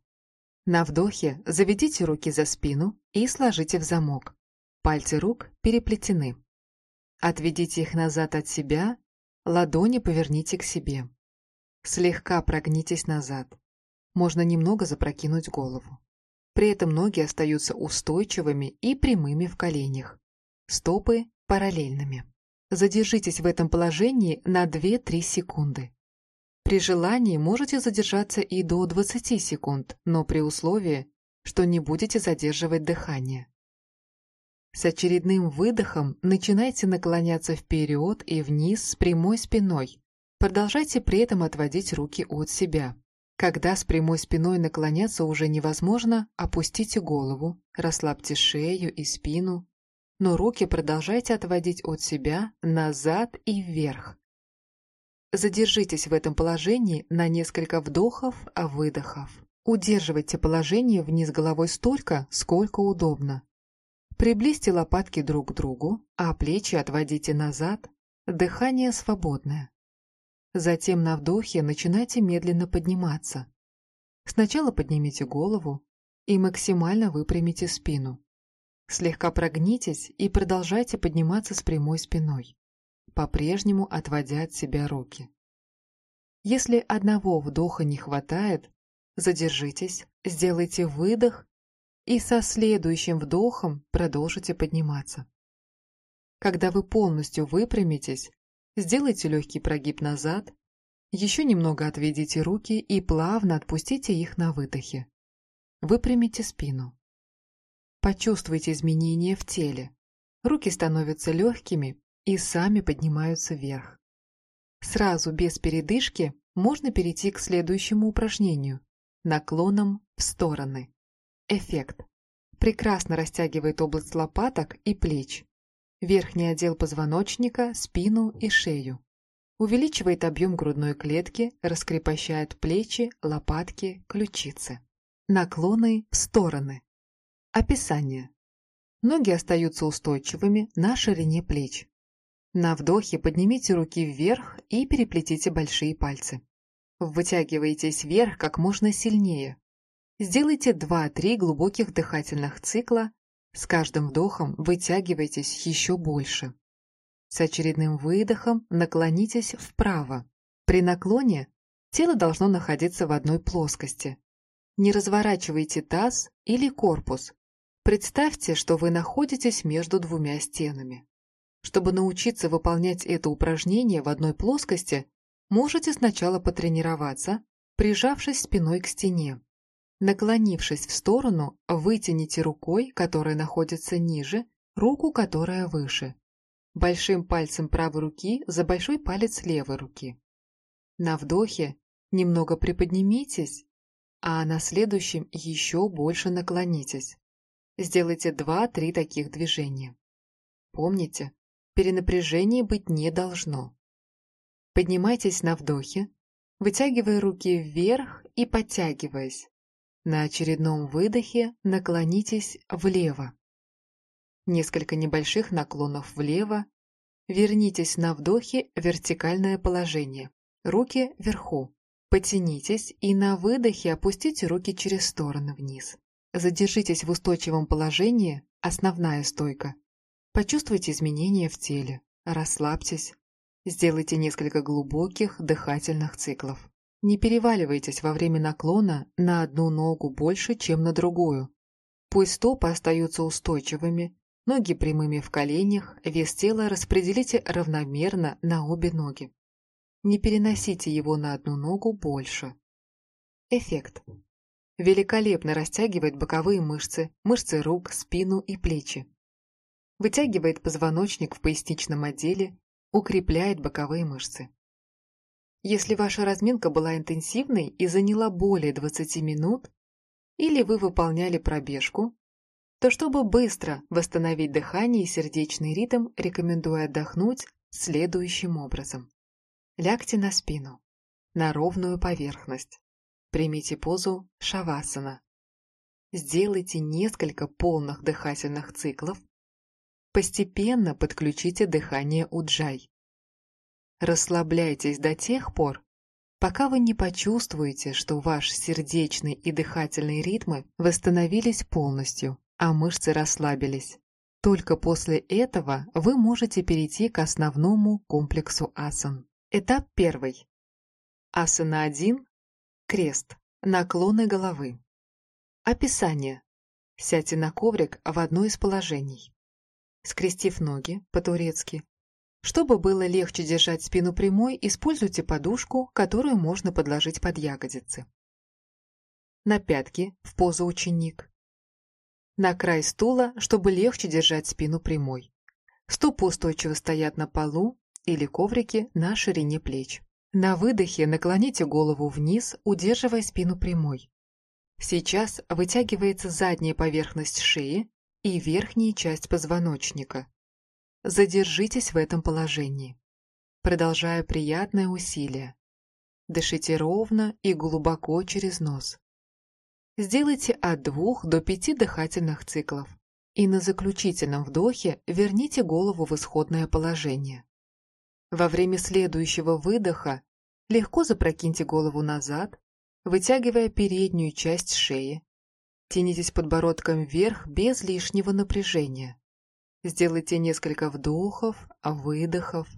На вдохе заведите руки за спину и сложите в замок. Пальцы рук переплетены. Отведите их назад от себя, ладони поверните к себе. Слегка прогнитесь назад. Можно немного запрокинуть голову. При этом ноги остаются устойчивыми и прямыми в коленях. Стопы параллельными. Задержитесь в этом положении на 2-3 секунды. При желании можете задержаться и до 20 секунд, но при условии, что не будете задерживать дыхание. С очередным выдохом начинайте наклоняться вперед и вниз с прямой спиной. Продолжайте при этом отводить руки от себя. Когда с прямой спиной наклоняться уже невозможно, опустите голову, расслабьте шею и спину, но руки продолжайте отводить от себя назад и вверх. Задержитесь в этом положении на несколько вдохов-выдохов. Удерживайте положение вниз головой столько, сколько удобно. Приблизьте лопатки друг к другу, а плечи отводите назад, дыхание свободное. Затем на вдохе начинайте медленно подниматься. Сначала поднимите голову и максимально выпрямите спину. Слегка прогнитесь и продолжайте подниматься с прямой спиной, по-прежнему отводя от себя руки. Если одного вдоха не хватает, задержитесь, сделайте выдох и со следующим вдохом продолжите подниматься. Когда вы полностью выпрямитесь, Сделайте легкий прогиб назад, еще немного отведите руки и плавно отпустите их на выдохе. Выпрямите спину. Почувствуйте изменения в теле. Руки становятся легкими и сами поднимаются вверх. Сразу, без передышки, можно перейти к следующему упражнению – наклоном в стороны. Эффект. Прекрасно растягивает область лопаток и плеч верхний отдел позвоночника, спину и шею. Увеличивает объем грудной клетки, раскрепощает плечи, лопатки, ключицы. Наклоны в стороны. Описание. Ноги остаются устойчивыми на ширине плеч. На вдохе поднимите руки вверх и переплетите большие пальцы. Вытягивайтесь вверх как можно сильнее. Сделайте 2-3 глубоких дыхательных цикла с каждым вдохом вытягивайтесь еще больше. С очередным выдохом наклонитесь вправо. При наклоне тело должно находиться в одной плоскости. Не разворачивайте таз или корпус. Представьте, что вы находитесь между двумя стенами. Чтобы научиться выполнять это упражнение в одной плоскости, можете сначала потренироваться, прижавшись спиной к стене. Наклонившись в сторону, вытяните рукой, которая находится ниже, руку, которая выше. Большим пальцем правой руки за большой палец левой руки. На вдохе немного приподнимитесь, а на следующем еще больше наклонитесь. Сделайте 2-3 таких движения. Помните, перенапряжения быть не должно. Поднимайтесь на вдохе, вытягивая руки вверх и подтягиваясь. На очередном выдохе наклонитесь влево. Несколько небольших наклонов влево. Вернитесь на вдохе в вертикальное положение. Руки вверху. Потянитесь и на выдохе опустите руки через стороны вниз. Задержитесь в устойчивом положении, основная стойка. Почувствуйте изменения в теле, расслабьтесь. Сделайте несколько глубоких дыхательных циклов. Не переваливайтесь во время наклона на одну ногу больше, чем на другую. Пусть стопы остаются устойчивыми, ноги прямыми в коленях, вес тела распределите равномерно на обе ноги. Не переносите его на одну ногу больше. Эффект. Великолепно растягивает боковые мышцы, мышцы рук, спину и плечи. Вытягивает позвоночник в поясничном отделе, укрепляет боковые мышцы. Если ваша разминка была интенсивной и заняла более 20 минут, или вы выполняли пробежку, то чтобы быстро восстановить дыхание и сердечный ритм, рекомендую отдохнуть следующим образом. Лягте на спину, на ровную поверхность. Примите позу шавасана. сделайте несколько полных дыхательных циклов, постепенно подключите дыхание уджай. Расслабляйтесь до тех пор, пока вы не почувствуете, что ваш сердечный и дыхательный ритмы восстановились полностью, а мышцы расслабились. Только после этого вы можете перейти к основному комплексу асан. Этап первый. Асана 1. Крест. Наклоны головы. Описание. Сядьте на коврик в одно из положений. Скрестив ноги по-турецки. Чтобы было легче держать спину прямой, используйте подушку, которую можно подложить под ягодицы. На пятки в позу ученик. На край стула, чтобы легче держать спину прямой. Стопы устойчиво стоят на полу или коврике на ширине плеч. На выдохе наклоните голову вниз, удерживая спину прямой. Сейчас вытягивается задняя поверхность шеи и верхняя часть позвоночника. Задержитесь в этом положении. Продолжая приятное усилие. Дышите ровно и глубоко через нос. Сделайте от двух до пяти дыхательных циклов. И на заключительном вдохе верните голову в исходное положение. Во время следующего выдоха легко запрокиньте голову назад, вытягивая переднюю часть шеи. Тянитесь подбородком вверх без лишнего напряжения. Сделайте несколько вдохов, выдохов.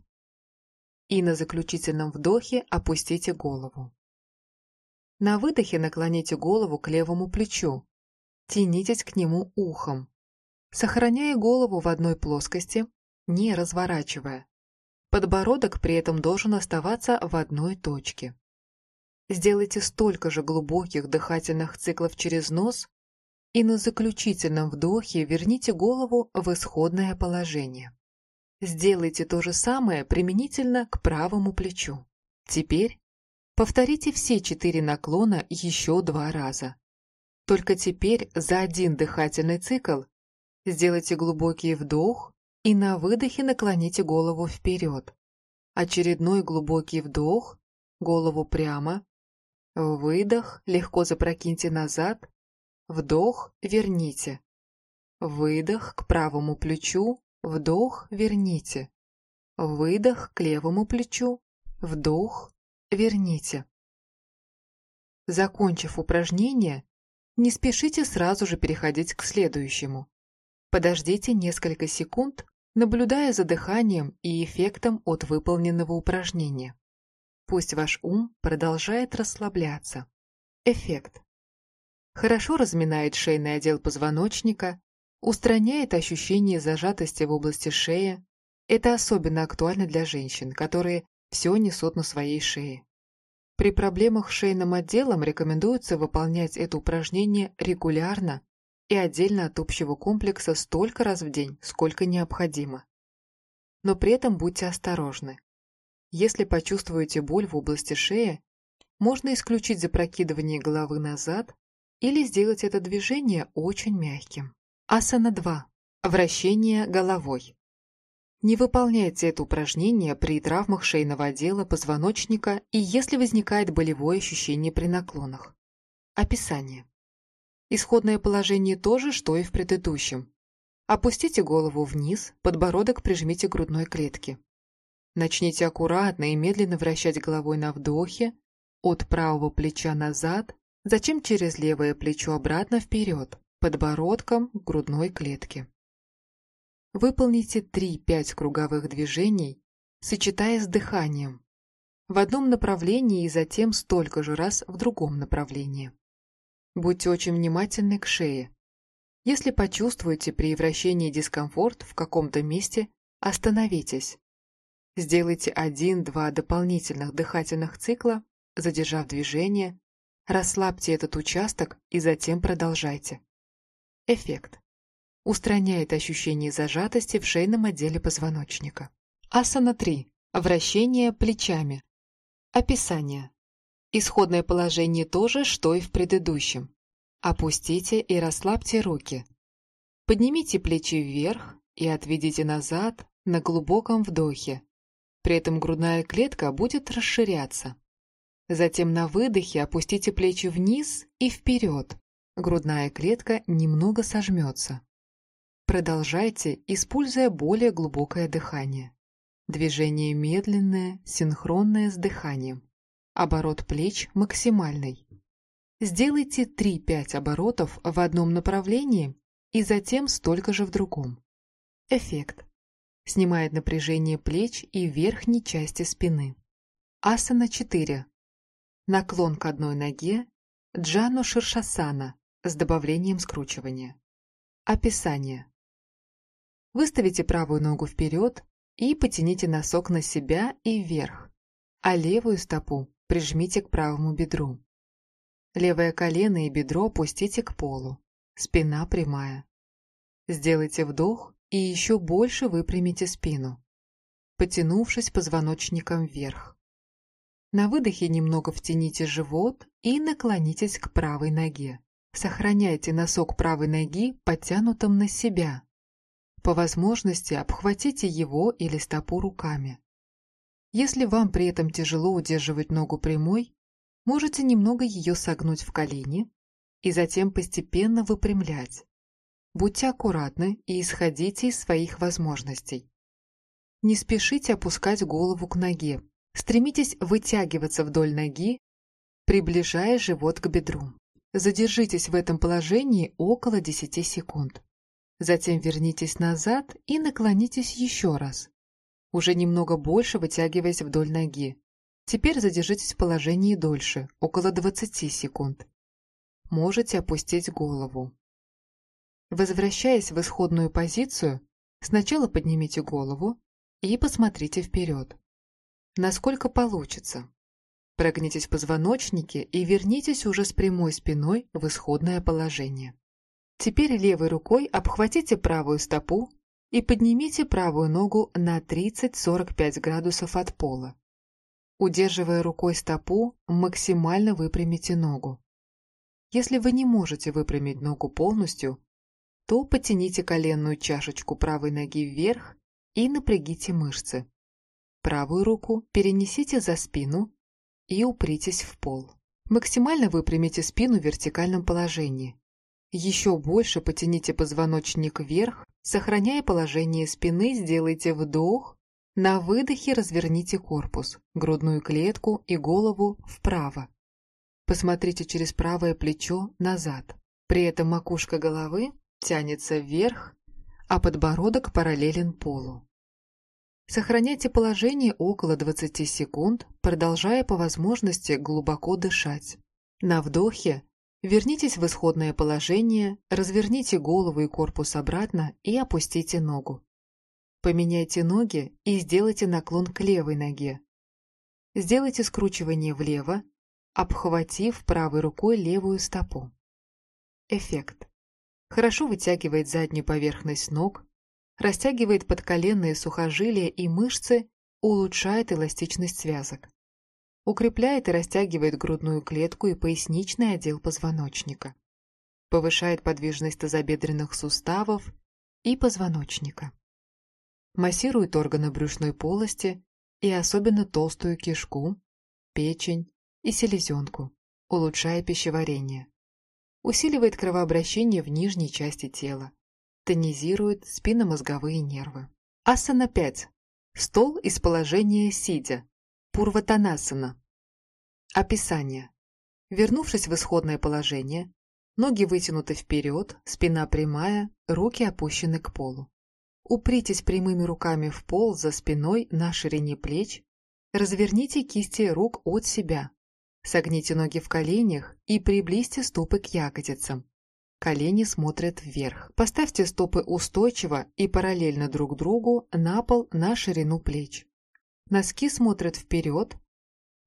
И на заключительном вдохе опустите голову. На выдохе наклоните голову к левому плечу. Тянитесь к нему ухом. Сохраняя голову в одной плоскости, не разворачивая. Подбородок при этом должен оставаться в одной точке. Сделайте столько же глубоких дыхательных циклов через нос и на заключительном вдохе верните голову в исходное положение. Сделайте то же самое применительно к правому плечу. Теперь повторите все четыре наклона еще два раза. Только теперь за один дыхательный цикл сделайте глубокий вдох и на выдохе наклоните голову вперед. Очередной глубокий вдох, голову прямо, Выдох, легко запрокиньте назад. Вдох, верните. Выдох к правому плечу, вдох, верните. Выдох к левому плечу, вдох, верните. Закончив упражнение, не спешите сразу же переходить к следующему. Подождите несколько секунд, наблюдая за дыханием и эффектом от выполненного упражнения. Пусть ваш ум продолжает расслабляться. Эффект. Хорошо разминает шейный отдел позвоночника, устраняет ощущение зажатости в области шеи. Это особенно актуально для женщин, которые все несут на своей шее. При проблемах с шейным отделом рекомендуется выполнять это упражнение регулярно и отдельно от общего комплекса столько раз в день, сколько необходимо. Но при этом будьте осторожны. Если почувствуете боль в области шеи, можно исключить запрокидывание головы назад или сделать это движение очень мягким. Асана 2. Вращение головой. Не выполняйте это упражнение при травмах шейного отдела позвоночника и если возникает болевое ощущение при наклонах. Описание. Исходное положение то же, что и в предыдущем. Опустите голову вниз, подбородок прижмите к грудной клетке. Начните аккуратно и медленно вращать головой на вдохе, от правого плеча назад, затем через левое плечо обратно вперед, подбородком к грудной клетке. Выполните 3-5 круговых движений, сочетая с дыханием, в одном направлении и затем столько же раз в другом направлении. Будьте очень внимательны к шее. Если почувствуете при вращении дискомфорт в каком-то месте, остановитесь Сделайте один-два дополнительных дыхательных цикла, задержав движение, расслабьте этот участок и затем продолжайте. Эффект. Устраняет ощущение зажатости в шейном отделе позвоночника. Асана 3. Вращение плечами. Описание. Исходное положение то же, что и в предыдущем. Опустите и расслабьте руки. Поднимите плечи вверх и отведите назад на глубоком вдохе, при этом грудная клетка будет расширяться. Затем на выдохе опустите плечи вниз и вперед, грудная клетка немного сожмется. Продолжайте, используя более глубокое дыхание. Движение медленное, синхронное с дыханием. Оборот плеч максимальный. Сделайте 3-5 оборотов в одном направлении и затем столько же в другом. Эффект. Снимает напряжение плеч и верхней части спины. Асана 4. Наклон к одной ноге. Джану Ширшасана с добавлением скручивания. Описание. Выставите правую ногу вперед и потяните носок на себя и вверх, а левую стопу прижмите к правому бедру. Левое колено и бедро опустите к полу, спина прямая. Сделайте вдох и еще больше выпрямите спину, потянувшись позвоночником вверх. На выдохе немного втяните живот и наклонитесь к правой ноге. Сохраняйте носок правой ноги подтянутым на себя. По возможности обхватите его или стопу руками. Если вам при этом тяжело удерживать ногу прямой, можете немного ее согнуть в колени и затем постепенно выпрямлять. Будьте аккуратны и исходите из своих возможностей. Не спешите опускать голову к ноге. Стремитесь вытягиваться вдоль ноги, приближая живот к бедру. Задержитесь в этом положении около 10 секунд. Затем вернитесь назад и наклонитесь еще раз, уже немного больше вытягиваясь вдоль ноги. Теперь задержитесь в положении дольше, около 20 секунд. Можете опустить голову. Возвращаясь в исходную позицию, сначала поднимите голову и посмотрите вперед. Насколько получится. Прогнитесь в позвоночнике и вернитесь уже с прямой спиной в исходное положение. Теперь левой рукой обхватите правую стопу и поднимите правую ногу на 30-45 градусов от пола. Удерживая рукой стопу, максимально выпрямите ногу. Если вы не можете выпрямить ногу полностью, то потяните коленную чашечку правой ноги вверх и напрягите мышцы. Правую руку перенесите за спину и упритесь в пол. Максимально выпрямите спину в вертикальном положении. Еще больше потяните позвоночник вверх Сохраняя положение спины, сделайте вдох. На выдохе разверните корпус, грудную клетку и голову вправо. Посмотрите через правое плечо назад. При этом макушка головы тянется вверх, а подбородок параллелен полу. Сохраняйте положение около 20 секунд, продолжая по возможности глубоко дышать. На вдохе Вернитесь в исходное положение, разверните голову и корпус обратно и опустите ногу. Поменяйте ноги и сделайте наклон к левой ноге. Сделайте скручивание влево, обхватив правой рукой левую стопу. Эффект. Хорошо вытягивает заднюю поверхность ног, растягивает подколенные сухожилия и мышцы, улучшает эластичность связок. Укрепляет и растягивает грудную клетку и поясничный отдел позвоночника. Повышает подвижность тазобедренных суставов и позвоночника. Массирует органы брюшной полости и особенно толстую кишку, печень и селезенку, улучшая пищеварение. Усиливает кровообращение в нижней части тела. Тонизирует спинномозговые нервы. Асана 5. Стол из положения сидя, Пурватанасана. Описание. Вернувшись в исходное положение, ноги вытянуты вперед, спина прямая, руки опущены к полу. Упритесь прямыми руками в пол за спиной на ширине плеч, разверните кисти рук от себя, согните ноги в коленях и приблизьте стопы к ягодицам. Колени смотрят вверх. Поставьте стопы устойчиво и параллельно друг другу на пол на ширину плеч. Носки смотрят вперед,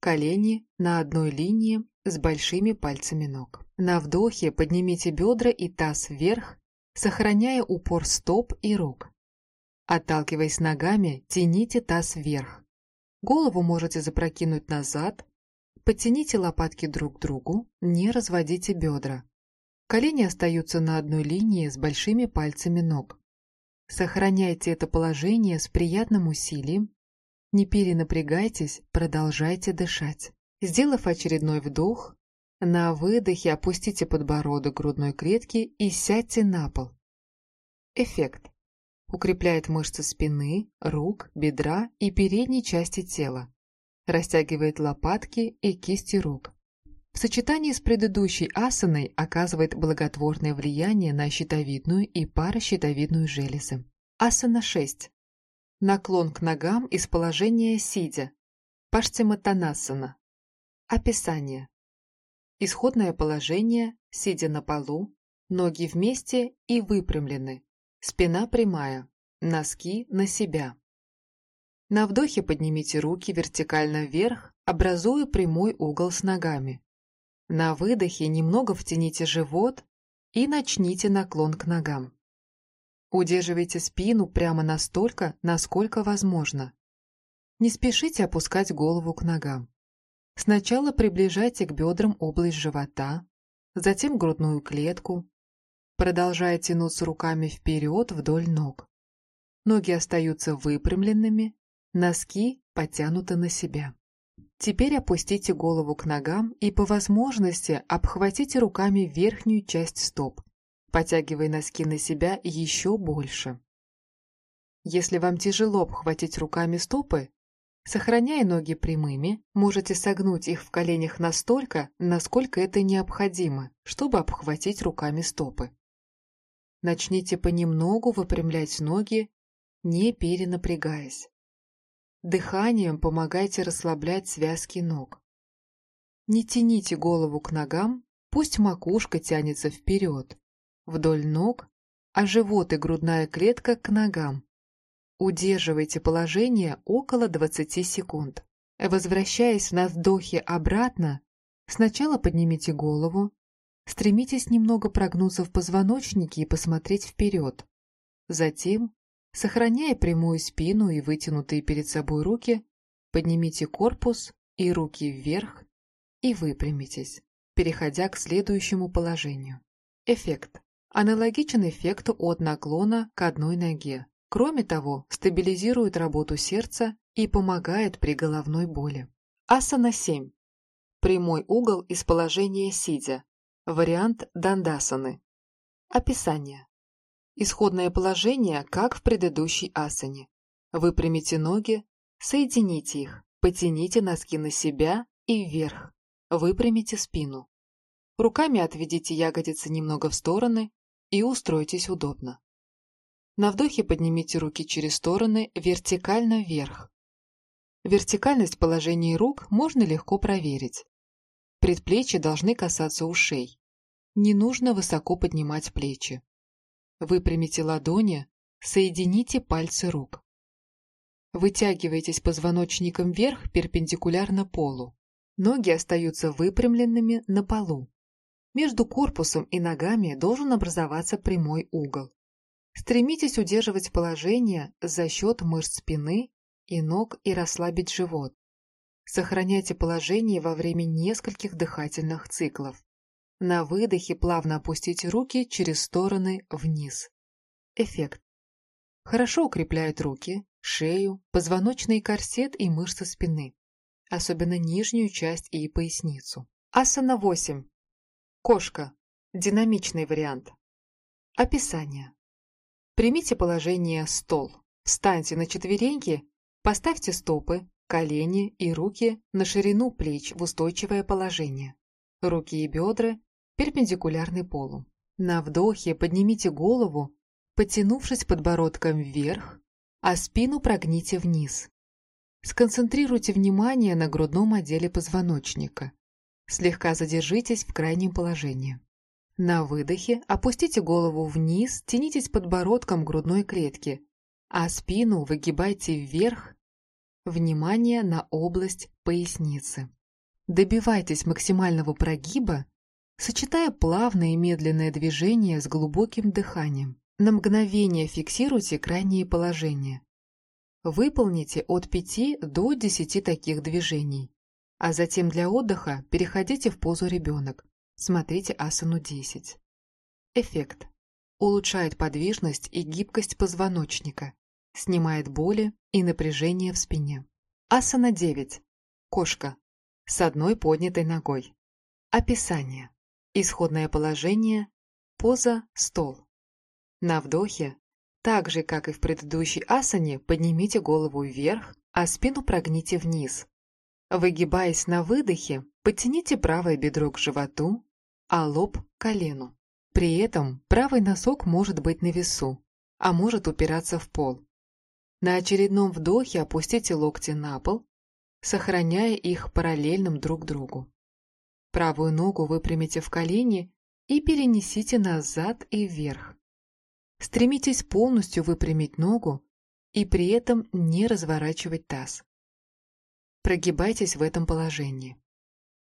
колени на одной линии с большими пальцами ног. На вдохе поднимите бедра и таз вверх, сохраняя упор стоп и рук. Отталкиваясь ногами, тяните таз вверх. Голову можете запрокинуть назад, подтяните лопатки друг к другу, не разводите бедра. Колени остаются на одной линии с большими пальцами ног. Сохраняйте это положение с приятным усилием, не перенапрягайтесь, продолжайте дышать. Сделав очередной вдох, На выдохе опустите подбородок грудной клетки и сядьте на пол. Эффект. Укрепляет мышцы спины, рук, бедра и передней части тела. Растягивает лопатки и кисти рук. В сочетании с предыдущей асаной оказывает благотворное влияние на щитовидную и паращитовидную железы. Асана 6. Наклон к ногам из положения сидя. Паштиматанасана. Описание. Исходное положение, сидя на полу, ноги вместе и выпрямлены, спина прямая, носки на себя. На вдохе поднимите руки вертикально вверх, образуя прямой угол с ногами. На выдохе немного втяните живот и начните наклон к ногам. Удерживайте спину прямо настолько, насколько возможно. Не спешите опускать голову к ногам. Сначала приближайте к бедрам область живота, затем грудную клетку. Продолжая тянуться руками вперед вдоль ног. Ноги остаются выпрямленными, носки потянуты на себя. Теперь опустите голову к ногам и по возможности обхватите руками верхнюю часть стоп, потягивая носки на себя еще больше. Если вам тяжело обхватить руками стопы, сохраняя ноги прямыми, можете согнуть их в коленях настолько, насколько это необходимо, чтобы обхватить руками стопы. Начните понемногу выпрямлять ноги, не перенапрягаясь. Дыханием помогайте расслаблять связки ног. Не тяните голову к ногам, пусть макушка тянется вперед вдоль ног, а живот и грудная клетка к ногам. Удерживайте положение около 20 секунд. Возвращаясь на вдохе обратно, сначала поднимите голову, стремитесь немного прогнуться в позвоночнике и посмотреть вперед. Затем, сохраняя прямую спину и вытянутые перед собой руки, поднимите корпус и руки вверх и выпрямитесь, переходя к следующему положению. Эффект аналогичен эффекту от наклона к одной ноге. Кроме того, стабилизирует работу сердца и помогает при головной боли. Асана 7. Прямой угол из положения сидя. Вариант дандасаны. Описание. Исходное положение, как в предыдущей асане. Выпрямите ноги, соедините их, потяните носки на себя и вверх. Выпрямите спину. Руками отведите ягодицы немного в стороны и устройтесь удобно. На вдохе поднимите руки через стороны вертикально вверх. Вертикальность положения рук можно легко проверить. Предплечья должны касаться ушей. Не нужно высоко поднимать плечи. Выпрямите ладони, соедините пальцы рук. Вытягивайтесь позвоночником вверх перпендикулярно полу. Ноги остаются выпрямленными на полу. Между корпусом и ногами должен образоваться прямой угол. Стремитесь удерживать положение за счет мышц спины и ног и расслабить живот. Сохраняйте положение во время нескольких дыхательных циклов. На выдохе плавно опустите руки через стороны вниз. Эффект. Хорошо укрепляет руки, шею, позвоночный корсет и мышцы спины, особенно нижнюю часть и поясницу. Асана 8. Кошка. Динамичный вариант. Описание. Примите положение «стол». Встаньте на четвереньки, поставьте стопы, колени и руки на ширину плеч в устойчивое положение. Руки и бедра перпендикулярны полу. На вдохе поднимите голову, потянувшись подбородком вверх, а спину прогните вниз. Сконцентрируйте внимание на грудном отделе позвоночника. Слегка задержитесь в крайнем положении. На выдохе опустите голову вниз, тянитесь подбородком грудной клетки, а спину выгибайте вверх. Внимание на область поясницы. Добивайтесь максимального прогиба, сочетая плавное и медленное движение с глубоким дыханием. На мгновение фиксируйте крайние положения. Выполните от 5 до 10 таких движений. А затем для отдыха переходите в позу ребенок. Смотрите асану 10. Эффект. Улучшает подвижность и гибкость позвоночника. Снимает боли и напряжение в спине. Асана 9. Кошка. С одной поднятой ногой. Описание. Исходное положение. Поза «стол». На вдохе, так же, как и в предыдущей асане, поднимите голову вверх, а спину прогните вниз. Выгибаясь на выдохе, подтяните правое бедро к животу, а лоб – к колену. При этом правый носок может быть на весу, а может упираться в пол. На очередном вдохе опустите локти на пол, сохраняя их параллельным друг другу. Правую ногу выпрямите в колени и перенесите назад и вверх. Стремитесь полностью выпрямить ногу и при этом не разворачивать таз. Прогибайтесь в этом положении.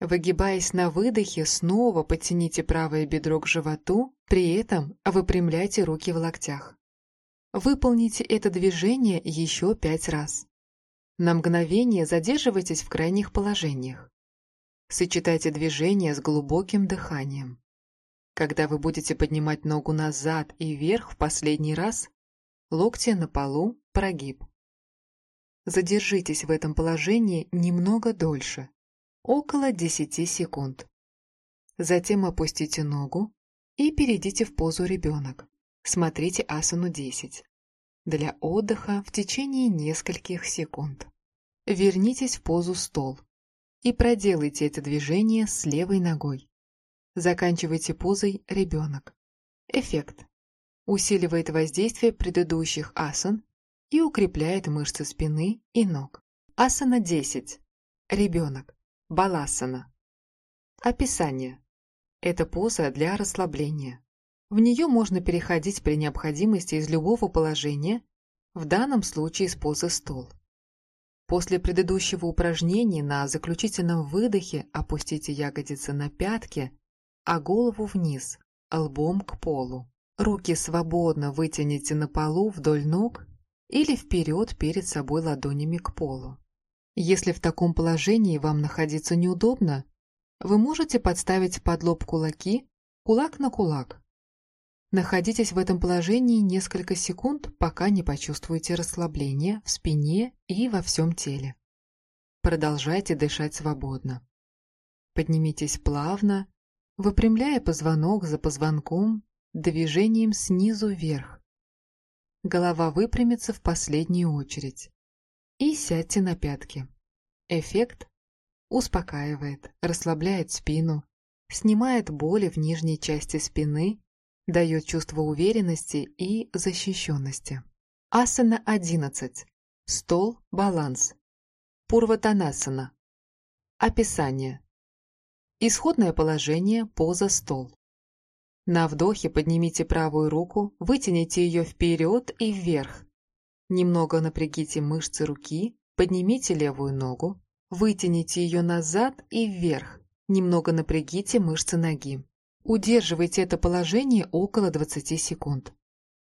Выгибаясь на выдохе, снова подтяните правое бедро к животу, при этом выпрямляйте руки в локтях. Выполните это движение еще пять раз. На мгновение задерживайтесь в крайних положениях. Сочетайте движение с глубоким дыханием. Когда вы будете поднимать ногу назад и вверх в последний раз, локти на полу, прогиб. Задержитесь в этом положении немного дольше, около 10 секунд. Затем опустите ногу и перейдите в позу ребенок. Смотрите асану 10. Для отдыха в течение нескольких секунд. Вернитесь в позу стол и проделайте это движение с левой ногой. Заканчивайте позой ребенок. Эффект. Усиливает воздействие предыдущих асан и укрепляет мышцы спины и ног. Асана 10. Ребенок. Баласана. Описание. Это поза для расслабления. В нее можно переходить при необходимости из любого положения, в данном случае из позы стол. После предыдущего упражнения на заключительном выдохе опустите ягодицы на пятки, а голову вниз, лбом к полу. Руки свободно вытяните на полу вдоль ног или вперед перед собой ладонями к полу. Если в таком положении вам находиться неудобно, вы можете подставить под лоб кулаки, кулак на кулак, Находитесь в этом положении несколько секунд, пока не почувствуете расслабление в спине и во всем теле. Продолжайте дышать свободно. Поднимитесь плавно, выпрямляя позвонок за позвонком, движением снизу вверх. Голова выпрямится в последнюю очередь. И сядьте на пятки. Эффект успокаивает, расслабляет спину, снимает боли в нижней части спины дает чувство уверенности и защищенности. Асана 11. Стол, баланс. Пурватанасана. Описание. Исходное положение, поза стол. На вдохе поднимите правую руку, вытяните ее вперед и вверх. Немного напрягите мышцы руки, поднимите левую ногу, вытяните ее назад и вверх. Немного напрягите мышцы ноги. Удерживайте это положение около 20 секунд.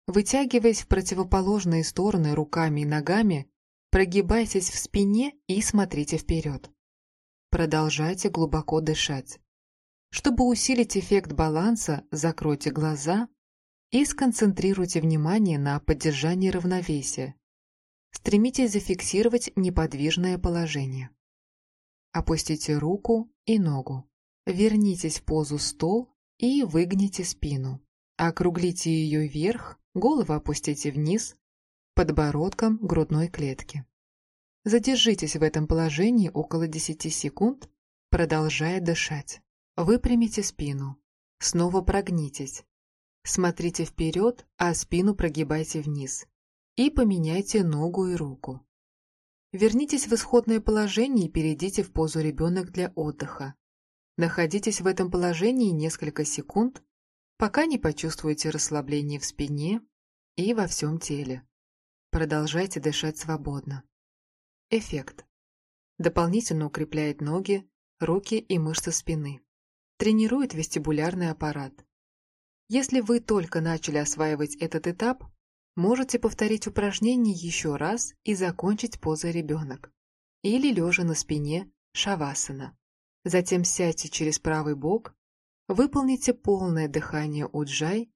Вытягиваясь в противоположные стороны руками и ногами, прогибайтесь в спине и смотрите вперед. Продолжайте глубоко дышать. Чтобы усилить эффект баланса, закройте глаза и сконцентрируйте внимание на поддержании равновесия. Стремитесь зафиксировать неподвижное положение. Опустите руку и ногу. Вернитесь в позу стол и выгните спину. Округлите ее вверх, голову опустите вниз, подбородком грудной клетки. Задержитесь в этом положении около 10 секунд, продолжая дышать. Выпрямите спину. Снова прогнитесь. Смотрите вперед, а спину прогибайте вниз. И поменяйте ногу и руку. Вернитесь в исходное положение и перейдите в позу ребенок для отдыха. Находитесь в этом положении несколько секунд, пока не почувствуете расслабление в спине и во всем теле. Продолжайте дышать свободно. Эффект. Дополнительно укрепляет ноги, руки и мышцы спины. Тренирует вестибулярный аппарат. Если вы только начали осваивать этот этап, можете повторить упражнение еще раз и закончить позой ребенок. Или лежа на спине шавасана. Затем сядьте через правый бок, выполните полное дыхание уджай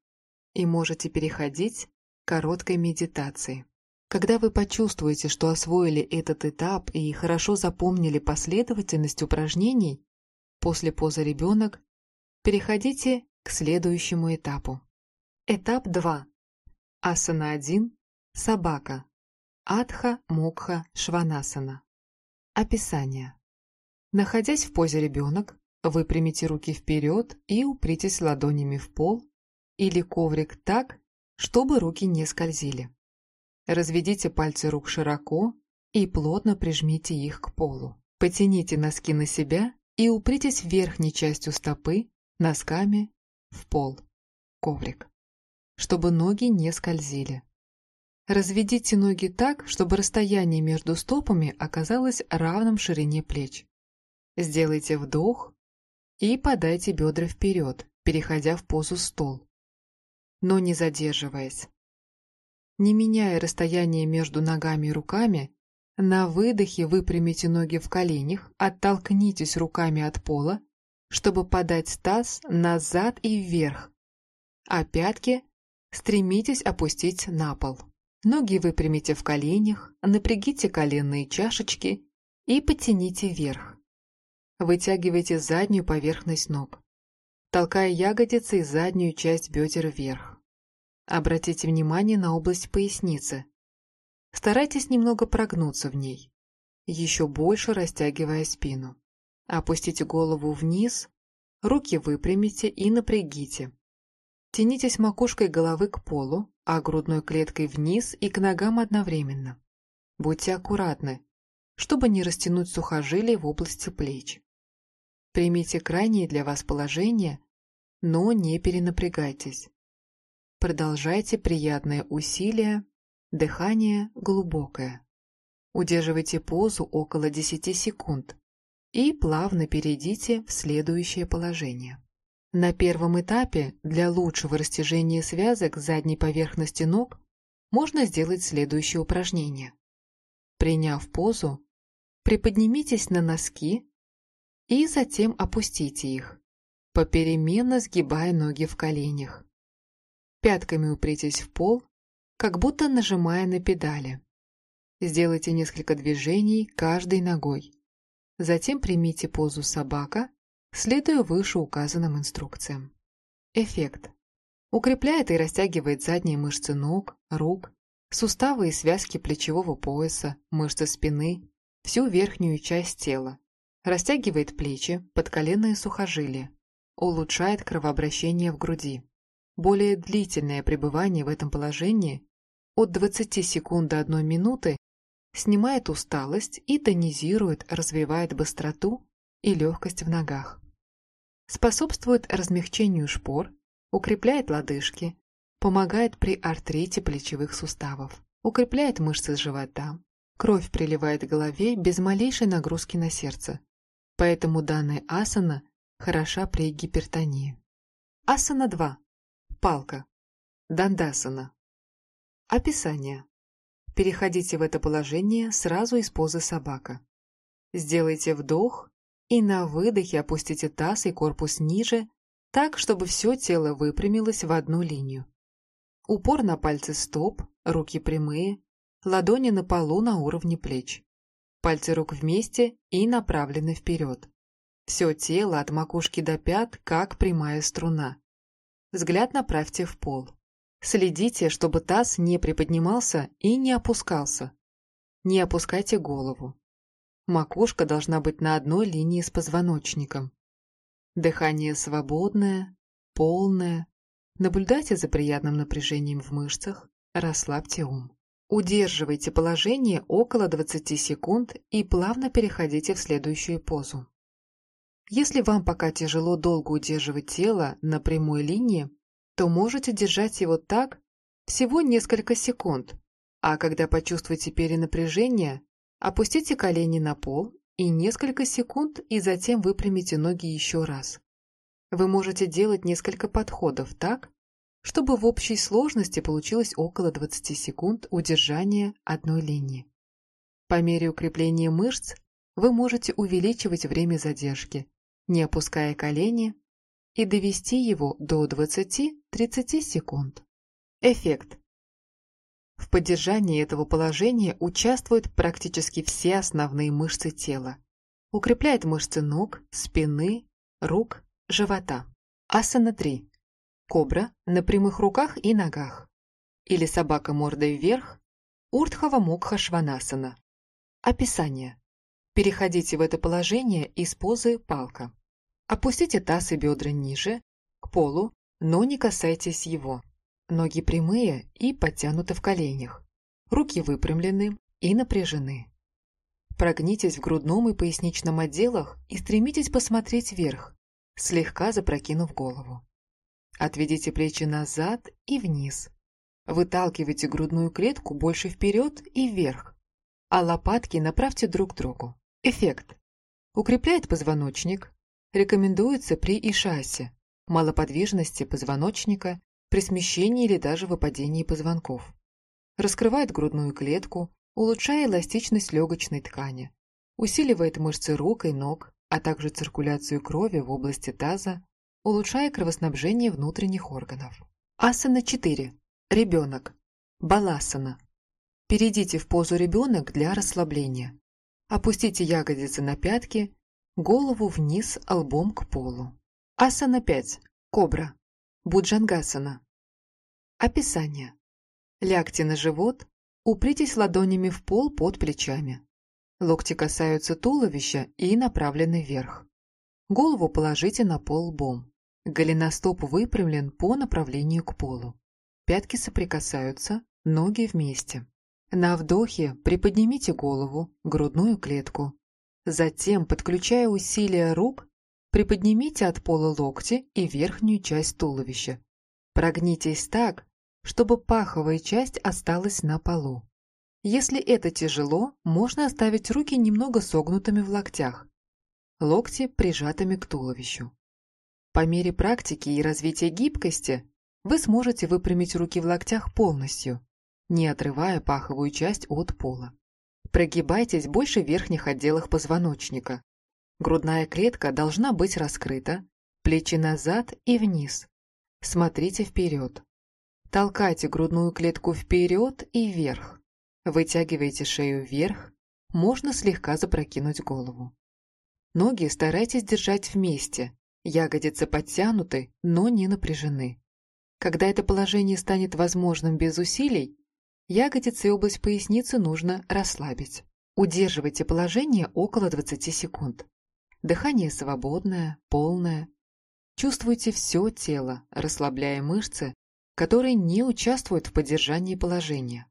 и можете переходить к короткой медитации. Когда вы почувствуете, что освоили этот этап и хорошо запомнили последовательность упражнений, После позы ребенок переходите к следующему этапу. Этап 2. Асана 1. Собака. Адха Мукха Шванасана. Описание. Находясь в позе ребенок, выпрямите руки вперед и упритесь ладонями в пол или коврик так, чтобы руки не скользили. Разведите пальцы рук широко и плотно прижмите их к полу. Потяните носки на себя и упритесь верхней частью стопы носками в пол, коврик, чтобы ноги не скользили. Разведите ноги так, чтобы расстояние между стопами оказалось равным ширине плеч. Сделайте вдох и подайте бедра вперед, переходя в позу стол, но не задерживаясь. Не меняя расстояние между ногами и руками, на выдохе выпрямите ноги в коленях, оттолкнитесь руками от пола, чтобы подать таз назад и вверх, а пятки стремитесь опустить на пол. Ноги выпрямите в коленях, напрягите коленные чашечки и потяните вверх. Вытягивайте заднюю поверхность ног, толкая ягодицы и заднюю часть бедер вверх. Обратите внимание на область поясницы. Старайтесь немного прогнуться в ней, еще больше растягивая спину. Опустите голову вниз, руки выпрямите и напрягите. Тянитесь макушкой головы к полу, а грудной клеткой вниз и к ногам одновременно. Будьте аккуратны, чтобы не растянуть сухожилия в области плеч. Примите крайнее для вас положение, но не перенапрягайтесь. Продолжайте приятное усилие, дыхание глубокое. Удерживайте позу около 10 секунд и плавно перейдите в следующее положение. На первом этапе для лучшего растяжения связок задней поверхности ног можно сделать следующее упражнение. Приняв позу, приподнимитесь на носки и затем опустите их, попеременно сгибая ноги в коленях. Пятками упритесь в пол, как будто нажимая на педали. Сделайте несколько движений каждой ногой. Затем примите позу собака следуя вышеуказанным инструкциям. Эффект. Укрепляет и растягивает задние мышцы ног, рук, суставы и связки плечевого пояса, мышцы спины, всю верхнюю часть тела. Растягивает плечи, подколенные сухожилия. Улучшает кровообращение в груди. Более длительное пребывание в этом положении от 20 секунд до 1 минуты снимает усталость и тонизирует, развивает быстроту и легкость в ногах способствует размягчению шпор, укрепляет лодыжки, помогает при артрите плечевых суставов, укрепляет мышцы живота, кровь приливает к голове без малейшей нагрузки на сердце. Поэтому данная асана хороша при гипертонии. Асана 2. Палка. Дандасана. Описание. Переходите в это положение сразу из позы собака. Сделайте вдох и на выдохе опустите таз и корпус ниже, так, чтобы все тело выпрямилось в одну линию. Упор на пальцы стоп, руки прямые, ладони на полу на уровне плеч. Пальцы рук вместе и направлены вперед. Все тело от макушки до пят, как прямая струна. Взгляд направьте в пол. Следите, чтобы таз не приподнимался и не опускался. Не опускайте голову. Макушка должна быть на одной линии с позвоночником. Дыхание свободное, полное. Наблюдайте за приятным напряжением в мышцах, расслабьте ум. Удерживайте положение около 20 секунд и плавно переходите в следующую позу. Если вам пока тяжело долго удерживать тело на прямой линии, то можете держать его так всего несколько секунд, а когда почувствуете перенапряжение, Опустите колени на пол и несколько секунд, и затем выпрямите ноги еще раз. Вы можете делать несколько подходов так, чтобы в общей сложности получилось около 20 секунд удержания одной линии. По мере укрепления мышц вы можете увеличивать время задержки, не опуская колени, и довести его до 20-30 секунд. Эффект. В поддержании этого положения участвуют практически все основные мышцы тела. Укрепляет мышцы ног, спины, рук, живота. Асана 3. Кобра на прямых руках и ногах. Или собака мордой вверх. Уртхава Мукха Шванасана. Описание. Переходите в это положение из позы палка. Опустите таз и бедра ниже, к полу, но не касайтесь его. Ноги прямые и подтянуты в коленях. Руки выпрямлены и напряжены. Прогнитесь в грудном и поясничном отделах и стремитесь посмотреть вверх, слегка запрокинув голову. Отведите плечи назад и вниз. Выталкивайте грудную клетку больше вперед и вверх, а лопатки направьте друг к другу. Эффект. Укрепляет позвоночник. Рекомендуется при ишасе, малоподвижности позвоночника, при смещении или даже выпадении позвонков. Раскрывает грудную клетку, улучшая эластичность легочной ткани, усиливает мышцы рук и ног, а также циркуляцию крови в области таза, улучшая кровоснабжение внутренних органов. Асана 4. Ребенок. Баласана. Перейдите в позу ребенок для расслабления. Опустите ягодицы на пятки, голову вниз, лбом к полу. Асана 5. Кобра. Буджангасана. Описание. Лягте на живот, Упритесь ладонями в пол под плечами. Локти касаются туловища и направлены вверх. Голову положите на пол лбом. Голеностоп выпрямлен по направлению к полу. Пятки соприкасаются, ноги вместе. На вдохе приподнимите голову, грудную клетку. Затем, подключая усилия рук, приподнимите от пола локти и верхнюю часть туловища. Прогнитесь так, чтобы паховая часть осталась на полу. Если это тяжело, можно оставить руки немного согнутыми в локтях, локти прижатыми к туловищу. По мере практики и развития гибкости вы сможете выпрямить руки в локтях полностью, не отрывая паховую часть от пола. Прогибайтесь больше в верхних отделах позвоночника. Грудная клетка должна быть раскрыта, плечи назад и вниз. Смотрите вперед. Толкайте грудную клетку вперед и вверх. Вытягивайте шею вверх, можно слегка запрокинуть голову. Ноги старайтесь держать вместе, ягодицы подтянуты, но не напряжены. Когда это положение станет возможным без усилий, ягодицы и область поясницы нужно расслабить. Удерживайте положение около 20 секунд. Дыхание свободное, полное. Чувствуйте все тело, расслабляя мышцы, которые не участвуют в поддержании положения.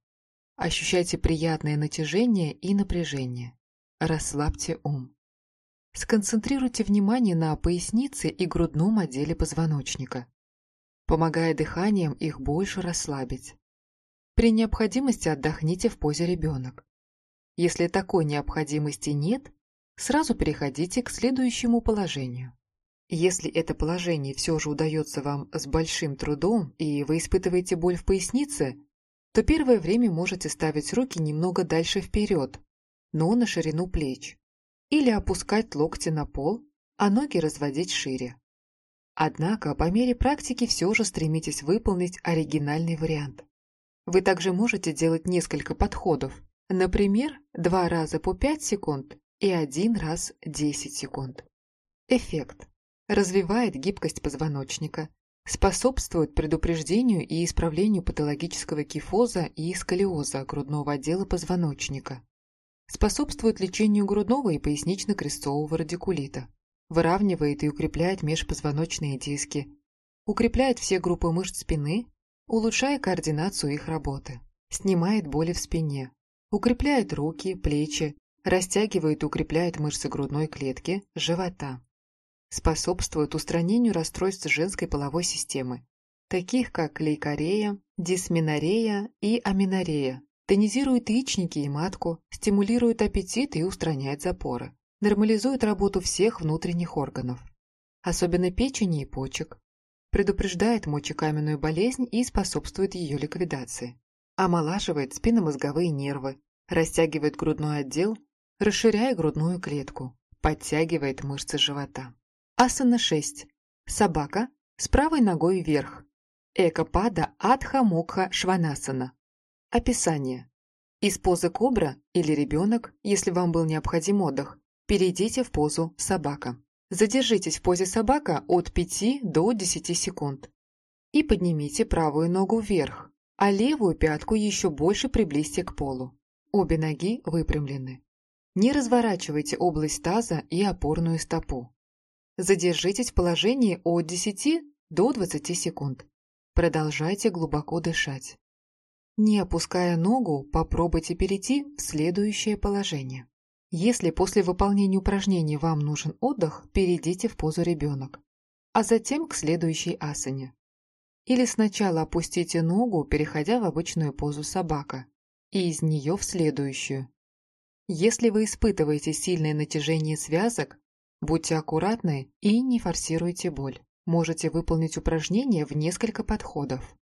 Ощущайте приятное натяжение и напряжение. Расслабьте ум. Сконцентрируйте внимание на пояснице и грудном отделе позвоночника. Помогая дыханием их больше расслабить. При необходимости отдохните в позе ребенок. Если такой необходимости нет, сразу переходите к следующему положению. Если это положение все же удается вам с большим трудом и вы испытываете боль в пояснице, то первое время можете ставить руки немного дальше вперед, но на ширину плеч, или опускать локти на пол, а ноги разводить шире. Однако по мере практики все же стремитесь выполнить оригинальный вариант. Вы также можете делать несколько подходов, например, два раза по 5 секунд и один раз 10 секунд. Эффект развивает гибкость позвоночника, способствует предупреждению и исправлению патологического кифоза и сколиоза грудного отдела позвоночника, способствует лечению грудного и пояснично-крестцового радикулита, выравнивает и укрепляет межпозвоночные диски, укрепляет все группы мышц спины, улучшая координацию их работы, снимает боли в спине, укрепляет руки, плечи, растягивает и укрепляет мышцы грудной клетки, живота. Способствуют устранению расстройств женской половой системы, таких как лейкорея, дисменорея и аминорея, тонизирует яичники и матку, стимулирует аппетит и устраняет запоры, нормализует работу всех внутренних органов, особенно печени и почек, предупреждает мочекаменную болезнь и способствует ее ликвидации, омолаживает спинномозговые нервы, растягивает грудной отдел, расширяя грудную клетку, подтягивает мышцы живота. Асана 6. Собака с правой ногой вверх. Экопада Адха Мукха Шванасана. Описание. Из позы кобра или ребенок, если вам был необходим отдых, перейдите в позу собака. Задержитесь в позе собака от 5 до 10 секунд. И поднимите правую ногу вверх, а левую пятку еще больше приблизьте к полу. Обе ноги выпрямлены. Не разворачивайте область таза и опорную стопу. Задержитесь в положении от 10 до 20 секунд. Продолжайте глубоко дышать. Не опуская ногу, попробуйте перейти в следующее положение. Если после выполнения упражнений вам нужен отдых, перейдите в позу ребенок, а затем к следующей асане. Или сначала опустите ногу, переходя в обычную позу собака, и из нее в следующую. Если вы испытываете сильное натяжение связок, будьте аккуратны и не форсируйте боль. Можете выполнить упражнение в несколько подходов.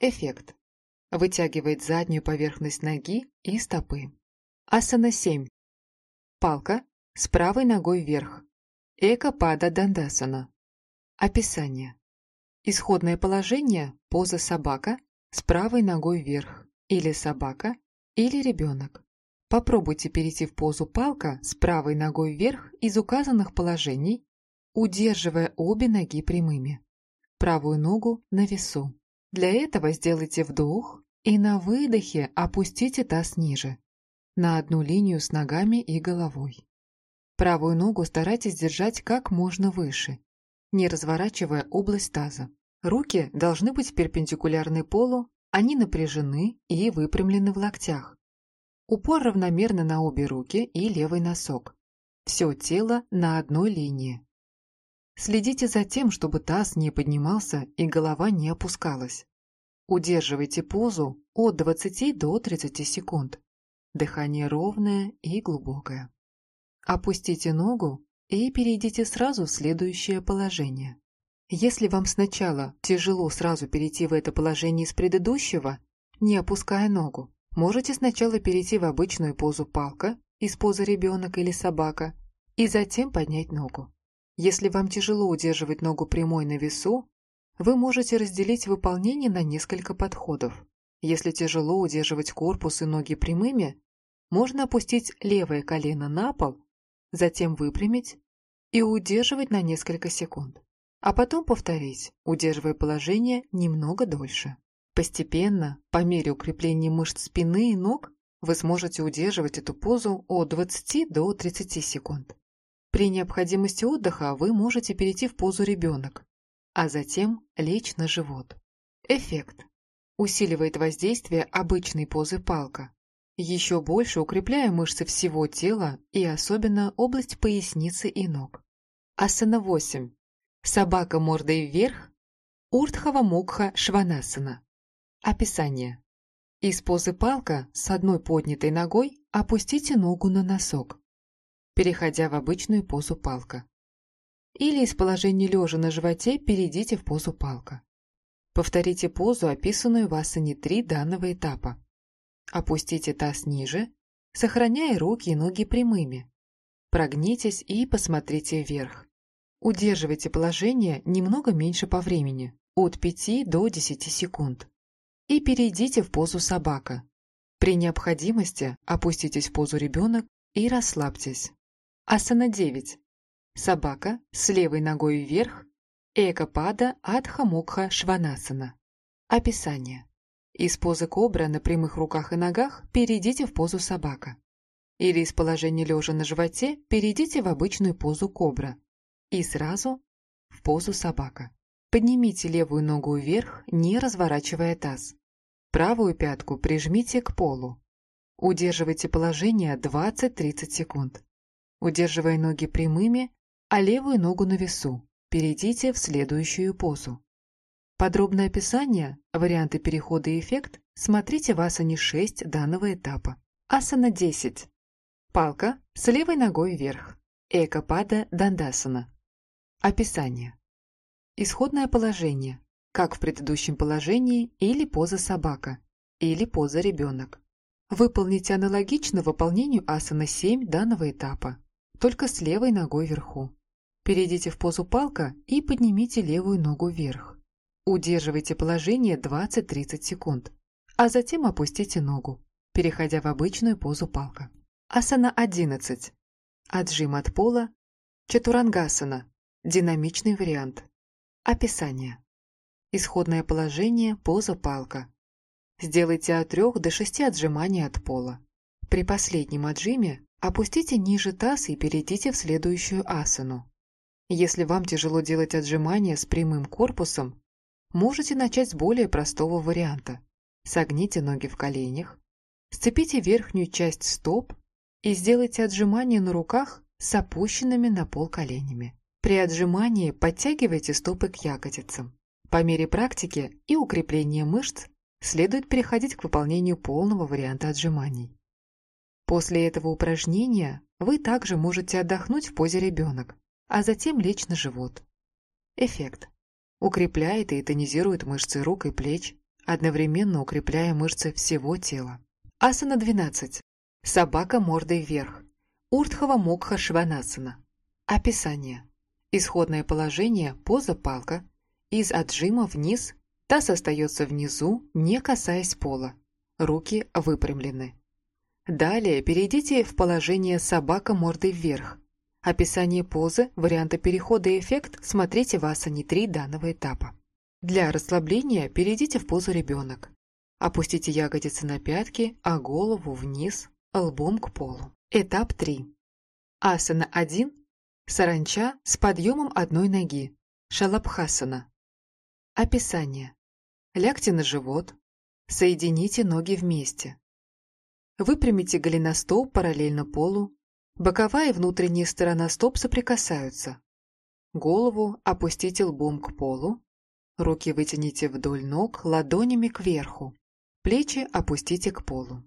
Эффект. Вытягивает заднюю поверхность ноги и стопы. Асана 7. Палка с правой ногой вверх. Эка пада дандасана. Описание. Исходное положение – поза собака с правой ногой вверх, или собака, или ребенок. Попробуйте перейти в позу палка с правой ногой вверх из указанных положений удерживая обе ноги прямыми. Правую ногу на весу. Для этого сделайте вдох и на выдохе опустите таз ниже, на одну линию с ногами и головой. Правую ногу старайтесь держать как можно выше, не разворачивая область таза. Руки должны быть перпендикулярны полу, они напряжены и выпрямлены в локтях. Упор равномерно на обе руки и левый носок. Все тело на одной линии. Следите за тем, чтобы таз не поднимался и голова не опускалась. Удерживайте позу от 20 до 30 секунд. Дыхание ровное и глубокое. Опустите ногу и перейдите сразу в следующее положение. Если вам сначала тяжело сразу перейти в это положение из предыдущего, не опуская ногу, можете сначала перейти в обычную позу палка, из позы ребенок или собака, и затем поднять ногу. Если вам тяжело удерживать ногу прямой на весу, вы можете разделить выполнение на несколько подходов. Если тяжело удерживать корпус и ноги прямыми, можно опустить левое колено на пол, затем выпрямить и удерживать на несколько секунд. А потом повторить, удерживая положение немного дольше. Постепенно, по мере укрепления мышц спины и ног, вы сможете удерживать эту позу от 20 до 30 секунд. При необходимости отдыха вы можете перейти в позу ребенок, а затем лечь на живот. Эффект. Усиливает воздействие обычной позы палка, еще больше укрепляя мышцы всего тела и особенно область поясницы и ног. Асана 8. Собака мордой вверх. Уртхава Мукха Шванасана. Описание. Из позы палка с одной поднятой ногой опустите ногу на носок переходя в обычную позу палка. Или из положения лежа на животе перейдите в позу палка. Повторите позу, описанную в асане 3 данного этапа. Опустите таз ниже, сохраняя руки и ноги прямыми. Прогнитесь и посмотрите вверх. Удерживайте положение немного меньше по времени, от 5 до 10 секунд. И перейдите в позу собака. При необходимости опуститесь в позу ребенок и расслабьтесь. Асана 9. Собака с левой ногой вверх. Экопада Адха Мукха Шванасана. Описание. Из позы кобра на прямых руках и ногах перейдите в позу собака. Или из положения лежа на животе перейдите в обычную позу кобра. И сразу в позу собака. Поднимите левую ногу вверх, не разворачивая таз. Правую пятку прижмите к полу. Удерживайте положение 20-30 секунд удерживая ноги прямыми, а левую ногу на весу. Перейдите в следующую позу. Подробное описание, варианты перехода и эффект смотрите в асане 6 данного этапа. Асана 10. Палка с левой ногой вверх. Экопада дандасана. Описание. Исходное положение, как в предыдущем положении или поза собака, или поза ребенок. Выполните аналогично выполнению асана 7 данного этапа только с левой ногой вверху. Перейдите в позу палка и поднимите левую ногу вверх. Удерживайте положение 20-30 секунд, а затем опустите ногу, переходя в обычную позу палка. Асана 11. Отжим от пола. Чатурангасана. Динамичный вариант. Описание. Исходное положение – поза палка. Сделайте от 3 до 6 отжиманий от пола. При последнем отжиме опустите ниже таз и перейдите в следующую асану. Если вам тяжело делать отжимания с прямым корпусом, можете начать с более простого варианта. Согните ноги в коленях, сцепите верхнюю часть стоп и сделайте отжимания на руках с опущенными на пол коленями. При отжимании подтягивайте стопы к ягодицам. По мере практики и укрепления мышц следует переходить к выполнению полного варианта отжиманий. После этого упражнения вы также можете отдохнуть в позе ребенок, а затем лечь на живот. Эффект. Укрепляет и тонизирует мышцы рук и плеч, одновременно укрепляя мышцы всего тела. Асана 12. Собака мордой вверх. Уртхова Мокха Шванасана. Описание. Исходное положение – поза палка. Из отжима вниз таз остается внизу, не касаясь пола. Руки выпрямлены. Далее перейдите в положение собака мордой вверх. Описание позы, варианта перехода и эффект смотрите в асане 3 данного этапа. Для расслабления перейдите в позу ребенок. Опустите ягодицы на пятки, а голову вниз, лбом к полу. Этап 3. Асана 1 Саранча с подъемом одной ноги. Шалабхасана. Описание. Лягте на живот. Соедините ноги вместе. Выпрямите голеностоп параллельно полу. Боковая и внутренняя сторона стоп соприкасаются. Голову опустите лбом к полу. Руки вытяните вдоль ног ладонями кверху. Плечи опустите к полу.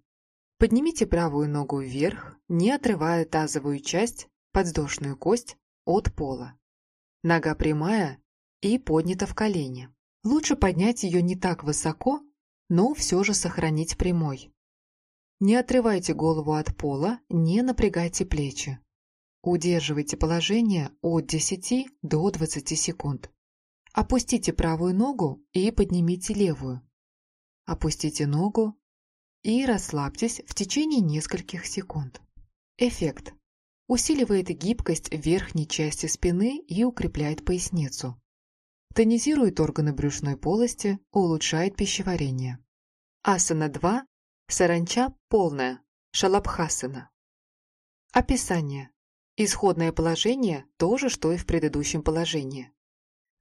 Поднимите правую ногу вверх, не отрывая тазовую часть подвздошную кость от пола. Нога прямая и поднята в колени. Лучше поднять ее не так высоко, но все же сохранить прямой. Не отрывайте голову от пола, не напрягайте плечи. Удерживайте положение от 10 до 20 секунд. Опустите правую ногу и поднимите левую. Опустите ногу и расслабьтесь в течение нескольких секунд. Эффект. Усиливает гибкость верхней части спины и укрепляет поясницу. Тонизирует органы брюшной полости, улучшает пищеварение. Асана 2. Саранча полная. Шалабхасана. Описание. Исходное положение то же, что и в предыдущем положении.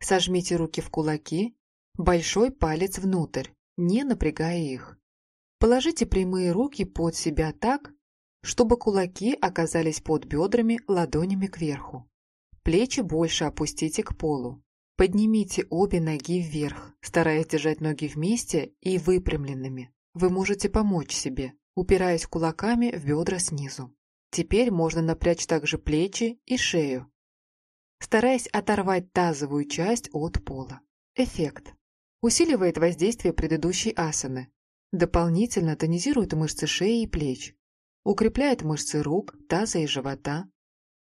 Сожмите руки в кулаки, большой палец внутрь, не напрягая их. Положите прямые руки под себя так, чтобы кулаки оказались под бедрами ладонями кверху. Плечи больше опустите к полу. Поднимите обе ноги вверх, стараясь держать ноги вместе и выпрямленными. Вы можете помочь себе, упираясь кулаками в бедра снизу. Теперь можно напрячь также плечи и шею, стараясь оторвать тазовую часть от пола. Эффект. Усиливает воздействие предыдущей асаны. Дополнительно тонизирует мышцы шеи и плеч, укрепляет мышцы рук, таза и живота,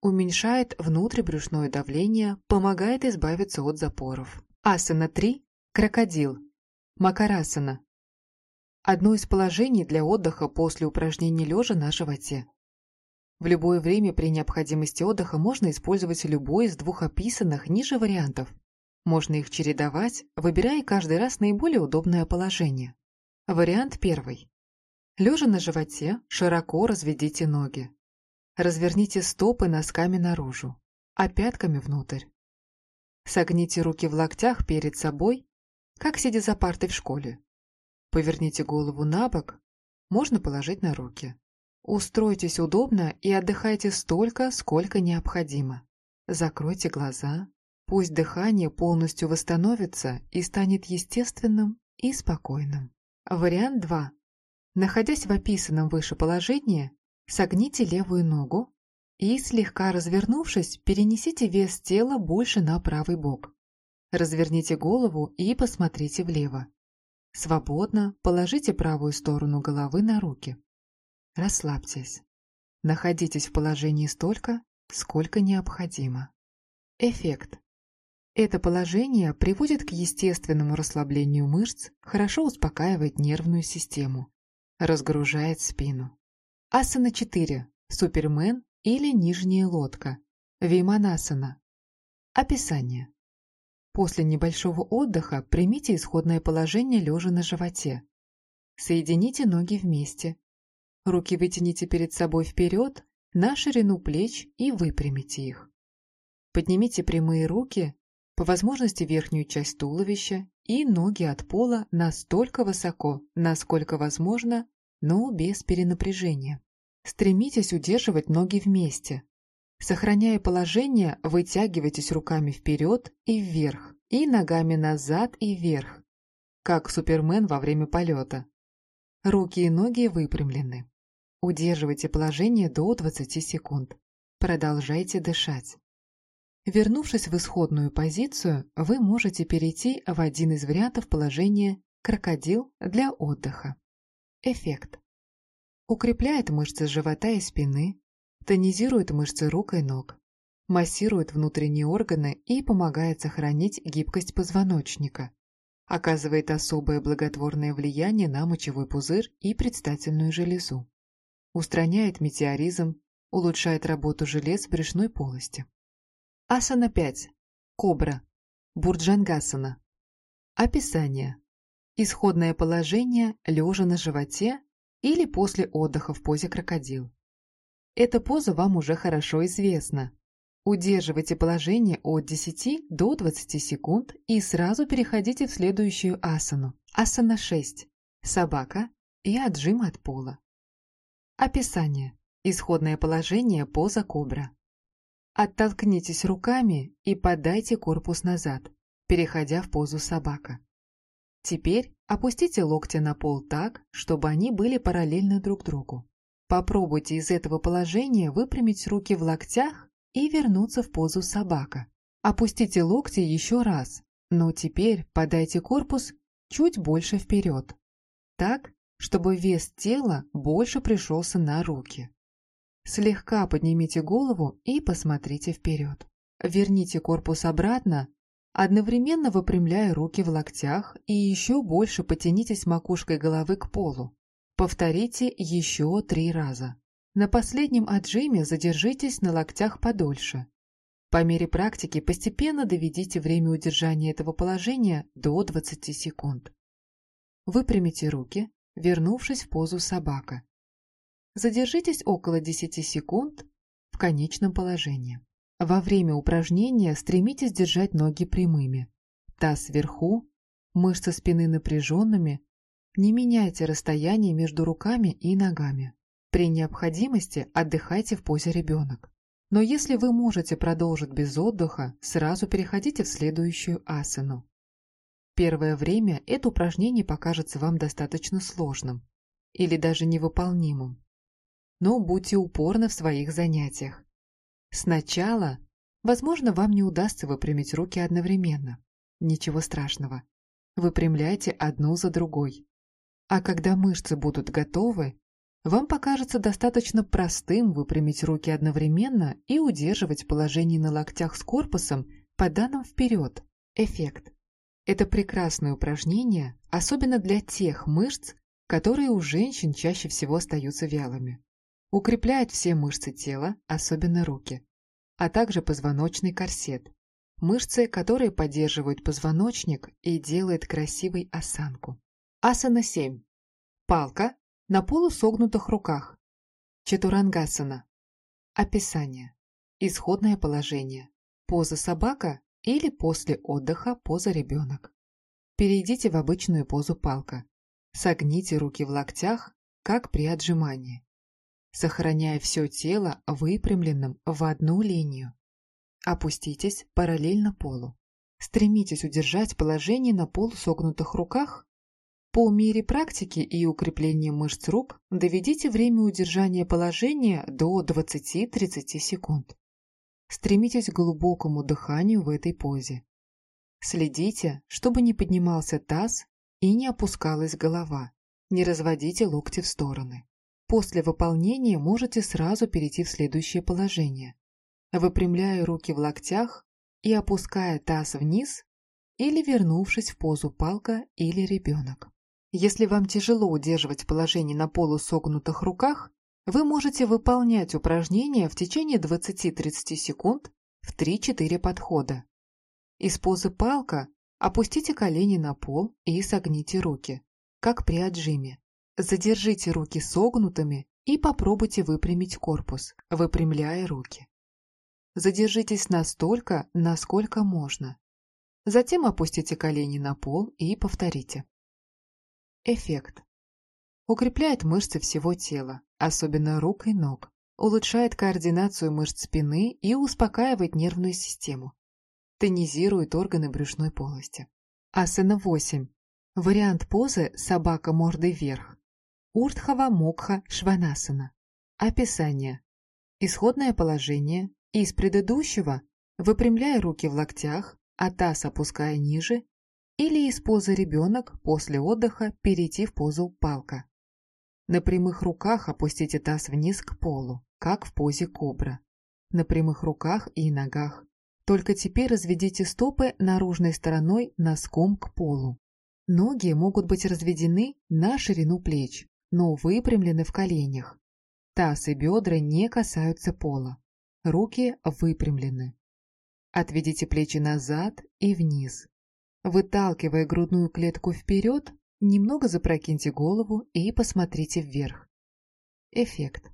уменьшает внутрибрюшное давление, помогает избавиться от запоров. Асана 3. Крокодил. Макарасана. Одно из положений для отдыха после упражнений лежа на животе. В любое время при необходимости отдыха можно использовать любой из двух описанных ниже вариантов. Можно их чередовать, выбирая каждый раз наиболее удобное положение. Вариант первый. Лежа на животе, широко разведите ноги. Разверните стопы носками наружу, а пятками внутрь. Согните руки в локтях перед собой, как сидя за партой в школе. Поверните голову на бок, можно положить на руки. Устройтесь удобно и отдыхайте столько, сколько необходимо. Закройте глаза, пусть дыхание полностью восстановится и станет естественным и спокойным. Вариант 2. Находясь в описанном выше положении, согните левую ногу и, слегка развернувшись, перенесите вес тела больше на правый бок. Разверните голову и посмотрите влево. Свободно положите правую сторону головы на руки. Расслабьтесь. Находитесь в положении столько, сколько необходимо. Эффект. Это положение приводит к естественному расслаблению мышц, хорошо успокаивает нервную систему, разгружает спину. Асана 4. Супермен или нижняя лодка. Виманасана. Описание. После небольшого отдыха примите исходное положение лежа на животе. Соедините ноги вместе. Руки вытяните перед собой вперед, на ширину плеч и выпрямите их. Поднимите прямые руки, по возможности верхнюю часть туловища и ноги от пола настолько высоко, насколько возможно, но без перенапряжения. Стремитесь удерживать ноги вместе. Сохраняя положение, вытягивайтесь руками вперед и вверх, и ногами назад и вверх, как Супермен во время полета. Руки и ноги выпрямлены. Удерживайте положение до 20 секунд. Продолжайте дышать. Вернувшись в исходную позицию, вы можете перейти в один из вариантов положения «крокодил» для отдыха. Эффект. Укрепляет мышцы живота и спины, тонизирует мышцы рук и ног, массирует внутренние органы и помогает сохранить гибкость позвоночника, оказывает особое благотворное влияние на мочевой пузырь и предстательную железу, устраняет метеоризм, улучшает работу желез брюшной полости. Асана 5. Кобра. Бурджангасана. Описание. Исходное положение лежа на животе или после отдыха в позе крокодил. Эта поза вам уже хорошо известна. Удерживайте положение от 10 до 20 секунд и сразу переходите в следующую асану. Асана 6. Собака и отжим от пола. Описание. Исходное положение поза кобра. Оттолкнитесь руками и подайте корпус назад, переходя в позу собака. Теперь опустите локти на пол так, чтобы они были параллельны друг другу. Попробуйте из этого положения выпрямить руки в локтях и вернуться в позу собака. Опустите локти еще раз, но теперь подайте корпус чуть больше вперед. Так, чтобы вес тела больше пришелся на руки. Слегка поднимите голову и посмотрите вперед. Верните корпус обратно, одновременно выпрямляя руки в локтях и еще больше потянитесь макушкой головы к полу. Повторите еще три раза. На последнем отжиме задержитесь на локтях подольше. По мере практики постепенно доведите время удержания этого положения до 20 секунд. Выпрямите руки, вернувшись в позу собака. Задержитесь около 10 секунд в конечном положении. Во время упражнения стремитесь держать ноги прямыми, таз вверху, мышцы спины напряженными, не меняйте расстояние между руками и ногами. При необходимости отдыхайте в позе ребенок. Но если вы можете продолжить без отдыха, сразу переходите в следующую асану. Первое время это упражнение покажется вам достаточно сложным или даже невыполнимым но будьте упорны в своих занятиях. Сначала, возможно, вам не удастся выпрямить руки одновременно. Ничего страшного. Выпрямляйте одну за другой. А когда мышцы будут готовы, вам покажется достаточно простым выпрямить руки одновременно и удерживать положение на локтях с корпусом, поданным вперед. Эффект. Это прекрасное упражнение, особенно для тех мышц, которые у женщин чаще всего остаются вялыми. Укрепляет все мышцы тела, особенно руки, а также позвоночный корсет, мышцы, которые поддерживают позвоночник и делают красивой осанку. Асана 7. Палка на полусогнутых руках. Четурангасана. Описание. Исходное положение. Поза собака или после отдыха поза ребенок. Перейдите в обычную позу палка. Согните руки в локтях, как при отжимании сохраняя все тело выпрямленным в одну линию. Опуститесь параллельно полу. Стремитесь удержать положение на полусогнутых руках. По мере практики и укрепления мышц рук доведите время удержания положения до 20-30 секунд. Стремитесь к глубокому дыханию в этой позе. Следите, чтобы не поднимался таз и не опускалась голова. Не разводите локти в стороны. После выполнения можете сразу перейти в следующее положение, выпрямляя руки в локтях и опуская таз вниз или вернувшись в позу палка или ребенок. Если вам тяжело удерживать положение на полусогнутых руках, Вы можете выполнять упражнения в течение 20-30 секунд в 3-4 подхода. Из позы палка опустите колени на пол и согните руки, как при отжиме. Задержите руки согнутыми и попробуйте выпрямить корпус, выпрямляя руки. Задержитесь настолько, насколько можно. Затем опустите колени на пол и повторите. Эффект. Укрепляет мышцы всего тела, особенно рук и ног, улучшает координацию мышц спины и успокаивает нервную систему. Тонизирует органы брюшной полости. Асана 8. Вариант позы «собака мордой вверх». Уртхава Мокха Шванасана. Описание. Исходное положение. Из предыдущего выпрямляя руки в локтях, а таз опуская ниже, или из позы ребенок после отдыха перейти в позу палка. На прямых руках опустите таз вниз к полу как в позе кобра. На прямых руках и ногах. Только теперь разведите стопы наружной стороной носком к полу. Ноги могут быть разведены на ширину плеч, но выпрямлены в коленях. Таз и бедра не касаются пола. Руки выпрямлены. Отведите плечи назад и вниз. Выталкивая грудную клетку вперед, немного запрокиньте голову и посмотрите вверх. Эффект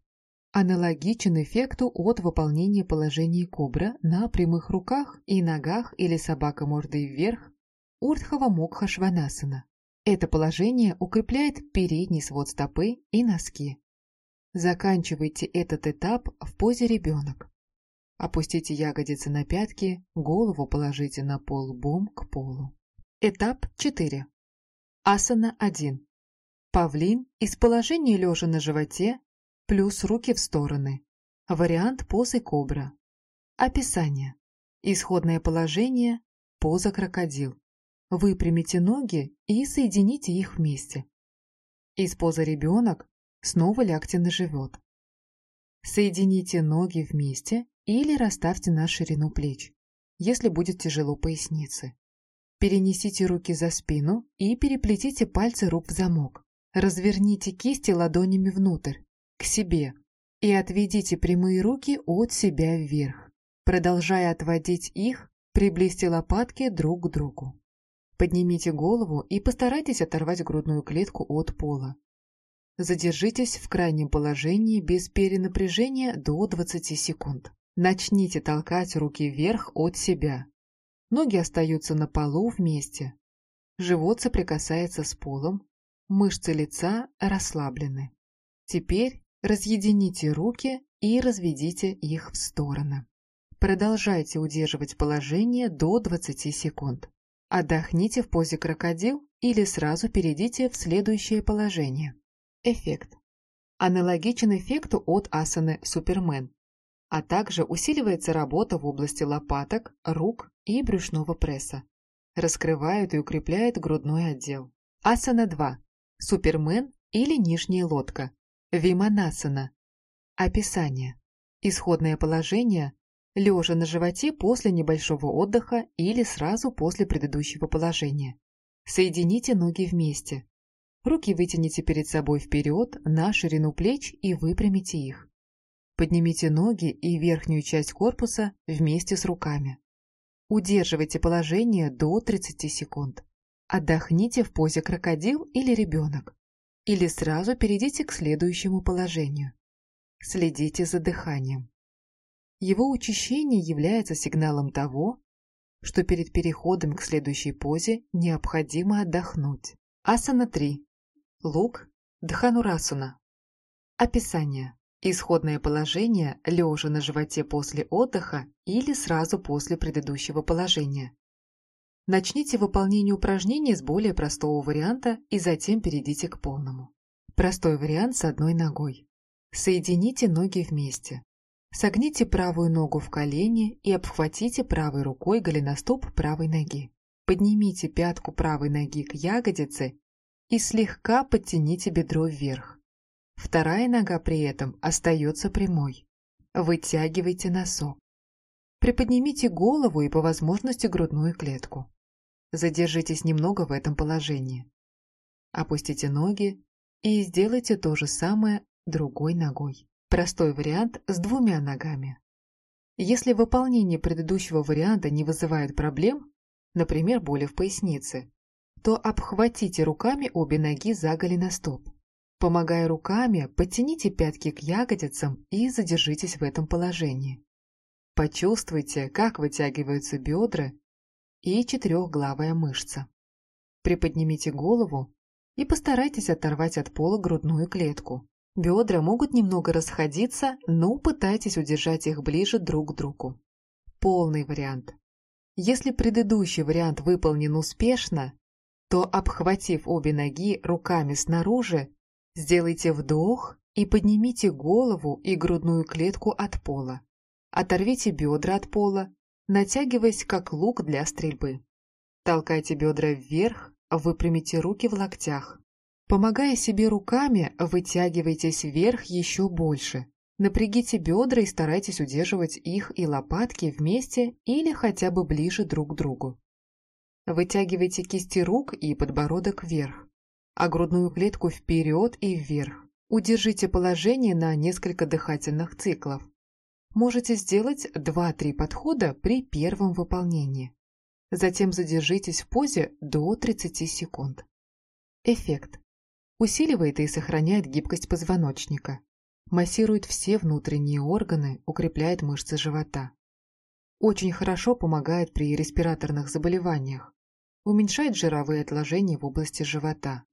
аналогичен эффекту от выполнения положения кобра на прямых руках и ногах или собака мордой вверх Уртхова Мокха Шванасана. Это положение укрепляет передний свод стопы и носки. Заканчивайте этот этап в позе ребенок. Опустите ягодицы на пятки, голову положите на пол бом к полу. Этап 4. Асана 1. Павлин из положения лежа на животе плюс руки в стороны. Вариант позы кобра. Описание. Исходное положение – поза крокодил. Выпрямите ноги и соедините их вместе. Из позы ребенок снова лягте на живот. Соедините ноги вместе или расставьте на ширину плеч, если будет тяжело пояснице. Перенесите руки за спину и переплетите пальцы рук в замок. Разверните кисти ладонями внутрь к себе и отведите прямые руки от себя вверх. Продолжая отводить их, приблизьте лопатки друг к другу. Поднимите голову и постарайтесь оторвать грудную клетку от пола. Задержитесь в крайнем положении без перенапряжения до 20 секунд. Начните толкать руки вверх от себя. Ноги остаются на полу вместе. Живот соприкасается с полом. Мышцы лица расслаблены. Теперь Разъедините руки и разведите их в стороны. Продолжайте удерживать положение до 20 секунд. Отдохните в позе крокодил или сразу перейдите в следующее положение. Эффект. Аналогичен эффекту от асаны Супермен, а также усиливается работа в области лопаток, рук и брюшного пресса. Раскрывает и укрепляет грудной отдел. Асана 2. Супермен или нижняя лодка. Виманасана. Описание. Исходное положение – лежа на животе после небольшого отдыха или сразу после предыдущего положения. Соедините ноги вместе. Руки вытяните перед собой вперед на ширину плеч и выпрямите их. Поднимите ноги и верхнюю часть корпуса вместе с руками. Удерживайте положение до 30 секунд. Отдохните в позе крокодил или ребенок или сразу перейдите к следующему положению. Следите за дыханием. Его учащение является сигналом того, что перед переходом к следующей позе необходимо отдохнуть. Асана 3. Лук Дханурасуна. Описание. Исходное положение лежа на животе после отдыха или сразу после предыдущего положения. Начните выполнение упражнений с более простого варианта и затем перейдите к полному. Простой вариант с одной ногой. Соедините ноги вместе. Согните правую ногу в колени и обхватите правой рукой голеностоп правой ноги. Поднимите пятку правой ноги к ягодице и слегка подтяните бедро вверх. Вторая нога при этом остается прямой. Вытягивайте носок. Приподнимите голову и по возможности грудную клетку. Задержитесь немного в этом положении. Опустите ноги и сделайте то же самое другой ногой. Простой вариант с двумя ногами. Если выполнение предыдущего варианта не вызывает проблем, например, боли в пояснице, то обхватите руками обе ноги за голеностоп. Помогая руками, подтяните пятки к ягодицам и задержитесь в этом положении. Почувствуйте, как вытягиваются бедра и четырехглавая мышца. Приподнимите голову и постарайтесь оторвать от пола грудную клетку. Бедра могут немного расходиться, но пытайтесь удержать их ближе друг к другу. Полный вариант. Если предыдущий вариант выполнен успешно, то, обхватив обе ноги руками снаружи, сделайте вдох и поднимите голову и грудную клетку от пола. Оторвите бедра от пола, натягиваясь как лук для стрельбы. Толкайте бедра вверх, выпрямите руки в локтях. Помогая себе руками, вытягивайтесь вверх еще больше. Напрягите бедра и старайтесь удерживать их и лопатки вместе или хотя бы ближе друг к другу. Вытягивайте кисти рук и подбородок вверх, а грудную клетку вперед и вверх. Удержите положение на несколько дыхательных циклов. Можете сделать 2-3 подхода при первом выполнении. Затем задержитесь в позе до 30 секунд. Эффект. Усиливает и сохраняет гибкость позвоночника. Массирует все внутренние органы, укрепляет мышцы живота. Очень хорошо помогает при респираторных заболеваниях. Уменьшает жировые отложения в области живота.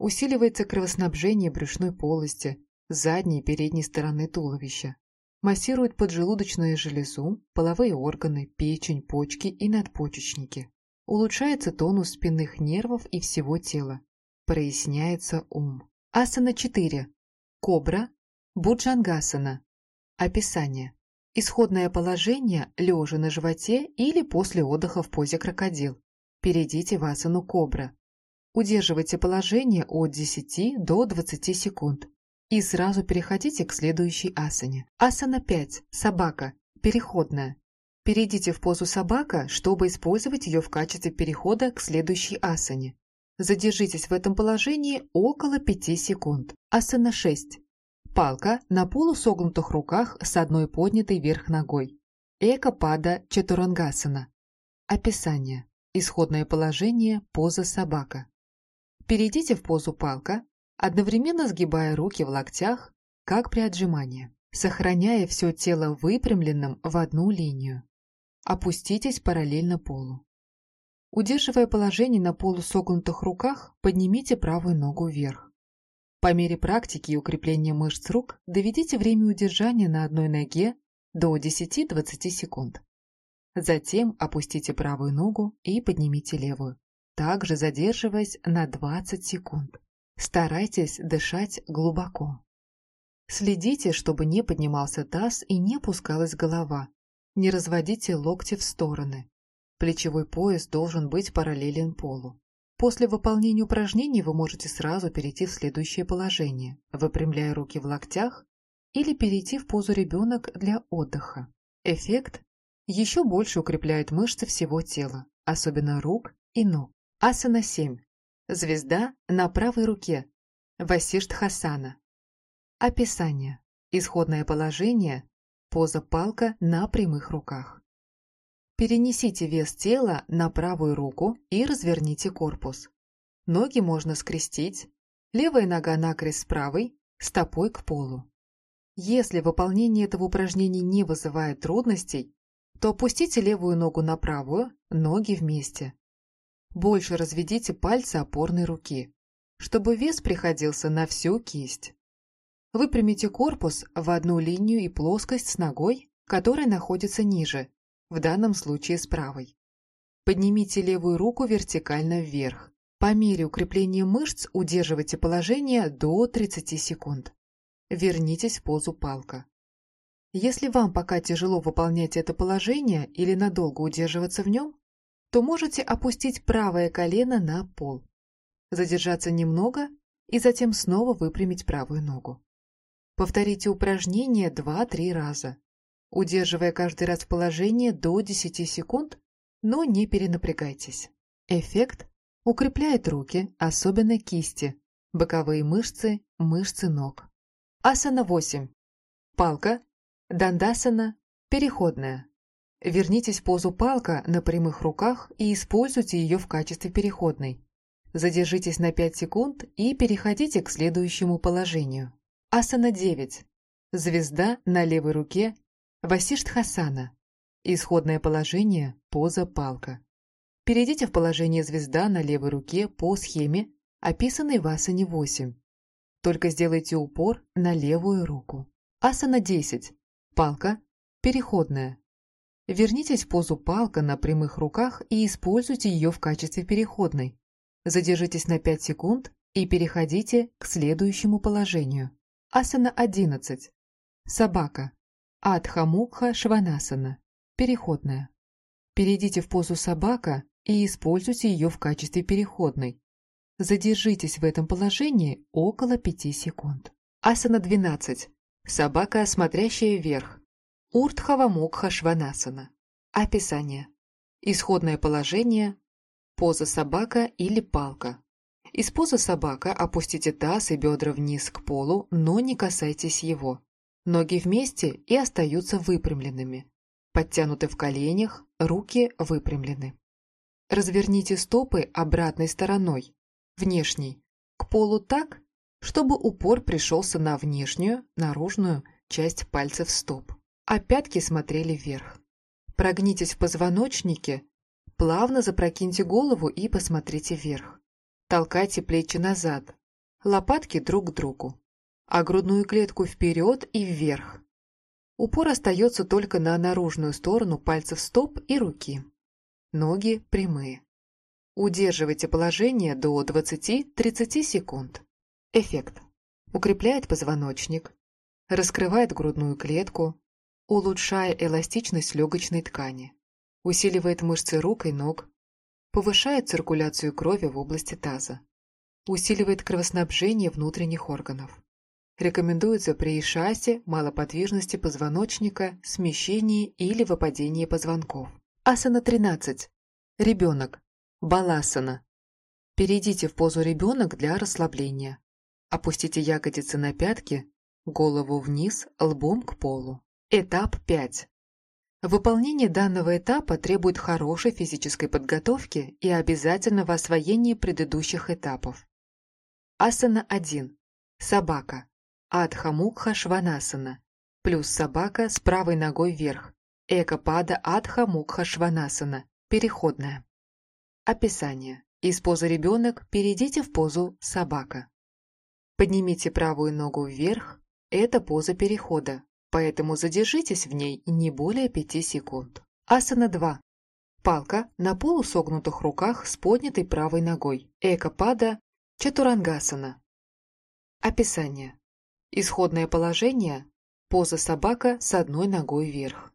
Усиливается кровоснабжение брюшной полости, задней и передней стороны туловища. Массирует поджелудочную железу, половые органы, печень, почки и надпочечники. Улучшается тонус спинных нервов и всего тела проясняется ум. Асана 4. Кобра. Буджангасана. Описание. Исходное положение лежа на животе или после отдыха в позе крокодил. Перейдите в асану кобра. Удерживайте положение от 10 до 20 секунд. И сразу переходите к следующей асане. Асана 5. Собака. Переходная. Перейдите в позу собака, чтобы использовать ее в качестве перехода к следующей асане. Задержитесь в этом положении около 5 секунд. Асана 6. Палка на полусогнутых руках с одной поднятой вверх ногой. Эко-пада Чатурангасана. Описание. Исходное положение – поза собака. Перейдите в позу палка, одновременно сгибая руки в локтях, как при отжимании, сохраняя все тело выпрямленным в одну линию. Опуститесь параллельно полу. Удерживая положение на полусогнутых руках, поднимите правую ногу вверх. По мере практики и укрепления мышц рук доведите время удержания на одной ноге до 10-20 секунд. Затем опустите правую ногу и поднимите левую, также задерживаясь на 20 секунд. Старайтесь дышать глубоко. Следите, чтобы не поднимался таз и не опускалась голова. Не разводите локти в стороны. Плечевой пояс должен быть параллелен полу. После выполнения упражнений вы можете сразу перейти в следующее положение, выпрямляя руки в локтях или перейти в позу ребенок для отдыха. Эффект еще больше укрепляет мышцы всего тела, особенно рук и ног. Асана 7. Звезда на правой руке. Васиштхасана. Описание. Исходное положение. Поза палка на прямых руках. Перенесите вес тела на правую руку и разверните корпус. Ноги можно скрестить, левая нога накрест с правой, стопой к полу. Если выполнение этого упражнения не вызывает трудностей, то опустите левую ногу на правую, ноги вместе. Больше разведите пальцы опорной руки, чтобы вес приходился на всю кисть. Выпрямите корпус в одну линию и плоскость с ногой, которая находится ниже, в данном случае с правой. Поднимите левую руку вертикально вверх. По мере укрепления мышц удерживайте положение до 30 секунд. Вернитесь в позу палка. Если вам пока тяжело выполнять это положение или надолго удерживаться в нем, то можете опустить правое колено на пол, задержаться немного и затем снова выпрямить правую ногу. Повторите упражнение 2-3 раза удерживая каждый раз в положении до 10 секунд, но не перенапрягайтесь. Эффект укрепляет руки, особенно кисти, боковые мышцы, мышцы ног. Асана 8. Палка. Дандасана. Переходная. Вернитесь в позу палка на прямых руках и используйте ее в качестве переходной. Задержитесь на 5 секунд и переходите к следующему положению. Асана 9. Звезда на левой руке. Васиштхасана. Исходное положение – поза палка. Перейдите в положение звезда на левой руке по схеме, описанной в асане 8. Только сделайте упор на левую руку. Асана 10. Палка. Переходная. Вернитесь в позу палка на прямых руках и используйте ее в качестве переходной. Задержитесь на 5 секунд и переходите к следующему положению. Асана 11. Собака. Адхамукха Шванасана. Переходная. Перейдите в позу собака и используйте ее в качестве переходной. Задержитесь в этом положении около 5 секунд. Асана 12. Собака, смотрящая вверх. Уртхавамукха Шванасана. Описание. Исходное положение. Поза собака или палка. Из позы собака опустите таз и бедра вниз к полу, но не касайтесь его. Ноги вместе и остаются выпрямленными. Подтянуты в коленях, руки выпрямлены. Разверните стопы обратной стороной, внешней, к полу так, чтобы упор пришелся на внешнюю, наружную часть пальцев стоп а пятки смотрели вверх. Прогнитесь в позвоночнике, плавно запрокиньте голову и посмотрите вверх. Толкайте плечи назад, лопатки друг к другу, а грудную клетку вперед и вверх. Упор остается только на наружную сторону пальцев стоп и руки. Ноги прямые. Удерживайте положение до 20-30 секунд. Эффект. Укрепляет позвоночник, раскрывает грудную клетку, улучшая эластичность легочной ткани, усиливает мышцы рук и ног, повышает циркуляцию крови в области таза, усиливает кровоснабжение внутренних органов. Рекомендуется при ишасе, малоподвижности позвоночника, смещении или выпадении позвонков. Асана 13. Ребенок. Баласана. Перейдите в позу ребенок для расслабления. Опустите ягодицы на пятки, голову вниз, лбом к полу. Этап 5. Выполнение данного этапа требует хорошей физической подготовки и обязательного освоения предыдущих этапов. Асана 1. Собака. Адха-мукха шванасана. Плюс собака с правой ногой вверх. Эка-пада адха-мукха шванасана. Переходная. Описание. Из позы ребенок перейдите в позу собака. Поднимите правую ногу вверх. Это поза перехода поэтому задержитесь в ней не более 5 секунд. Асана 2. Палка на полусогнутых руках с поднятой правой ногой. Эка-пада Чатурангасана. Описание. Исходное положение – поза собака с одной ногой вверх.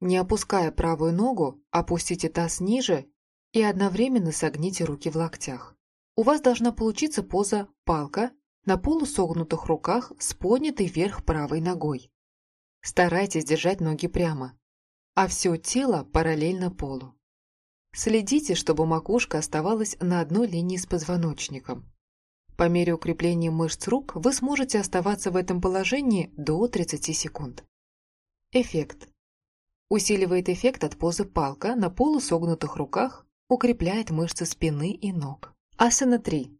Не опуская правую ногу, опустите таз ниже и одновременно согните руки в локтях. У вас должна получиться поза палка на полусогнутых руках с поднятой вверх правой ногой. Старайтесь держать ноги прямо, а все тело параллельно полу. Следите, чтобы макушка оставалась на одной линии с позвоночником. По мере укрепления мышц рук вы сможете оставаться в этом положении до 30 секунд. Эффект. Усиливает эффект от позы палка на полусогнутых руках, укрепляет мышцы спины и ног. Асана 3.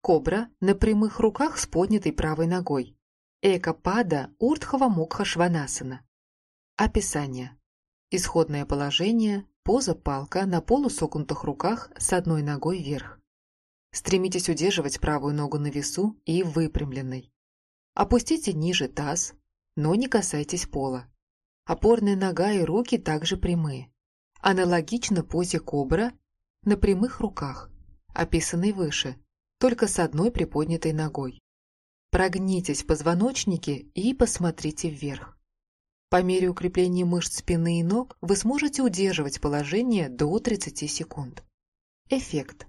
Кобра на прямых руках с поднятой правой ногой. Эка-пада Уртхова Мукха Шванасана. Описание. Исходное положение, поза палка на полусогнутых руках с одной ногой вверх. Стремитесь удерживать правую ногу на весу и выпрямленной. Опустите ниже таз, но не касайтесь пола. Опорная нога и руки также прямые. Аналогично позе кобра на прямых руках, описанной выше, только с одной приподнятой ногой. Прогнитесь в позвоночнике и посмотрите вверх. По мере укрепления мышц спины и ног вы сможете удерживать положение до 30 секунд. Эффект.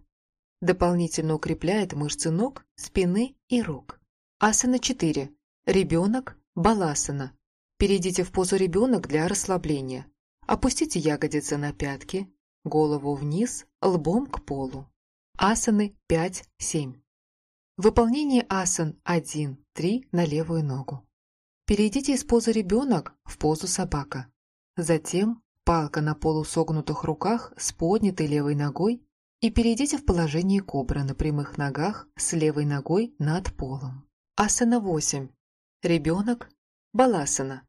Дополнительно укрепляет мышцы ног, спины и рук. Асана 4. Ребенок. Баласана. Перейдите в позу ребенок для расслабления. Опустите ягодицы на пятки, голову вниз, лбом к полу. Асаны 5-7. Выполнение асан 1-3 на левую ногу. Перейдите из позы ребенок в позу собака. Затем палка на полусогнутых руках с поднятой левой ногой и перейдите в положение кобра на прямых ногах с левой ногой над полом. Асана 8. Ребенок. Баласана.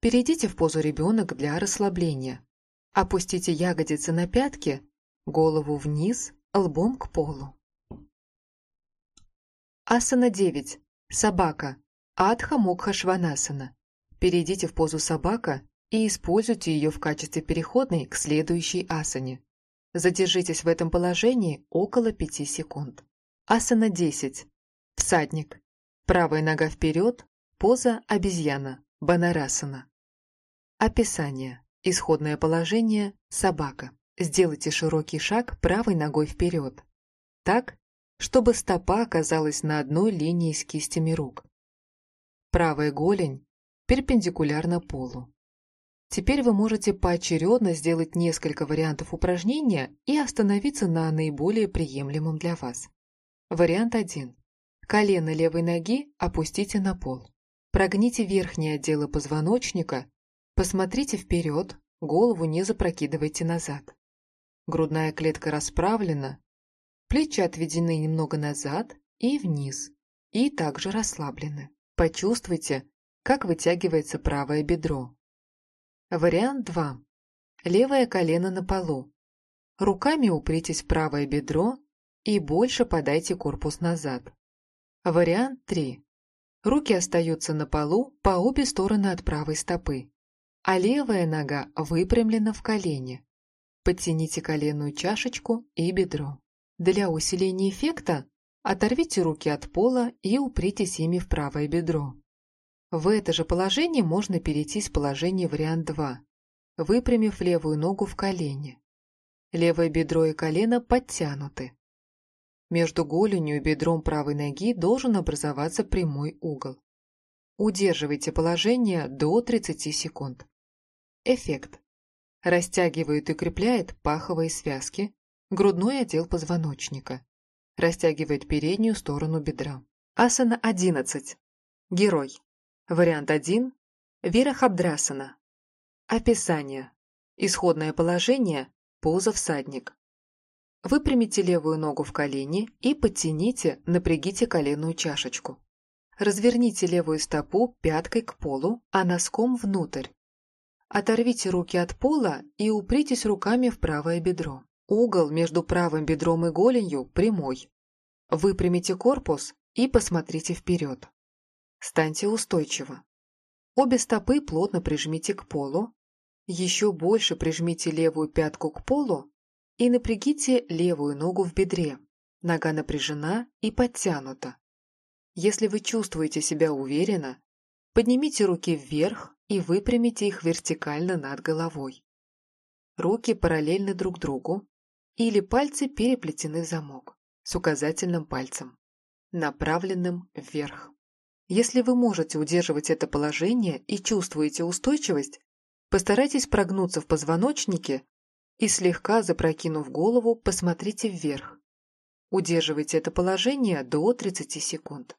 Перейдите в позу ребенок для расслабления. Опустите ягодицы на пятки, голову вниз, лбом к полу. Асана 9. Собака. Адха Мукха Шванасана. Перейдите в позу собака и используйте ее в качестве переходной к следующей асане. Задержитесь в этом положении около 5 секунд. Асана 10. Всадник. Правая нога вперед, поза обезьяна, банарасана. Описание. Исходное положение – собака. Сделайте широкий шаг правой ногой вперед. Так, чтобы стопа оказалась на одной линии с кистями рук. Правая голень перпендикулярна полу. Теперь вы можете поочередно сделать несколько вариантов упражнения и остановиться на наиболее приемлемом для вас. Вариант 1. Колено левой ноги опустите на пол. Прогните верхние отделы позвоночника, посмотрите вперед, голову не запрокидывайте назад. Грудная клетка расправлена, Плечи отведены немного назад и вниз, и также расслаблены. Почувствуйте, как вытягивается правое бедро. Вариант 2. Левое колено на полу. Руками упритесь в правое бедро и больше подайте корпус назад. Вариант 3. Руки остаются на полу по обе стороны от правой стопы, а левая нога выпрямлена в колене. Подтяните коленную чашечку и бедро. Для усиления эффекта оторвите руки от пола и упритесь ими в правое бедро. В это же положение можно перейти с положения вариант 2, выпрямив левую ногу в колене. Левое бедро и колено подтянуты. Между голенью и бедром правой ноги должен образоваться прямой угол. Удерживайте положение до 30 секунд. Эффект. Растягивает и укрепляет паховые связки, Грудной отдел позвоночника. Растягивает переднюю сторону бедра. Асана 11. Герой. Вариант 1. Вирахабдрасана. Описание. Исходное положение. Поза всадник. Выпрямите левую ногу в колени и подтяните, напрягите коленную чашечку. Разверните левую стопу пяткой к полу, а носком внутрь. Оторвите руки от пола и упритесь руками в правое бедро. Угол между правым бедром и голенью прямой. Выпрямите корпус и посмотрите вперед. Станьте устойчиво. Обе стопы плотно прижмите к полу. Еще больше прижмите левую пятку к полу и напрягите левую ногу в бедре. Нога напряжена и подтянута. Если вы чувствуете себя уверенно, поднимите руки вверх и выпрямите их вертикально над головой. Руки параллельны друг другу, или пальцы переплетены в замок с указательным пальцем, направленным вверх. Если вы можете удерживать это положение и чувствуете устойчивость, постарайтесь прогнуться в позвоночнике и слегка запрокинув голову, посмотрите вверх. Удерживайте это положение до 30 секунд.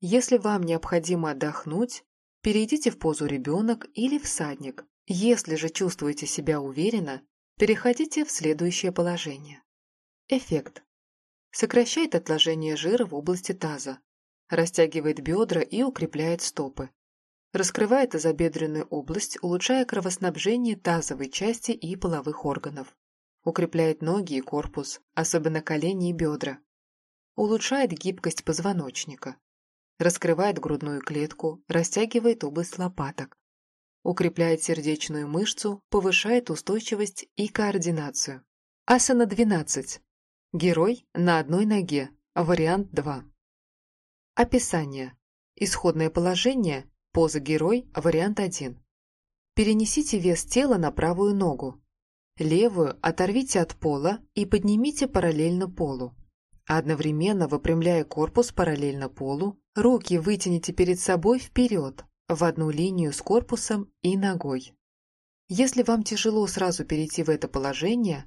Если вам необходимо отдохнуть, перейдите в позу ребенок или всадник. Если же чувствуете себя уверенно, Переходите в следующее положение. Эффект. Сокращает отложение жира в области таза, растягивает бедра и укрепляет стопы. Раскрывает тазобедренную область, улучшая кровоснабжение тазовой части и половых органов. Укрепляет ноги и корпус, особенно колени и бедра. Улучшает гибкость позвоночника. Раскрывает грудную клетку, растягивает область лопаток укрепляет сердечную мышцу, повышает устойчивость и координацию. Асана 12. Герой на одной ноге. Вариант 2. Описание. Исходное положение. Поза герой. Вариант 1. Перенесите вес тела на правую ногу. Левую оторвите от пола и поднимите параллельно полу. Одновременно выпрямляя корпус параллельно полу, руки вытяните перед собой вперед, в одну линию с корпусом и ногой. Если вам тяжело сразу перейти в это положение,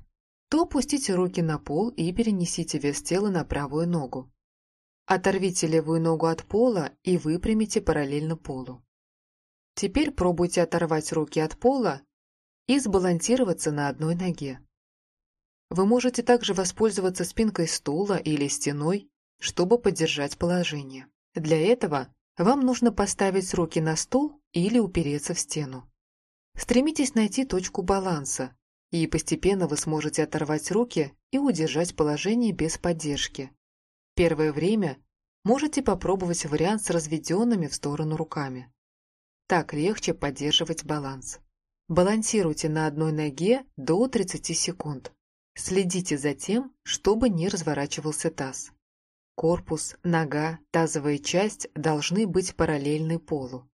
то опустите руки на пол и перенесите вес тела на правую ногу. Оторвите левую ногу от пола и выпрямите параллельно полу. Теперь пробуйте оторвать руки от пола и сбалансироваться на одной ноге. Вы можете также воспользоваться спинкой стула или стеной, чтобы поддержать положение. Для этого вам нужно поставить руки на стул или упереться в стену. Стремитесь найти точку баланса, и постепенно вы сможете оторвать руки и удержать положение без поддержки. Первое время можете попробовать вариант с разведенными в сторону руками. Так легче поддерживать баланс. Балансируйте на одной ноге до 30 секунд. Следите за тем, чтобы не разворачивался таз. Корпус, нога, тазовая часть должны быть параллельны полу.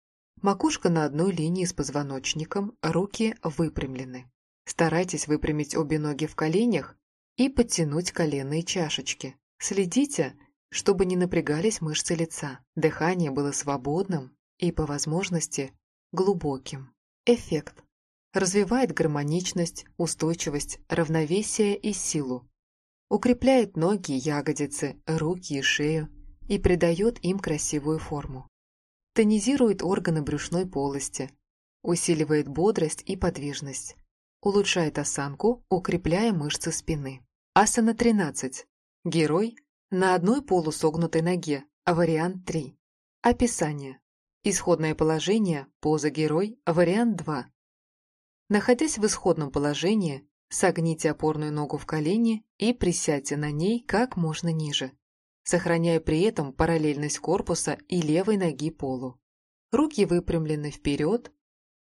Макушка на одной линии с позвоночником, руки выпрямлены. Старайтесь выпрямить обе ноги в коленях и подтянуть коленные чашечки. Следите, чтобы не напрягались мышцы лица, дыхание было свободным и, по возможности, глубоким. Эффект. Развивает гармоничность, устойчивость, равновесие и силу. Укрепляет ноги, ягодицы, руки и шею и придает им красивую форму. Тонизирует органы брюшной полости, усиливает бодрость и подвижность, улучшает осанку, укрепляя мышцы спины. Асана 13. Герой на одной полусогнутой ноге, вариант 3. Описание. Исходное положение, поза герой, вариант 2. Находясь в исходном положении, согните опорную ногу в колени и присядьте на ней как можно ниже сохраняя при этом параллельность корпуса и левой ноги полу. Руки выпрямлены вперед.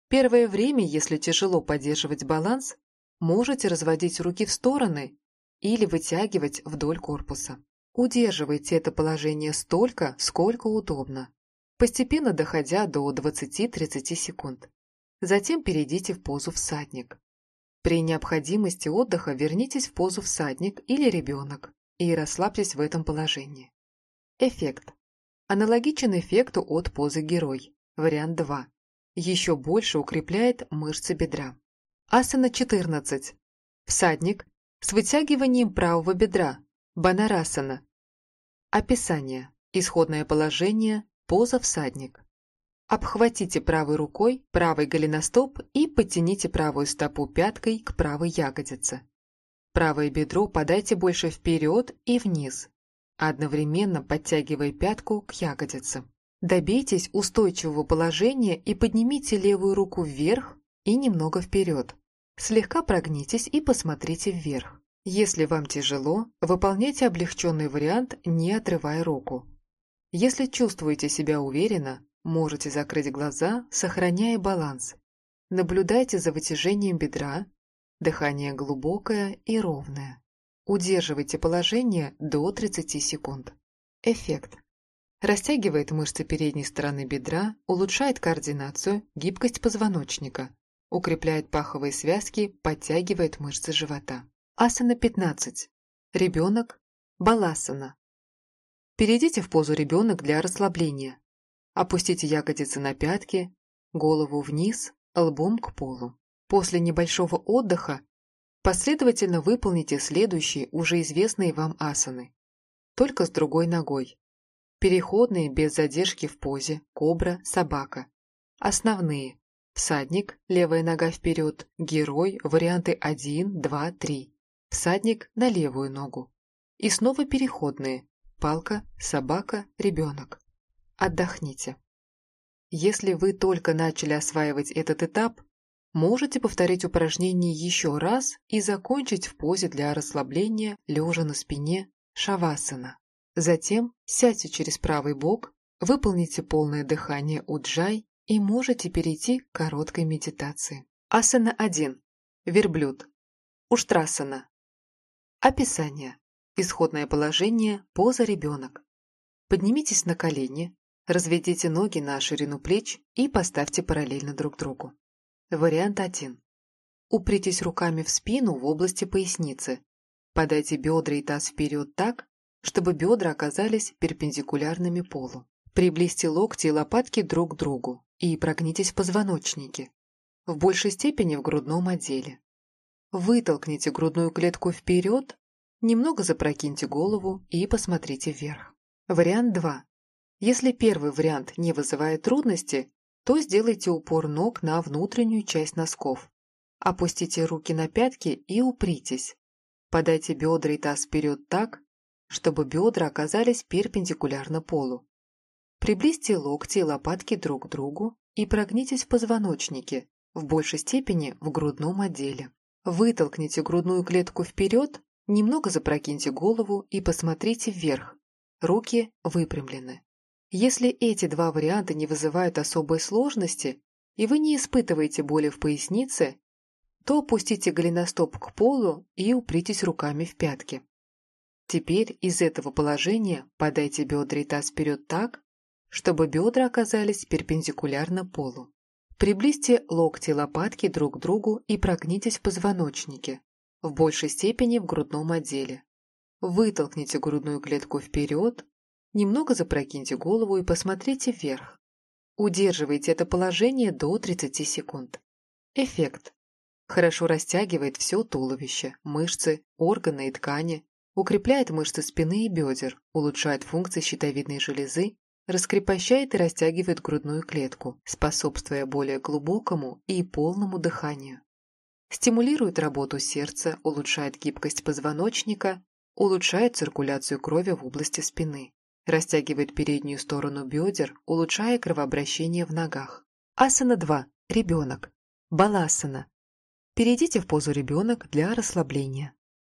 Первое время, если тяжело поддерживать баланс, можете разводить руки в стороны или вытягивать вдоль корпуса. Удерживайте это положение столько, сколько удобно, постепенно доходя до 20-30 секунд. Затем перейдите в позу всадник. При необходимости отдыха вернитесь в позу всадник или ребенок и расслабьтесь в этом положении. Эффект. Аналогичен эффекту от позы герой. Вариант 2. Еще больше укрепляет мышцы бедра. Асана 14. Всадник с вытягиванием правого бедра. Банарасана. Описание. Исходное положение. Поза всадник. Обхватите правой рукой правый голеностоп и подтяните правую стопу пяткой к правой ягодице. Правое бедро подайте больше вперед и вниз, одновременно подтягивая пятку к ягодице. Добейтесь устойчивого положения и поднимите левую руку вверх и немного вперед. Слегка прогнитесь и посмотрите вверх. Если вам тяжело, выполняйте облегченный вариант, не отрывая руку. Если чувствуете себя уверенно, можете закрыть глаза, сохраняя баланс. Наблюдайте за вытяжением бедра, Дыхание глубокое и ровное. Удерживайте положение до 30 секунд. Эффект. Растягивает мышцы передней стороны бедра, улучшает координацию, гибкость позвоночника, укрепляет паховые связки, подтягивает мышцы живота. Асана 15. Ребенок. Баласана. Перейдите в позу ребенок для расслабления. Опустите ягодицы на пятки, голову вниз, лбом к полу. После небольшого отдыха последовательно выполните следующие уже известные вам асаны, только с другой ногой. Переходные без задержки в позе, кобра, собака. Основные. Всадник, левая нога вперед, герой, варианты 1, 2, 3. Всадник на левую ногу. И снова переходные. Палка, собака, ребенок. Отдохните. Если вы только начали осваивать этот этап, Можете повторить упражнение еще раз и закончить в позе для расслабления, лежа на спине, шавасана. Затем сядьте через правый бок, выполните полное дыхание уджай и можете перейти к короткой медитации. Асана 1. Верблюд. Уштрасана. Описание. Исходное положение, поза ребенок. Поднимитесь на колени, разведите ноги на ширину плеч и поставьте параллельно друг другу. Вариант 1. Упритесь руками в спину в области поясницы. Подайте бедра и таз вперед так, чтобы бедра оказались перпендикулярными полу. Приблизьте локти и лопатки друг к другу и прогнитесь в позвоночнике, в большей степени в грудном отделе. Вытолкните грудную клетку вперед, немного запрокиньте голову и посмотрите вверх. Вариант 2. Если первый вариант не вызывает трудности, то сделайте упор ног на внутреннюю часть носков. Опустите руки на пятки и упритесь. Подайте бедра и таз вперед так, чтобы бедра оказались перпендикулярно полу. Приблизьте локти и лопатки друг к другу и прогнитесь в позвоночнике, в большей степени в грудном отделе. Вытолкните грудную клетку вперед, немного запрокиньте голову и посмотрите вверх. Руки выпрямлены. Если эти два варианта не вызывают особой сложности, и вы не испытываете боли в пояснице, то опустите голеностоп к полу и упритесь руками в пятки. Теперь из этого положения подайте бедра и таз вперед так, чтобы бедра оказались перпендикулярно полу. Приблизьте локти и лопатки друг к другу и прогнитесь в позвоночнике, в большей степени в грудном отделе. Вытолкните грудную клетку вперед, немного запрокиньте голову и посмотрите вверх. Удерживайте это положение до 30 секунд. Эффект. Хорошо растягивает все туловище, мышцы, органы и ткани, укрепляет мышцы спины и бедер, улучшает функции щитовидной железы, раскрепощает и растягивает грудную клетку, способствуя более глубокому и полному дыханию. Стимулирует работу сердца, улучшает гибкость позвоночника, улучшает циркуляцию крови в области спины, растягивает переднюю сторону бедер, улучшая кровообращение в ногах. Асана 2. Ребенок. Баласана. Перейдите в позу ребенок для расслабления.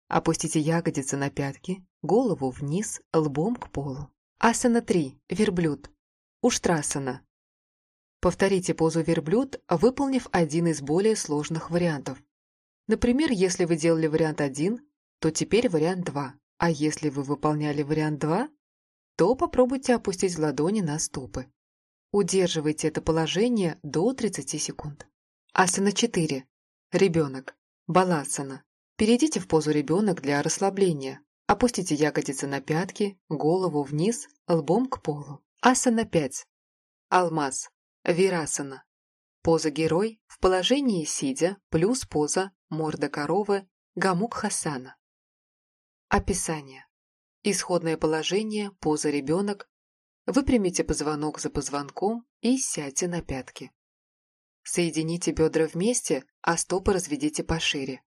Опустите ягодицы на пятки, голову вниз, лбом к полу. Асана 3. Верблюд. Уштрасана. Повторите позу верблюд, выполнив один из более сложных вариантов. Например, если вы делали вариант 1, то теперь вариант 2. А если вы выполняли вариант 2, то попробуйте опустить ладони на стопы. Удерживайте это положение до 30 секунд. Асана 4. Ребенок. Баласана. Перейдите в позу ребенок для расслабления. Опустите ягодицы на пятки, голову вниз, лбом к полу. Асана 5. Алмаз. Вирасана. Поза герой в положении сидя плюс поза морда коровы Гамук Хасана. Описание. Исходное положение, поза ребенок. Выпрямите позвонок за позвонком и сядьте на пятки. Соедините бедра вместе, а стопы разведите пошире.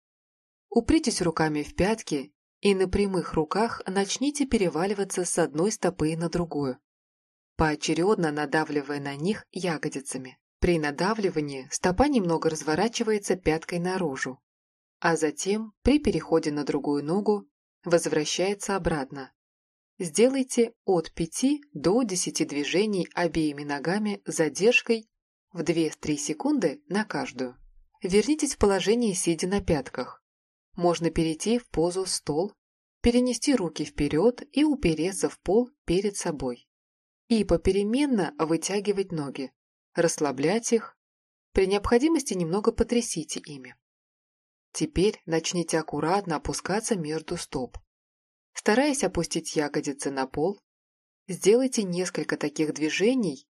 Упритесь руками в пятки и на прямых руках начните переваливаться с одной стопы на другую, поочередно надавливая на них ягодицами. При надавливании стопа немного разворачивается пяткой наружу, а затем при переходе на другую ногу возвращается обратно. Сделайте от 5 до 10 движений обеими ногами с задержкой в 2-3 секунды на каждую. Вернитесь в положение сидя на пятках. Можно перейти в позу стол, перенести руки вперед и упереться в пол перед собой. И попеременно вытягивать ноги, расслаблять их, при необходимости немного потрясите ими. Теперь начните аккуратно опускаться между стоп. Стараясь опустить ягодицы на пол, сделайте несколько таких движений,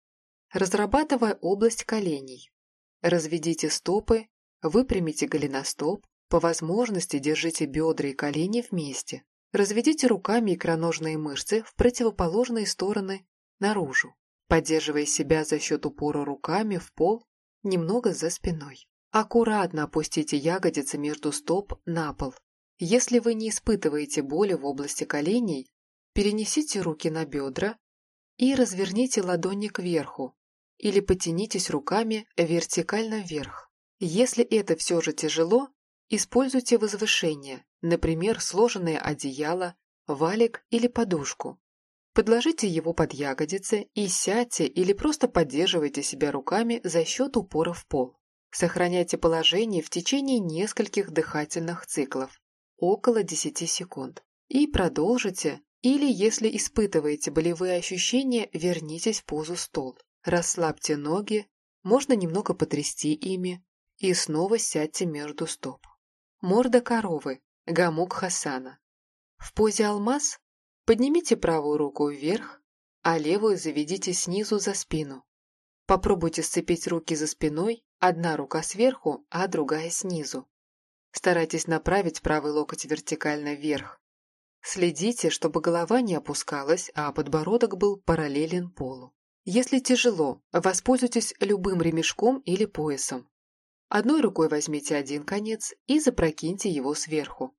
разрабатывая область коленей. Разведите стопы, выпрямите голеностоп, по возможности держите бедра и колени вместе. Разведите руками икроножные мышцы в противоположные стороны наружу, поддерживая себя за счет упора руками в пол немного за спиной. Аккуратно опустите ягодицы между стоп на пол. Если вы не испытываете боли в области коленей, перенесите руки на бедра и разверните ладони кверху или потянитесь руками вертикально вверх. Если это все же тяжело, Используйте возвышение, например, сложенное одеяло, валик или подушку. Подложите его под ягодицы и сядьте или просто поддерживайте себя руками за счет упора в пол. Сохраняйте положение в течение нескольких дыхательных циклов, около 10 секунд. И продолжите, или если испытываете болевые ощущения, вернитесь в позу стол. Расслабьте ноги, можно немного потрясти ими, и снова сядьте между стоп. Морда коровы. Гамук Хасана. В позе алмаз поднимите правую руку вверх, а левую заведите снизу за спину. Попробуйте сцепить руки за спиной, одна рука сверху, а другая снизу. Старайтесь направить правый локоть вертикально вверх. Следите, чтобы голова не опускалась, а подбородок был параллелен полу. Если тяжело, воспользуйтесь любым ремешком или поясом. Одной рукой возьмите один конец и запрокиньте его сверху.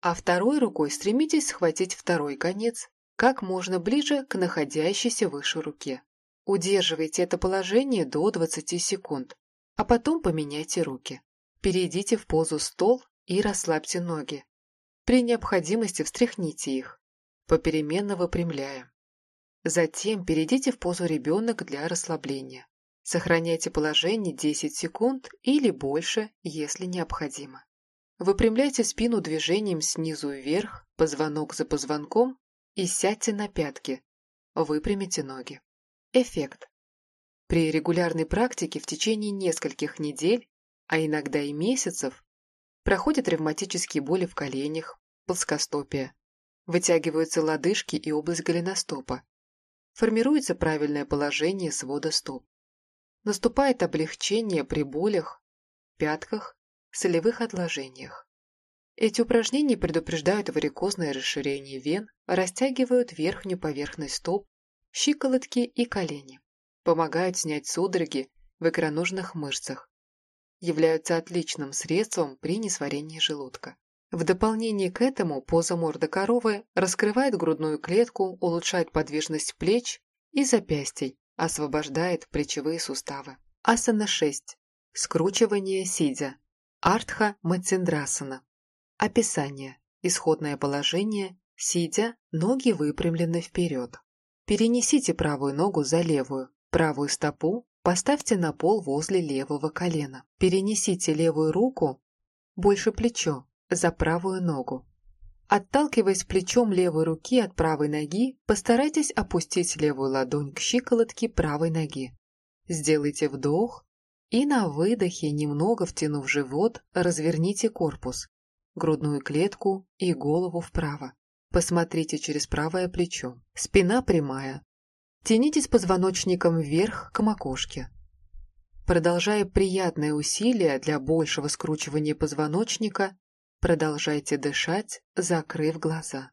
А второй рукой стремитесь схватить второй конец как можно ближе к находящейся выше руке. Удерживайте это положение до 20 секунд, а потом поменяйте руки. Перейдите в позу стол и расслабьте ноги. При необходимости встряхните их, попеременно выпрямляя. Затем перейдите в позу ребенок для расслабления. Сохраняйте положение 10 секунд или больше, если необходимо. Выпрямляйте спину движением снизу вверх, позвонок за позвонком и сядьте на пятки. Выпрямите ноги. Эффект. При регулярной практике в течение нескольких недель, а иногда и месяцев, проходят ревматические боли в коленях, плоскостопие, вытягиваются лодыжки и область голеностопа, формируется правильное положение свода стоп. Наступает облегчение при болях, пятках, солевых отложениях. Эти упражнения предупреждают варикозное расширение вен, растягивают верхнюю поверхность стоп, щиколотки и колени, помогают снять судороги в икроножных мышцах, являются отличным средством при несварении желудка. В дополнение к этому поза морда коровы раскрывает грудную клетку, улучшает подвижность плеч и запястий, освобождает плечевые суставы. Асана 6. Скручивание сидя. Артха Матсендрасана. Описание. Исходное положение. Сидя, ноги выпрямлены вперед. Перенесите правую ногу за левую, правую стопу поставьте на пол возле левого колена. Перенесите левую руку больше плечо, за правую ногу. Отталкиваясь плечом левой руки от правой ноги, постарайтесь опустить левую ладонь к щиколотке правой ноги. Сделайте вдох и на выдохе, немного втянув живот, разверните корпус, грудную клетку и голову вправо. Посмотрите через правое плечо. Спина прямая. Тянитесь позвоночником вверх к макушке. Продолжая приятное усилие для большего скручивания позвоночника, Продолжайте дышать, закрыв глаза.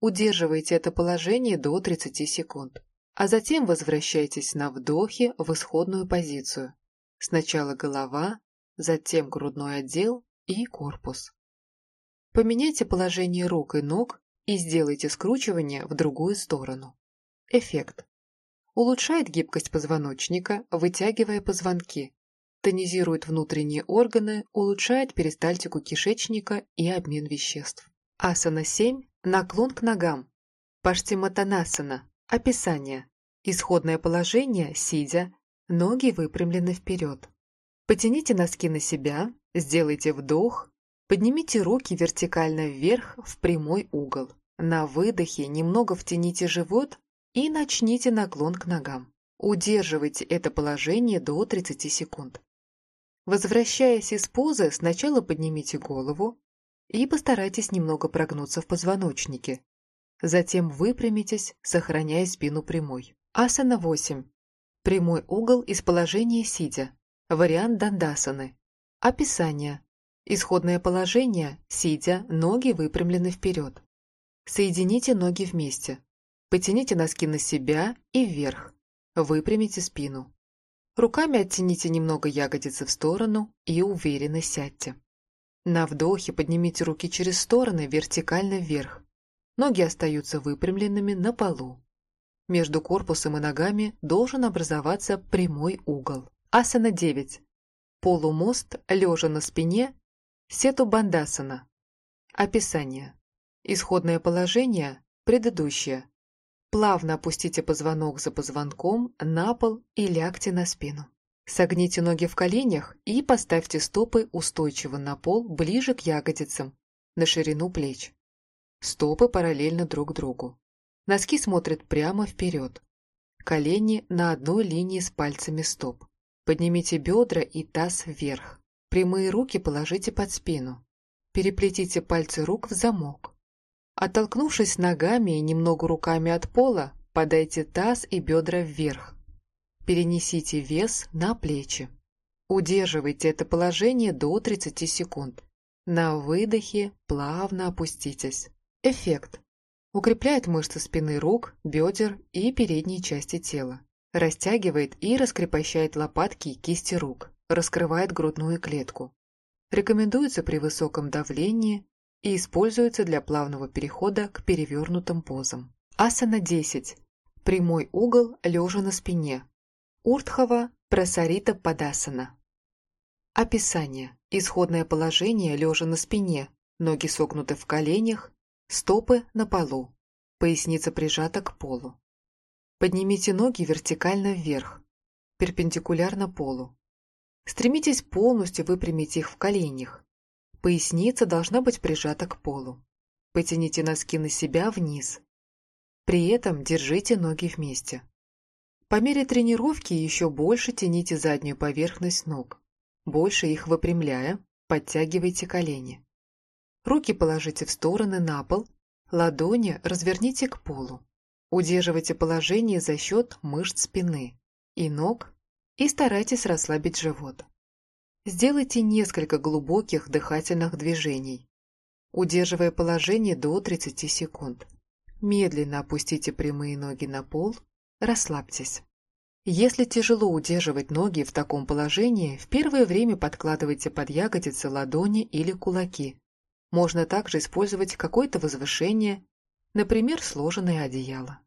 Удерживайте это положение до 30 секунд, а затем возвращайтесь на вдохе в исходную позицию. Сначала голова, затем грудной отдел и корпус. Поменяйте положение рук и ног и сделайте скручивание в другую сторону. Эффект. Улучшает гибкость позвоночника, вытягивая позвонки, тонизирует внутренние органы, улучшает перистальтику кишечника и обмен веществ. Асана 7. Наклон к ногам. Паштиматанасана. Описание. Исходное положение, сидя, ноги выпрямлены вперед. Потяните носки на себя, сделайте вдох, поднимите руки вертикально вверх в прямой угол. На выдохе немного втяните живот и начните наклон к ногам. Удерживайте это положение до 30 секунд. Возвращаясь из позы, сначала поднимите голову и постарайтесь немного прогнуться в позвоночнике. Затем выпрямитесь, сохраняя спину прямой. Асана 8. Прямой угол из положения сидя. Вариант дандасаны. Описание. Исходное положение – сидя, ноги выпрямлены вперед. Соедините ноги вместе. Потяните носки на себя и вверх. Выпрямите спину. Руками оттяните немного ягодицы в сторону и уверенно сядьте. На вдохе поднимите руки через стороны вертикально вверх. Ноги остаются выпрямленными на полу. Между корпусом и ногами должен образоваться прямой угол. Асана 9. Полумост, лежа на спине, сету бандасана. Описание. Исходное положение, предыдущее. Плавно опустите позвонок за позвонком на пол и лягте на спину. Согните ноги в коленях и поставьте стопы устойчиво на пол ближе к ягодицам, на ширину плеч. Стопы параллельно друг другу. Носки смотрят прямо вперед. Колени на одной линии с пальцами стоп. Поднимите бедра и таз вверх. Прямые руки положите под спину. Переплетите пальцы рук в замок. Оттолкнувшись ногами и немного руками от пола, подайте таз и бедра вверх. Перенесите вес на плечи. Удерживайте это положение до 30 секунд. На выдохе плавно опуститесь. Эффект. Укрепляет мышцы спины рук, бедер и передней части тела. Растягивает и раскрепощает лопатки и кисти рук. Раскрывает грудную клетку. Рекомендуется при высоком давлении и используется для плавного перехода к перевернутым позам. Асана 10. Прямой угол лежа на спине. Уртхова прасарита падасана. Описание. Исходное положение лежа на спине, ноги согнуты в коленях, стопы на полу, поясница прижата к полу. Поднимите ноги вертикально вверх, перпендикулярно полу. Стремитесь полностью выпрямить их в коленях. Поясница должна быть прижата к полу. Потяните носки на себя вниз. При этом держите ноги вместе. По мере тренировки еще больше тяните заднюю поверхность ног. Больше их выпрямляя, подтягивайте колени. Руки положите в стороны на пол, ладони разверните к полу. Удерживайте положение за счет мышц спины и ног и старайтесь расслабить живот. Сделайте несколько глубоких дыхательных движений, удерживая положение до 30 секунд. Медленно опустите прямые ноги на пол, расслабьтесь. Если тяжело удерживать ноги в таком положении, в первое время подкладывайте под ягодицы ладони или кулаки. Можно также использовать какое-то возвышение, например, сложенное одеяло.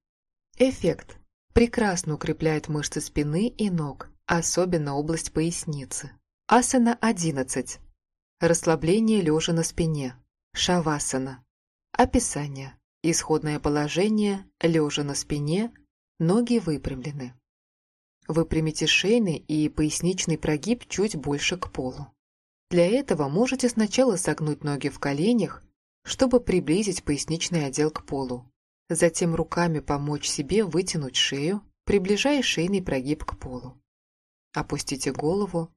Эффект. Прекрасно укрепляет мышцы спины и ног, особенно область поясницы. Асана 11. Расслабление лежа на спине. Шавасана. Описание. Исходное положение лежа на спине, ноги выпрямлены. Выпрямите шейный и поясничный прогиб чуть больше к полу. Для этого можете сначала согнуть ноги в коленях, чтобы приблизить поясничный отдел к полу. Затем руками помочь себе вытянуть шею, приближая шейный прогиб к полу. Опустите голову,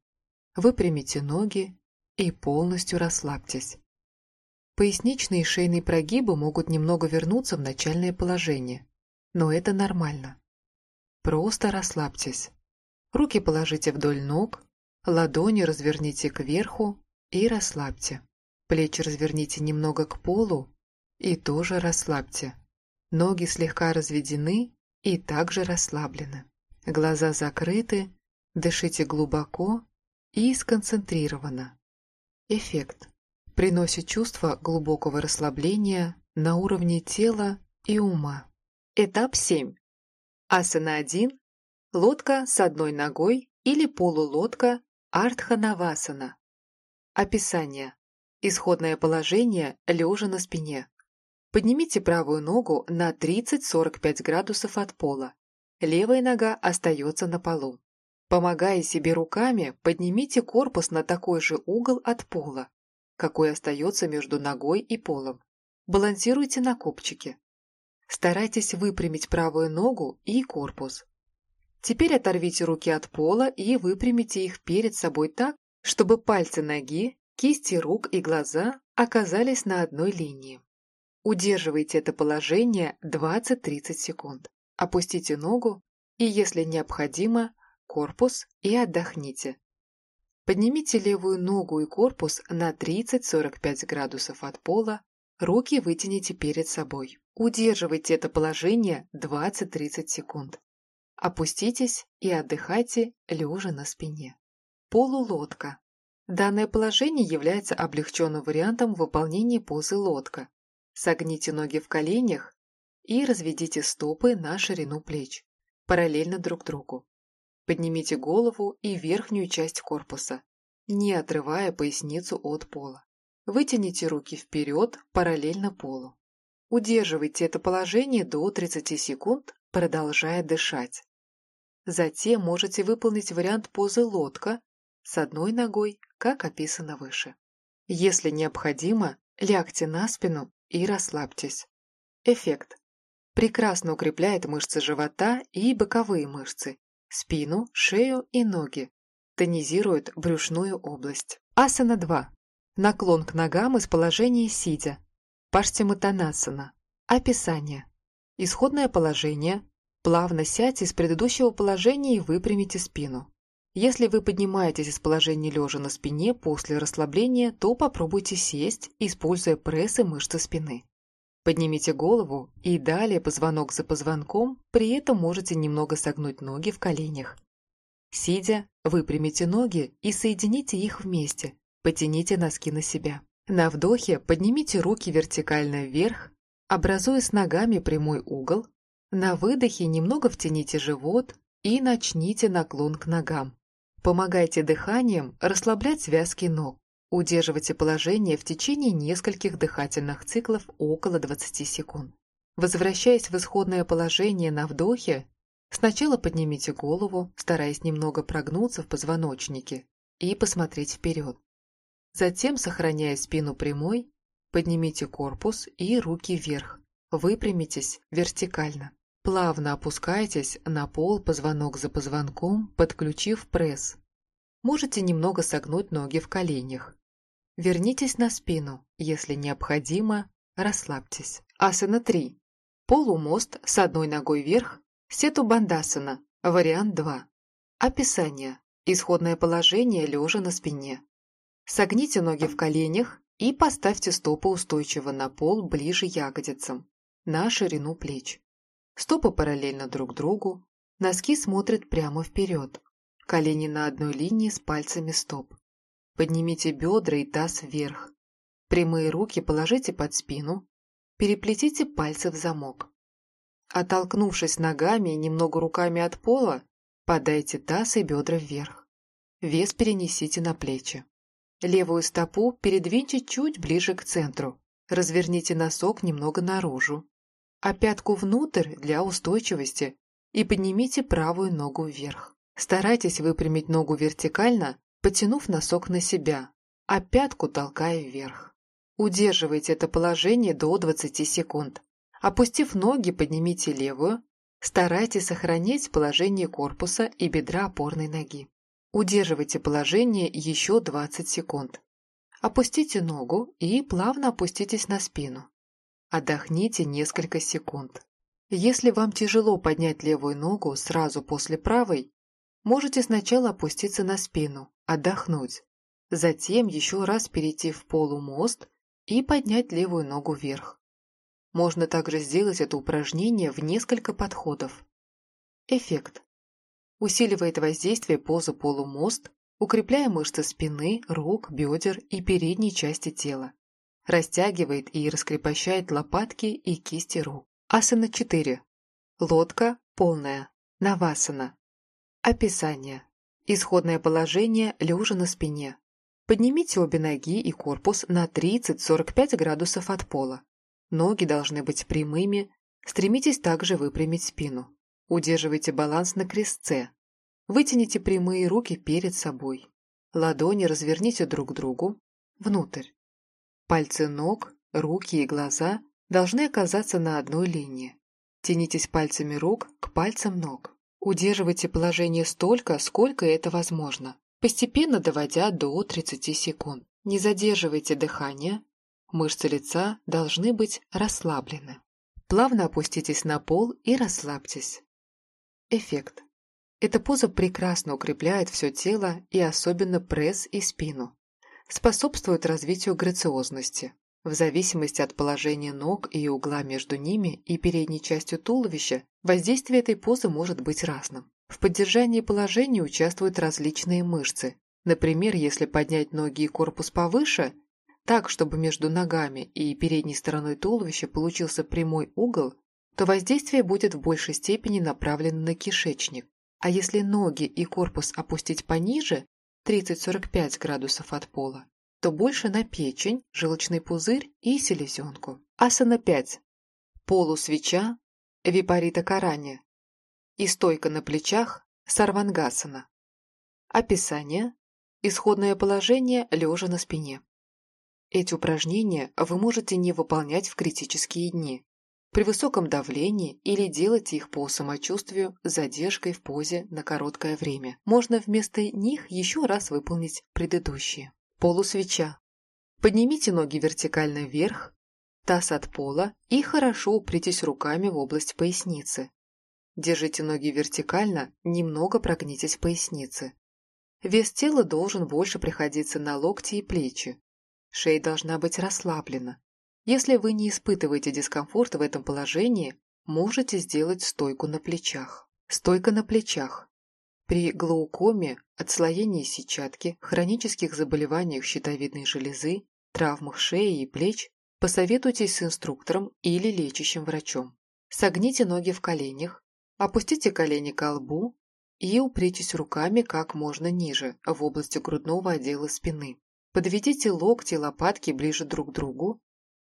выпрямите ноги и полностью расслабьтесь. Поясничные и шейные прогибы могут немного вернуться в начальное положение, но это нормально. Просто расслабьтесь. Руки положите вдоль ног, ладони разверните кверху и расслабьте. Плечи разверните немного к полу и тоже расслабьте. Ноги слегка разведены и также расслаблены. Глаза закрыты, дышите глубоко и сконцентрированно. Эффект. Приносит чувство глубокого расслабления на уровне тела и ума. Этап 7. Асана 1 – лодка с одной ногой или полулодка Артханавасана. Описание. Исходное положение лежа на спине. Поднимите правую ногу на 30-45 градусов от пола. Левая нога остается на полу. Помогая себе руками, поднимите корпус на такой же угол от пола, какой остается между ногой и полом. Балансируйте на копчике. Старайтесь выпрямить правую ногу и корпус. Теперь оторвите руки от пола и выпрямите их перед собой так, чтобы пальцы ноги, кисти рук и глаза оказались на одной линии. Удерживайте это положение 20-30 секунд. Опустите ногу и, если необходимо, корпус и отдохните. Поднимите левую ногу и корпус на 30-45 градусов от пола, руки вытяните перед собой. Удерживайте это положение 20-30 секунд. Опуститесь и отдыхайте, лежа на спине. Полулодка. Данное положение является облегченным вариантом выполнения позы лодка. Согните ноги в коленях и разведите стопы на ширину плеч, параллельно друг другу. Поднимите голову и верхнюю часть корпуса, не отрывая поясницу от пола. Вытяните руки вперед, параллельно полу. Удерживайте это положение до 30 секунд, продолжая дышать. Затем можете выполнить вариант позы лодка с одной ногой, как описано выше. Если необходимо, лягте на спину и расслабьтесь. Эффект. Прекрасно укрепляет мышцы живота и боковые мышцы, спину, шею и ноги. Тонизирует брюшную область. Асана 2. Наклон к ногам из положения сидя. Паштиматанасана. Описание. Исходное положение. Плавно сядьте из предыдущего положения и выпрямите спину. Если вы поднимаетесь из положения лежа на спине после расслабления, то попробуйте сесть, используя пресс и мышцы спины. Поднимите голову и далее позвонок за позвонком, при этом можете немного согнуть ноги в коленях. Сидя, выпрямите ноги и соедините их вместе, потяните носки на себя. На вдохе поднимите руки вертикально вверх, образуя с ногами прямой угол. На выдохе немного втяните живот и начните наклон к ногам. Помогайте дыханием расслаблять связки ног. Удерживайте положение в течение нескольких дыхательных циклов около 20 секунд. Возвращаясь в исходное положение на вдохе, сначала поднимите голову, стараясь немного прогнуться в позвоночнике, и посмотреть вперед. Затем, сохраняя спину прямой, поднимите корпус и руки вверх. Выпрямитесь вертикально. Плавно опускайтесь на пол позвонок за позвонком, подключив пресс. Можете немного согнуть ноги в коленях. Вернитесь на спину, если необходимо, расслабьтесь. Асана 3. Полумост с одной ногой вверх, сету бандасана, вариант 2. Описание. Исходное положение лежа на спине. Согните ноги в коленях и поставьте стопы устойчиво на пол ближе ягодицам, на ширину плеч. Стопы параллельно друг другу, носки смотрят прямо вперед, колени на одной линии с пальцами стоп. Поднимите бедра и таз вверх. Прямые руки положите под спину. Переплетите пальцы в замок. Оттолкнувшись ногами и немного руками от пола, подайте таз и бедра вверх. Вес перенесите на плечи. Левую стопу передвиньте чуть ближе к центру. Разверните носок немного наружу. А пятку внутрь для устойчивости и поднимите правую ногу вверх. Старайтесь выпрямить ногу вертикально потянув носок на себя, а пятку толкая вверх. Удерживайте это положение до 20 секунд. Опустив ноги, поднимите левую. Старайтесь сохранить положение корпуса и бедра опорной ноги. Удерживайте положение еще 20 секунд. Опустите ногу и плавно опуститесь на спину. Отдохните несколько секунд. Если вам тяжело поднять левую ногу сразу после правой, можете сначала опуститься на спину, отдохнуть, затем еще раз перейти в полумост и поднять левую ногу вверх. Можно также сделать это упражнение в несколько подходов. Эффект. Усиливает воздействие позы полумост, укрепляя мышцы спины, рук, бедер и передней части тела. Растягивает и раскрепощает лопатки и кисти рук. Асана 4. Лодка полная. Навасана. Описание. Исходное положение лежа на спине. Поднимите обе ноги и корпус на 30-45 градусов от пола. Ноги должны быть прямыми, стремитесь также выпрямить спину. Удерживайте баланс на крестце. Вытяните прямые руки перед собой. Ладони разверните друг к другу, внутрь. Пальцы ног, руки и глаза должны оказаться на одной линии. Тянитесь пальцами рук к пальцам ног. Удерживайте положение столько, сколько это возможно, постепенно доводя до 30 секунд. Не задерживайте дыхание, мышцы лица должны быть расслаблены. Плавно опуститесь на пол и расслабьтесь. Эффект. Эта поза прекрасно укрепляет все тело и особенно пресс и спину. Способствует развитию грациозности. В зависимости от положения ног и угла между ними и передней частью туловища, воздействие этой позы может быть разным. В поддержании положения участвуют различные мышцы. Например, если поднять ноги и корпус повыше, так, чтобы между ногами и передней стороной туловища получился прямой угол, то воздействие будет в большей степени направлено на кишечник. А если ноги и корпус опустить пониже, 30-45 градусов от пола, то больше на печень, желчный пузырь и селезенку. Асана 5. Полусвеча, випарита карани и стойка на плечах сарвангасана. Описание. Исходное положение лежа на спине. Эти упражнения вы можете не выполнять в критические дни, при высоком давлении или делать их по самочувствию с задержкой в позе на короткое время. Можно вместо них еще раз выполнить предыдущие. Полусвеча. Поднимите ноги вертикально вверх, таз от пола и хорошо упритесь руками в область поясницы. Держите ноги вертикально, немного прогнитесь в пояснице. Вес тела должен больше приходиться на локти и плечи. Шея должна быть расслаблена. Если вы не испытываете дискомфорта в этом положении, можете сделать стойку на плечах. Стойка на плечах. При глаукоме, отслоении сетчатки, хронических заболеваниях щитовидной железы, травмах шеи и плеч посоветуйтесь с инструктором или лечащим врачом. Согните ноги в коленях, опустите колени к лбу и упритесь руками как можно ниже, в области грудного отдела спины. Подведите локти и лопатки ближе друг к другу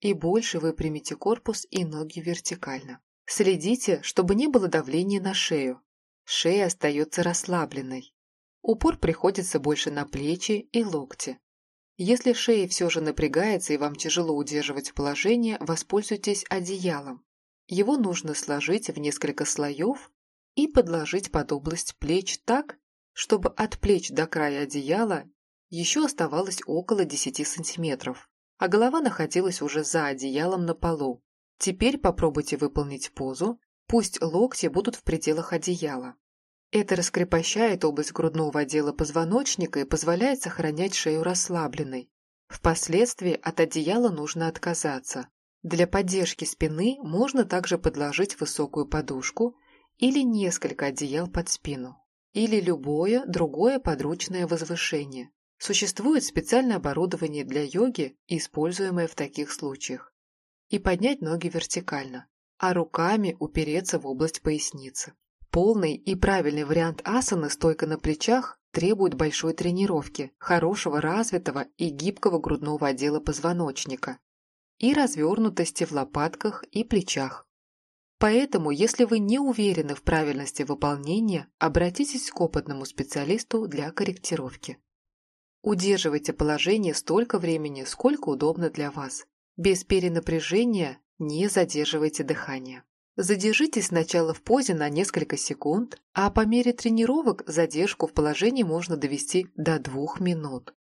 и больше выпрямите корпус и ноги вертикально. Следите, чтобы не было давления на шею. Шея остается расслабленной. Упор приходится больше на плечи и локти. Если шея все же напрягается и вам тяжело удерживать положение, воспользуйтесь одеялом. Его нужно сложить в несколько слоев и подложить под область плеч так, чтобы от плеч до края одеяла еще оставалось около 10 сантиметров, а голова находилась уже за одеялом на полу. Теперь попробуйте выполнить позу, пусть локти будут в пределах одеяла. Это раскрепощает область грудного отдела позвоночника и позволяет сохранять шею расслабленной. Впоследствии от одеяла нужно отказаться. Для поддержки спины можно также подложить высокую подушку или несколько одеял под спину, или любое другое подручное возвышение. Существует специальное оборудование для йоги, используемое в таких случаях и поднять ноги вертикально, а руками упереться в область поясницы. Полный и правильный вариант асаны стойка на плечах требует большой тренировки, хорошего развитого и гибкого грудного отдела позвоночника и развернутости в лопатках и плечах. Поэтому, если вы не уверены в правильности выполнения, обратитесь к опытному специалисту для корректировки. Удерживайте положение столько времени, сколько удобно для вас. Без перенапряжения не задерживайте дыхание. Задержитесь сначала в позе на несколько секунд, а по мере тренировок задержку в положении можно довести до двух минут.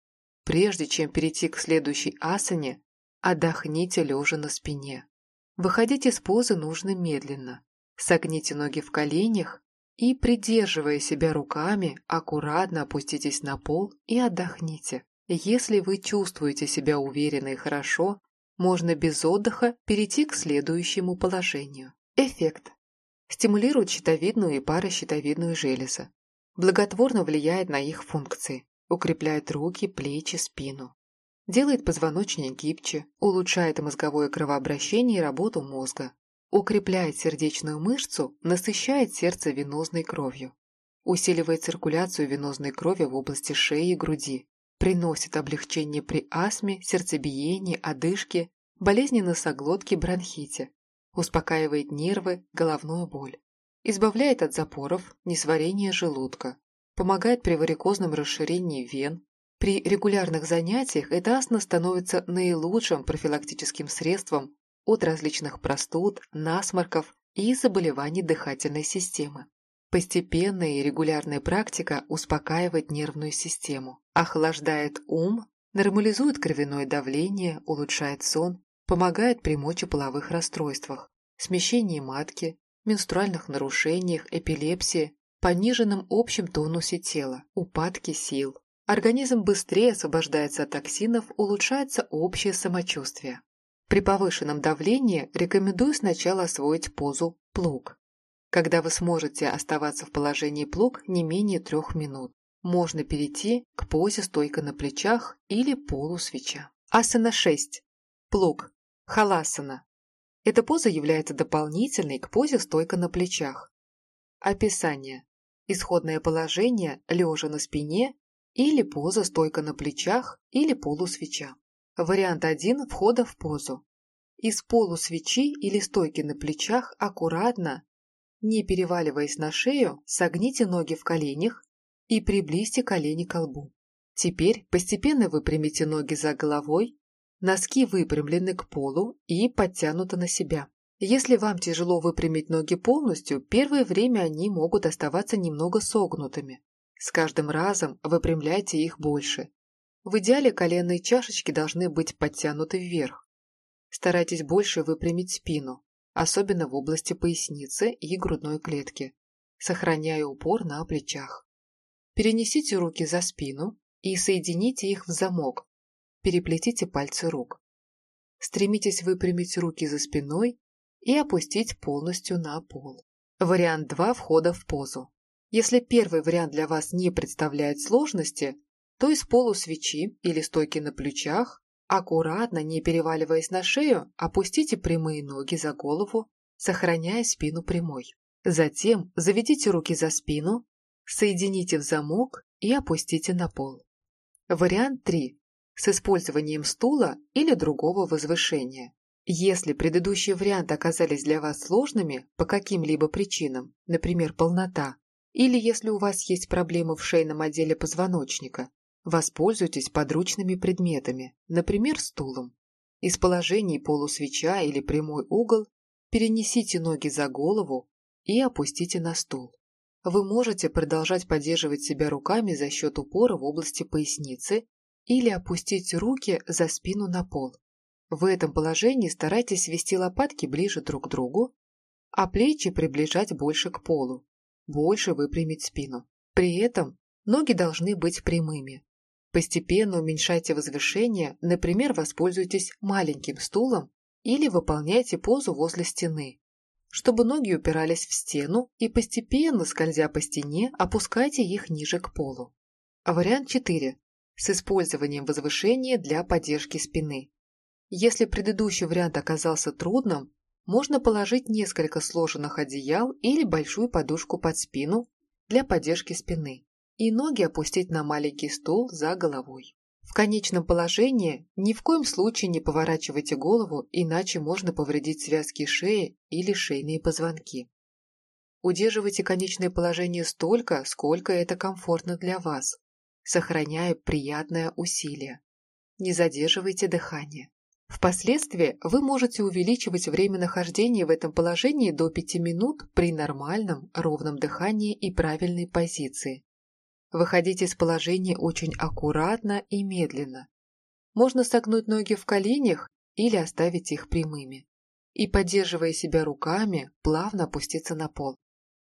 Прежде чем перейти к следующей асане, отдохните лежа на спине. Выходить из позы нужно медленно. Согните ноги в коленях и, придерживая себя руками, аккуратно опуститесь на пол и отдохните. Если вы чувствуете себя уверенно и хорошо, можно без отдыха перейти к следующему положению. Эффект. Стимулирует щитовидную и паращитовидную железы. Благотворно влияет на их функции. Укрепляет руки, плечи, спину. Делает позвоночник гибче, улучшает мозговое кровообращение и работу мозга. Укрепляет сердечную мышцу, насыщает сердце венозной кровью. Усиливает циркуляцию венозной крови в области шеи и груди, Приносит облегчение при астме, сердцебиении, одышке, болезни носоглотки, бронхите. Успокаивает нервы, головную боль. Избавляет от запоров, несварения желудка. Помогает при варикозном расширении вен. При регулярных занятиях эта астма становится наилучшим профилактическим средством от различных простуд, насморков и заболеваний дыхательной системы. Постепенная и регулярная практика успокаивает нервную систему, охлаждает ум, нормализует кровяное давление, улучшает сон, помогает при мочеполовых расстройствах, смещении матки, менструальных нарушениях, эпилепсии, пониженном общем тонусе тела, упадке сил. Организм быстрее освобождается от токсинов, улучшается общее самочувствие. При повышенном давлении рекомендую сначала освоить позу плуг. Когда вы сможете оставаться в положении плуг не менее трех минут, можно перейти к позе стойка на плечах или полусвеча. Асана 6. Плуг. Халасана. Эта поза является дополнительной к позе стойка на плечах. Описание. Исходное положение лежа на спине или поза стойка на плечах или полусвеча. Вариант 1 входа в позу. Из полусвечи или стойки на плечах аккуратно не переваливаясь на шею, согните ноги в коленях и приблизьте колени к лбу. Теперь постепенно выпрямите ноги за головой, носки выпрямлены к полу и подтянуты на себя. Если вам тяжело выпрямить ноги полностью, первое время они могут оставаться немного согнутыми. С каждым разом выпрямляйте их больше. В идеале коленные чашечки должны быть подтянуты вверх. Старайтесь больше выпрямить спину особенно в области поясницы и грудной клетки, сохраняя упор на плечах. Перенесите руки за спину и соедините их в замок. Переплетите пальцы рук. стремитесь выпрямить руки за спиной и опустить полностью на пол. Вариант 2 входа в позу. Если первый вариант для вас не представляет сложности, то из полусвечи или стойки на плечах, аккуратно, не переваливаясь на шею, опустите прямые ноги за голову, сохраняя спину прямой. Затем заведите руки за спину, соедините в замок и опустите на пол. Вариант 3. С использованием стула или другого возвышения. Если предыдущие варианты оказались для вас сложными по каким-либо причинам, например, полнота, или если у вас есть проблемы в шейном отделе позвоночника, воспользуйтесь подручными предметами, например, стулом. Из положений полусвеча или прямой угол перенесите ноги за голову и опустите на стул. Вы можете продолжать поддерживать себя руками за счет упора в области поясницы или опустить руки за спину на пол. В этом положении старайтесь свести лопатки ближе друг к другу, а плечи приближать больше к полу, больше выпрямить спину. При этом ноги должны быть прямыми. Постепенно уменьшайте возвышение, например, воспользуйтесь маленьким стулом или выполняйте позу возле стены. Чтобы ноги упирались в стену и постепенно, скользя по стене, опускайте их ниже к полу. Вариант 4. С использованием возвышения для поддержки спины. Если предыдущий вариант оказался трудным, можно положить несколько сложенных одеял или большую подушку под спину для поддержки спины и ноги опустить на маленький стул за головой. В конечном положении ни в коем случае не поворачивайте голову, иначе можно повредить связки шеи или шейные позвонки. Удерживайте конечное положение столько, сколько это комфортно для вас, сохраняя приятное усилие. Не задерживайте дыхание. Впоследствии вы можете увеличивать время нахождения в этом положении до 5 минут при нормальном, ровном дыхании и правильной позиции. Выходите из положения очень аккуратно и медленно. Можно согнуть ноги в коленях или оставить их прямыми. И, поддерживая себя руками, плавно опуститься на пол.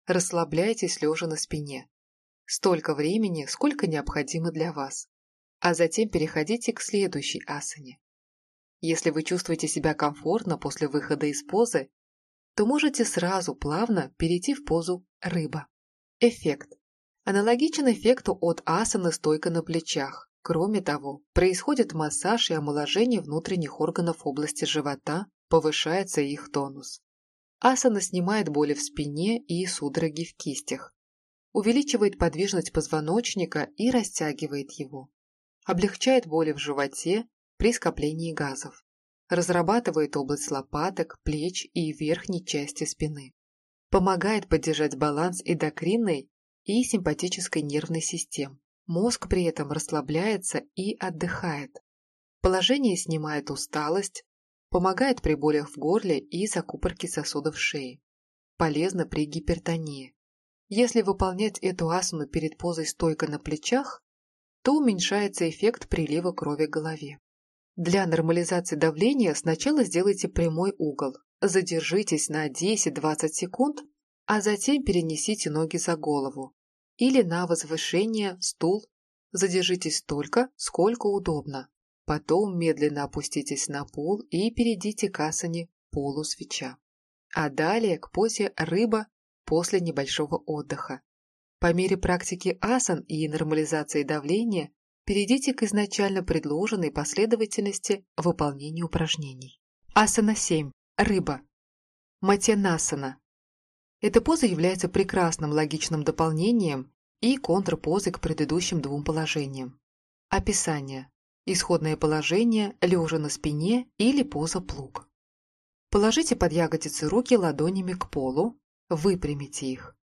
Расслабляйтесь лежа на спине. Столько времени, сколько необходимо для вас. А затем переходите к следующей асане. Если вы чувствуете себя комфортно после выхода из позы, то можете сразу плавно перейти в позу «рыба». Эффект. Аналогичен эффекту от асаны стойка на плечах. Кроме того, происходит массаж и омоложение внутренних органов области живота, повышается их тонус. Асана снимает боли в спине и судороги в кистях. Увеличивает подвижность позвоночника и растягивает его. Облегчает боли в животе при скоплении газов. Разрабатывает область лопаток, плеч и верхней части спины. Помогает поддержать баланс эндокринной и симпатической нервной систем. Мозг при этом расслабляется и отдыхает. Положение снимает усталость, помогает при болях в горле и закупорке сосудов шеи. Полезно при гипертонии. Если выполнять эту асану перед позой стойка на плечах, то уменьшается эффект прилива крови к голове. Для нормализации давления сначала сделайте прямой угол, задержитесь на 10-20 секунд, а затем перенесите ноги за голову или на возвышение, стул, задержитесь столько, сколько удобно. Потом медленно опуститесь на пол и перейдите к асане полусвеча. А далее к позе рыба после небольшого отдыха. По мере практики асан и нормализации давления перейдите к изначально предложенной последовательности выполнения упражнений. Асана 7. Рыба. Матянасана. Эта поза является прекрасным логичным дополнением и контрпозой к предыдущим двум положениям. Описание. Исходное положение лежа на спине или поза плуг. Положите под ягодицы руки ладонями к полу, выпрямите их.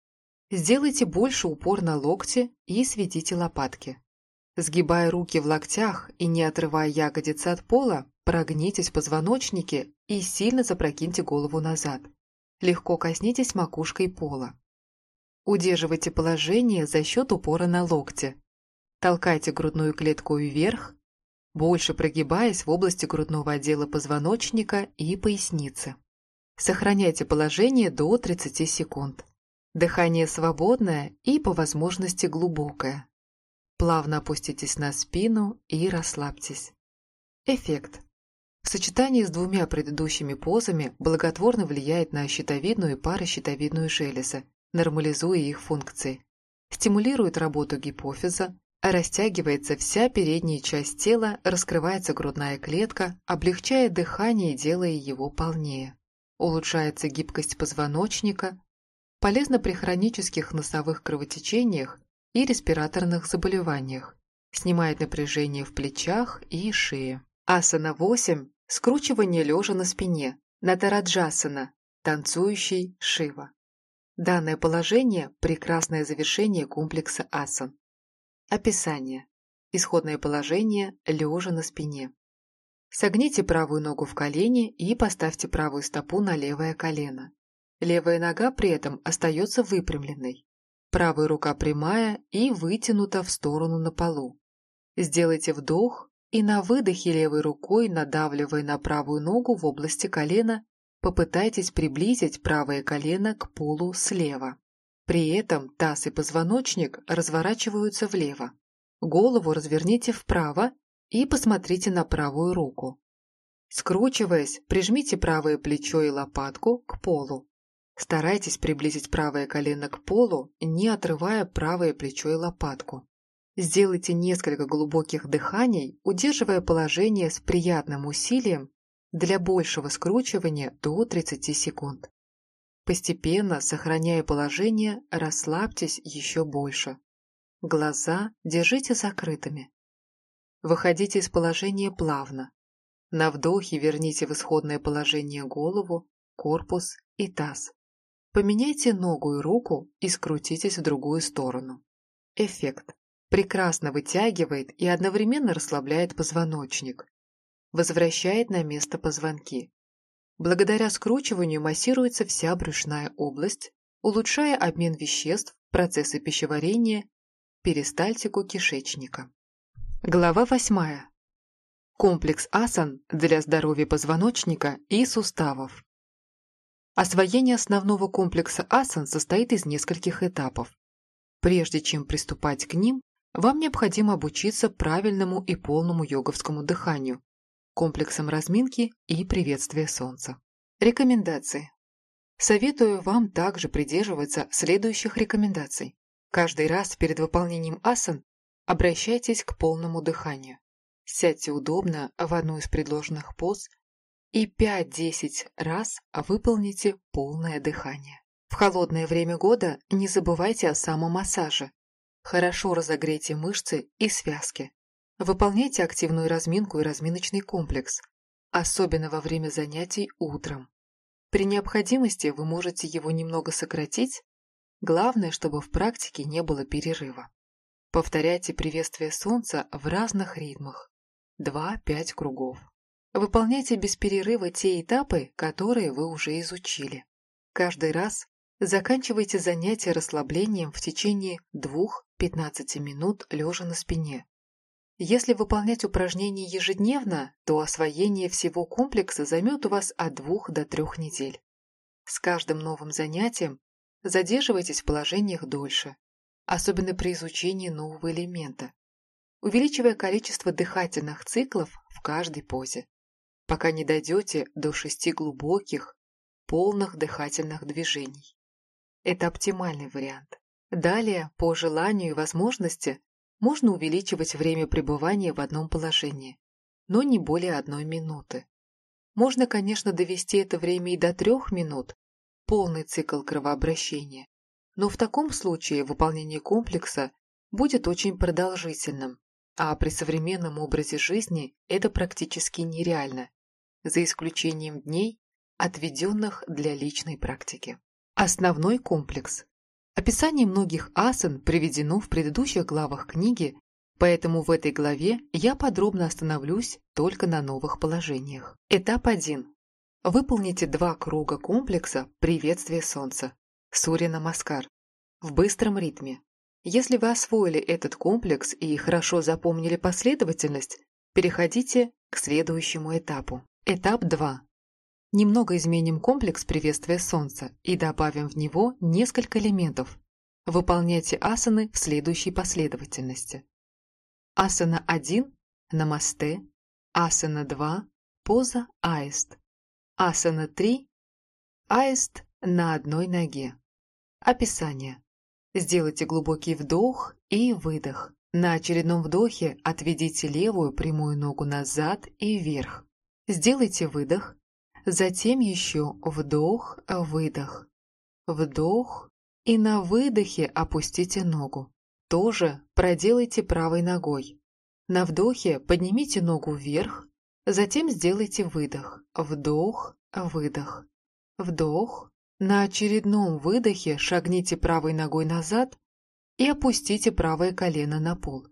Сделайте больше упор на локти и сведите лопатки. Сгибая руки в локтях и не отрывая ягодицы от пола, прогнитесь в позвоночнике и сильно запрокиньте голову назад. Легко коснитесь макушкой пола. Удерживайте положение за счет упора на локте. Толкайте грудную клетку вверх, больше прогибаясь в области грудного отдела позвоночника и поясницы. Сохраняйте положение до 30 секунд. Дыхание свободное и по возможности глубокое. Плавно опуститесь на спину и расслабьтесь. Эффект. В сочетании с двумя предыдущими позами благотворно влияет на щитовидную и паращитовидную железы, нормализуя их функции. Стимулирует работу гипофиза, растягивается вся передняя часть тела, раскрывается грудная клетка, облегчая дыхание и делая его полнее. Улучшается гибкость позвоночника, полезно при хронических носовых кровотечениях и респираторных заболеваниях, снимает напряжение в плечах и шее. Асана 8 – скручивание лежа на спине, Натараджасана, танцующий Шива. Данное положение – прекрасное завершение комплекса асан. Описание. Исходное положение – лежа на спине. Согните правую ногу в колени и поставьте правую стопу на левое колено. Левая нога при этом остается выпрямленной. Правая рука прямая и вытянута в сторону на полу. Сделайте вдох и на выдохе левой рукой, надавливая на правую ногу в области колена, попытайтесь приблизить правое колено к полу слева. При этом таз и позвоночник разворачиваются влево. Голову разверните вправо и посмотрите на правую руку. Скручиваясь, прижмите правое плечо и лопатку к полу. Старайтесь приблизить правое колено к полу, не отрывая правое плечо и лопатку. Сделайте несколько глубоких дыханий, удерживая положение с приятным усилием для большего скручивания до 30 секунд. Постепенно, сохраняя положение, расслабьтесь еще больше. Глаза держите закрытыми. Выходите из положения плавно. На вдохе верните в исходное положение голову, корпус и таз. Поменяйте ногу и руку и скрутитесь в другую сторону. Эффект. Прекрасно вытягивает и одновременно расслабляет позвоночник. Возвращает на место позвонки. Благодаря скручиванию массируется вся брюшная область, улучшая обмен веществ, процессы пищеварения, перистальтику кишечника. Глава 8. Комплекс асан для здоровья позвоночника и суставов. Освоение основного комплекса асан состоит из нескольких этапов. Прежде чем приступать к ним, вам необходимо обучиться правильному и полному йоговскому дыханию, комплексом разминки и приветствия солнца. Рекомендации. Советую вам также придерживаться следующих рекомендаций. Каждый раз перед выполнением асан обращайтесь к полному дыханию. Сядьте удобно в одну из предложенных поз и 5-10 раз выполните полное дыхание. В холодное время года не забывайте о самомассаже. Хорошо разогрейте мышцы и связки. Выполняйте активную разминку и разминочный комплекс, особенно во время занятий утром. При необходимости вы можете его немного сократить, главное, чтобы в практике не было перерыва. Повторяйте приветствие солнца в разных ритмах, 2-5 кругов. Выполняйте без перерыва те этапы, которые вы уже изучили. Каждый раз заканчивайте занятие расслаблением в течение 2-15 минут лежа на спине. Если выполнять упражнения ежедневно, то освоение всего комплекса займет у вас от двух до трех недель. С каждым новым занятием задерживайтесь в положениях дольше, особенно при изучении нового элемента, увеличивая количество дыхательных циклов в каждой позе, пока не дойдете до шести глубоких, полных дыхательных движений. Это оптимальный вариант. Далее, по желанию и возможности, можно увеличивать время пребывания в одном положении, но не более одной минуты. Можно, конечно, довести это время и до трех минут, полный цикл кровообращения, но в таком случае выполнение комплекса будет очень продолжительным, а при современном образе жизни это практически нереально, за исключением дней, отведенных для личной практики. Основной комплекс Описание многих асан приведено в предыдущих главах книги, поэтому в этой главе я подробно остановлюсь только на новых положениях. Этап 1. Выполните два круга комплекса «Приветствие Солнца» Сурина Маскар в быстром ритме. Если вы освоили этот комплекс и хорошо запомнили последовательность, переходите к следующему этапу. Этап 2. Немного изменим комплекс приветствия Солнца и добавим в него несколько элементов. Выполняйте асаны в следующей последовательности. Асана 1 – намасте, асана 2 – Поза аист. Асана 3. Аист на одной ноге. Описание. Сделайте глубокий вдох и выдох. На очередном вдохе отведите левую прямую ногу назад и вверх. Сделайте выдох, затем еще вдох, выдох, вдох и на выдохе опустите ногу. Тоже проделайте правой ногой. На вдохе поднимите ногу вверх, затем сделайте выдох, вдох, выдох, вдох. На очередном выдохе шагните правой ногой назад и опустите правое колено на пол,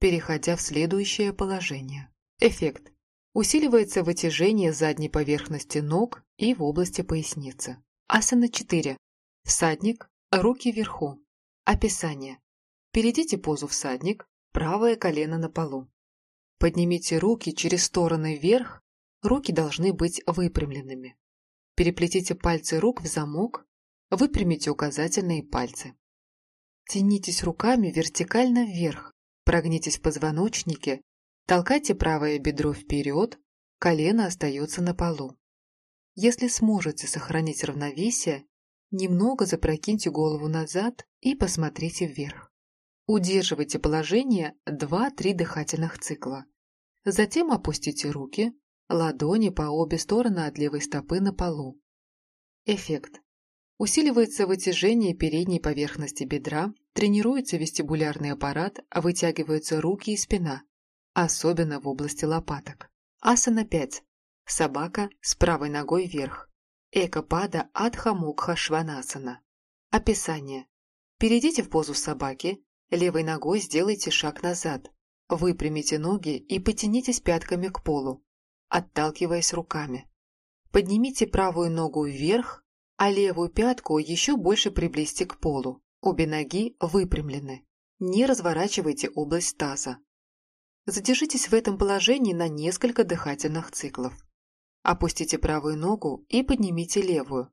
переходя в следующее положение. Эффект. Усиливается вытяжение задней поверхности ног и в области поясницы. Асана 4. Всадник, руки вверху. Описание. Перейдите позу всадник, правое колено на полу. Поднимите руки через стороны вверх, руки должны быть выпрямленными. Переплетите пальцы рук в замок, выпрямите указательные пальцы. Тянитесь руками вертикально вверх, прогнитесь в позвоночнике, толкайте правое бедро вперед, колено остается на полу. Если сможете сохранить равновесие, немного запрокиньте голову назад и посмотрите вверх. Удерживайте положение 2-3 дыхательных цикла. Затем опустите руки, ладони по обе стороны от левой стопы на полу. Эффект. Усиливается вытяжение передней поверхности бедра, тренируется вестибулярный аппарат, вытягиваются руки и спина, особенно в области лопаток. Асана 5. Собака с правой ногой вверх. Экопада Адха Мукха Шванасана. Описание. Перейдите в позу собаки, левой ногой сделайте шаг назад, выпрямите ноги и потянитесь пятками к полу, отталкиваясь руками. Поднимите правую ногу вверх, а левую пятку еще больше приблизьте к полу. Обе ноги выпрямлены. Не разворачивайте область таза. Задержитесь в этом положении на несколько дыхательных циклов. Опустите правую ногу и поднимите левую.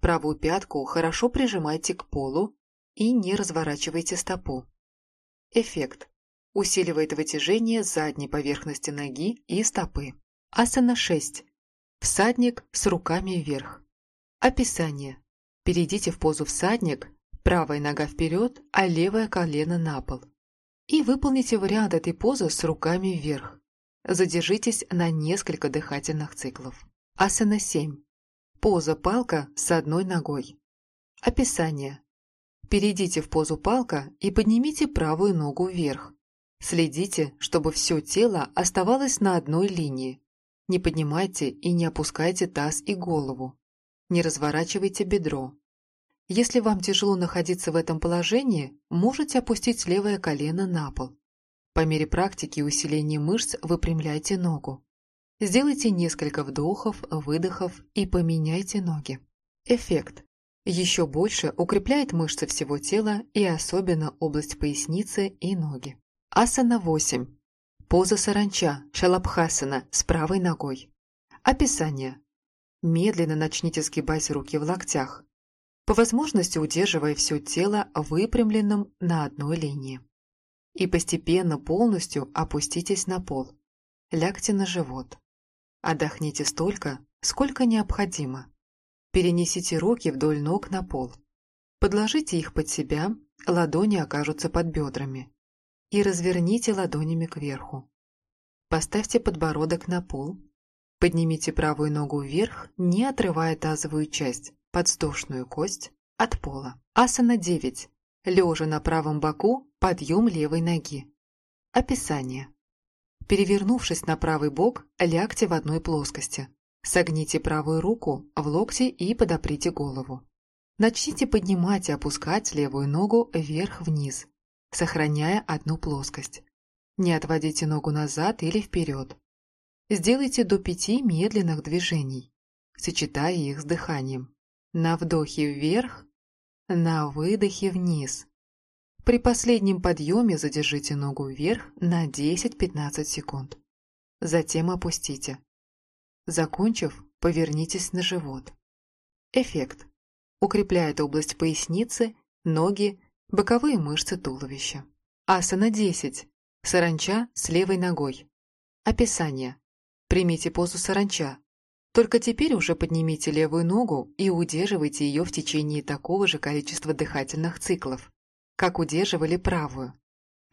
Правую пятку хорошо прижимайте к полу и не разворачивайте стопу. Эффект. Усиливает вытяжение задней поверхности ноги и стопы. Асана 6. Всадник с руками вверх. Описание. Перейдите в позу всадник, правая нога вперед, а левое колено на пол. И выполните вариант этой позы с руками вверх. Задержитесь на несколько дыхательных циклов. Асана 7. Поза палка с одной ногой. Описание. Перейдите в позу палка и поднимите правую ногу вверх. Следите, чтобы все тело оставалось на одной линии. Не поднимайте и не опускайте таз и голову. Не разворачивайте бедро. Если вам тяжело находиться в этом положении, можете опустить левое колено на пол. По мере практики усиления мышц выпрямляйте ногу. Сделайте несколько вдохов, выдохов и поменяйте ноги. Эффект. Еще больше укрепляет мышцы всего тела и особенно область поясницы и ноги. Асана 8. Поза саранча, шалабхасана с правой ногой. Описание. Медленно начните сгибать руки в локтях, по возможности удерживая все тело выпрямленным на одной линии. И постепенно полностью опуститесь на пол. Лягте на живот. Отдохните столько, сколько необходимо. Перенесите руки вдоль ног на пол. Подложите их под себя, ладони окажутся под бедрами. И разверните ладонями кверху. Поставьте подбородок на пол, Поднимите правую ногу вверх, не отрывая тазовую часть, подвздошную кость, от пола. Асана 9. Лежа на правом боку, подъем левой ноги. Описание. Перевернувшись на правый бок, лягте в одной плоскости. Согните правую руку в локте и подоприте голову. Начните поднимать и опускать левую ногу вверх-вниз, сохраняя одну плоскость. Не отводите ногу назад или вперед. Сделайте до пяти медленных движений, сочетая их с дыханием. На вдохе вверх, на выдохе вниз. При последнем подъеме задержите ногу вверх на 10-15 секунд. Затем опустите. Закончив, повернитесь на живот. Эффект. Укрепляет область поясницы, ноги, боковые мышцы туловища. Асана 10. Саранча с левой ногой. Описание. Примите позу саранча. Только теперь уже поднимите левую ногу и удерживайте ее в течение такого же количества дыхательных циклов, как удерживали правую.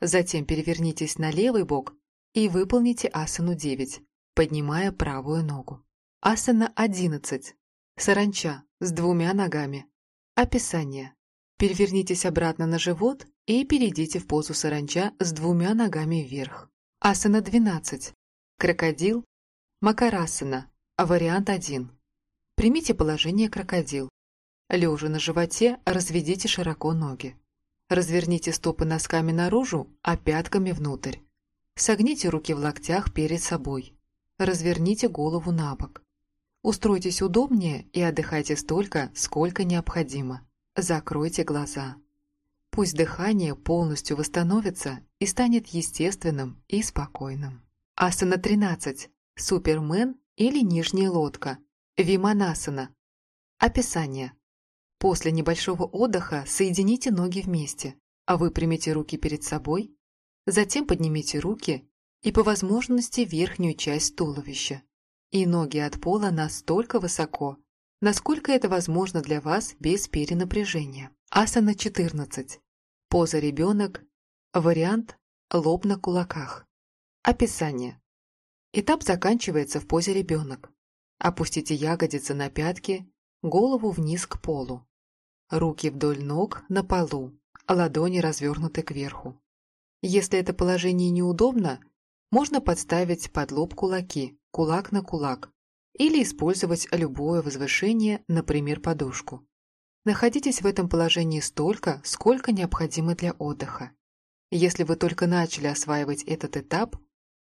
Затем перевернитесь на левый бок и выполните асану 9, поднимая правую ногу. Асана 11. Саранча с двумя ногами. Описание. Перевернитесь обратно на живот и перейдите в позу саранча с двумя ногами вверх. Асана 12. Крокодил. Макарасана. Вариант 1. Примите положение крокодил. Лежа на животе, разведите широко ноги. Разверните стопы носками наружу, а пятками внутрь. Согните руки в локтях перед собой. Разверните голову на бок. Устройтесь удобнее и отдыхайте столько, сколько необходимо. Закройте глаза. Пусть дыхание полностью восстановится и станет естественным и спокойным. Асана 13. Супермен или нижняя лодка. Виманасана. Описание. После небольшого отдыха соедините ноги вместе, а выпрямите руки перед собой, затем поднимите руки и по возможности верхнюю часть туловища и ноги от пола настолько высоко, насколько это возможно для вас без перенапряжения. Асана 14. Поза ребенок. Вариант лоб на кулаках. Описание. Этап заканчивается в позе ребенок. Опустите ягодицы на пятки, голову вниз к полу. Руки вдоль ног на полу, ладони развернуты кверху. Если это положение неудобно, можно подставить под лоб кулаки, кулак на кулак, или использовать любое возвышение, например, подушку. Находитесь в этом положении столько, сколько необходимо для отдыха. Если вы только начали осваивать этот этап,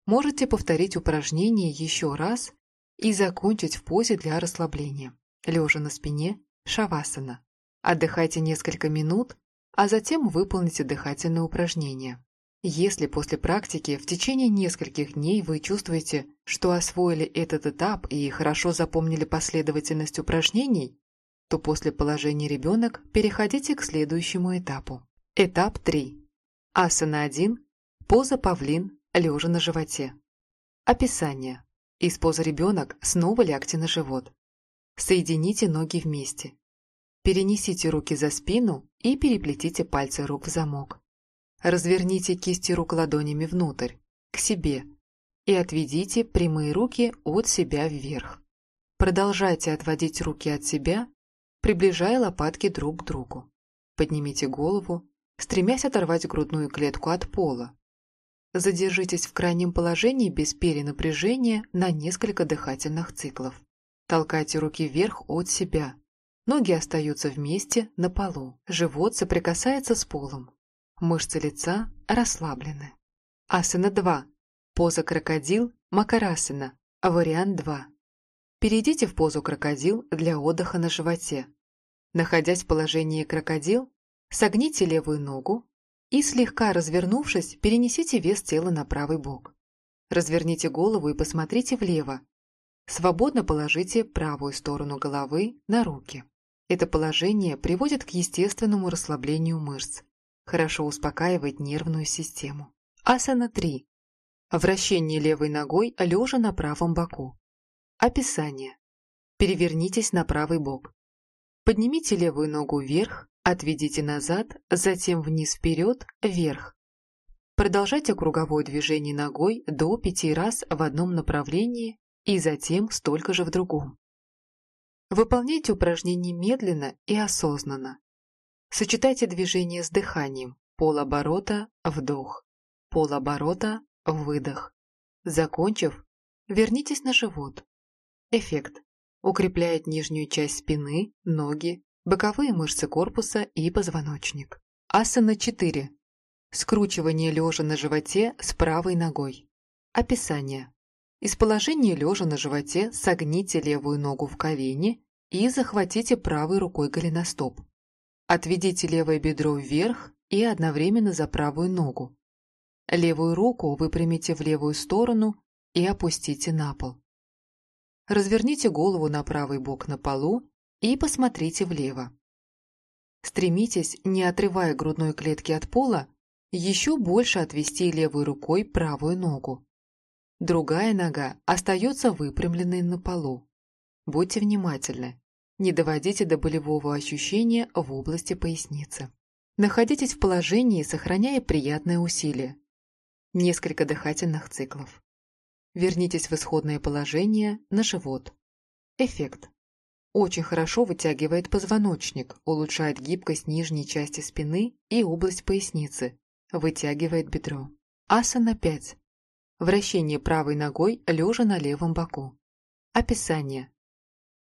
можете повторить упражнение еще раз и закончить в позе для расслабления, лежа на спине, шавасана. Отдыхайте несколько минут, а затем выполните дыхательное упражнение. Если после практики в течение нескольких дней вы чувствуете, что освоили этот этап и хорошо запомнили последовательность упражнений, то после положения ребенок переходите к следующему этапу. Этап 3. Асана 1. Поза павлин, лежа на животе. Описание. Из позы ребенок снова лягте на живот. Соедините ноги вместе. Перенесите руки за спину и переплетите пальцы рук в замок. Разверните кисти рук ладонями внутрь, к себе, и отведите прямые руки от себя вверх. Продолжайте отводить руки от себя, приближая лопатки друг к другу. Поднимите голову, стремясь оторвать грудную клетку от пола. Задержитесь в крайнем положении без перенапряжения на несколько дыхательных циклов. Толкайте руки вверх от себя, Ноги остаются вместе на полу, живот соприкасается с полом. Мышцы лица расслаблены. Асана 2. Поза крокодил, макарасана, вариант 2. Перейдите в позу крокодил для отдыха на животе. Находясь в положении крокодил, согните левую ногу и, слегка развернувшись, перенесите вес тела на правый бок. Разверните голову и посмотрите влево. Свободно положите правую сторону головы на руки. Это положение приводит к естественному расслаблению мышц, хорошо успокаивает нервную систему. Асана 3. Вращение левой ногой лежа на правом боку. Описание. Перевернитесь на правый бок. Поднимите левую ногу вверх, отведите назад, затем вниз-вперед, вверх. Продолжайте круговое движение ногой до пяти раз в одном направлении и затем столько же в другом. Выполняйте упражнения медленно и осознанно. Сочетайте движение с дыханием. Полоборота – вдох, полоборота – выдох. Закончив, вернитесь на живот. Эффект. Укрепляет нижнюю часть спины, ноги, боковые мышцы корпуса и позвоночник. Асана 4. Скручивание лежа на животе с правой ногой. Описание. Из положения лежа на животе согните левую ногу в колени и захватите правой рукой голеностоп. Отведите левое бедро вверх и одновременно за правую ногу. Левую руку выпрямите в левую сторону и опустите на пол. Разверните голову на правый бок на полу и посмотрите влево. Стремитесь, не отрывая грудной клетки от пола, еще больше отвести левой рукой правую ногу. Другая нога остается выпрямленной на полу. Будьте внимательны. Не доводите до болевого ощущения в области поясницы. Находитесь в положении, сохраняя приятное усилие. Несколько дыхательных циклов. Вернитесь в исходное положение на живот. Эффект. Очень хорошо вытягивает позвоночник, улучшает гибкость нижней части спины и область поясницы, вытягивает бедро. Асана 5. Вращение правой ногой лежа на левом боку. Описание.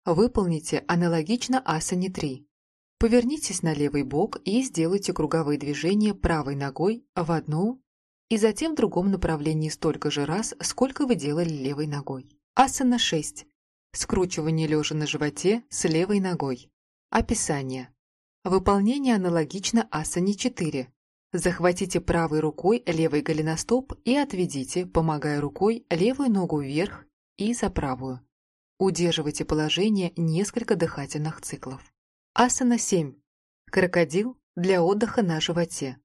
Выполните аналогично асане 3. Повернитесь на левый бок и сделайте круговые движения правой ногой в одну и затем в другом направлении столько же раз, сколько вы делали левой ногой. Асана 6. Скручивание лежа на животе с левой ногой. Описание. Выполнение аналогично асане 4. Захватите правой рукой левый голеностоп и отведите, помогая рукой, левую ногу вверх и за правую. Удерживайте положение несколько дыхательных циклов. Асана 7. Крокодил для отдыха на животе.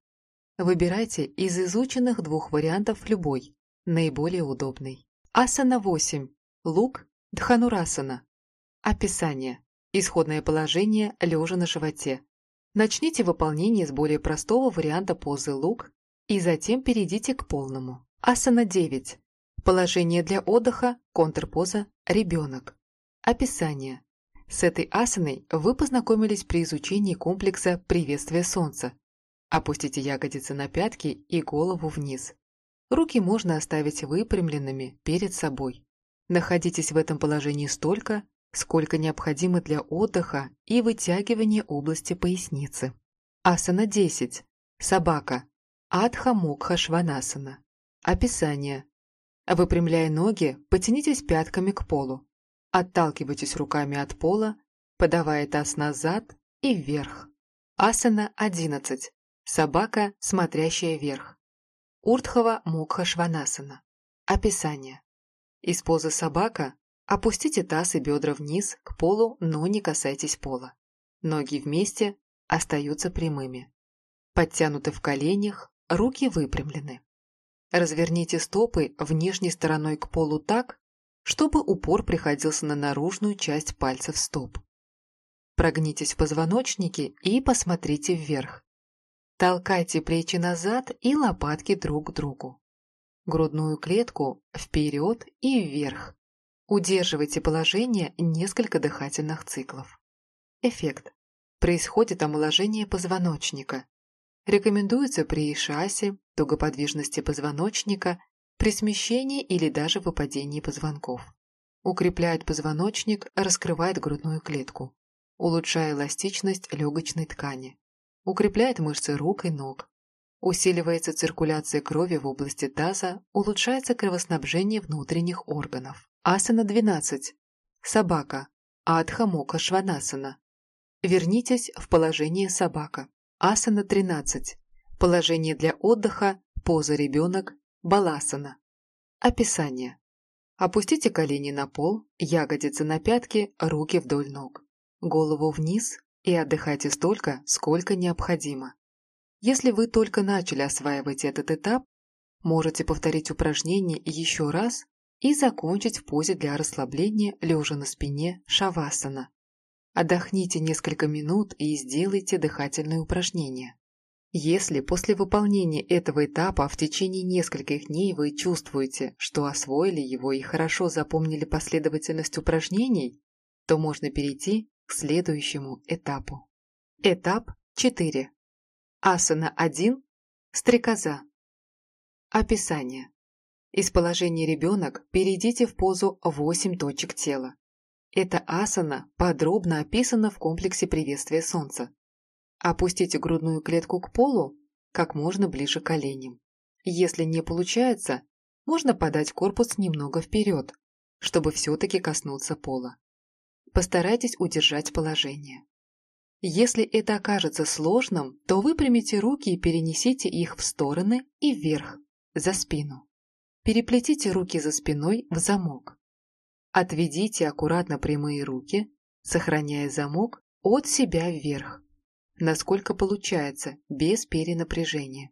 Выбирайте из изученных двух вариантов любой, наиболее удобный. Асана 8. Лук Дханурасана. Описание. Исходное положение лежа на животе. Начните выполнение с более простого варианта позы лук и затем перейдите к полному. Асана 9. Положение для отдыха, контрпоза, ребенок. Описание. С этой асаной вы познакомились при изучении комплекса «Приветствие солнца». Опустите ягодицы на пятки и голову вниз. Руки можно оставить выпрямленными перед собой. Находитесь в этом положении столько, сколько необходимо для отдыха и вытягивания области поясницы. Асана 10. Собака. Адха Мукха Шванасана. Описание. Выпрямляя ноги, потянитесь пятками к полу. Отталкивайтесь руками от пола, подавая таз назад и вверх. Асана 11. Собака, смотрящая вверх. Уртхова Мукха Шванасана. Описание. Из позы собака опустите таз и бедра вниз к полу, но не касайтесь пола. Ноги вместе остаются прямыми. Подтянуты в коленях, руки выпрямлены. Разверните стопы внешней стороной к полу так, чтобы упор приходился на наружную часть пальцев стоп. Прогнитесь в позвоночнике и посмотрите вверх. Толкайте плечи назад и лопатки друг к другу грудную клетку вперед и вверх. Удерживайте положение несколько дыхательных циклов. Эффект. Происходит омоложение позвоночника. Рекомендуется при ишасе, тугоподвижности позвоночника, при смещении или даже выпадении позвонков. Укрепляет позвоночник, раскрывает грудную клетку, улучшая эластичность легочной ткани. Укрепляет мышцы рук и ног, Усиливается циркуляция крови в области таза, улучшается кровоснабжение внутренних органов. Асана 12. Собака. Адха Мока Шванасана. Вернитесь в положение собака. Асана 13. Положение для отдыха, поза ребенок, баласана. Описание. Опустите колени на пол, ягодицы на пятки, руки вдоль ног. Голову вниз и отдыхайте столько, сколько необходимо. Если вы только начали осваивать этот этап, можете повторить упражнение еще раз и закончить в позе для расслабления лежа на спине шавасана. Отдохните несколько минут и сделайте дыхательные упражнения. Если после выполнения этого этапа в течение нескольких дней вы чувствуете, что освоили его и хорошо запомнили последовательность упражнений, то можно перейти к следующему этапу. Этап 4. Асана 1. Стрекоза. Описание. Из положения ребенок перейдите в позу 8 точек тела. Эта асана подробно описана в комплексе приветствия солнца. Опустите грудную клетку к полу как можно ближе к коленям. Если не получается, можно подать корпус немного вперед, чтобы все-таки коснуться пола. Постарайтесь удержать положение. Если это окажется сложным, то выпрямите руки и перенесите их в стороны и вверх, за спину. Переплетите руки за спиной в замок. Отведите аккуратно прямые руки, сохраняя замок от себя вверх, насколько получается, без перенапряжения.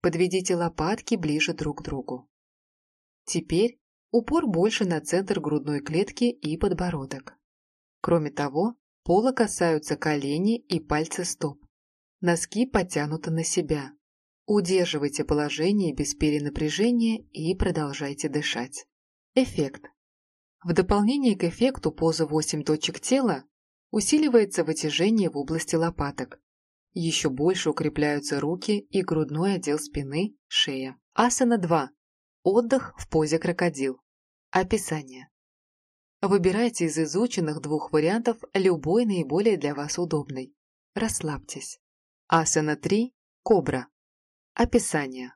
Подведите лопатки ближе друг к другу. Теперь упор больше на центр грудной клетки и подбородок. Кроме того, пола касаются колени и пальцы стоп. Носки потянуты на себя. Удерживайте положение без перенапряжения и продолжайте дышать. Эффект. В дополнение к эффекту поза 8 точек тела усиливается вытяжение в области лопаток. Еще больше укрепляются руки и грудной отдел спины, шея. Асана 2. Отдых в позе крокодил. Описание. Выбирайте из изученных двух вариантов любой наиболее для вас удобный. Расслабьтесь. Асана 3. Кобра. Описание.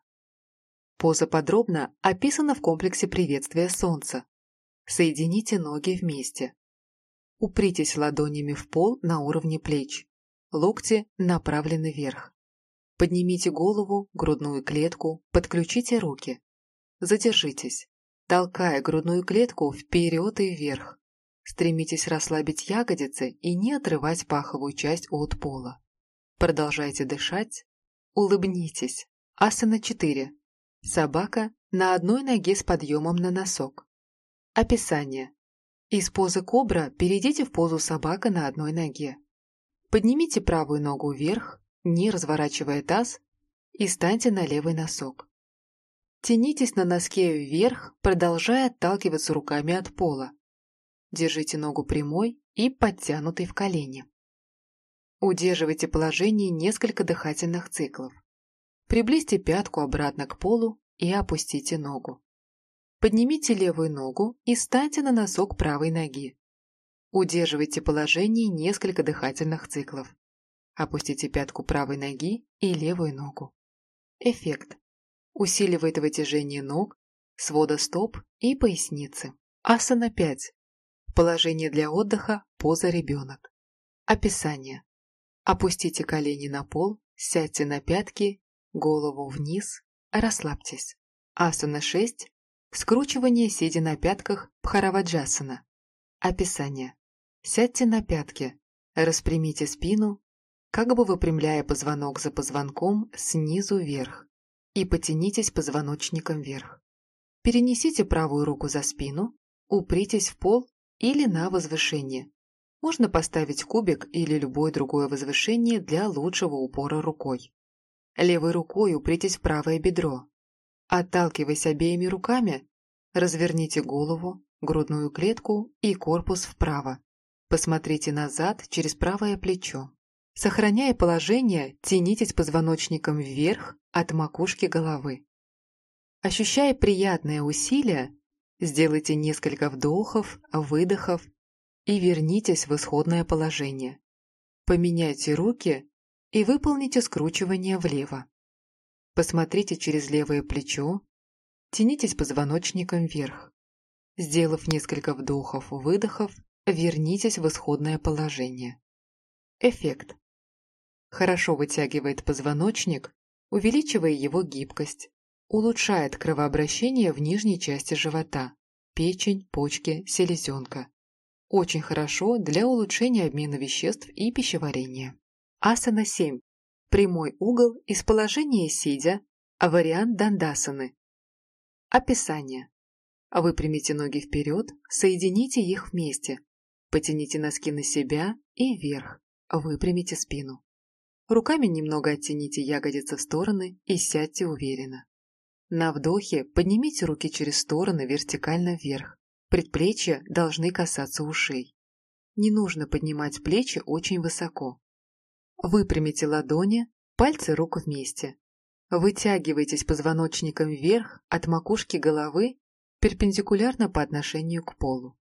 Поза подробно описана в комплексе приветствия солнца. Соедините ноги вместе. Упритесь ладонями в пол на уровне плеч. Локти направлены вверх. Поднимите голову, грудную клетку, подключите руки. Задержитесь, толкая грудную клетку вперед и вверх. Стремитесь расслабить ягодицы и не отрывать паховую часть от пола. Продолжайте дышать. Улыбнитесь. Асана 4. Собака на одной ноге с подъемом на носок. Описание. Из позы кобра перейдите в позу собака на одной ноге. Поднимите правую ногу вверх, не разворачивая таз, и станьте на левый носок. Тянитесь на носке вверх, продолжая отталкиваться руками от пола. Держите ногу прямой и подтянутой в колени. Удерживайте положение несколько дыхательных циклов. Приблизьте пятку обратно к полу и опустите ногу. Поднимите левую ногу и станьте на носок правой ноги. Удерживайте положение несколько дыхательных циклов. Опустите пятку правой ноги и левую ногу. Эффект. Усиливает вытяжение ног, свода стоп и поясницы. Асана 5. Положение для отдыха, поза ребенок. Описание. Опустите колени на пол, сядьте на пятки, голову вниз, расслабьтесь. Асана 6. Скручивание, сидя на пятках, Бхараваджасана. Описание. Сядьте на пятки, распрямите спину, как бы выпрямляя позвонок за позвонком снизу вверх, и потянитесь позвоночником вверх. Перенесите правую руку за спину, упритесь в пол или на возвышение. Можно поставить кубик или любое другое возвышение для лучшего упора рукой. Левой рукой упритесь в правое бедро, Отталкиваясь обеими руками, разверните голову, грудную клетку и корпус вправо. Посмотрите назад через правое плечо. Сохраняя положение, тянитесь позвоночником вверх от макушки головы. Ощущая приятное усилие, сделайте несколько вдохов, выдохов и вернитесь в исходное положение. Поменяйте руки и выполните скручивание влево. Посмотрите через левое плечо, тянитесь позвоночником вверх. Сделав несколько вдохов-выдохов, вернитесь в исходное положение. Эффект. Хорошо вытягивает позвоночник, увеличивая его гибкость, улучшает кровообращение в нижней части живота, печень, почки, селезенка. Очень хорошо для улучшения обмена веществ и пищеварения. Асана 7. Прямой угол из положения сидя, а вариант дандасаны. Описание. Выпрямите ноги вперед, соедините их вместе. Потяните носки на себя и вверх. Выпрямите спину. Руками немного оттяните ягодицы в стороны и сядьте уверенно. На вдохе поднимите руки через стороны вертикально вверх. Предплечья должны касаться ушей. Не нужно поднимать плечи очень высоко. Выпрямите ладони, пальцы рук вместе. Вытягивайтесь позвоночником вверх от макушки головы перпендикулярно по отношению к полу.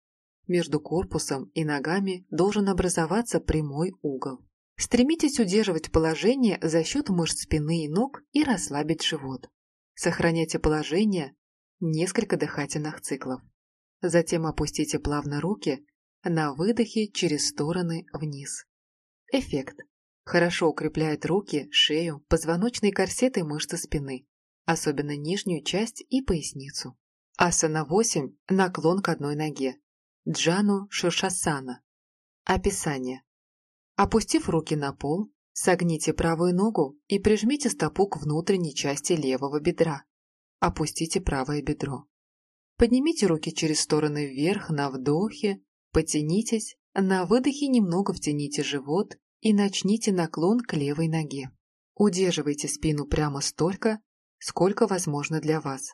Между корпусом и ногами должен образоваться прямой угол. Стремитесь удерживать положение за счет мышц спины и ног и расслабить живот. Сохраняйте положение несколько дыхательных циклов. Затем опустите плавно руки на выдохе через стороны вниз. Эффект. Хорошо укрепляет руки, шею, позвоночный корсет и мышцы спины, особенно нижнюю часть и поясницу. Асана 8 – наклон к одной ноге. Джану Шуршасана. Описание. Опустив руки на пол, согните правую ногу и прижмите стопу к внутренней части левого бедра. Опустите правое бедро. Поднимите руки через стороны вверх на вдохе, потянитесь, на выдохе немного втяните живот и начните наклон к левой ноге. Удерживайте спину прямо столько, сколько возможно для вас.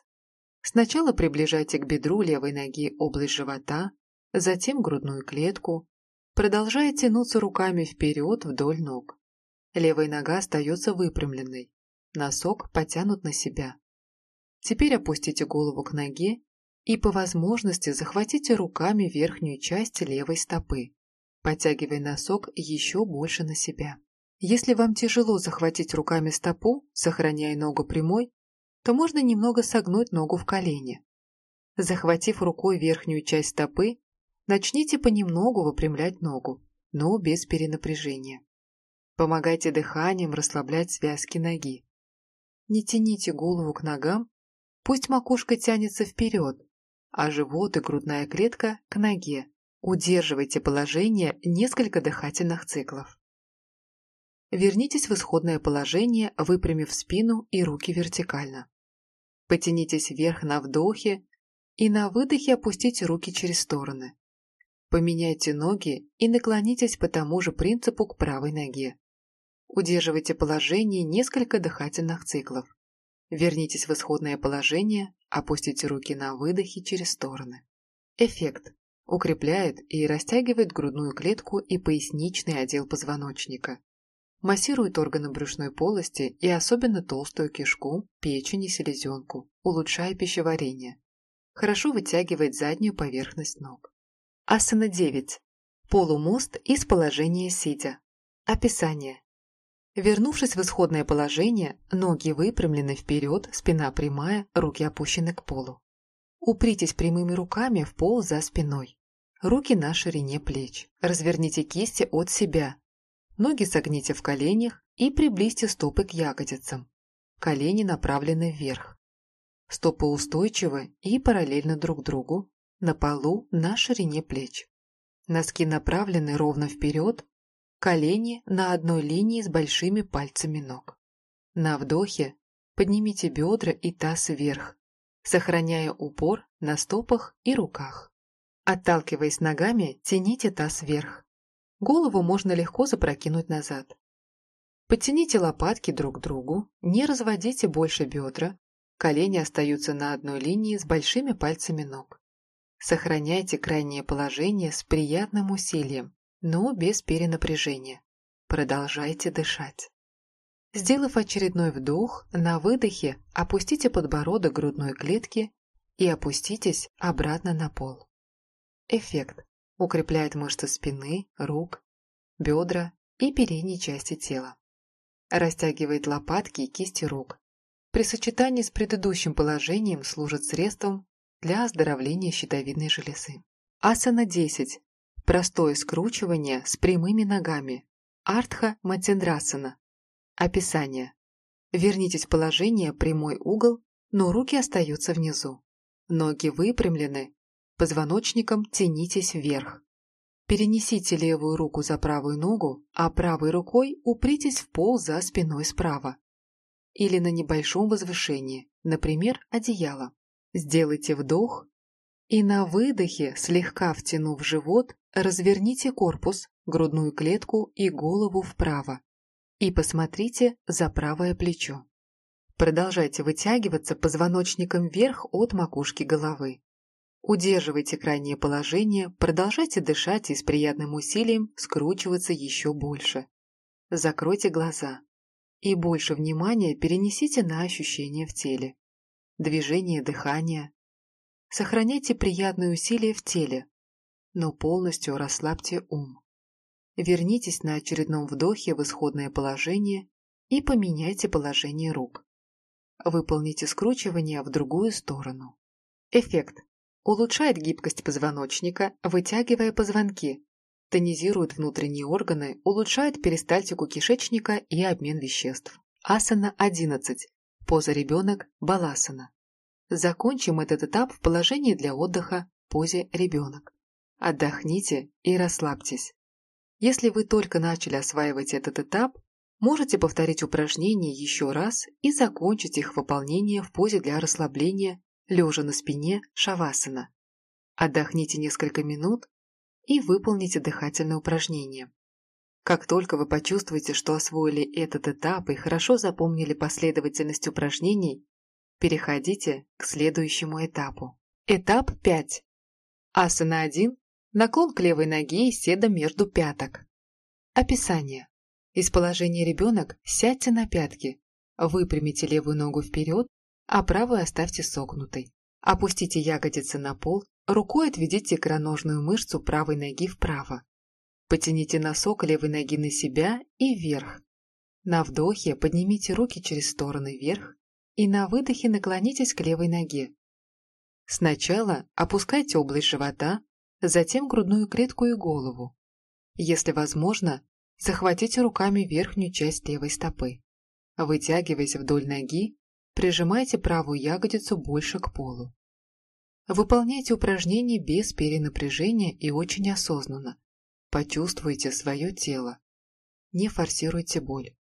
Сначала приближайте к бедру левой ноги область живота, затем грудную клетку. Продолжая тянуться руками вперед вдоль ног. Левая нога остается выпрямленной, носок потянут на себя. Теперь опустите голову к ноге и по возможности захватите руками верхнюю часть левой стопы, подтягивая носок еще больше на себя. Если вам тяжело захватить руками стопу, сохраняя ногу прямой, то можно немного согнуть ногу в колени. Захватив рукой верхнюю часть стопы, начните понемногу выпрямлять ногу, но без перенапряжения. Помогайте дыханием расслаблять связки ноги. Не тяните голову к ногам, пусть макушка тянется вперед, а живот и грудная клетка к ноге. Удерживайте положение несколько дыхательных циклов. Вернитесь в исходное положение, выпрямив спину и руки вертикально. Потянитесь вверх на вдохе и на выдохе опустите руки через стороны. Поменяйте ноги и наклонитесь по тому же принципу к правой ноге. Удерживайте положение несколько дыхательных циклов. Вернитесь в исходное положение, опустите руки на выдохе через стороны. Эффект. Укрепляет и растягивает грудную клетку и поясничный отдел позвоночника. Массирует органы брюшной полости и особенно толстую кишку, печень и селезенку, улучшая пищеварение. Хорошо вытягивает заднюю поверхность ног. Асана 9. Полумост из положения сидя. Описание. Вернувшись в исходное положение, ноги выпрямлены вперед, спина прямая, руки опущены к полу. Упритесь прямыми руками в пол за спиной. Руки на ширине плеч. Разверните кисти от себя, Ноги согните в коленях и приблизьте стопы к ягодицам. Колени направлены вверх. Стопы устойчивы и параллельно друг другу, на полу на ширине плеч. Носки направлены ровно вперед, колени на одной линии с большими пальцами ног. На вдохе поднимите бедра и таз вверх, сохраняя упор на стопах и руках. Отталкиваясь ногами, тяните таз вверх. Голову можно легко запрокинуть назад. Подтяните лопатки друг к другу, не разводите больше бедра, колени остаются на одной линии с большими пальцами ног. Сохраняйте крайнее положение с приятным усилием, но без перенапряжения. Продолжайте дышать. Сделав очередной вдох, на выдохе опустите подбородок грудной клетки и опуститесь обратно на пол. Эффект. Укрепляет мышцы спины, рук, бедра и передней части тела. Растягивает лопатки и кисти рук. При сочетании с предыдущим положением служит средством для оздоровления щитовидной железы. Асана 10. Простое скручивание с прямыми ногами. Артха Матендрасана. Описание. Вернитесь в положение прямой угол, но руки остаются внизу. Ноги выпрямлены, Позвоночником тянитесь вверх. Перенесите левую руку за правую ногу, а правой рукой упритесь в пол за спиной справа. Или на небольшом возвышении, например, одеяло. Сделайте вдох и на выдохе, слегка втянув живот, разверните корпус, грудную клетку и голову вправо. И посмотрите за правое плечо. Продолжайте вытягиваться позвоночником вверх от макушки головы. Удерживайте крайнее положение, продолжайте дышать и с приятным усилием скручиваться еще больше. Закройте глаза. И больше внимания перенесите на ощущения в теле. Движение дыхания. Сохраняйте приятные усилия в теле, но полностью расслабьте ум. Вернитесь на очередном вдохе в исходное положение и поменяйте положение рук. Выполните скручивание в другую сторону. Эффект. Улучшает гибкость позвоночника, вытягивая позвонки. Тонизирует внутренние органы, улучшает перистальтику кишечника и обмен веществ. Асана 11. Поза ребенок, баласана. Закончим этот этап в положении для отдыха, позе ребенок. Отдохните и расслабьтесь. Если вы только начали осваивать этот этап, можете повторить упражнения еще раз и закончить их выполнение в позе для расслабления лежа на спине шавасана. Отдохните несколько минут и выполните дыхательное упражнение. Как только вы почувствуете, что освоили этот этап и хорошо запомнили последовательность упражнений, переходите к следующему этапу. Этап 5. Асана 1. Наклон к левой ноге и седа между пяток. Описание. Из положения ребенок сядьте на пятки, выпрямите левую ногу вперед, а правую оставьте согнутой. Опустите ягодицы на пол, рукой отведите икроножную мышцу правой ноги вправо. Потяните носок левой ноги на себя и вверх. На вдохе поднимите руки через стороны вверх и на выдохе наклонитесь к левой ноге. Сначала опускайте область живота, затем грудную клетку и голову. Если возможно, захватите руками верхнюю часть левой стопы. Вытягиваясь вдоль ноги, прижимайте правую ягодицу больше к полу. Выполняйте упражнения без перенапряжения и очень осознанно, Почувствуйте свое тело. Не форсируйте боль.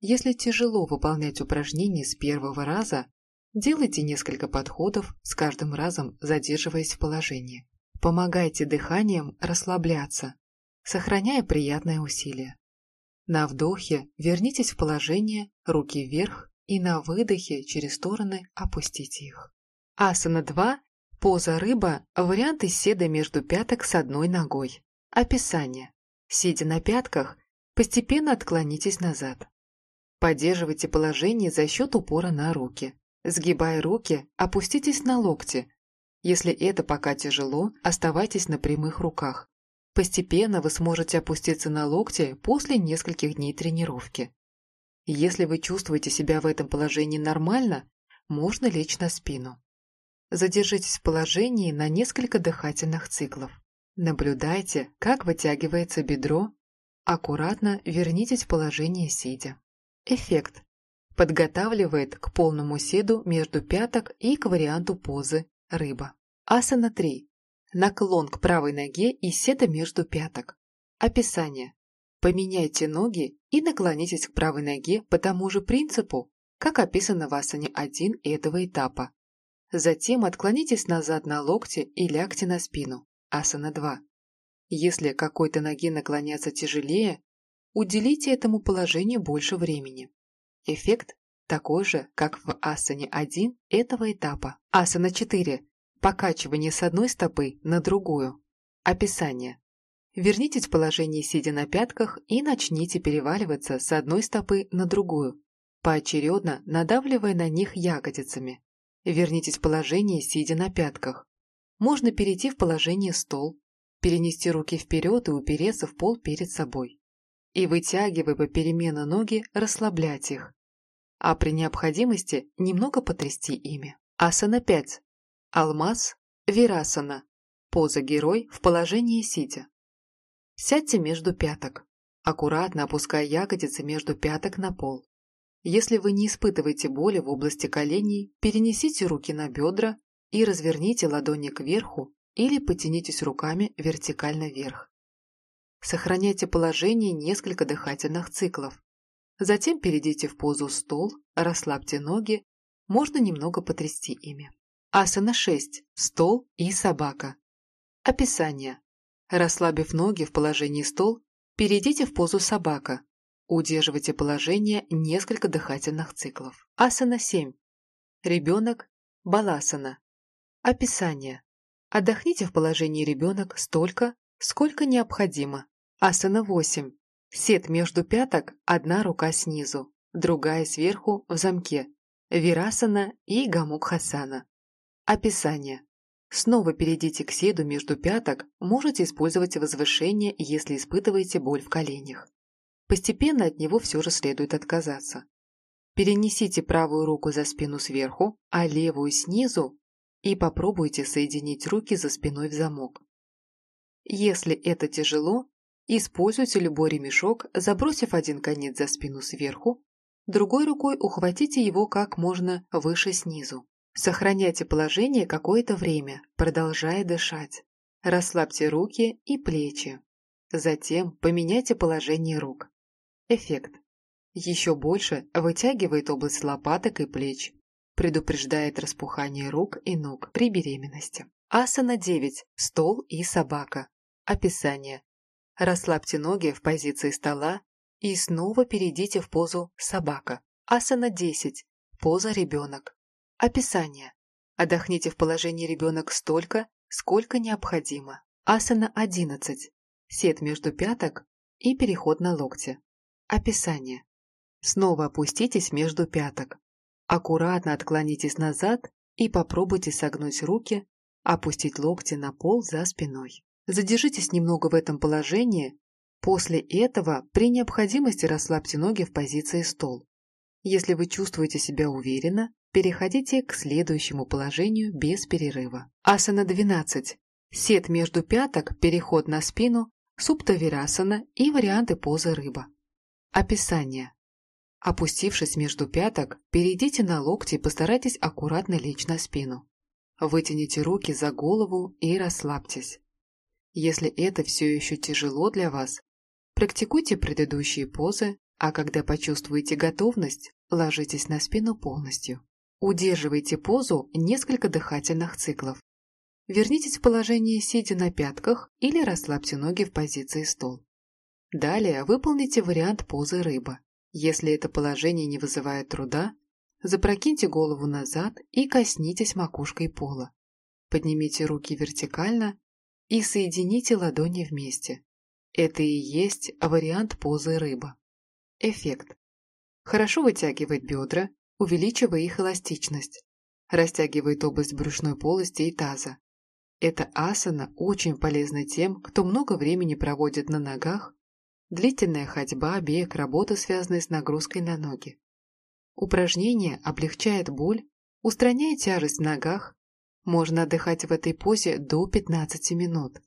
Если тяжело выполнять упражнения с первого раза, делайте несколько подходов, с каждым разом задерживаясь в положении. Помогайте дыханием расслабляться, сохраняя приятное усилие. На вдохе вернитесь в положение, руки вверх, и на выдохе через стороны опустите их. Асана 2. Поза рыба. Вариант из седа между пяток с одной ногой. Описание. Сидя на пятках, постепенно отклонитесь назад. Поддерживайте положение за счет упора на руки. Сгибая руки, опуститесь на локти. Если это пока тяжело, оставайтесь на прямых руках. Постепенно вы сможете опуститься на локти после нескольких дней тренировки. Если вы чувствуете себя в этом положении нормально, можно лечь на спину. Задержитесь в положении на несколько дыхательных циклов. Наблюдайте, как вытягивается бедро. Аккуратно вернитесь в положение сидя. Эффект. Подготавливает к полному седу между пяток и к варианту позы рыба. Асана 3. Наклон к правой ноге и седа между пяток. Описание. Поменяйте ноги и наклонитесь к правой ноге по тому же принципу, как описано в асане 1 этого этапа. Затем отклонитесь назад на локте и лягте на спину асана 2. Если какой-то ноге наклоняться тяжелее, уделите этому положению больше времени. Эффект такой же, как в асане 1 этого этапа. Асана 4. Покачивание с одной стопы на другую. Описание. Вернитесь в положение сидя на пятках и начните переваливаться с одной стопы на другую, поочередно надавливая на них ягодицами. Вернитесь в положение сидя на пятках. Можно перейти в положение стол, перенести руки вперед и упереться в пол перед собой. И вытягивая попеременно ноги, расслаблять их. А при необходимости немного потрясти ими. Асана 5. Алмаз. Вирасана. Поза герой в положении сидя. Сядьте между пяток, аккуратно опуская ягодицы между пяток на пол. Если вы не испытываете боли в области коленей, перенесите руки на бедра и разверните ладони кверху или потянитесь руками вертикально вверх. Сохраняйте положение несколько дыхательных циклов. Затем перейдите в позу стол, расслабьте ноги, можно немного потрясти ими. Асана 6. Стол и собака. Описание. Расслабив ноги в положении стол, перейдите в позу собака. Удерживайте положение несколько дыхательных циклов. Асана 7. Ребенок. Баласана. Описание. Отдохните в положении ребенок столько, сколько необходимо. Асана 8. Сет между пяток, одна рука снизу, другая сверху в замке. Вирасана и Гамукхасана. Описание. Снова перейдите к седу между пяток, можете использовать возвышение, если испытываете боль в коленях. Постепенно от него все же следует отказаться. Перенесите правую руку за спину сверху, а левую снизу и попробуйте соединить руки за спиной в замок. Если это тяжело, используйте любой ремешок, забросив один конец за спину сверху, другой рукой ухватите его как можно выше снизу. Сохраняйте положение какое-то время, продолжая дышать. Расслабьте руки и плечи. Затем поменяйте положение рук. Эффект. Еще больше вытягивает область лопаток и плеч Предупреждает распухание рук и ног при беременности. Асана 9. Стол и собака. Описание. Расслабьте ноги в позиции стола и снова перейдите в позу собака. Асана 10. Поза ребенок. Описание. Отдохните в положении ребенок столько, сколько необходимо. Асана 11. Сет между пяток и переход на локти. Описание. Снова опуститесь между пяток. Аккуратно отклонитесь назад и попробуйте согнуть руки, опустить локти на пол за спиной. Задержитесь немного в этом положении. После этого при необходимости расслабьте ноги в позиции стол. Если вы чувствуете себя уверенно, переходите к следующему положению без перерыва. Асана 12. Сет между пяток, переход на спину, суптавирасана и варианты позы рыба. Описание. Опустившись между пяток, перейдите на локти и постарайтесь аккуратно лечь на спину. Вытяните руки за голову и расслабьтесь. Если это все еще тяжело для вас, практикуйте предыдущие позы, а когда почувствуете готовность, ложитесь на спину полностью. Удерживайте позу несколько дыхательных циклов. Вернитесь в положение сидя на пятках или расслабьте ноги в позиции стол. Далее выполните вариант позы рыба. Если это положение не вызывает труда, запрокиньте голову назад и коснитесь макушкой пола. Поднимите руки вертикально и соедините ладони вместе. Это и есть вариант позы рыба. Эффект. Хорошо вытягивает бедра, увеличивая их эластичность. Растягивает область брюшной полости и таза. Эта асана очень полезна тем, кто много времени проводит на ногах, длительная ходьба, бег, работа, связанная с нагрузкой на ноги. Упражнение облегчает боль, устраняет тяжесть в ногах, можно отдыхать в этой позе до 15 минут.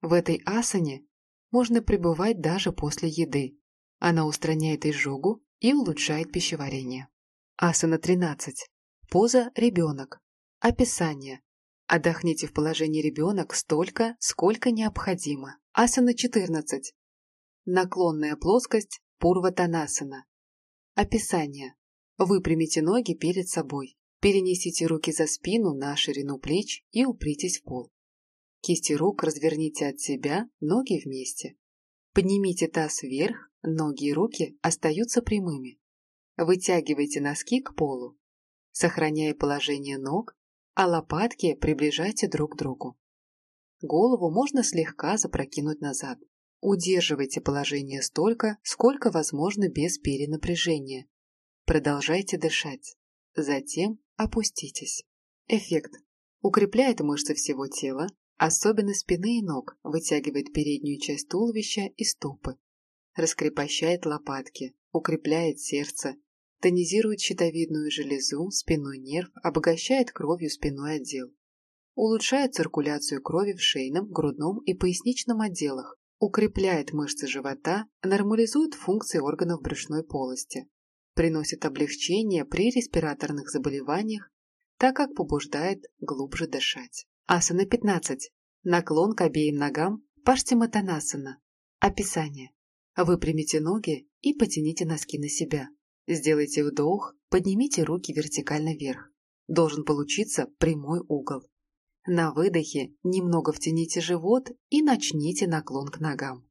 В этой асане можно пребывать даже после еды. Она устраняет изжогу и улучшает пищеварение. Асана 13. Поза «Ребенок». Описание. Отдохните в положении ребенок столько, сколько необходимо. Асана 14. Наклонная плоскость Пурватанасана. Описание. Выпрямите ноги перед собой. Перенесите руки за спину на ширину плеч и упритесь в пол. Кисти рук разверните от себя, ноги вместе. Поднимите таз вверх, ноги и руки остаются прямыми. Вытягивайте носки к полу. Сохраняя положение ног, а лопатки приближайте друг к другу. Голову можно слегка запрокинуть назад. Удерживайте положение столько, сколько возможно без перенапряжения. Продолжайте дышать. Затем опуститесь. Эффект. Укрепляет мышцы всего тела, особенно спины и ног, вытягивает переднюю часть туловища и стопы. Раскрепощает лопатки, укрепляет сердце, тонизирует щитовидную железу, спинной нерв, обогащает кровью спинной отдел. Улучшает циркуляцию крови в шейном, грудном и поясничном отделах, укрепляет мышцы живота, нормализует функции органов брюшной полости, приносит облегчение при респираторных заболеваниях, так как побуждает глубже дышать. Асана 15. Наклон к обеим ногам Паштиматанасана. Описание. Выпрямите ноги и потяните носки на себя. Сделайте вдох, поднимите руки вертикально вверх. Должен получиться прямой угол. На выдохе немного втяните живот и начните наклон к ногам.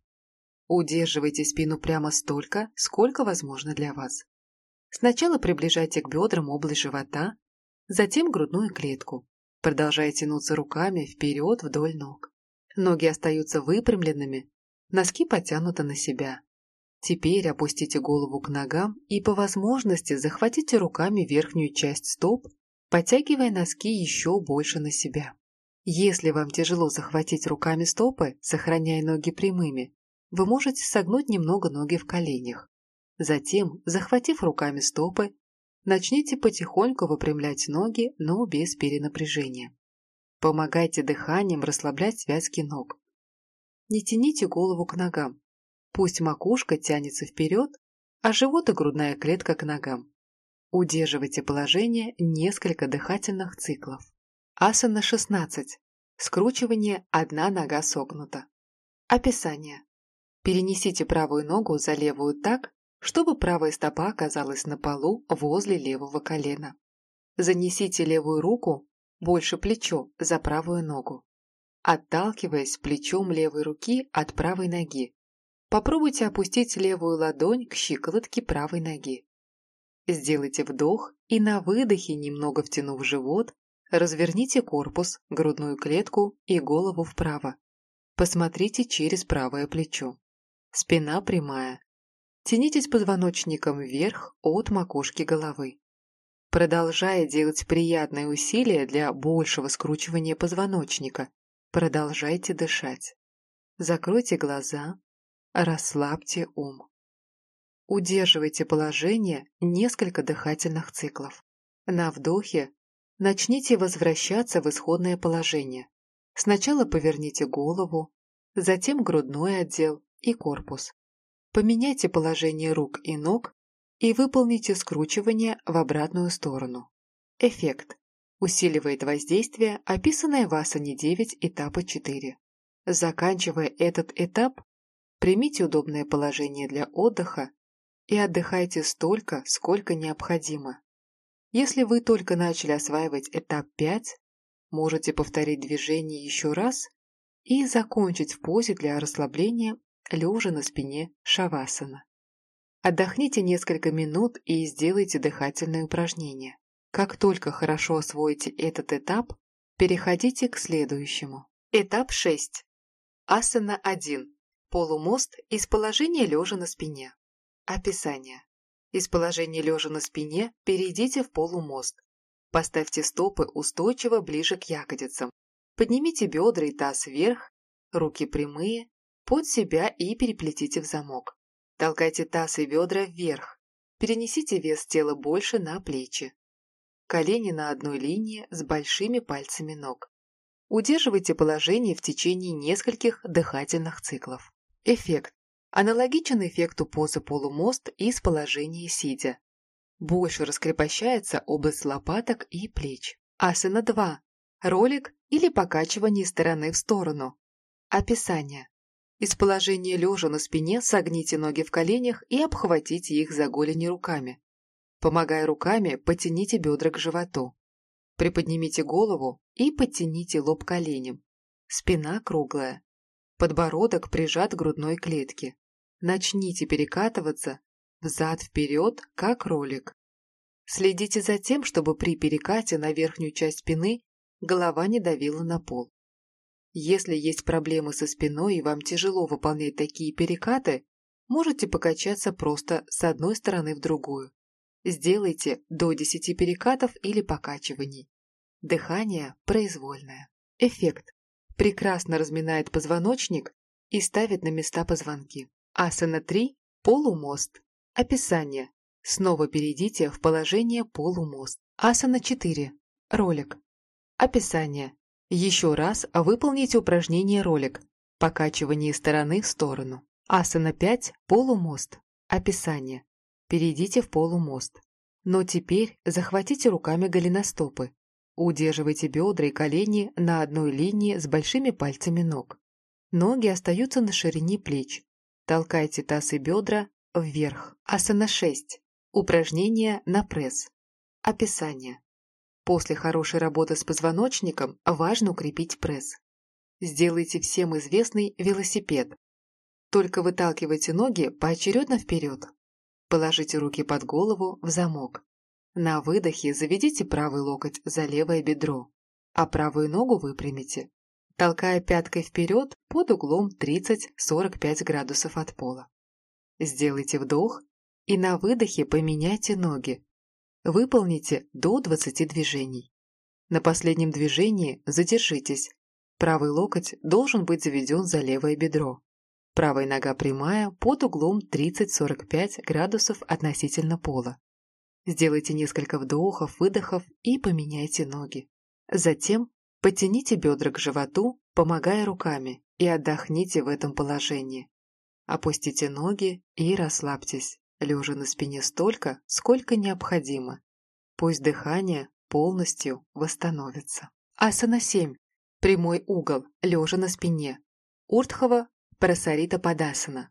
Удерживайте спину прямо столько, сколько возможно для вас. Сначала приближайте к бедрам область живота, затем грудную клетку. Продолжая тянуться руками вперед вдоль ног. Ноги остаются выпрямленными, носки потянуты на себя. Теперь опустите голову к ногам и по возможности захватите руками верхнюю часть стоп, подтягивая носки еще больше на себя. Если вам тяжело захватить руками стопы, сохраняя ноги прямыми, вы можете согнуть немного ноги в коленях. Затем, захватив руками стопы, начните потихоньку выпрямлять ноги, но без перенапряжения. Помогайте дыханием расслаблять связки ног. Не тяните голову к ногам, Пусть макушка тянется вперед, а живот и грудная клетка к ногам. Удерживайте положение несколько дыхательных циклов. Асана 16. Скручивание одна нога согнута. Описание. Перенесите правую ногу за левую так, чтобы правая стопа оказалась на полу возле левого колена. Занесите левую руку, больше плечо, за правую ногу, отталкиваясь плечом левой руки от правой ноги. Попробуйте опустить левую ладонь к щиколотке правой ноги. Сделайте вдох и на выдохе, немного втянув живот, разверните корпус, грудную клетку и голову вправо. Посмотрите через правое плечо. Спина прямая. Тянитесь позвоночником вверх от макушки головы. Продолжая делать приятные усилия для большего скручивания позвоночника, продолжайте дышать. Закройте глаза, расслабьте ум. Удерживайте положение несколько дыхательных циклов. На вдохе начните возвращаться в исходное положение. Сначала поверните голову, затем грудной отдел и корпус. Поменяйте положение рук и ног и выполните скручивание в обратную сторону. Эффект. Усиливает воздействие, описанное в асане 9 этапа 4. Заканчивая этот этап, примите удобное положение для отдыха и отдыхайте столько, сколько необходимо. Если вы только начали осваивать этап 5, можете повторить движение еще раз и закончить в позе для расслабления, лежа на спине шавасана. Отдохните несколько минут и сделайте дыхательные упражнения. Как только хорошо освоите этот этап, переходите к следующему. Этап 6. Асана 1. Полумост из положения лежа на спине. Описание. Из положения лежа на спине перейдите в полумост. Поставьте стопы устойчиво ближе к ягодицам. Поднимите бедра и таз вверх, руки прямые, под себя и переплетите в замок. Толкайте таз и бедра вверх. Перенесите вес тела больше на плечи. Колени на одной линии с большими пальцами ног. Удерживайте положение в течение нескольких дыхательных циклов. Эффект. Аналогичен эффекту позы полумост из положения сидя. Больше раскрепощается область лопаток и плеч. Асана 2. Ролик или покачивание стороны в сторону. Описание. Из положения лежа на спине согните ноги в коленях и обхватите их за голени руками. Помогая руками, потяните бедра к животу. Приподнимите голову и подтяните лоб коленем. Спина круглая. Подбородок прижат к грудной клетке. Начните перекатываться взад-вперед, как ролик. Следите за тем, чтобы при перекате на верхнюю часть спины голова не давила на пол. Если есть проблемы со спиной и вам тяжело выполнять такие перекаты, можете покачаться просто с одной стороны в другую. Сделайте до 10 перекатов или покачиваний. Дыхание произвольное. Эффект прекрасно разминает позвоночник и ставит на места позвонки. Асана 3 – полумост. Описание. Снова перейдите в положение полумост. Асана 4 – ролик. Описание. Еще раз выполните упражнение ролик. Покачивание стороны в сторону. Асана 5 – полумост. Описание. Перейдите в полумост. Но теперь захватите руками голеностопы. Удерживайте бедра и колени на одной линии с большими пальцами ног. Ноги остаются на ширине плеч. Толкайте таз и бедра вверх. Асана 6. Упражнение на пресс. Описание. После хорошей работы с позвоночником важно укрепить пресс. Сделайте всем известный велосипед. Только выталкивайте ноги поочередно вперед. Положите руки под голову в замок. На выдохе заведите правый локоть за левое бедро, а правую ногу выпрямите, толкая пяткой вперед под углом 30-45 градусов от пола. Сделайте вдох и на выдохе поменяйте ноги. Выполните до 20 движений. На последнем движении задержитесь. Правый локоть должен быть заведен за левое бедро. Правая нога прямая под углом 30-45 градусов относительно пола. Сделайте несколько вдохов, выдохов и поменяйте ноги. Затем потяните бедра к животу, помогая руками, и отдохните в этом положении. Опустите ноги и расслабьтесь, лежа на спине столько, сколько необходимо. Пусть дыхание полностью восстановится. Асана 7. Прямой угол, лежа на спине. Уртхова Парасарита Падасана.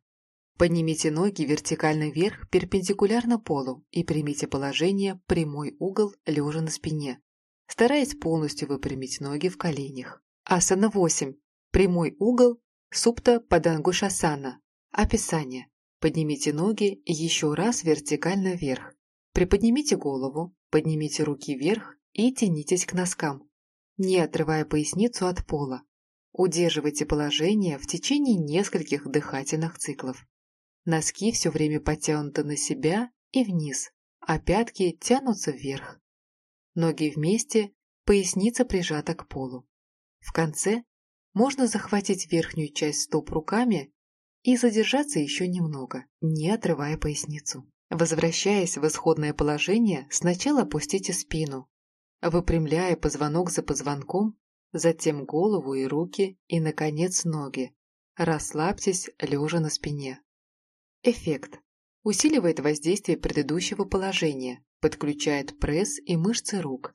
Поднимите ноги вертикально вверх, перпендикулярно полу и примите положение прямой угол лежа на спине, стараясь полностью выпрямить ноги в коленях. Асана 8. Прямой угол Супта Падангушасана. Описание. Поднимите ноги еще раз вертикально вверх. Приподнимите голову, поднимите руки вверх и тянитесь к носкам, не отрывая поясницу от пола. Удерживайте положение в течение нескольких дыхательных циклов. Носки все время подтянуты на себя и вниз, а пятки тянутся вверх. Ноги вместе, поясница прижата к полу. В конце можно захватить верхнюю часть стоп руками и задержаться еще немного, не отрывая поясницу. Возвращаясь в исходное положение, сначала опустите спину, выпрямляя позвонок за позвонком, затем голову и руки и, наконец, ноги. Расслабьтесь, лежа на спине. Эффект. Усиливает воздействие предыдущего положения, подключает пресс и мышцы рук.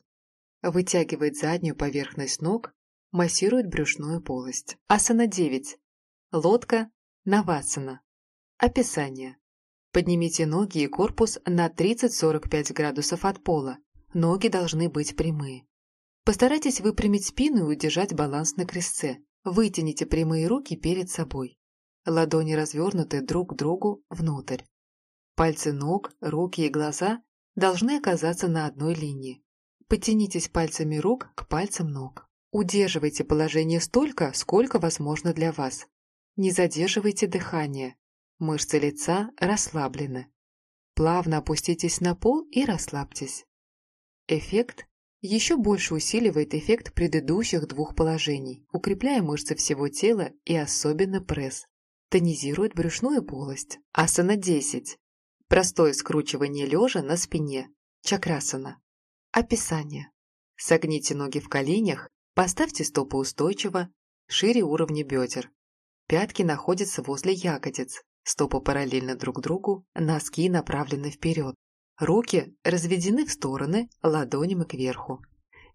Вытягивает заднюю поверхность ног, массирует брюшную полость. Асана 9. Лодка Навасана. Описание. Поднимите ноги и корпус на 30-45 градусов от пола. Ноги должны быть прямые. Постарайтесь выпрямить спину и удержать баланс на крестце. Вытяните прямые руки перед собой. Ладони развернуты друг к другу внутрь. Пальцы ног, руки и глаза должны оказаться на одной линии. Потянитесь пальцами рук к пальцам ног. Удерживайте положение столько, сколько возможно для вас. Не задерживайте дыхание. Мышцы лица расслаблены. Плавно опуститесь на пол и расслабьтесь. Эффект еще больше усиливает эффект предыдущих двух положений, укрепляя мышцы всего тела и особенно пресс тонизирует брюшную полость. Асана 10. Простое скручивание лежа на спине. Чакрасана. Описание. Согните ноги в коленях, поставьте стопы устойчиво, шире уровня бедер. Пятки находятся возле ягодиц, стопы параллельно друг другу, носки направлены вперед. Руки разведены в стороны, ладонями кверху.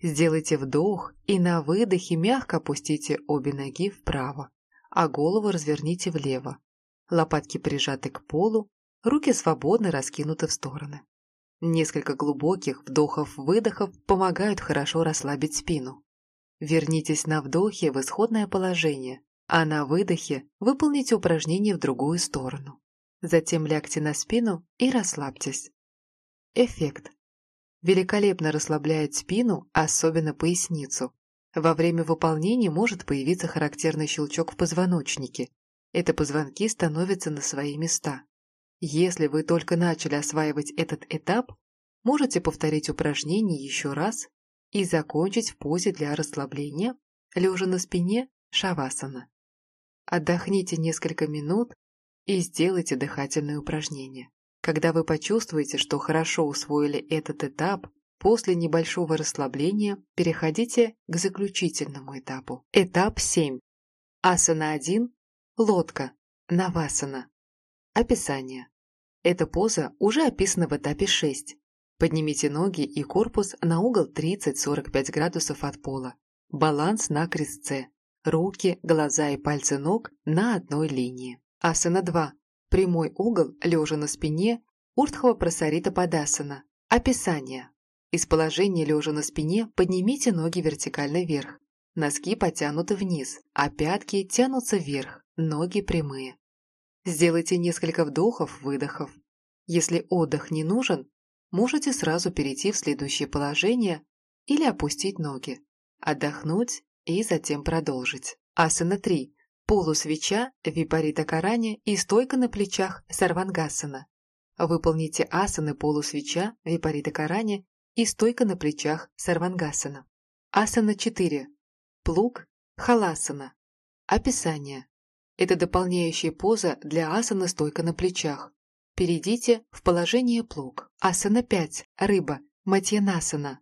Сделайте вдох и на выдохе мягко опустите обе ноги вправо а голову разверните влево. Лопатки прижаты к полу, руки свободно раскинуты в стороны. Несколько глубоких вдохов-выдохов помогают хорошо расслабить спину. Вернитесь на вдохе в исходное положение, а на выдохе выполните упражнение в другую сторону. Затем лягте на спину и расслабьтесь. Эффект. Великолепно расслабляет спину, особенно поясницу. Во время выполнения может появиться характерный щелчок в позвоночнике. Это позвонки становятся на свои места. Если вы только начали осваивать этот этап, можете повторить упражнение еще раз и закончить в позе для расслабления, лежа на спине шавасана. Отдохните несколько минут и сделайте дыхательные упражнения. Когда вы почувствуете, что хорошо усвоили этот этап После небольшого расслабления переходите к заключительному этапу. Этап 7. Асана 1. Лодка. Навасана. Описание. Эта поза уже описана в этапе 6. Поднимите ноги и корпус на угол 30-45 градусов от пола. Баланс на крестце. Руки, глаза и пальцы ног на одной линии. Асана 2. Прямой угол, лежа на спине, Уртхова прасарита Падасана. Описание. Из положения лежа на спине поднимите ноги вертикально вверх. Носки потянуты вниз, а пятки тянутся вверх, ноги прямые. Сделайте несколько вдохов-выдохов. Если отдых не нужен, можете сразу перейти в следующее положение или опустить ноги, отдохнуть и затем продолжить. Асана 3. Полусвеча, випарита карани и стойка на плечах сарвангасана. Выполните асаны полусвеча, випарита карани и стойка на плечах сарвангасана. Асана 4. Плуг халасана. Описание. Это дополняющая поза для асана стойка на плечах. Перейдите в положение плуг. Асана 5. Рыба. Матьянасана.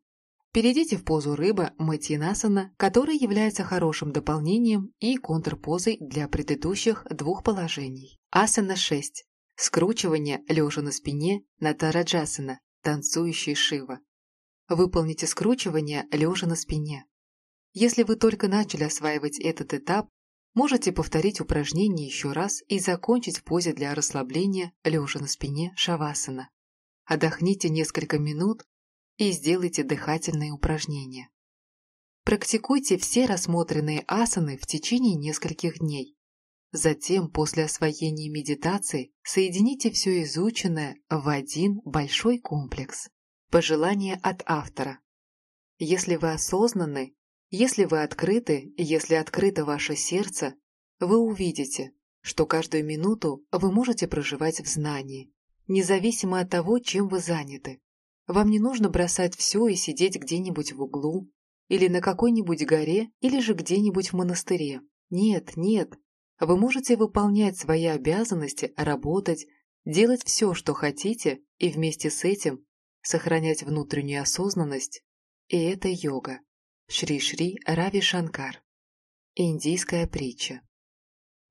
Перейдите в позу рыба Матьянасана, которая является хорошим дополнением и контрпозой для предыдущих двух положений. Асана 6. Скручивание лежа на спине на Тараджасана, танцующий Шива. Выполните скручивание лежа на спине. Если вы только начали осваивать этот этап, Можете повторить упражнение еще раз и закончить в позе для расслабления, лежа на спине шавасана. Отдохните несколько минут и сделайте дыхательные упражнения. Практикуйте все рассмотренные асаны в течение нескольких дней. Затем, после освоения медитации, соедините все изученное в один большой комплекс. Пожелание от автора. Если вы осознаны, если вы открыты, если открыто ваше сердце, вы увидите, что каждую минуту вы можете проживать в знании, независимо от того, чем вы заняты. Вам не нужно бросать все и сидеть где-нибудь в углу, или на какой-нибудь горе, или же где-нибудь в монастыре. Нет, нет. Вы можете выполнять свои обязанности, работать, делать все, что хотите, и вместе с этим сохранять внутреннюю осознанность. И это йога. Шри-Шри Рави Шанкар. Индийская притча.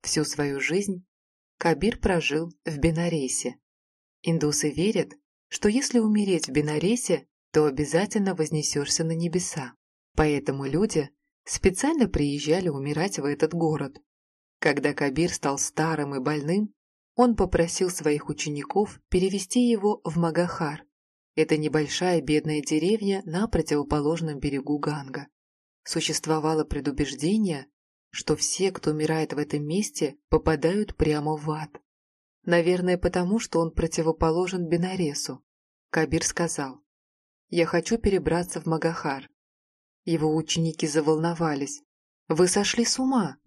Всю свою жизнь Кабир прожил в Бенаресе. Индусы верят, что если умереть в Бенаресе, то обязательно вознесешься на небеса. Поэтому люди специально приезжали умирать в этот город. Когда Кабир стал старым и больным, он попросил своих учеников перевести его в Магахар. Это небольшая бедная деревня на противоположном берегу Ганга. Существовало предубеждение, что все, кто умирает в этом месте, попадают прямо в ад. Наверное, потому что он противоположен Бенаресу. Кабир сказал, «Я хочу перебраться в Магахар. Его ученики заволновались. «Вы сошли с ума!»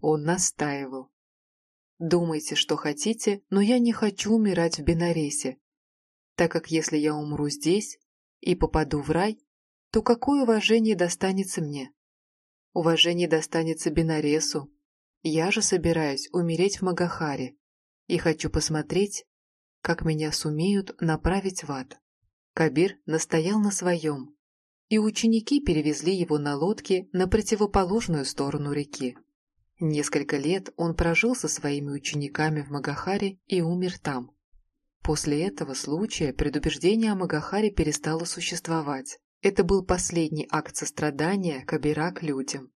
Он настаивал. «Думайте, что хотите, но я не хочу умирать в Бенаресе, так как если я умру здесь и попаду в рай, то какое уважение достанется мне? Уважение достанется Бенаресу. Я же собираюсь умереть в Магахаре и хочу посмотреть, как меня сумеют направить в ад». Кабир настоял на своем, и ученики перевезли его на лодке на противоположную сторону реки. Несколько лет он прожил со своими учениками в Магахаре и умер там. После этого случая предубеждение о Магахаре перестало существовать. Это был последний акт сострадания Кабира к людям.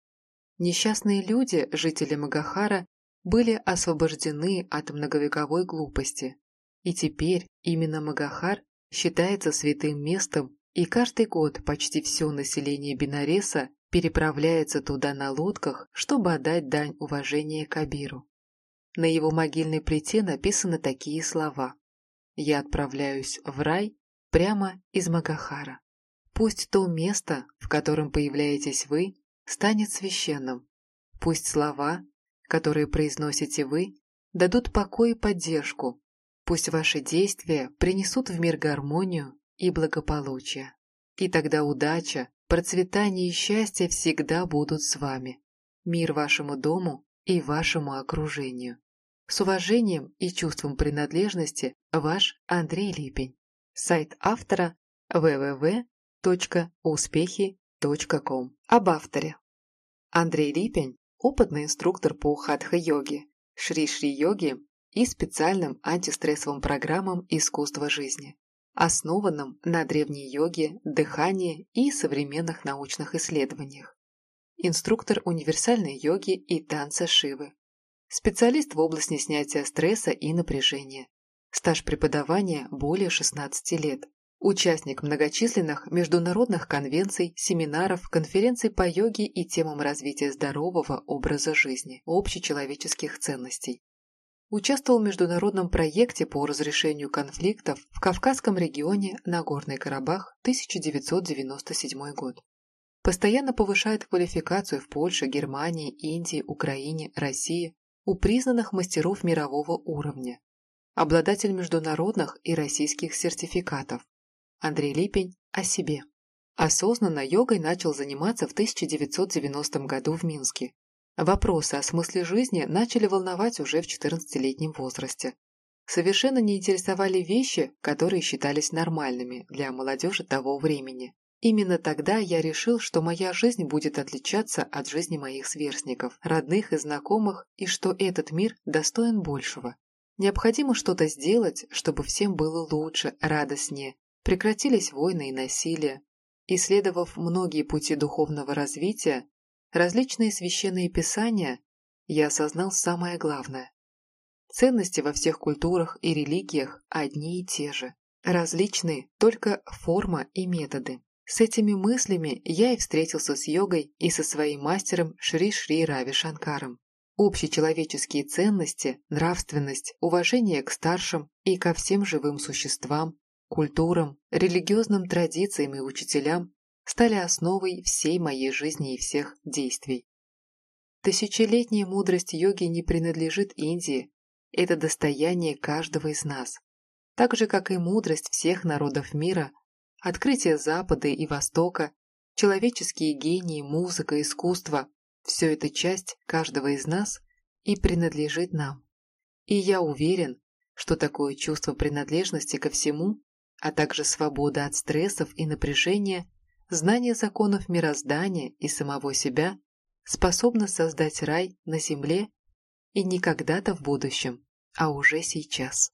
Несчастные люди, жители Магахара, были освобождены от многовековой глупости. И теперь именно Магахар считается святым местом и каждый год почти все население Бинареса переправляется туда на лодках, чтобы отдать дань уважения Кабиру. На его могильной плите написаны такие слова «Я отправляюсь в рай прямо из Магахара. Пусть то место, в котором появляетесь вы, станет священным. Пусть слова, которые произносите вы, дадут покой и поддержку. Пусть ваши действия принесут в мир гармонию и благополучия. И тогда удача, процветание и счастье всегда будут с вами. Мир вашему дому и вашему окружению. С уважением и чувством принадлежности, ваш Андрей Липень. Сайт автора www.успехи.com Об авторе. Андрей Липень – опытный инструктор по хатха-йоге, шри-шри-йоге и специальным антистрессовым программам искусства жизни основанном на древней йоге, дыхании и современных научных исследованиях. Инструктор универсальной йоги и танца Шивы. Специалист в области снятия стресса и напряжения. Стаж преподавания более 16 лет. Участник многочисленных международных конвенций, семинаров, конференций по йоге и темам развития здорового образа жизни, общечеловеческих ценностей. Участвовал в международном проекте по разрешению конфликтов в Кавказском регионе Нагорный Карабах 1997 год. Постоянно повышает квалификацию в Польше, Германии, Индии, Украине, России у признанных мастеров мирового уровня. Обладатель международных и российских сертификатов. Андрей Липень о себе. Осознанно йогой начал заниматься в 1990 году в Минске Вопросы о смысле жизни начали волновать уже в 14-летнем возрасте. Совершенно не интересовали вещи, которые считались нормальными для молодежи того времени. Именно тогда я решил, что моя жизнь будет отличаться от жизни моих сверстников, родных и знакомых, и что этот мир достоин большего. Необходимо что-то сделать, чтобы всем было лучше, радостнее, прекратились войны и насилие. Исследовав многие пути духовного развития, различные священные писания, я осознал самое главное. Ценности во всех культурах и религиях одни и те же. Различные только форма и методы. С этими мыслями я и встретился с йогой и со своим мастером Шри Шри Рави Шанкаром. Общечеловеческие ценности, нравственность, уважение к старшим и ко всем живым существам, культурам, религиозным традициям и учителям стали основой всей моей жизни и всех действий. Тысячелетняя мудрость йоги не принадлежит Индии, это достояние каждого из нас. Так же, как и мудрость всех народов мира, открытие Запада и Востока, человеческие гении, музыка, искусство – все это часть каждого из нас и принадлежит нам. И я уверен, что такое чувство принадлежности ко всему, а также свобода от стрессов и напряжения, знание законов мироздания и самого себя способно создать рай на земле и не когда-то в будущем, а уже сейчас.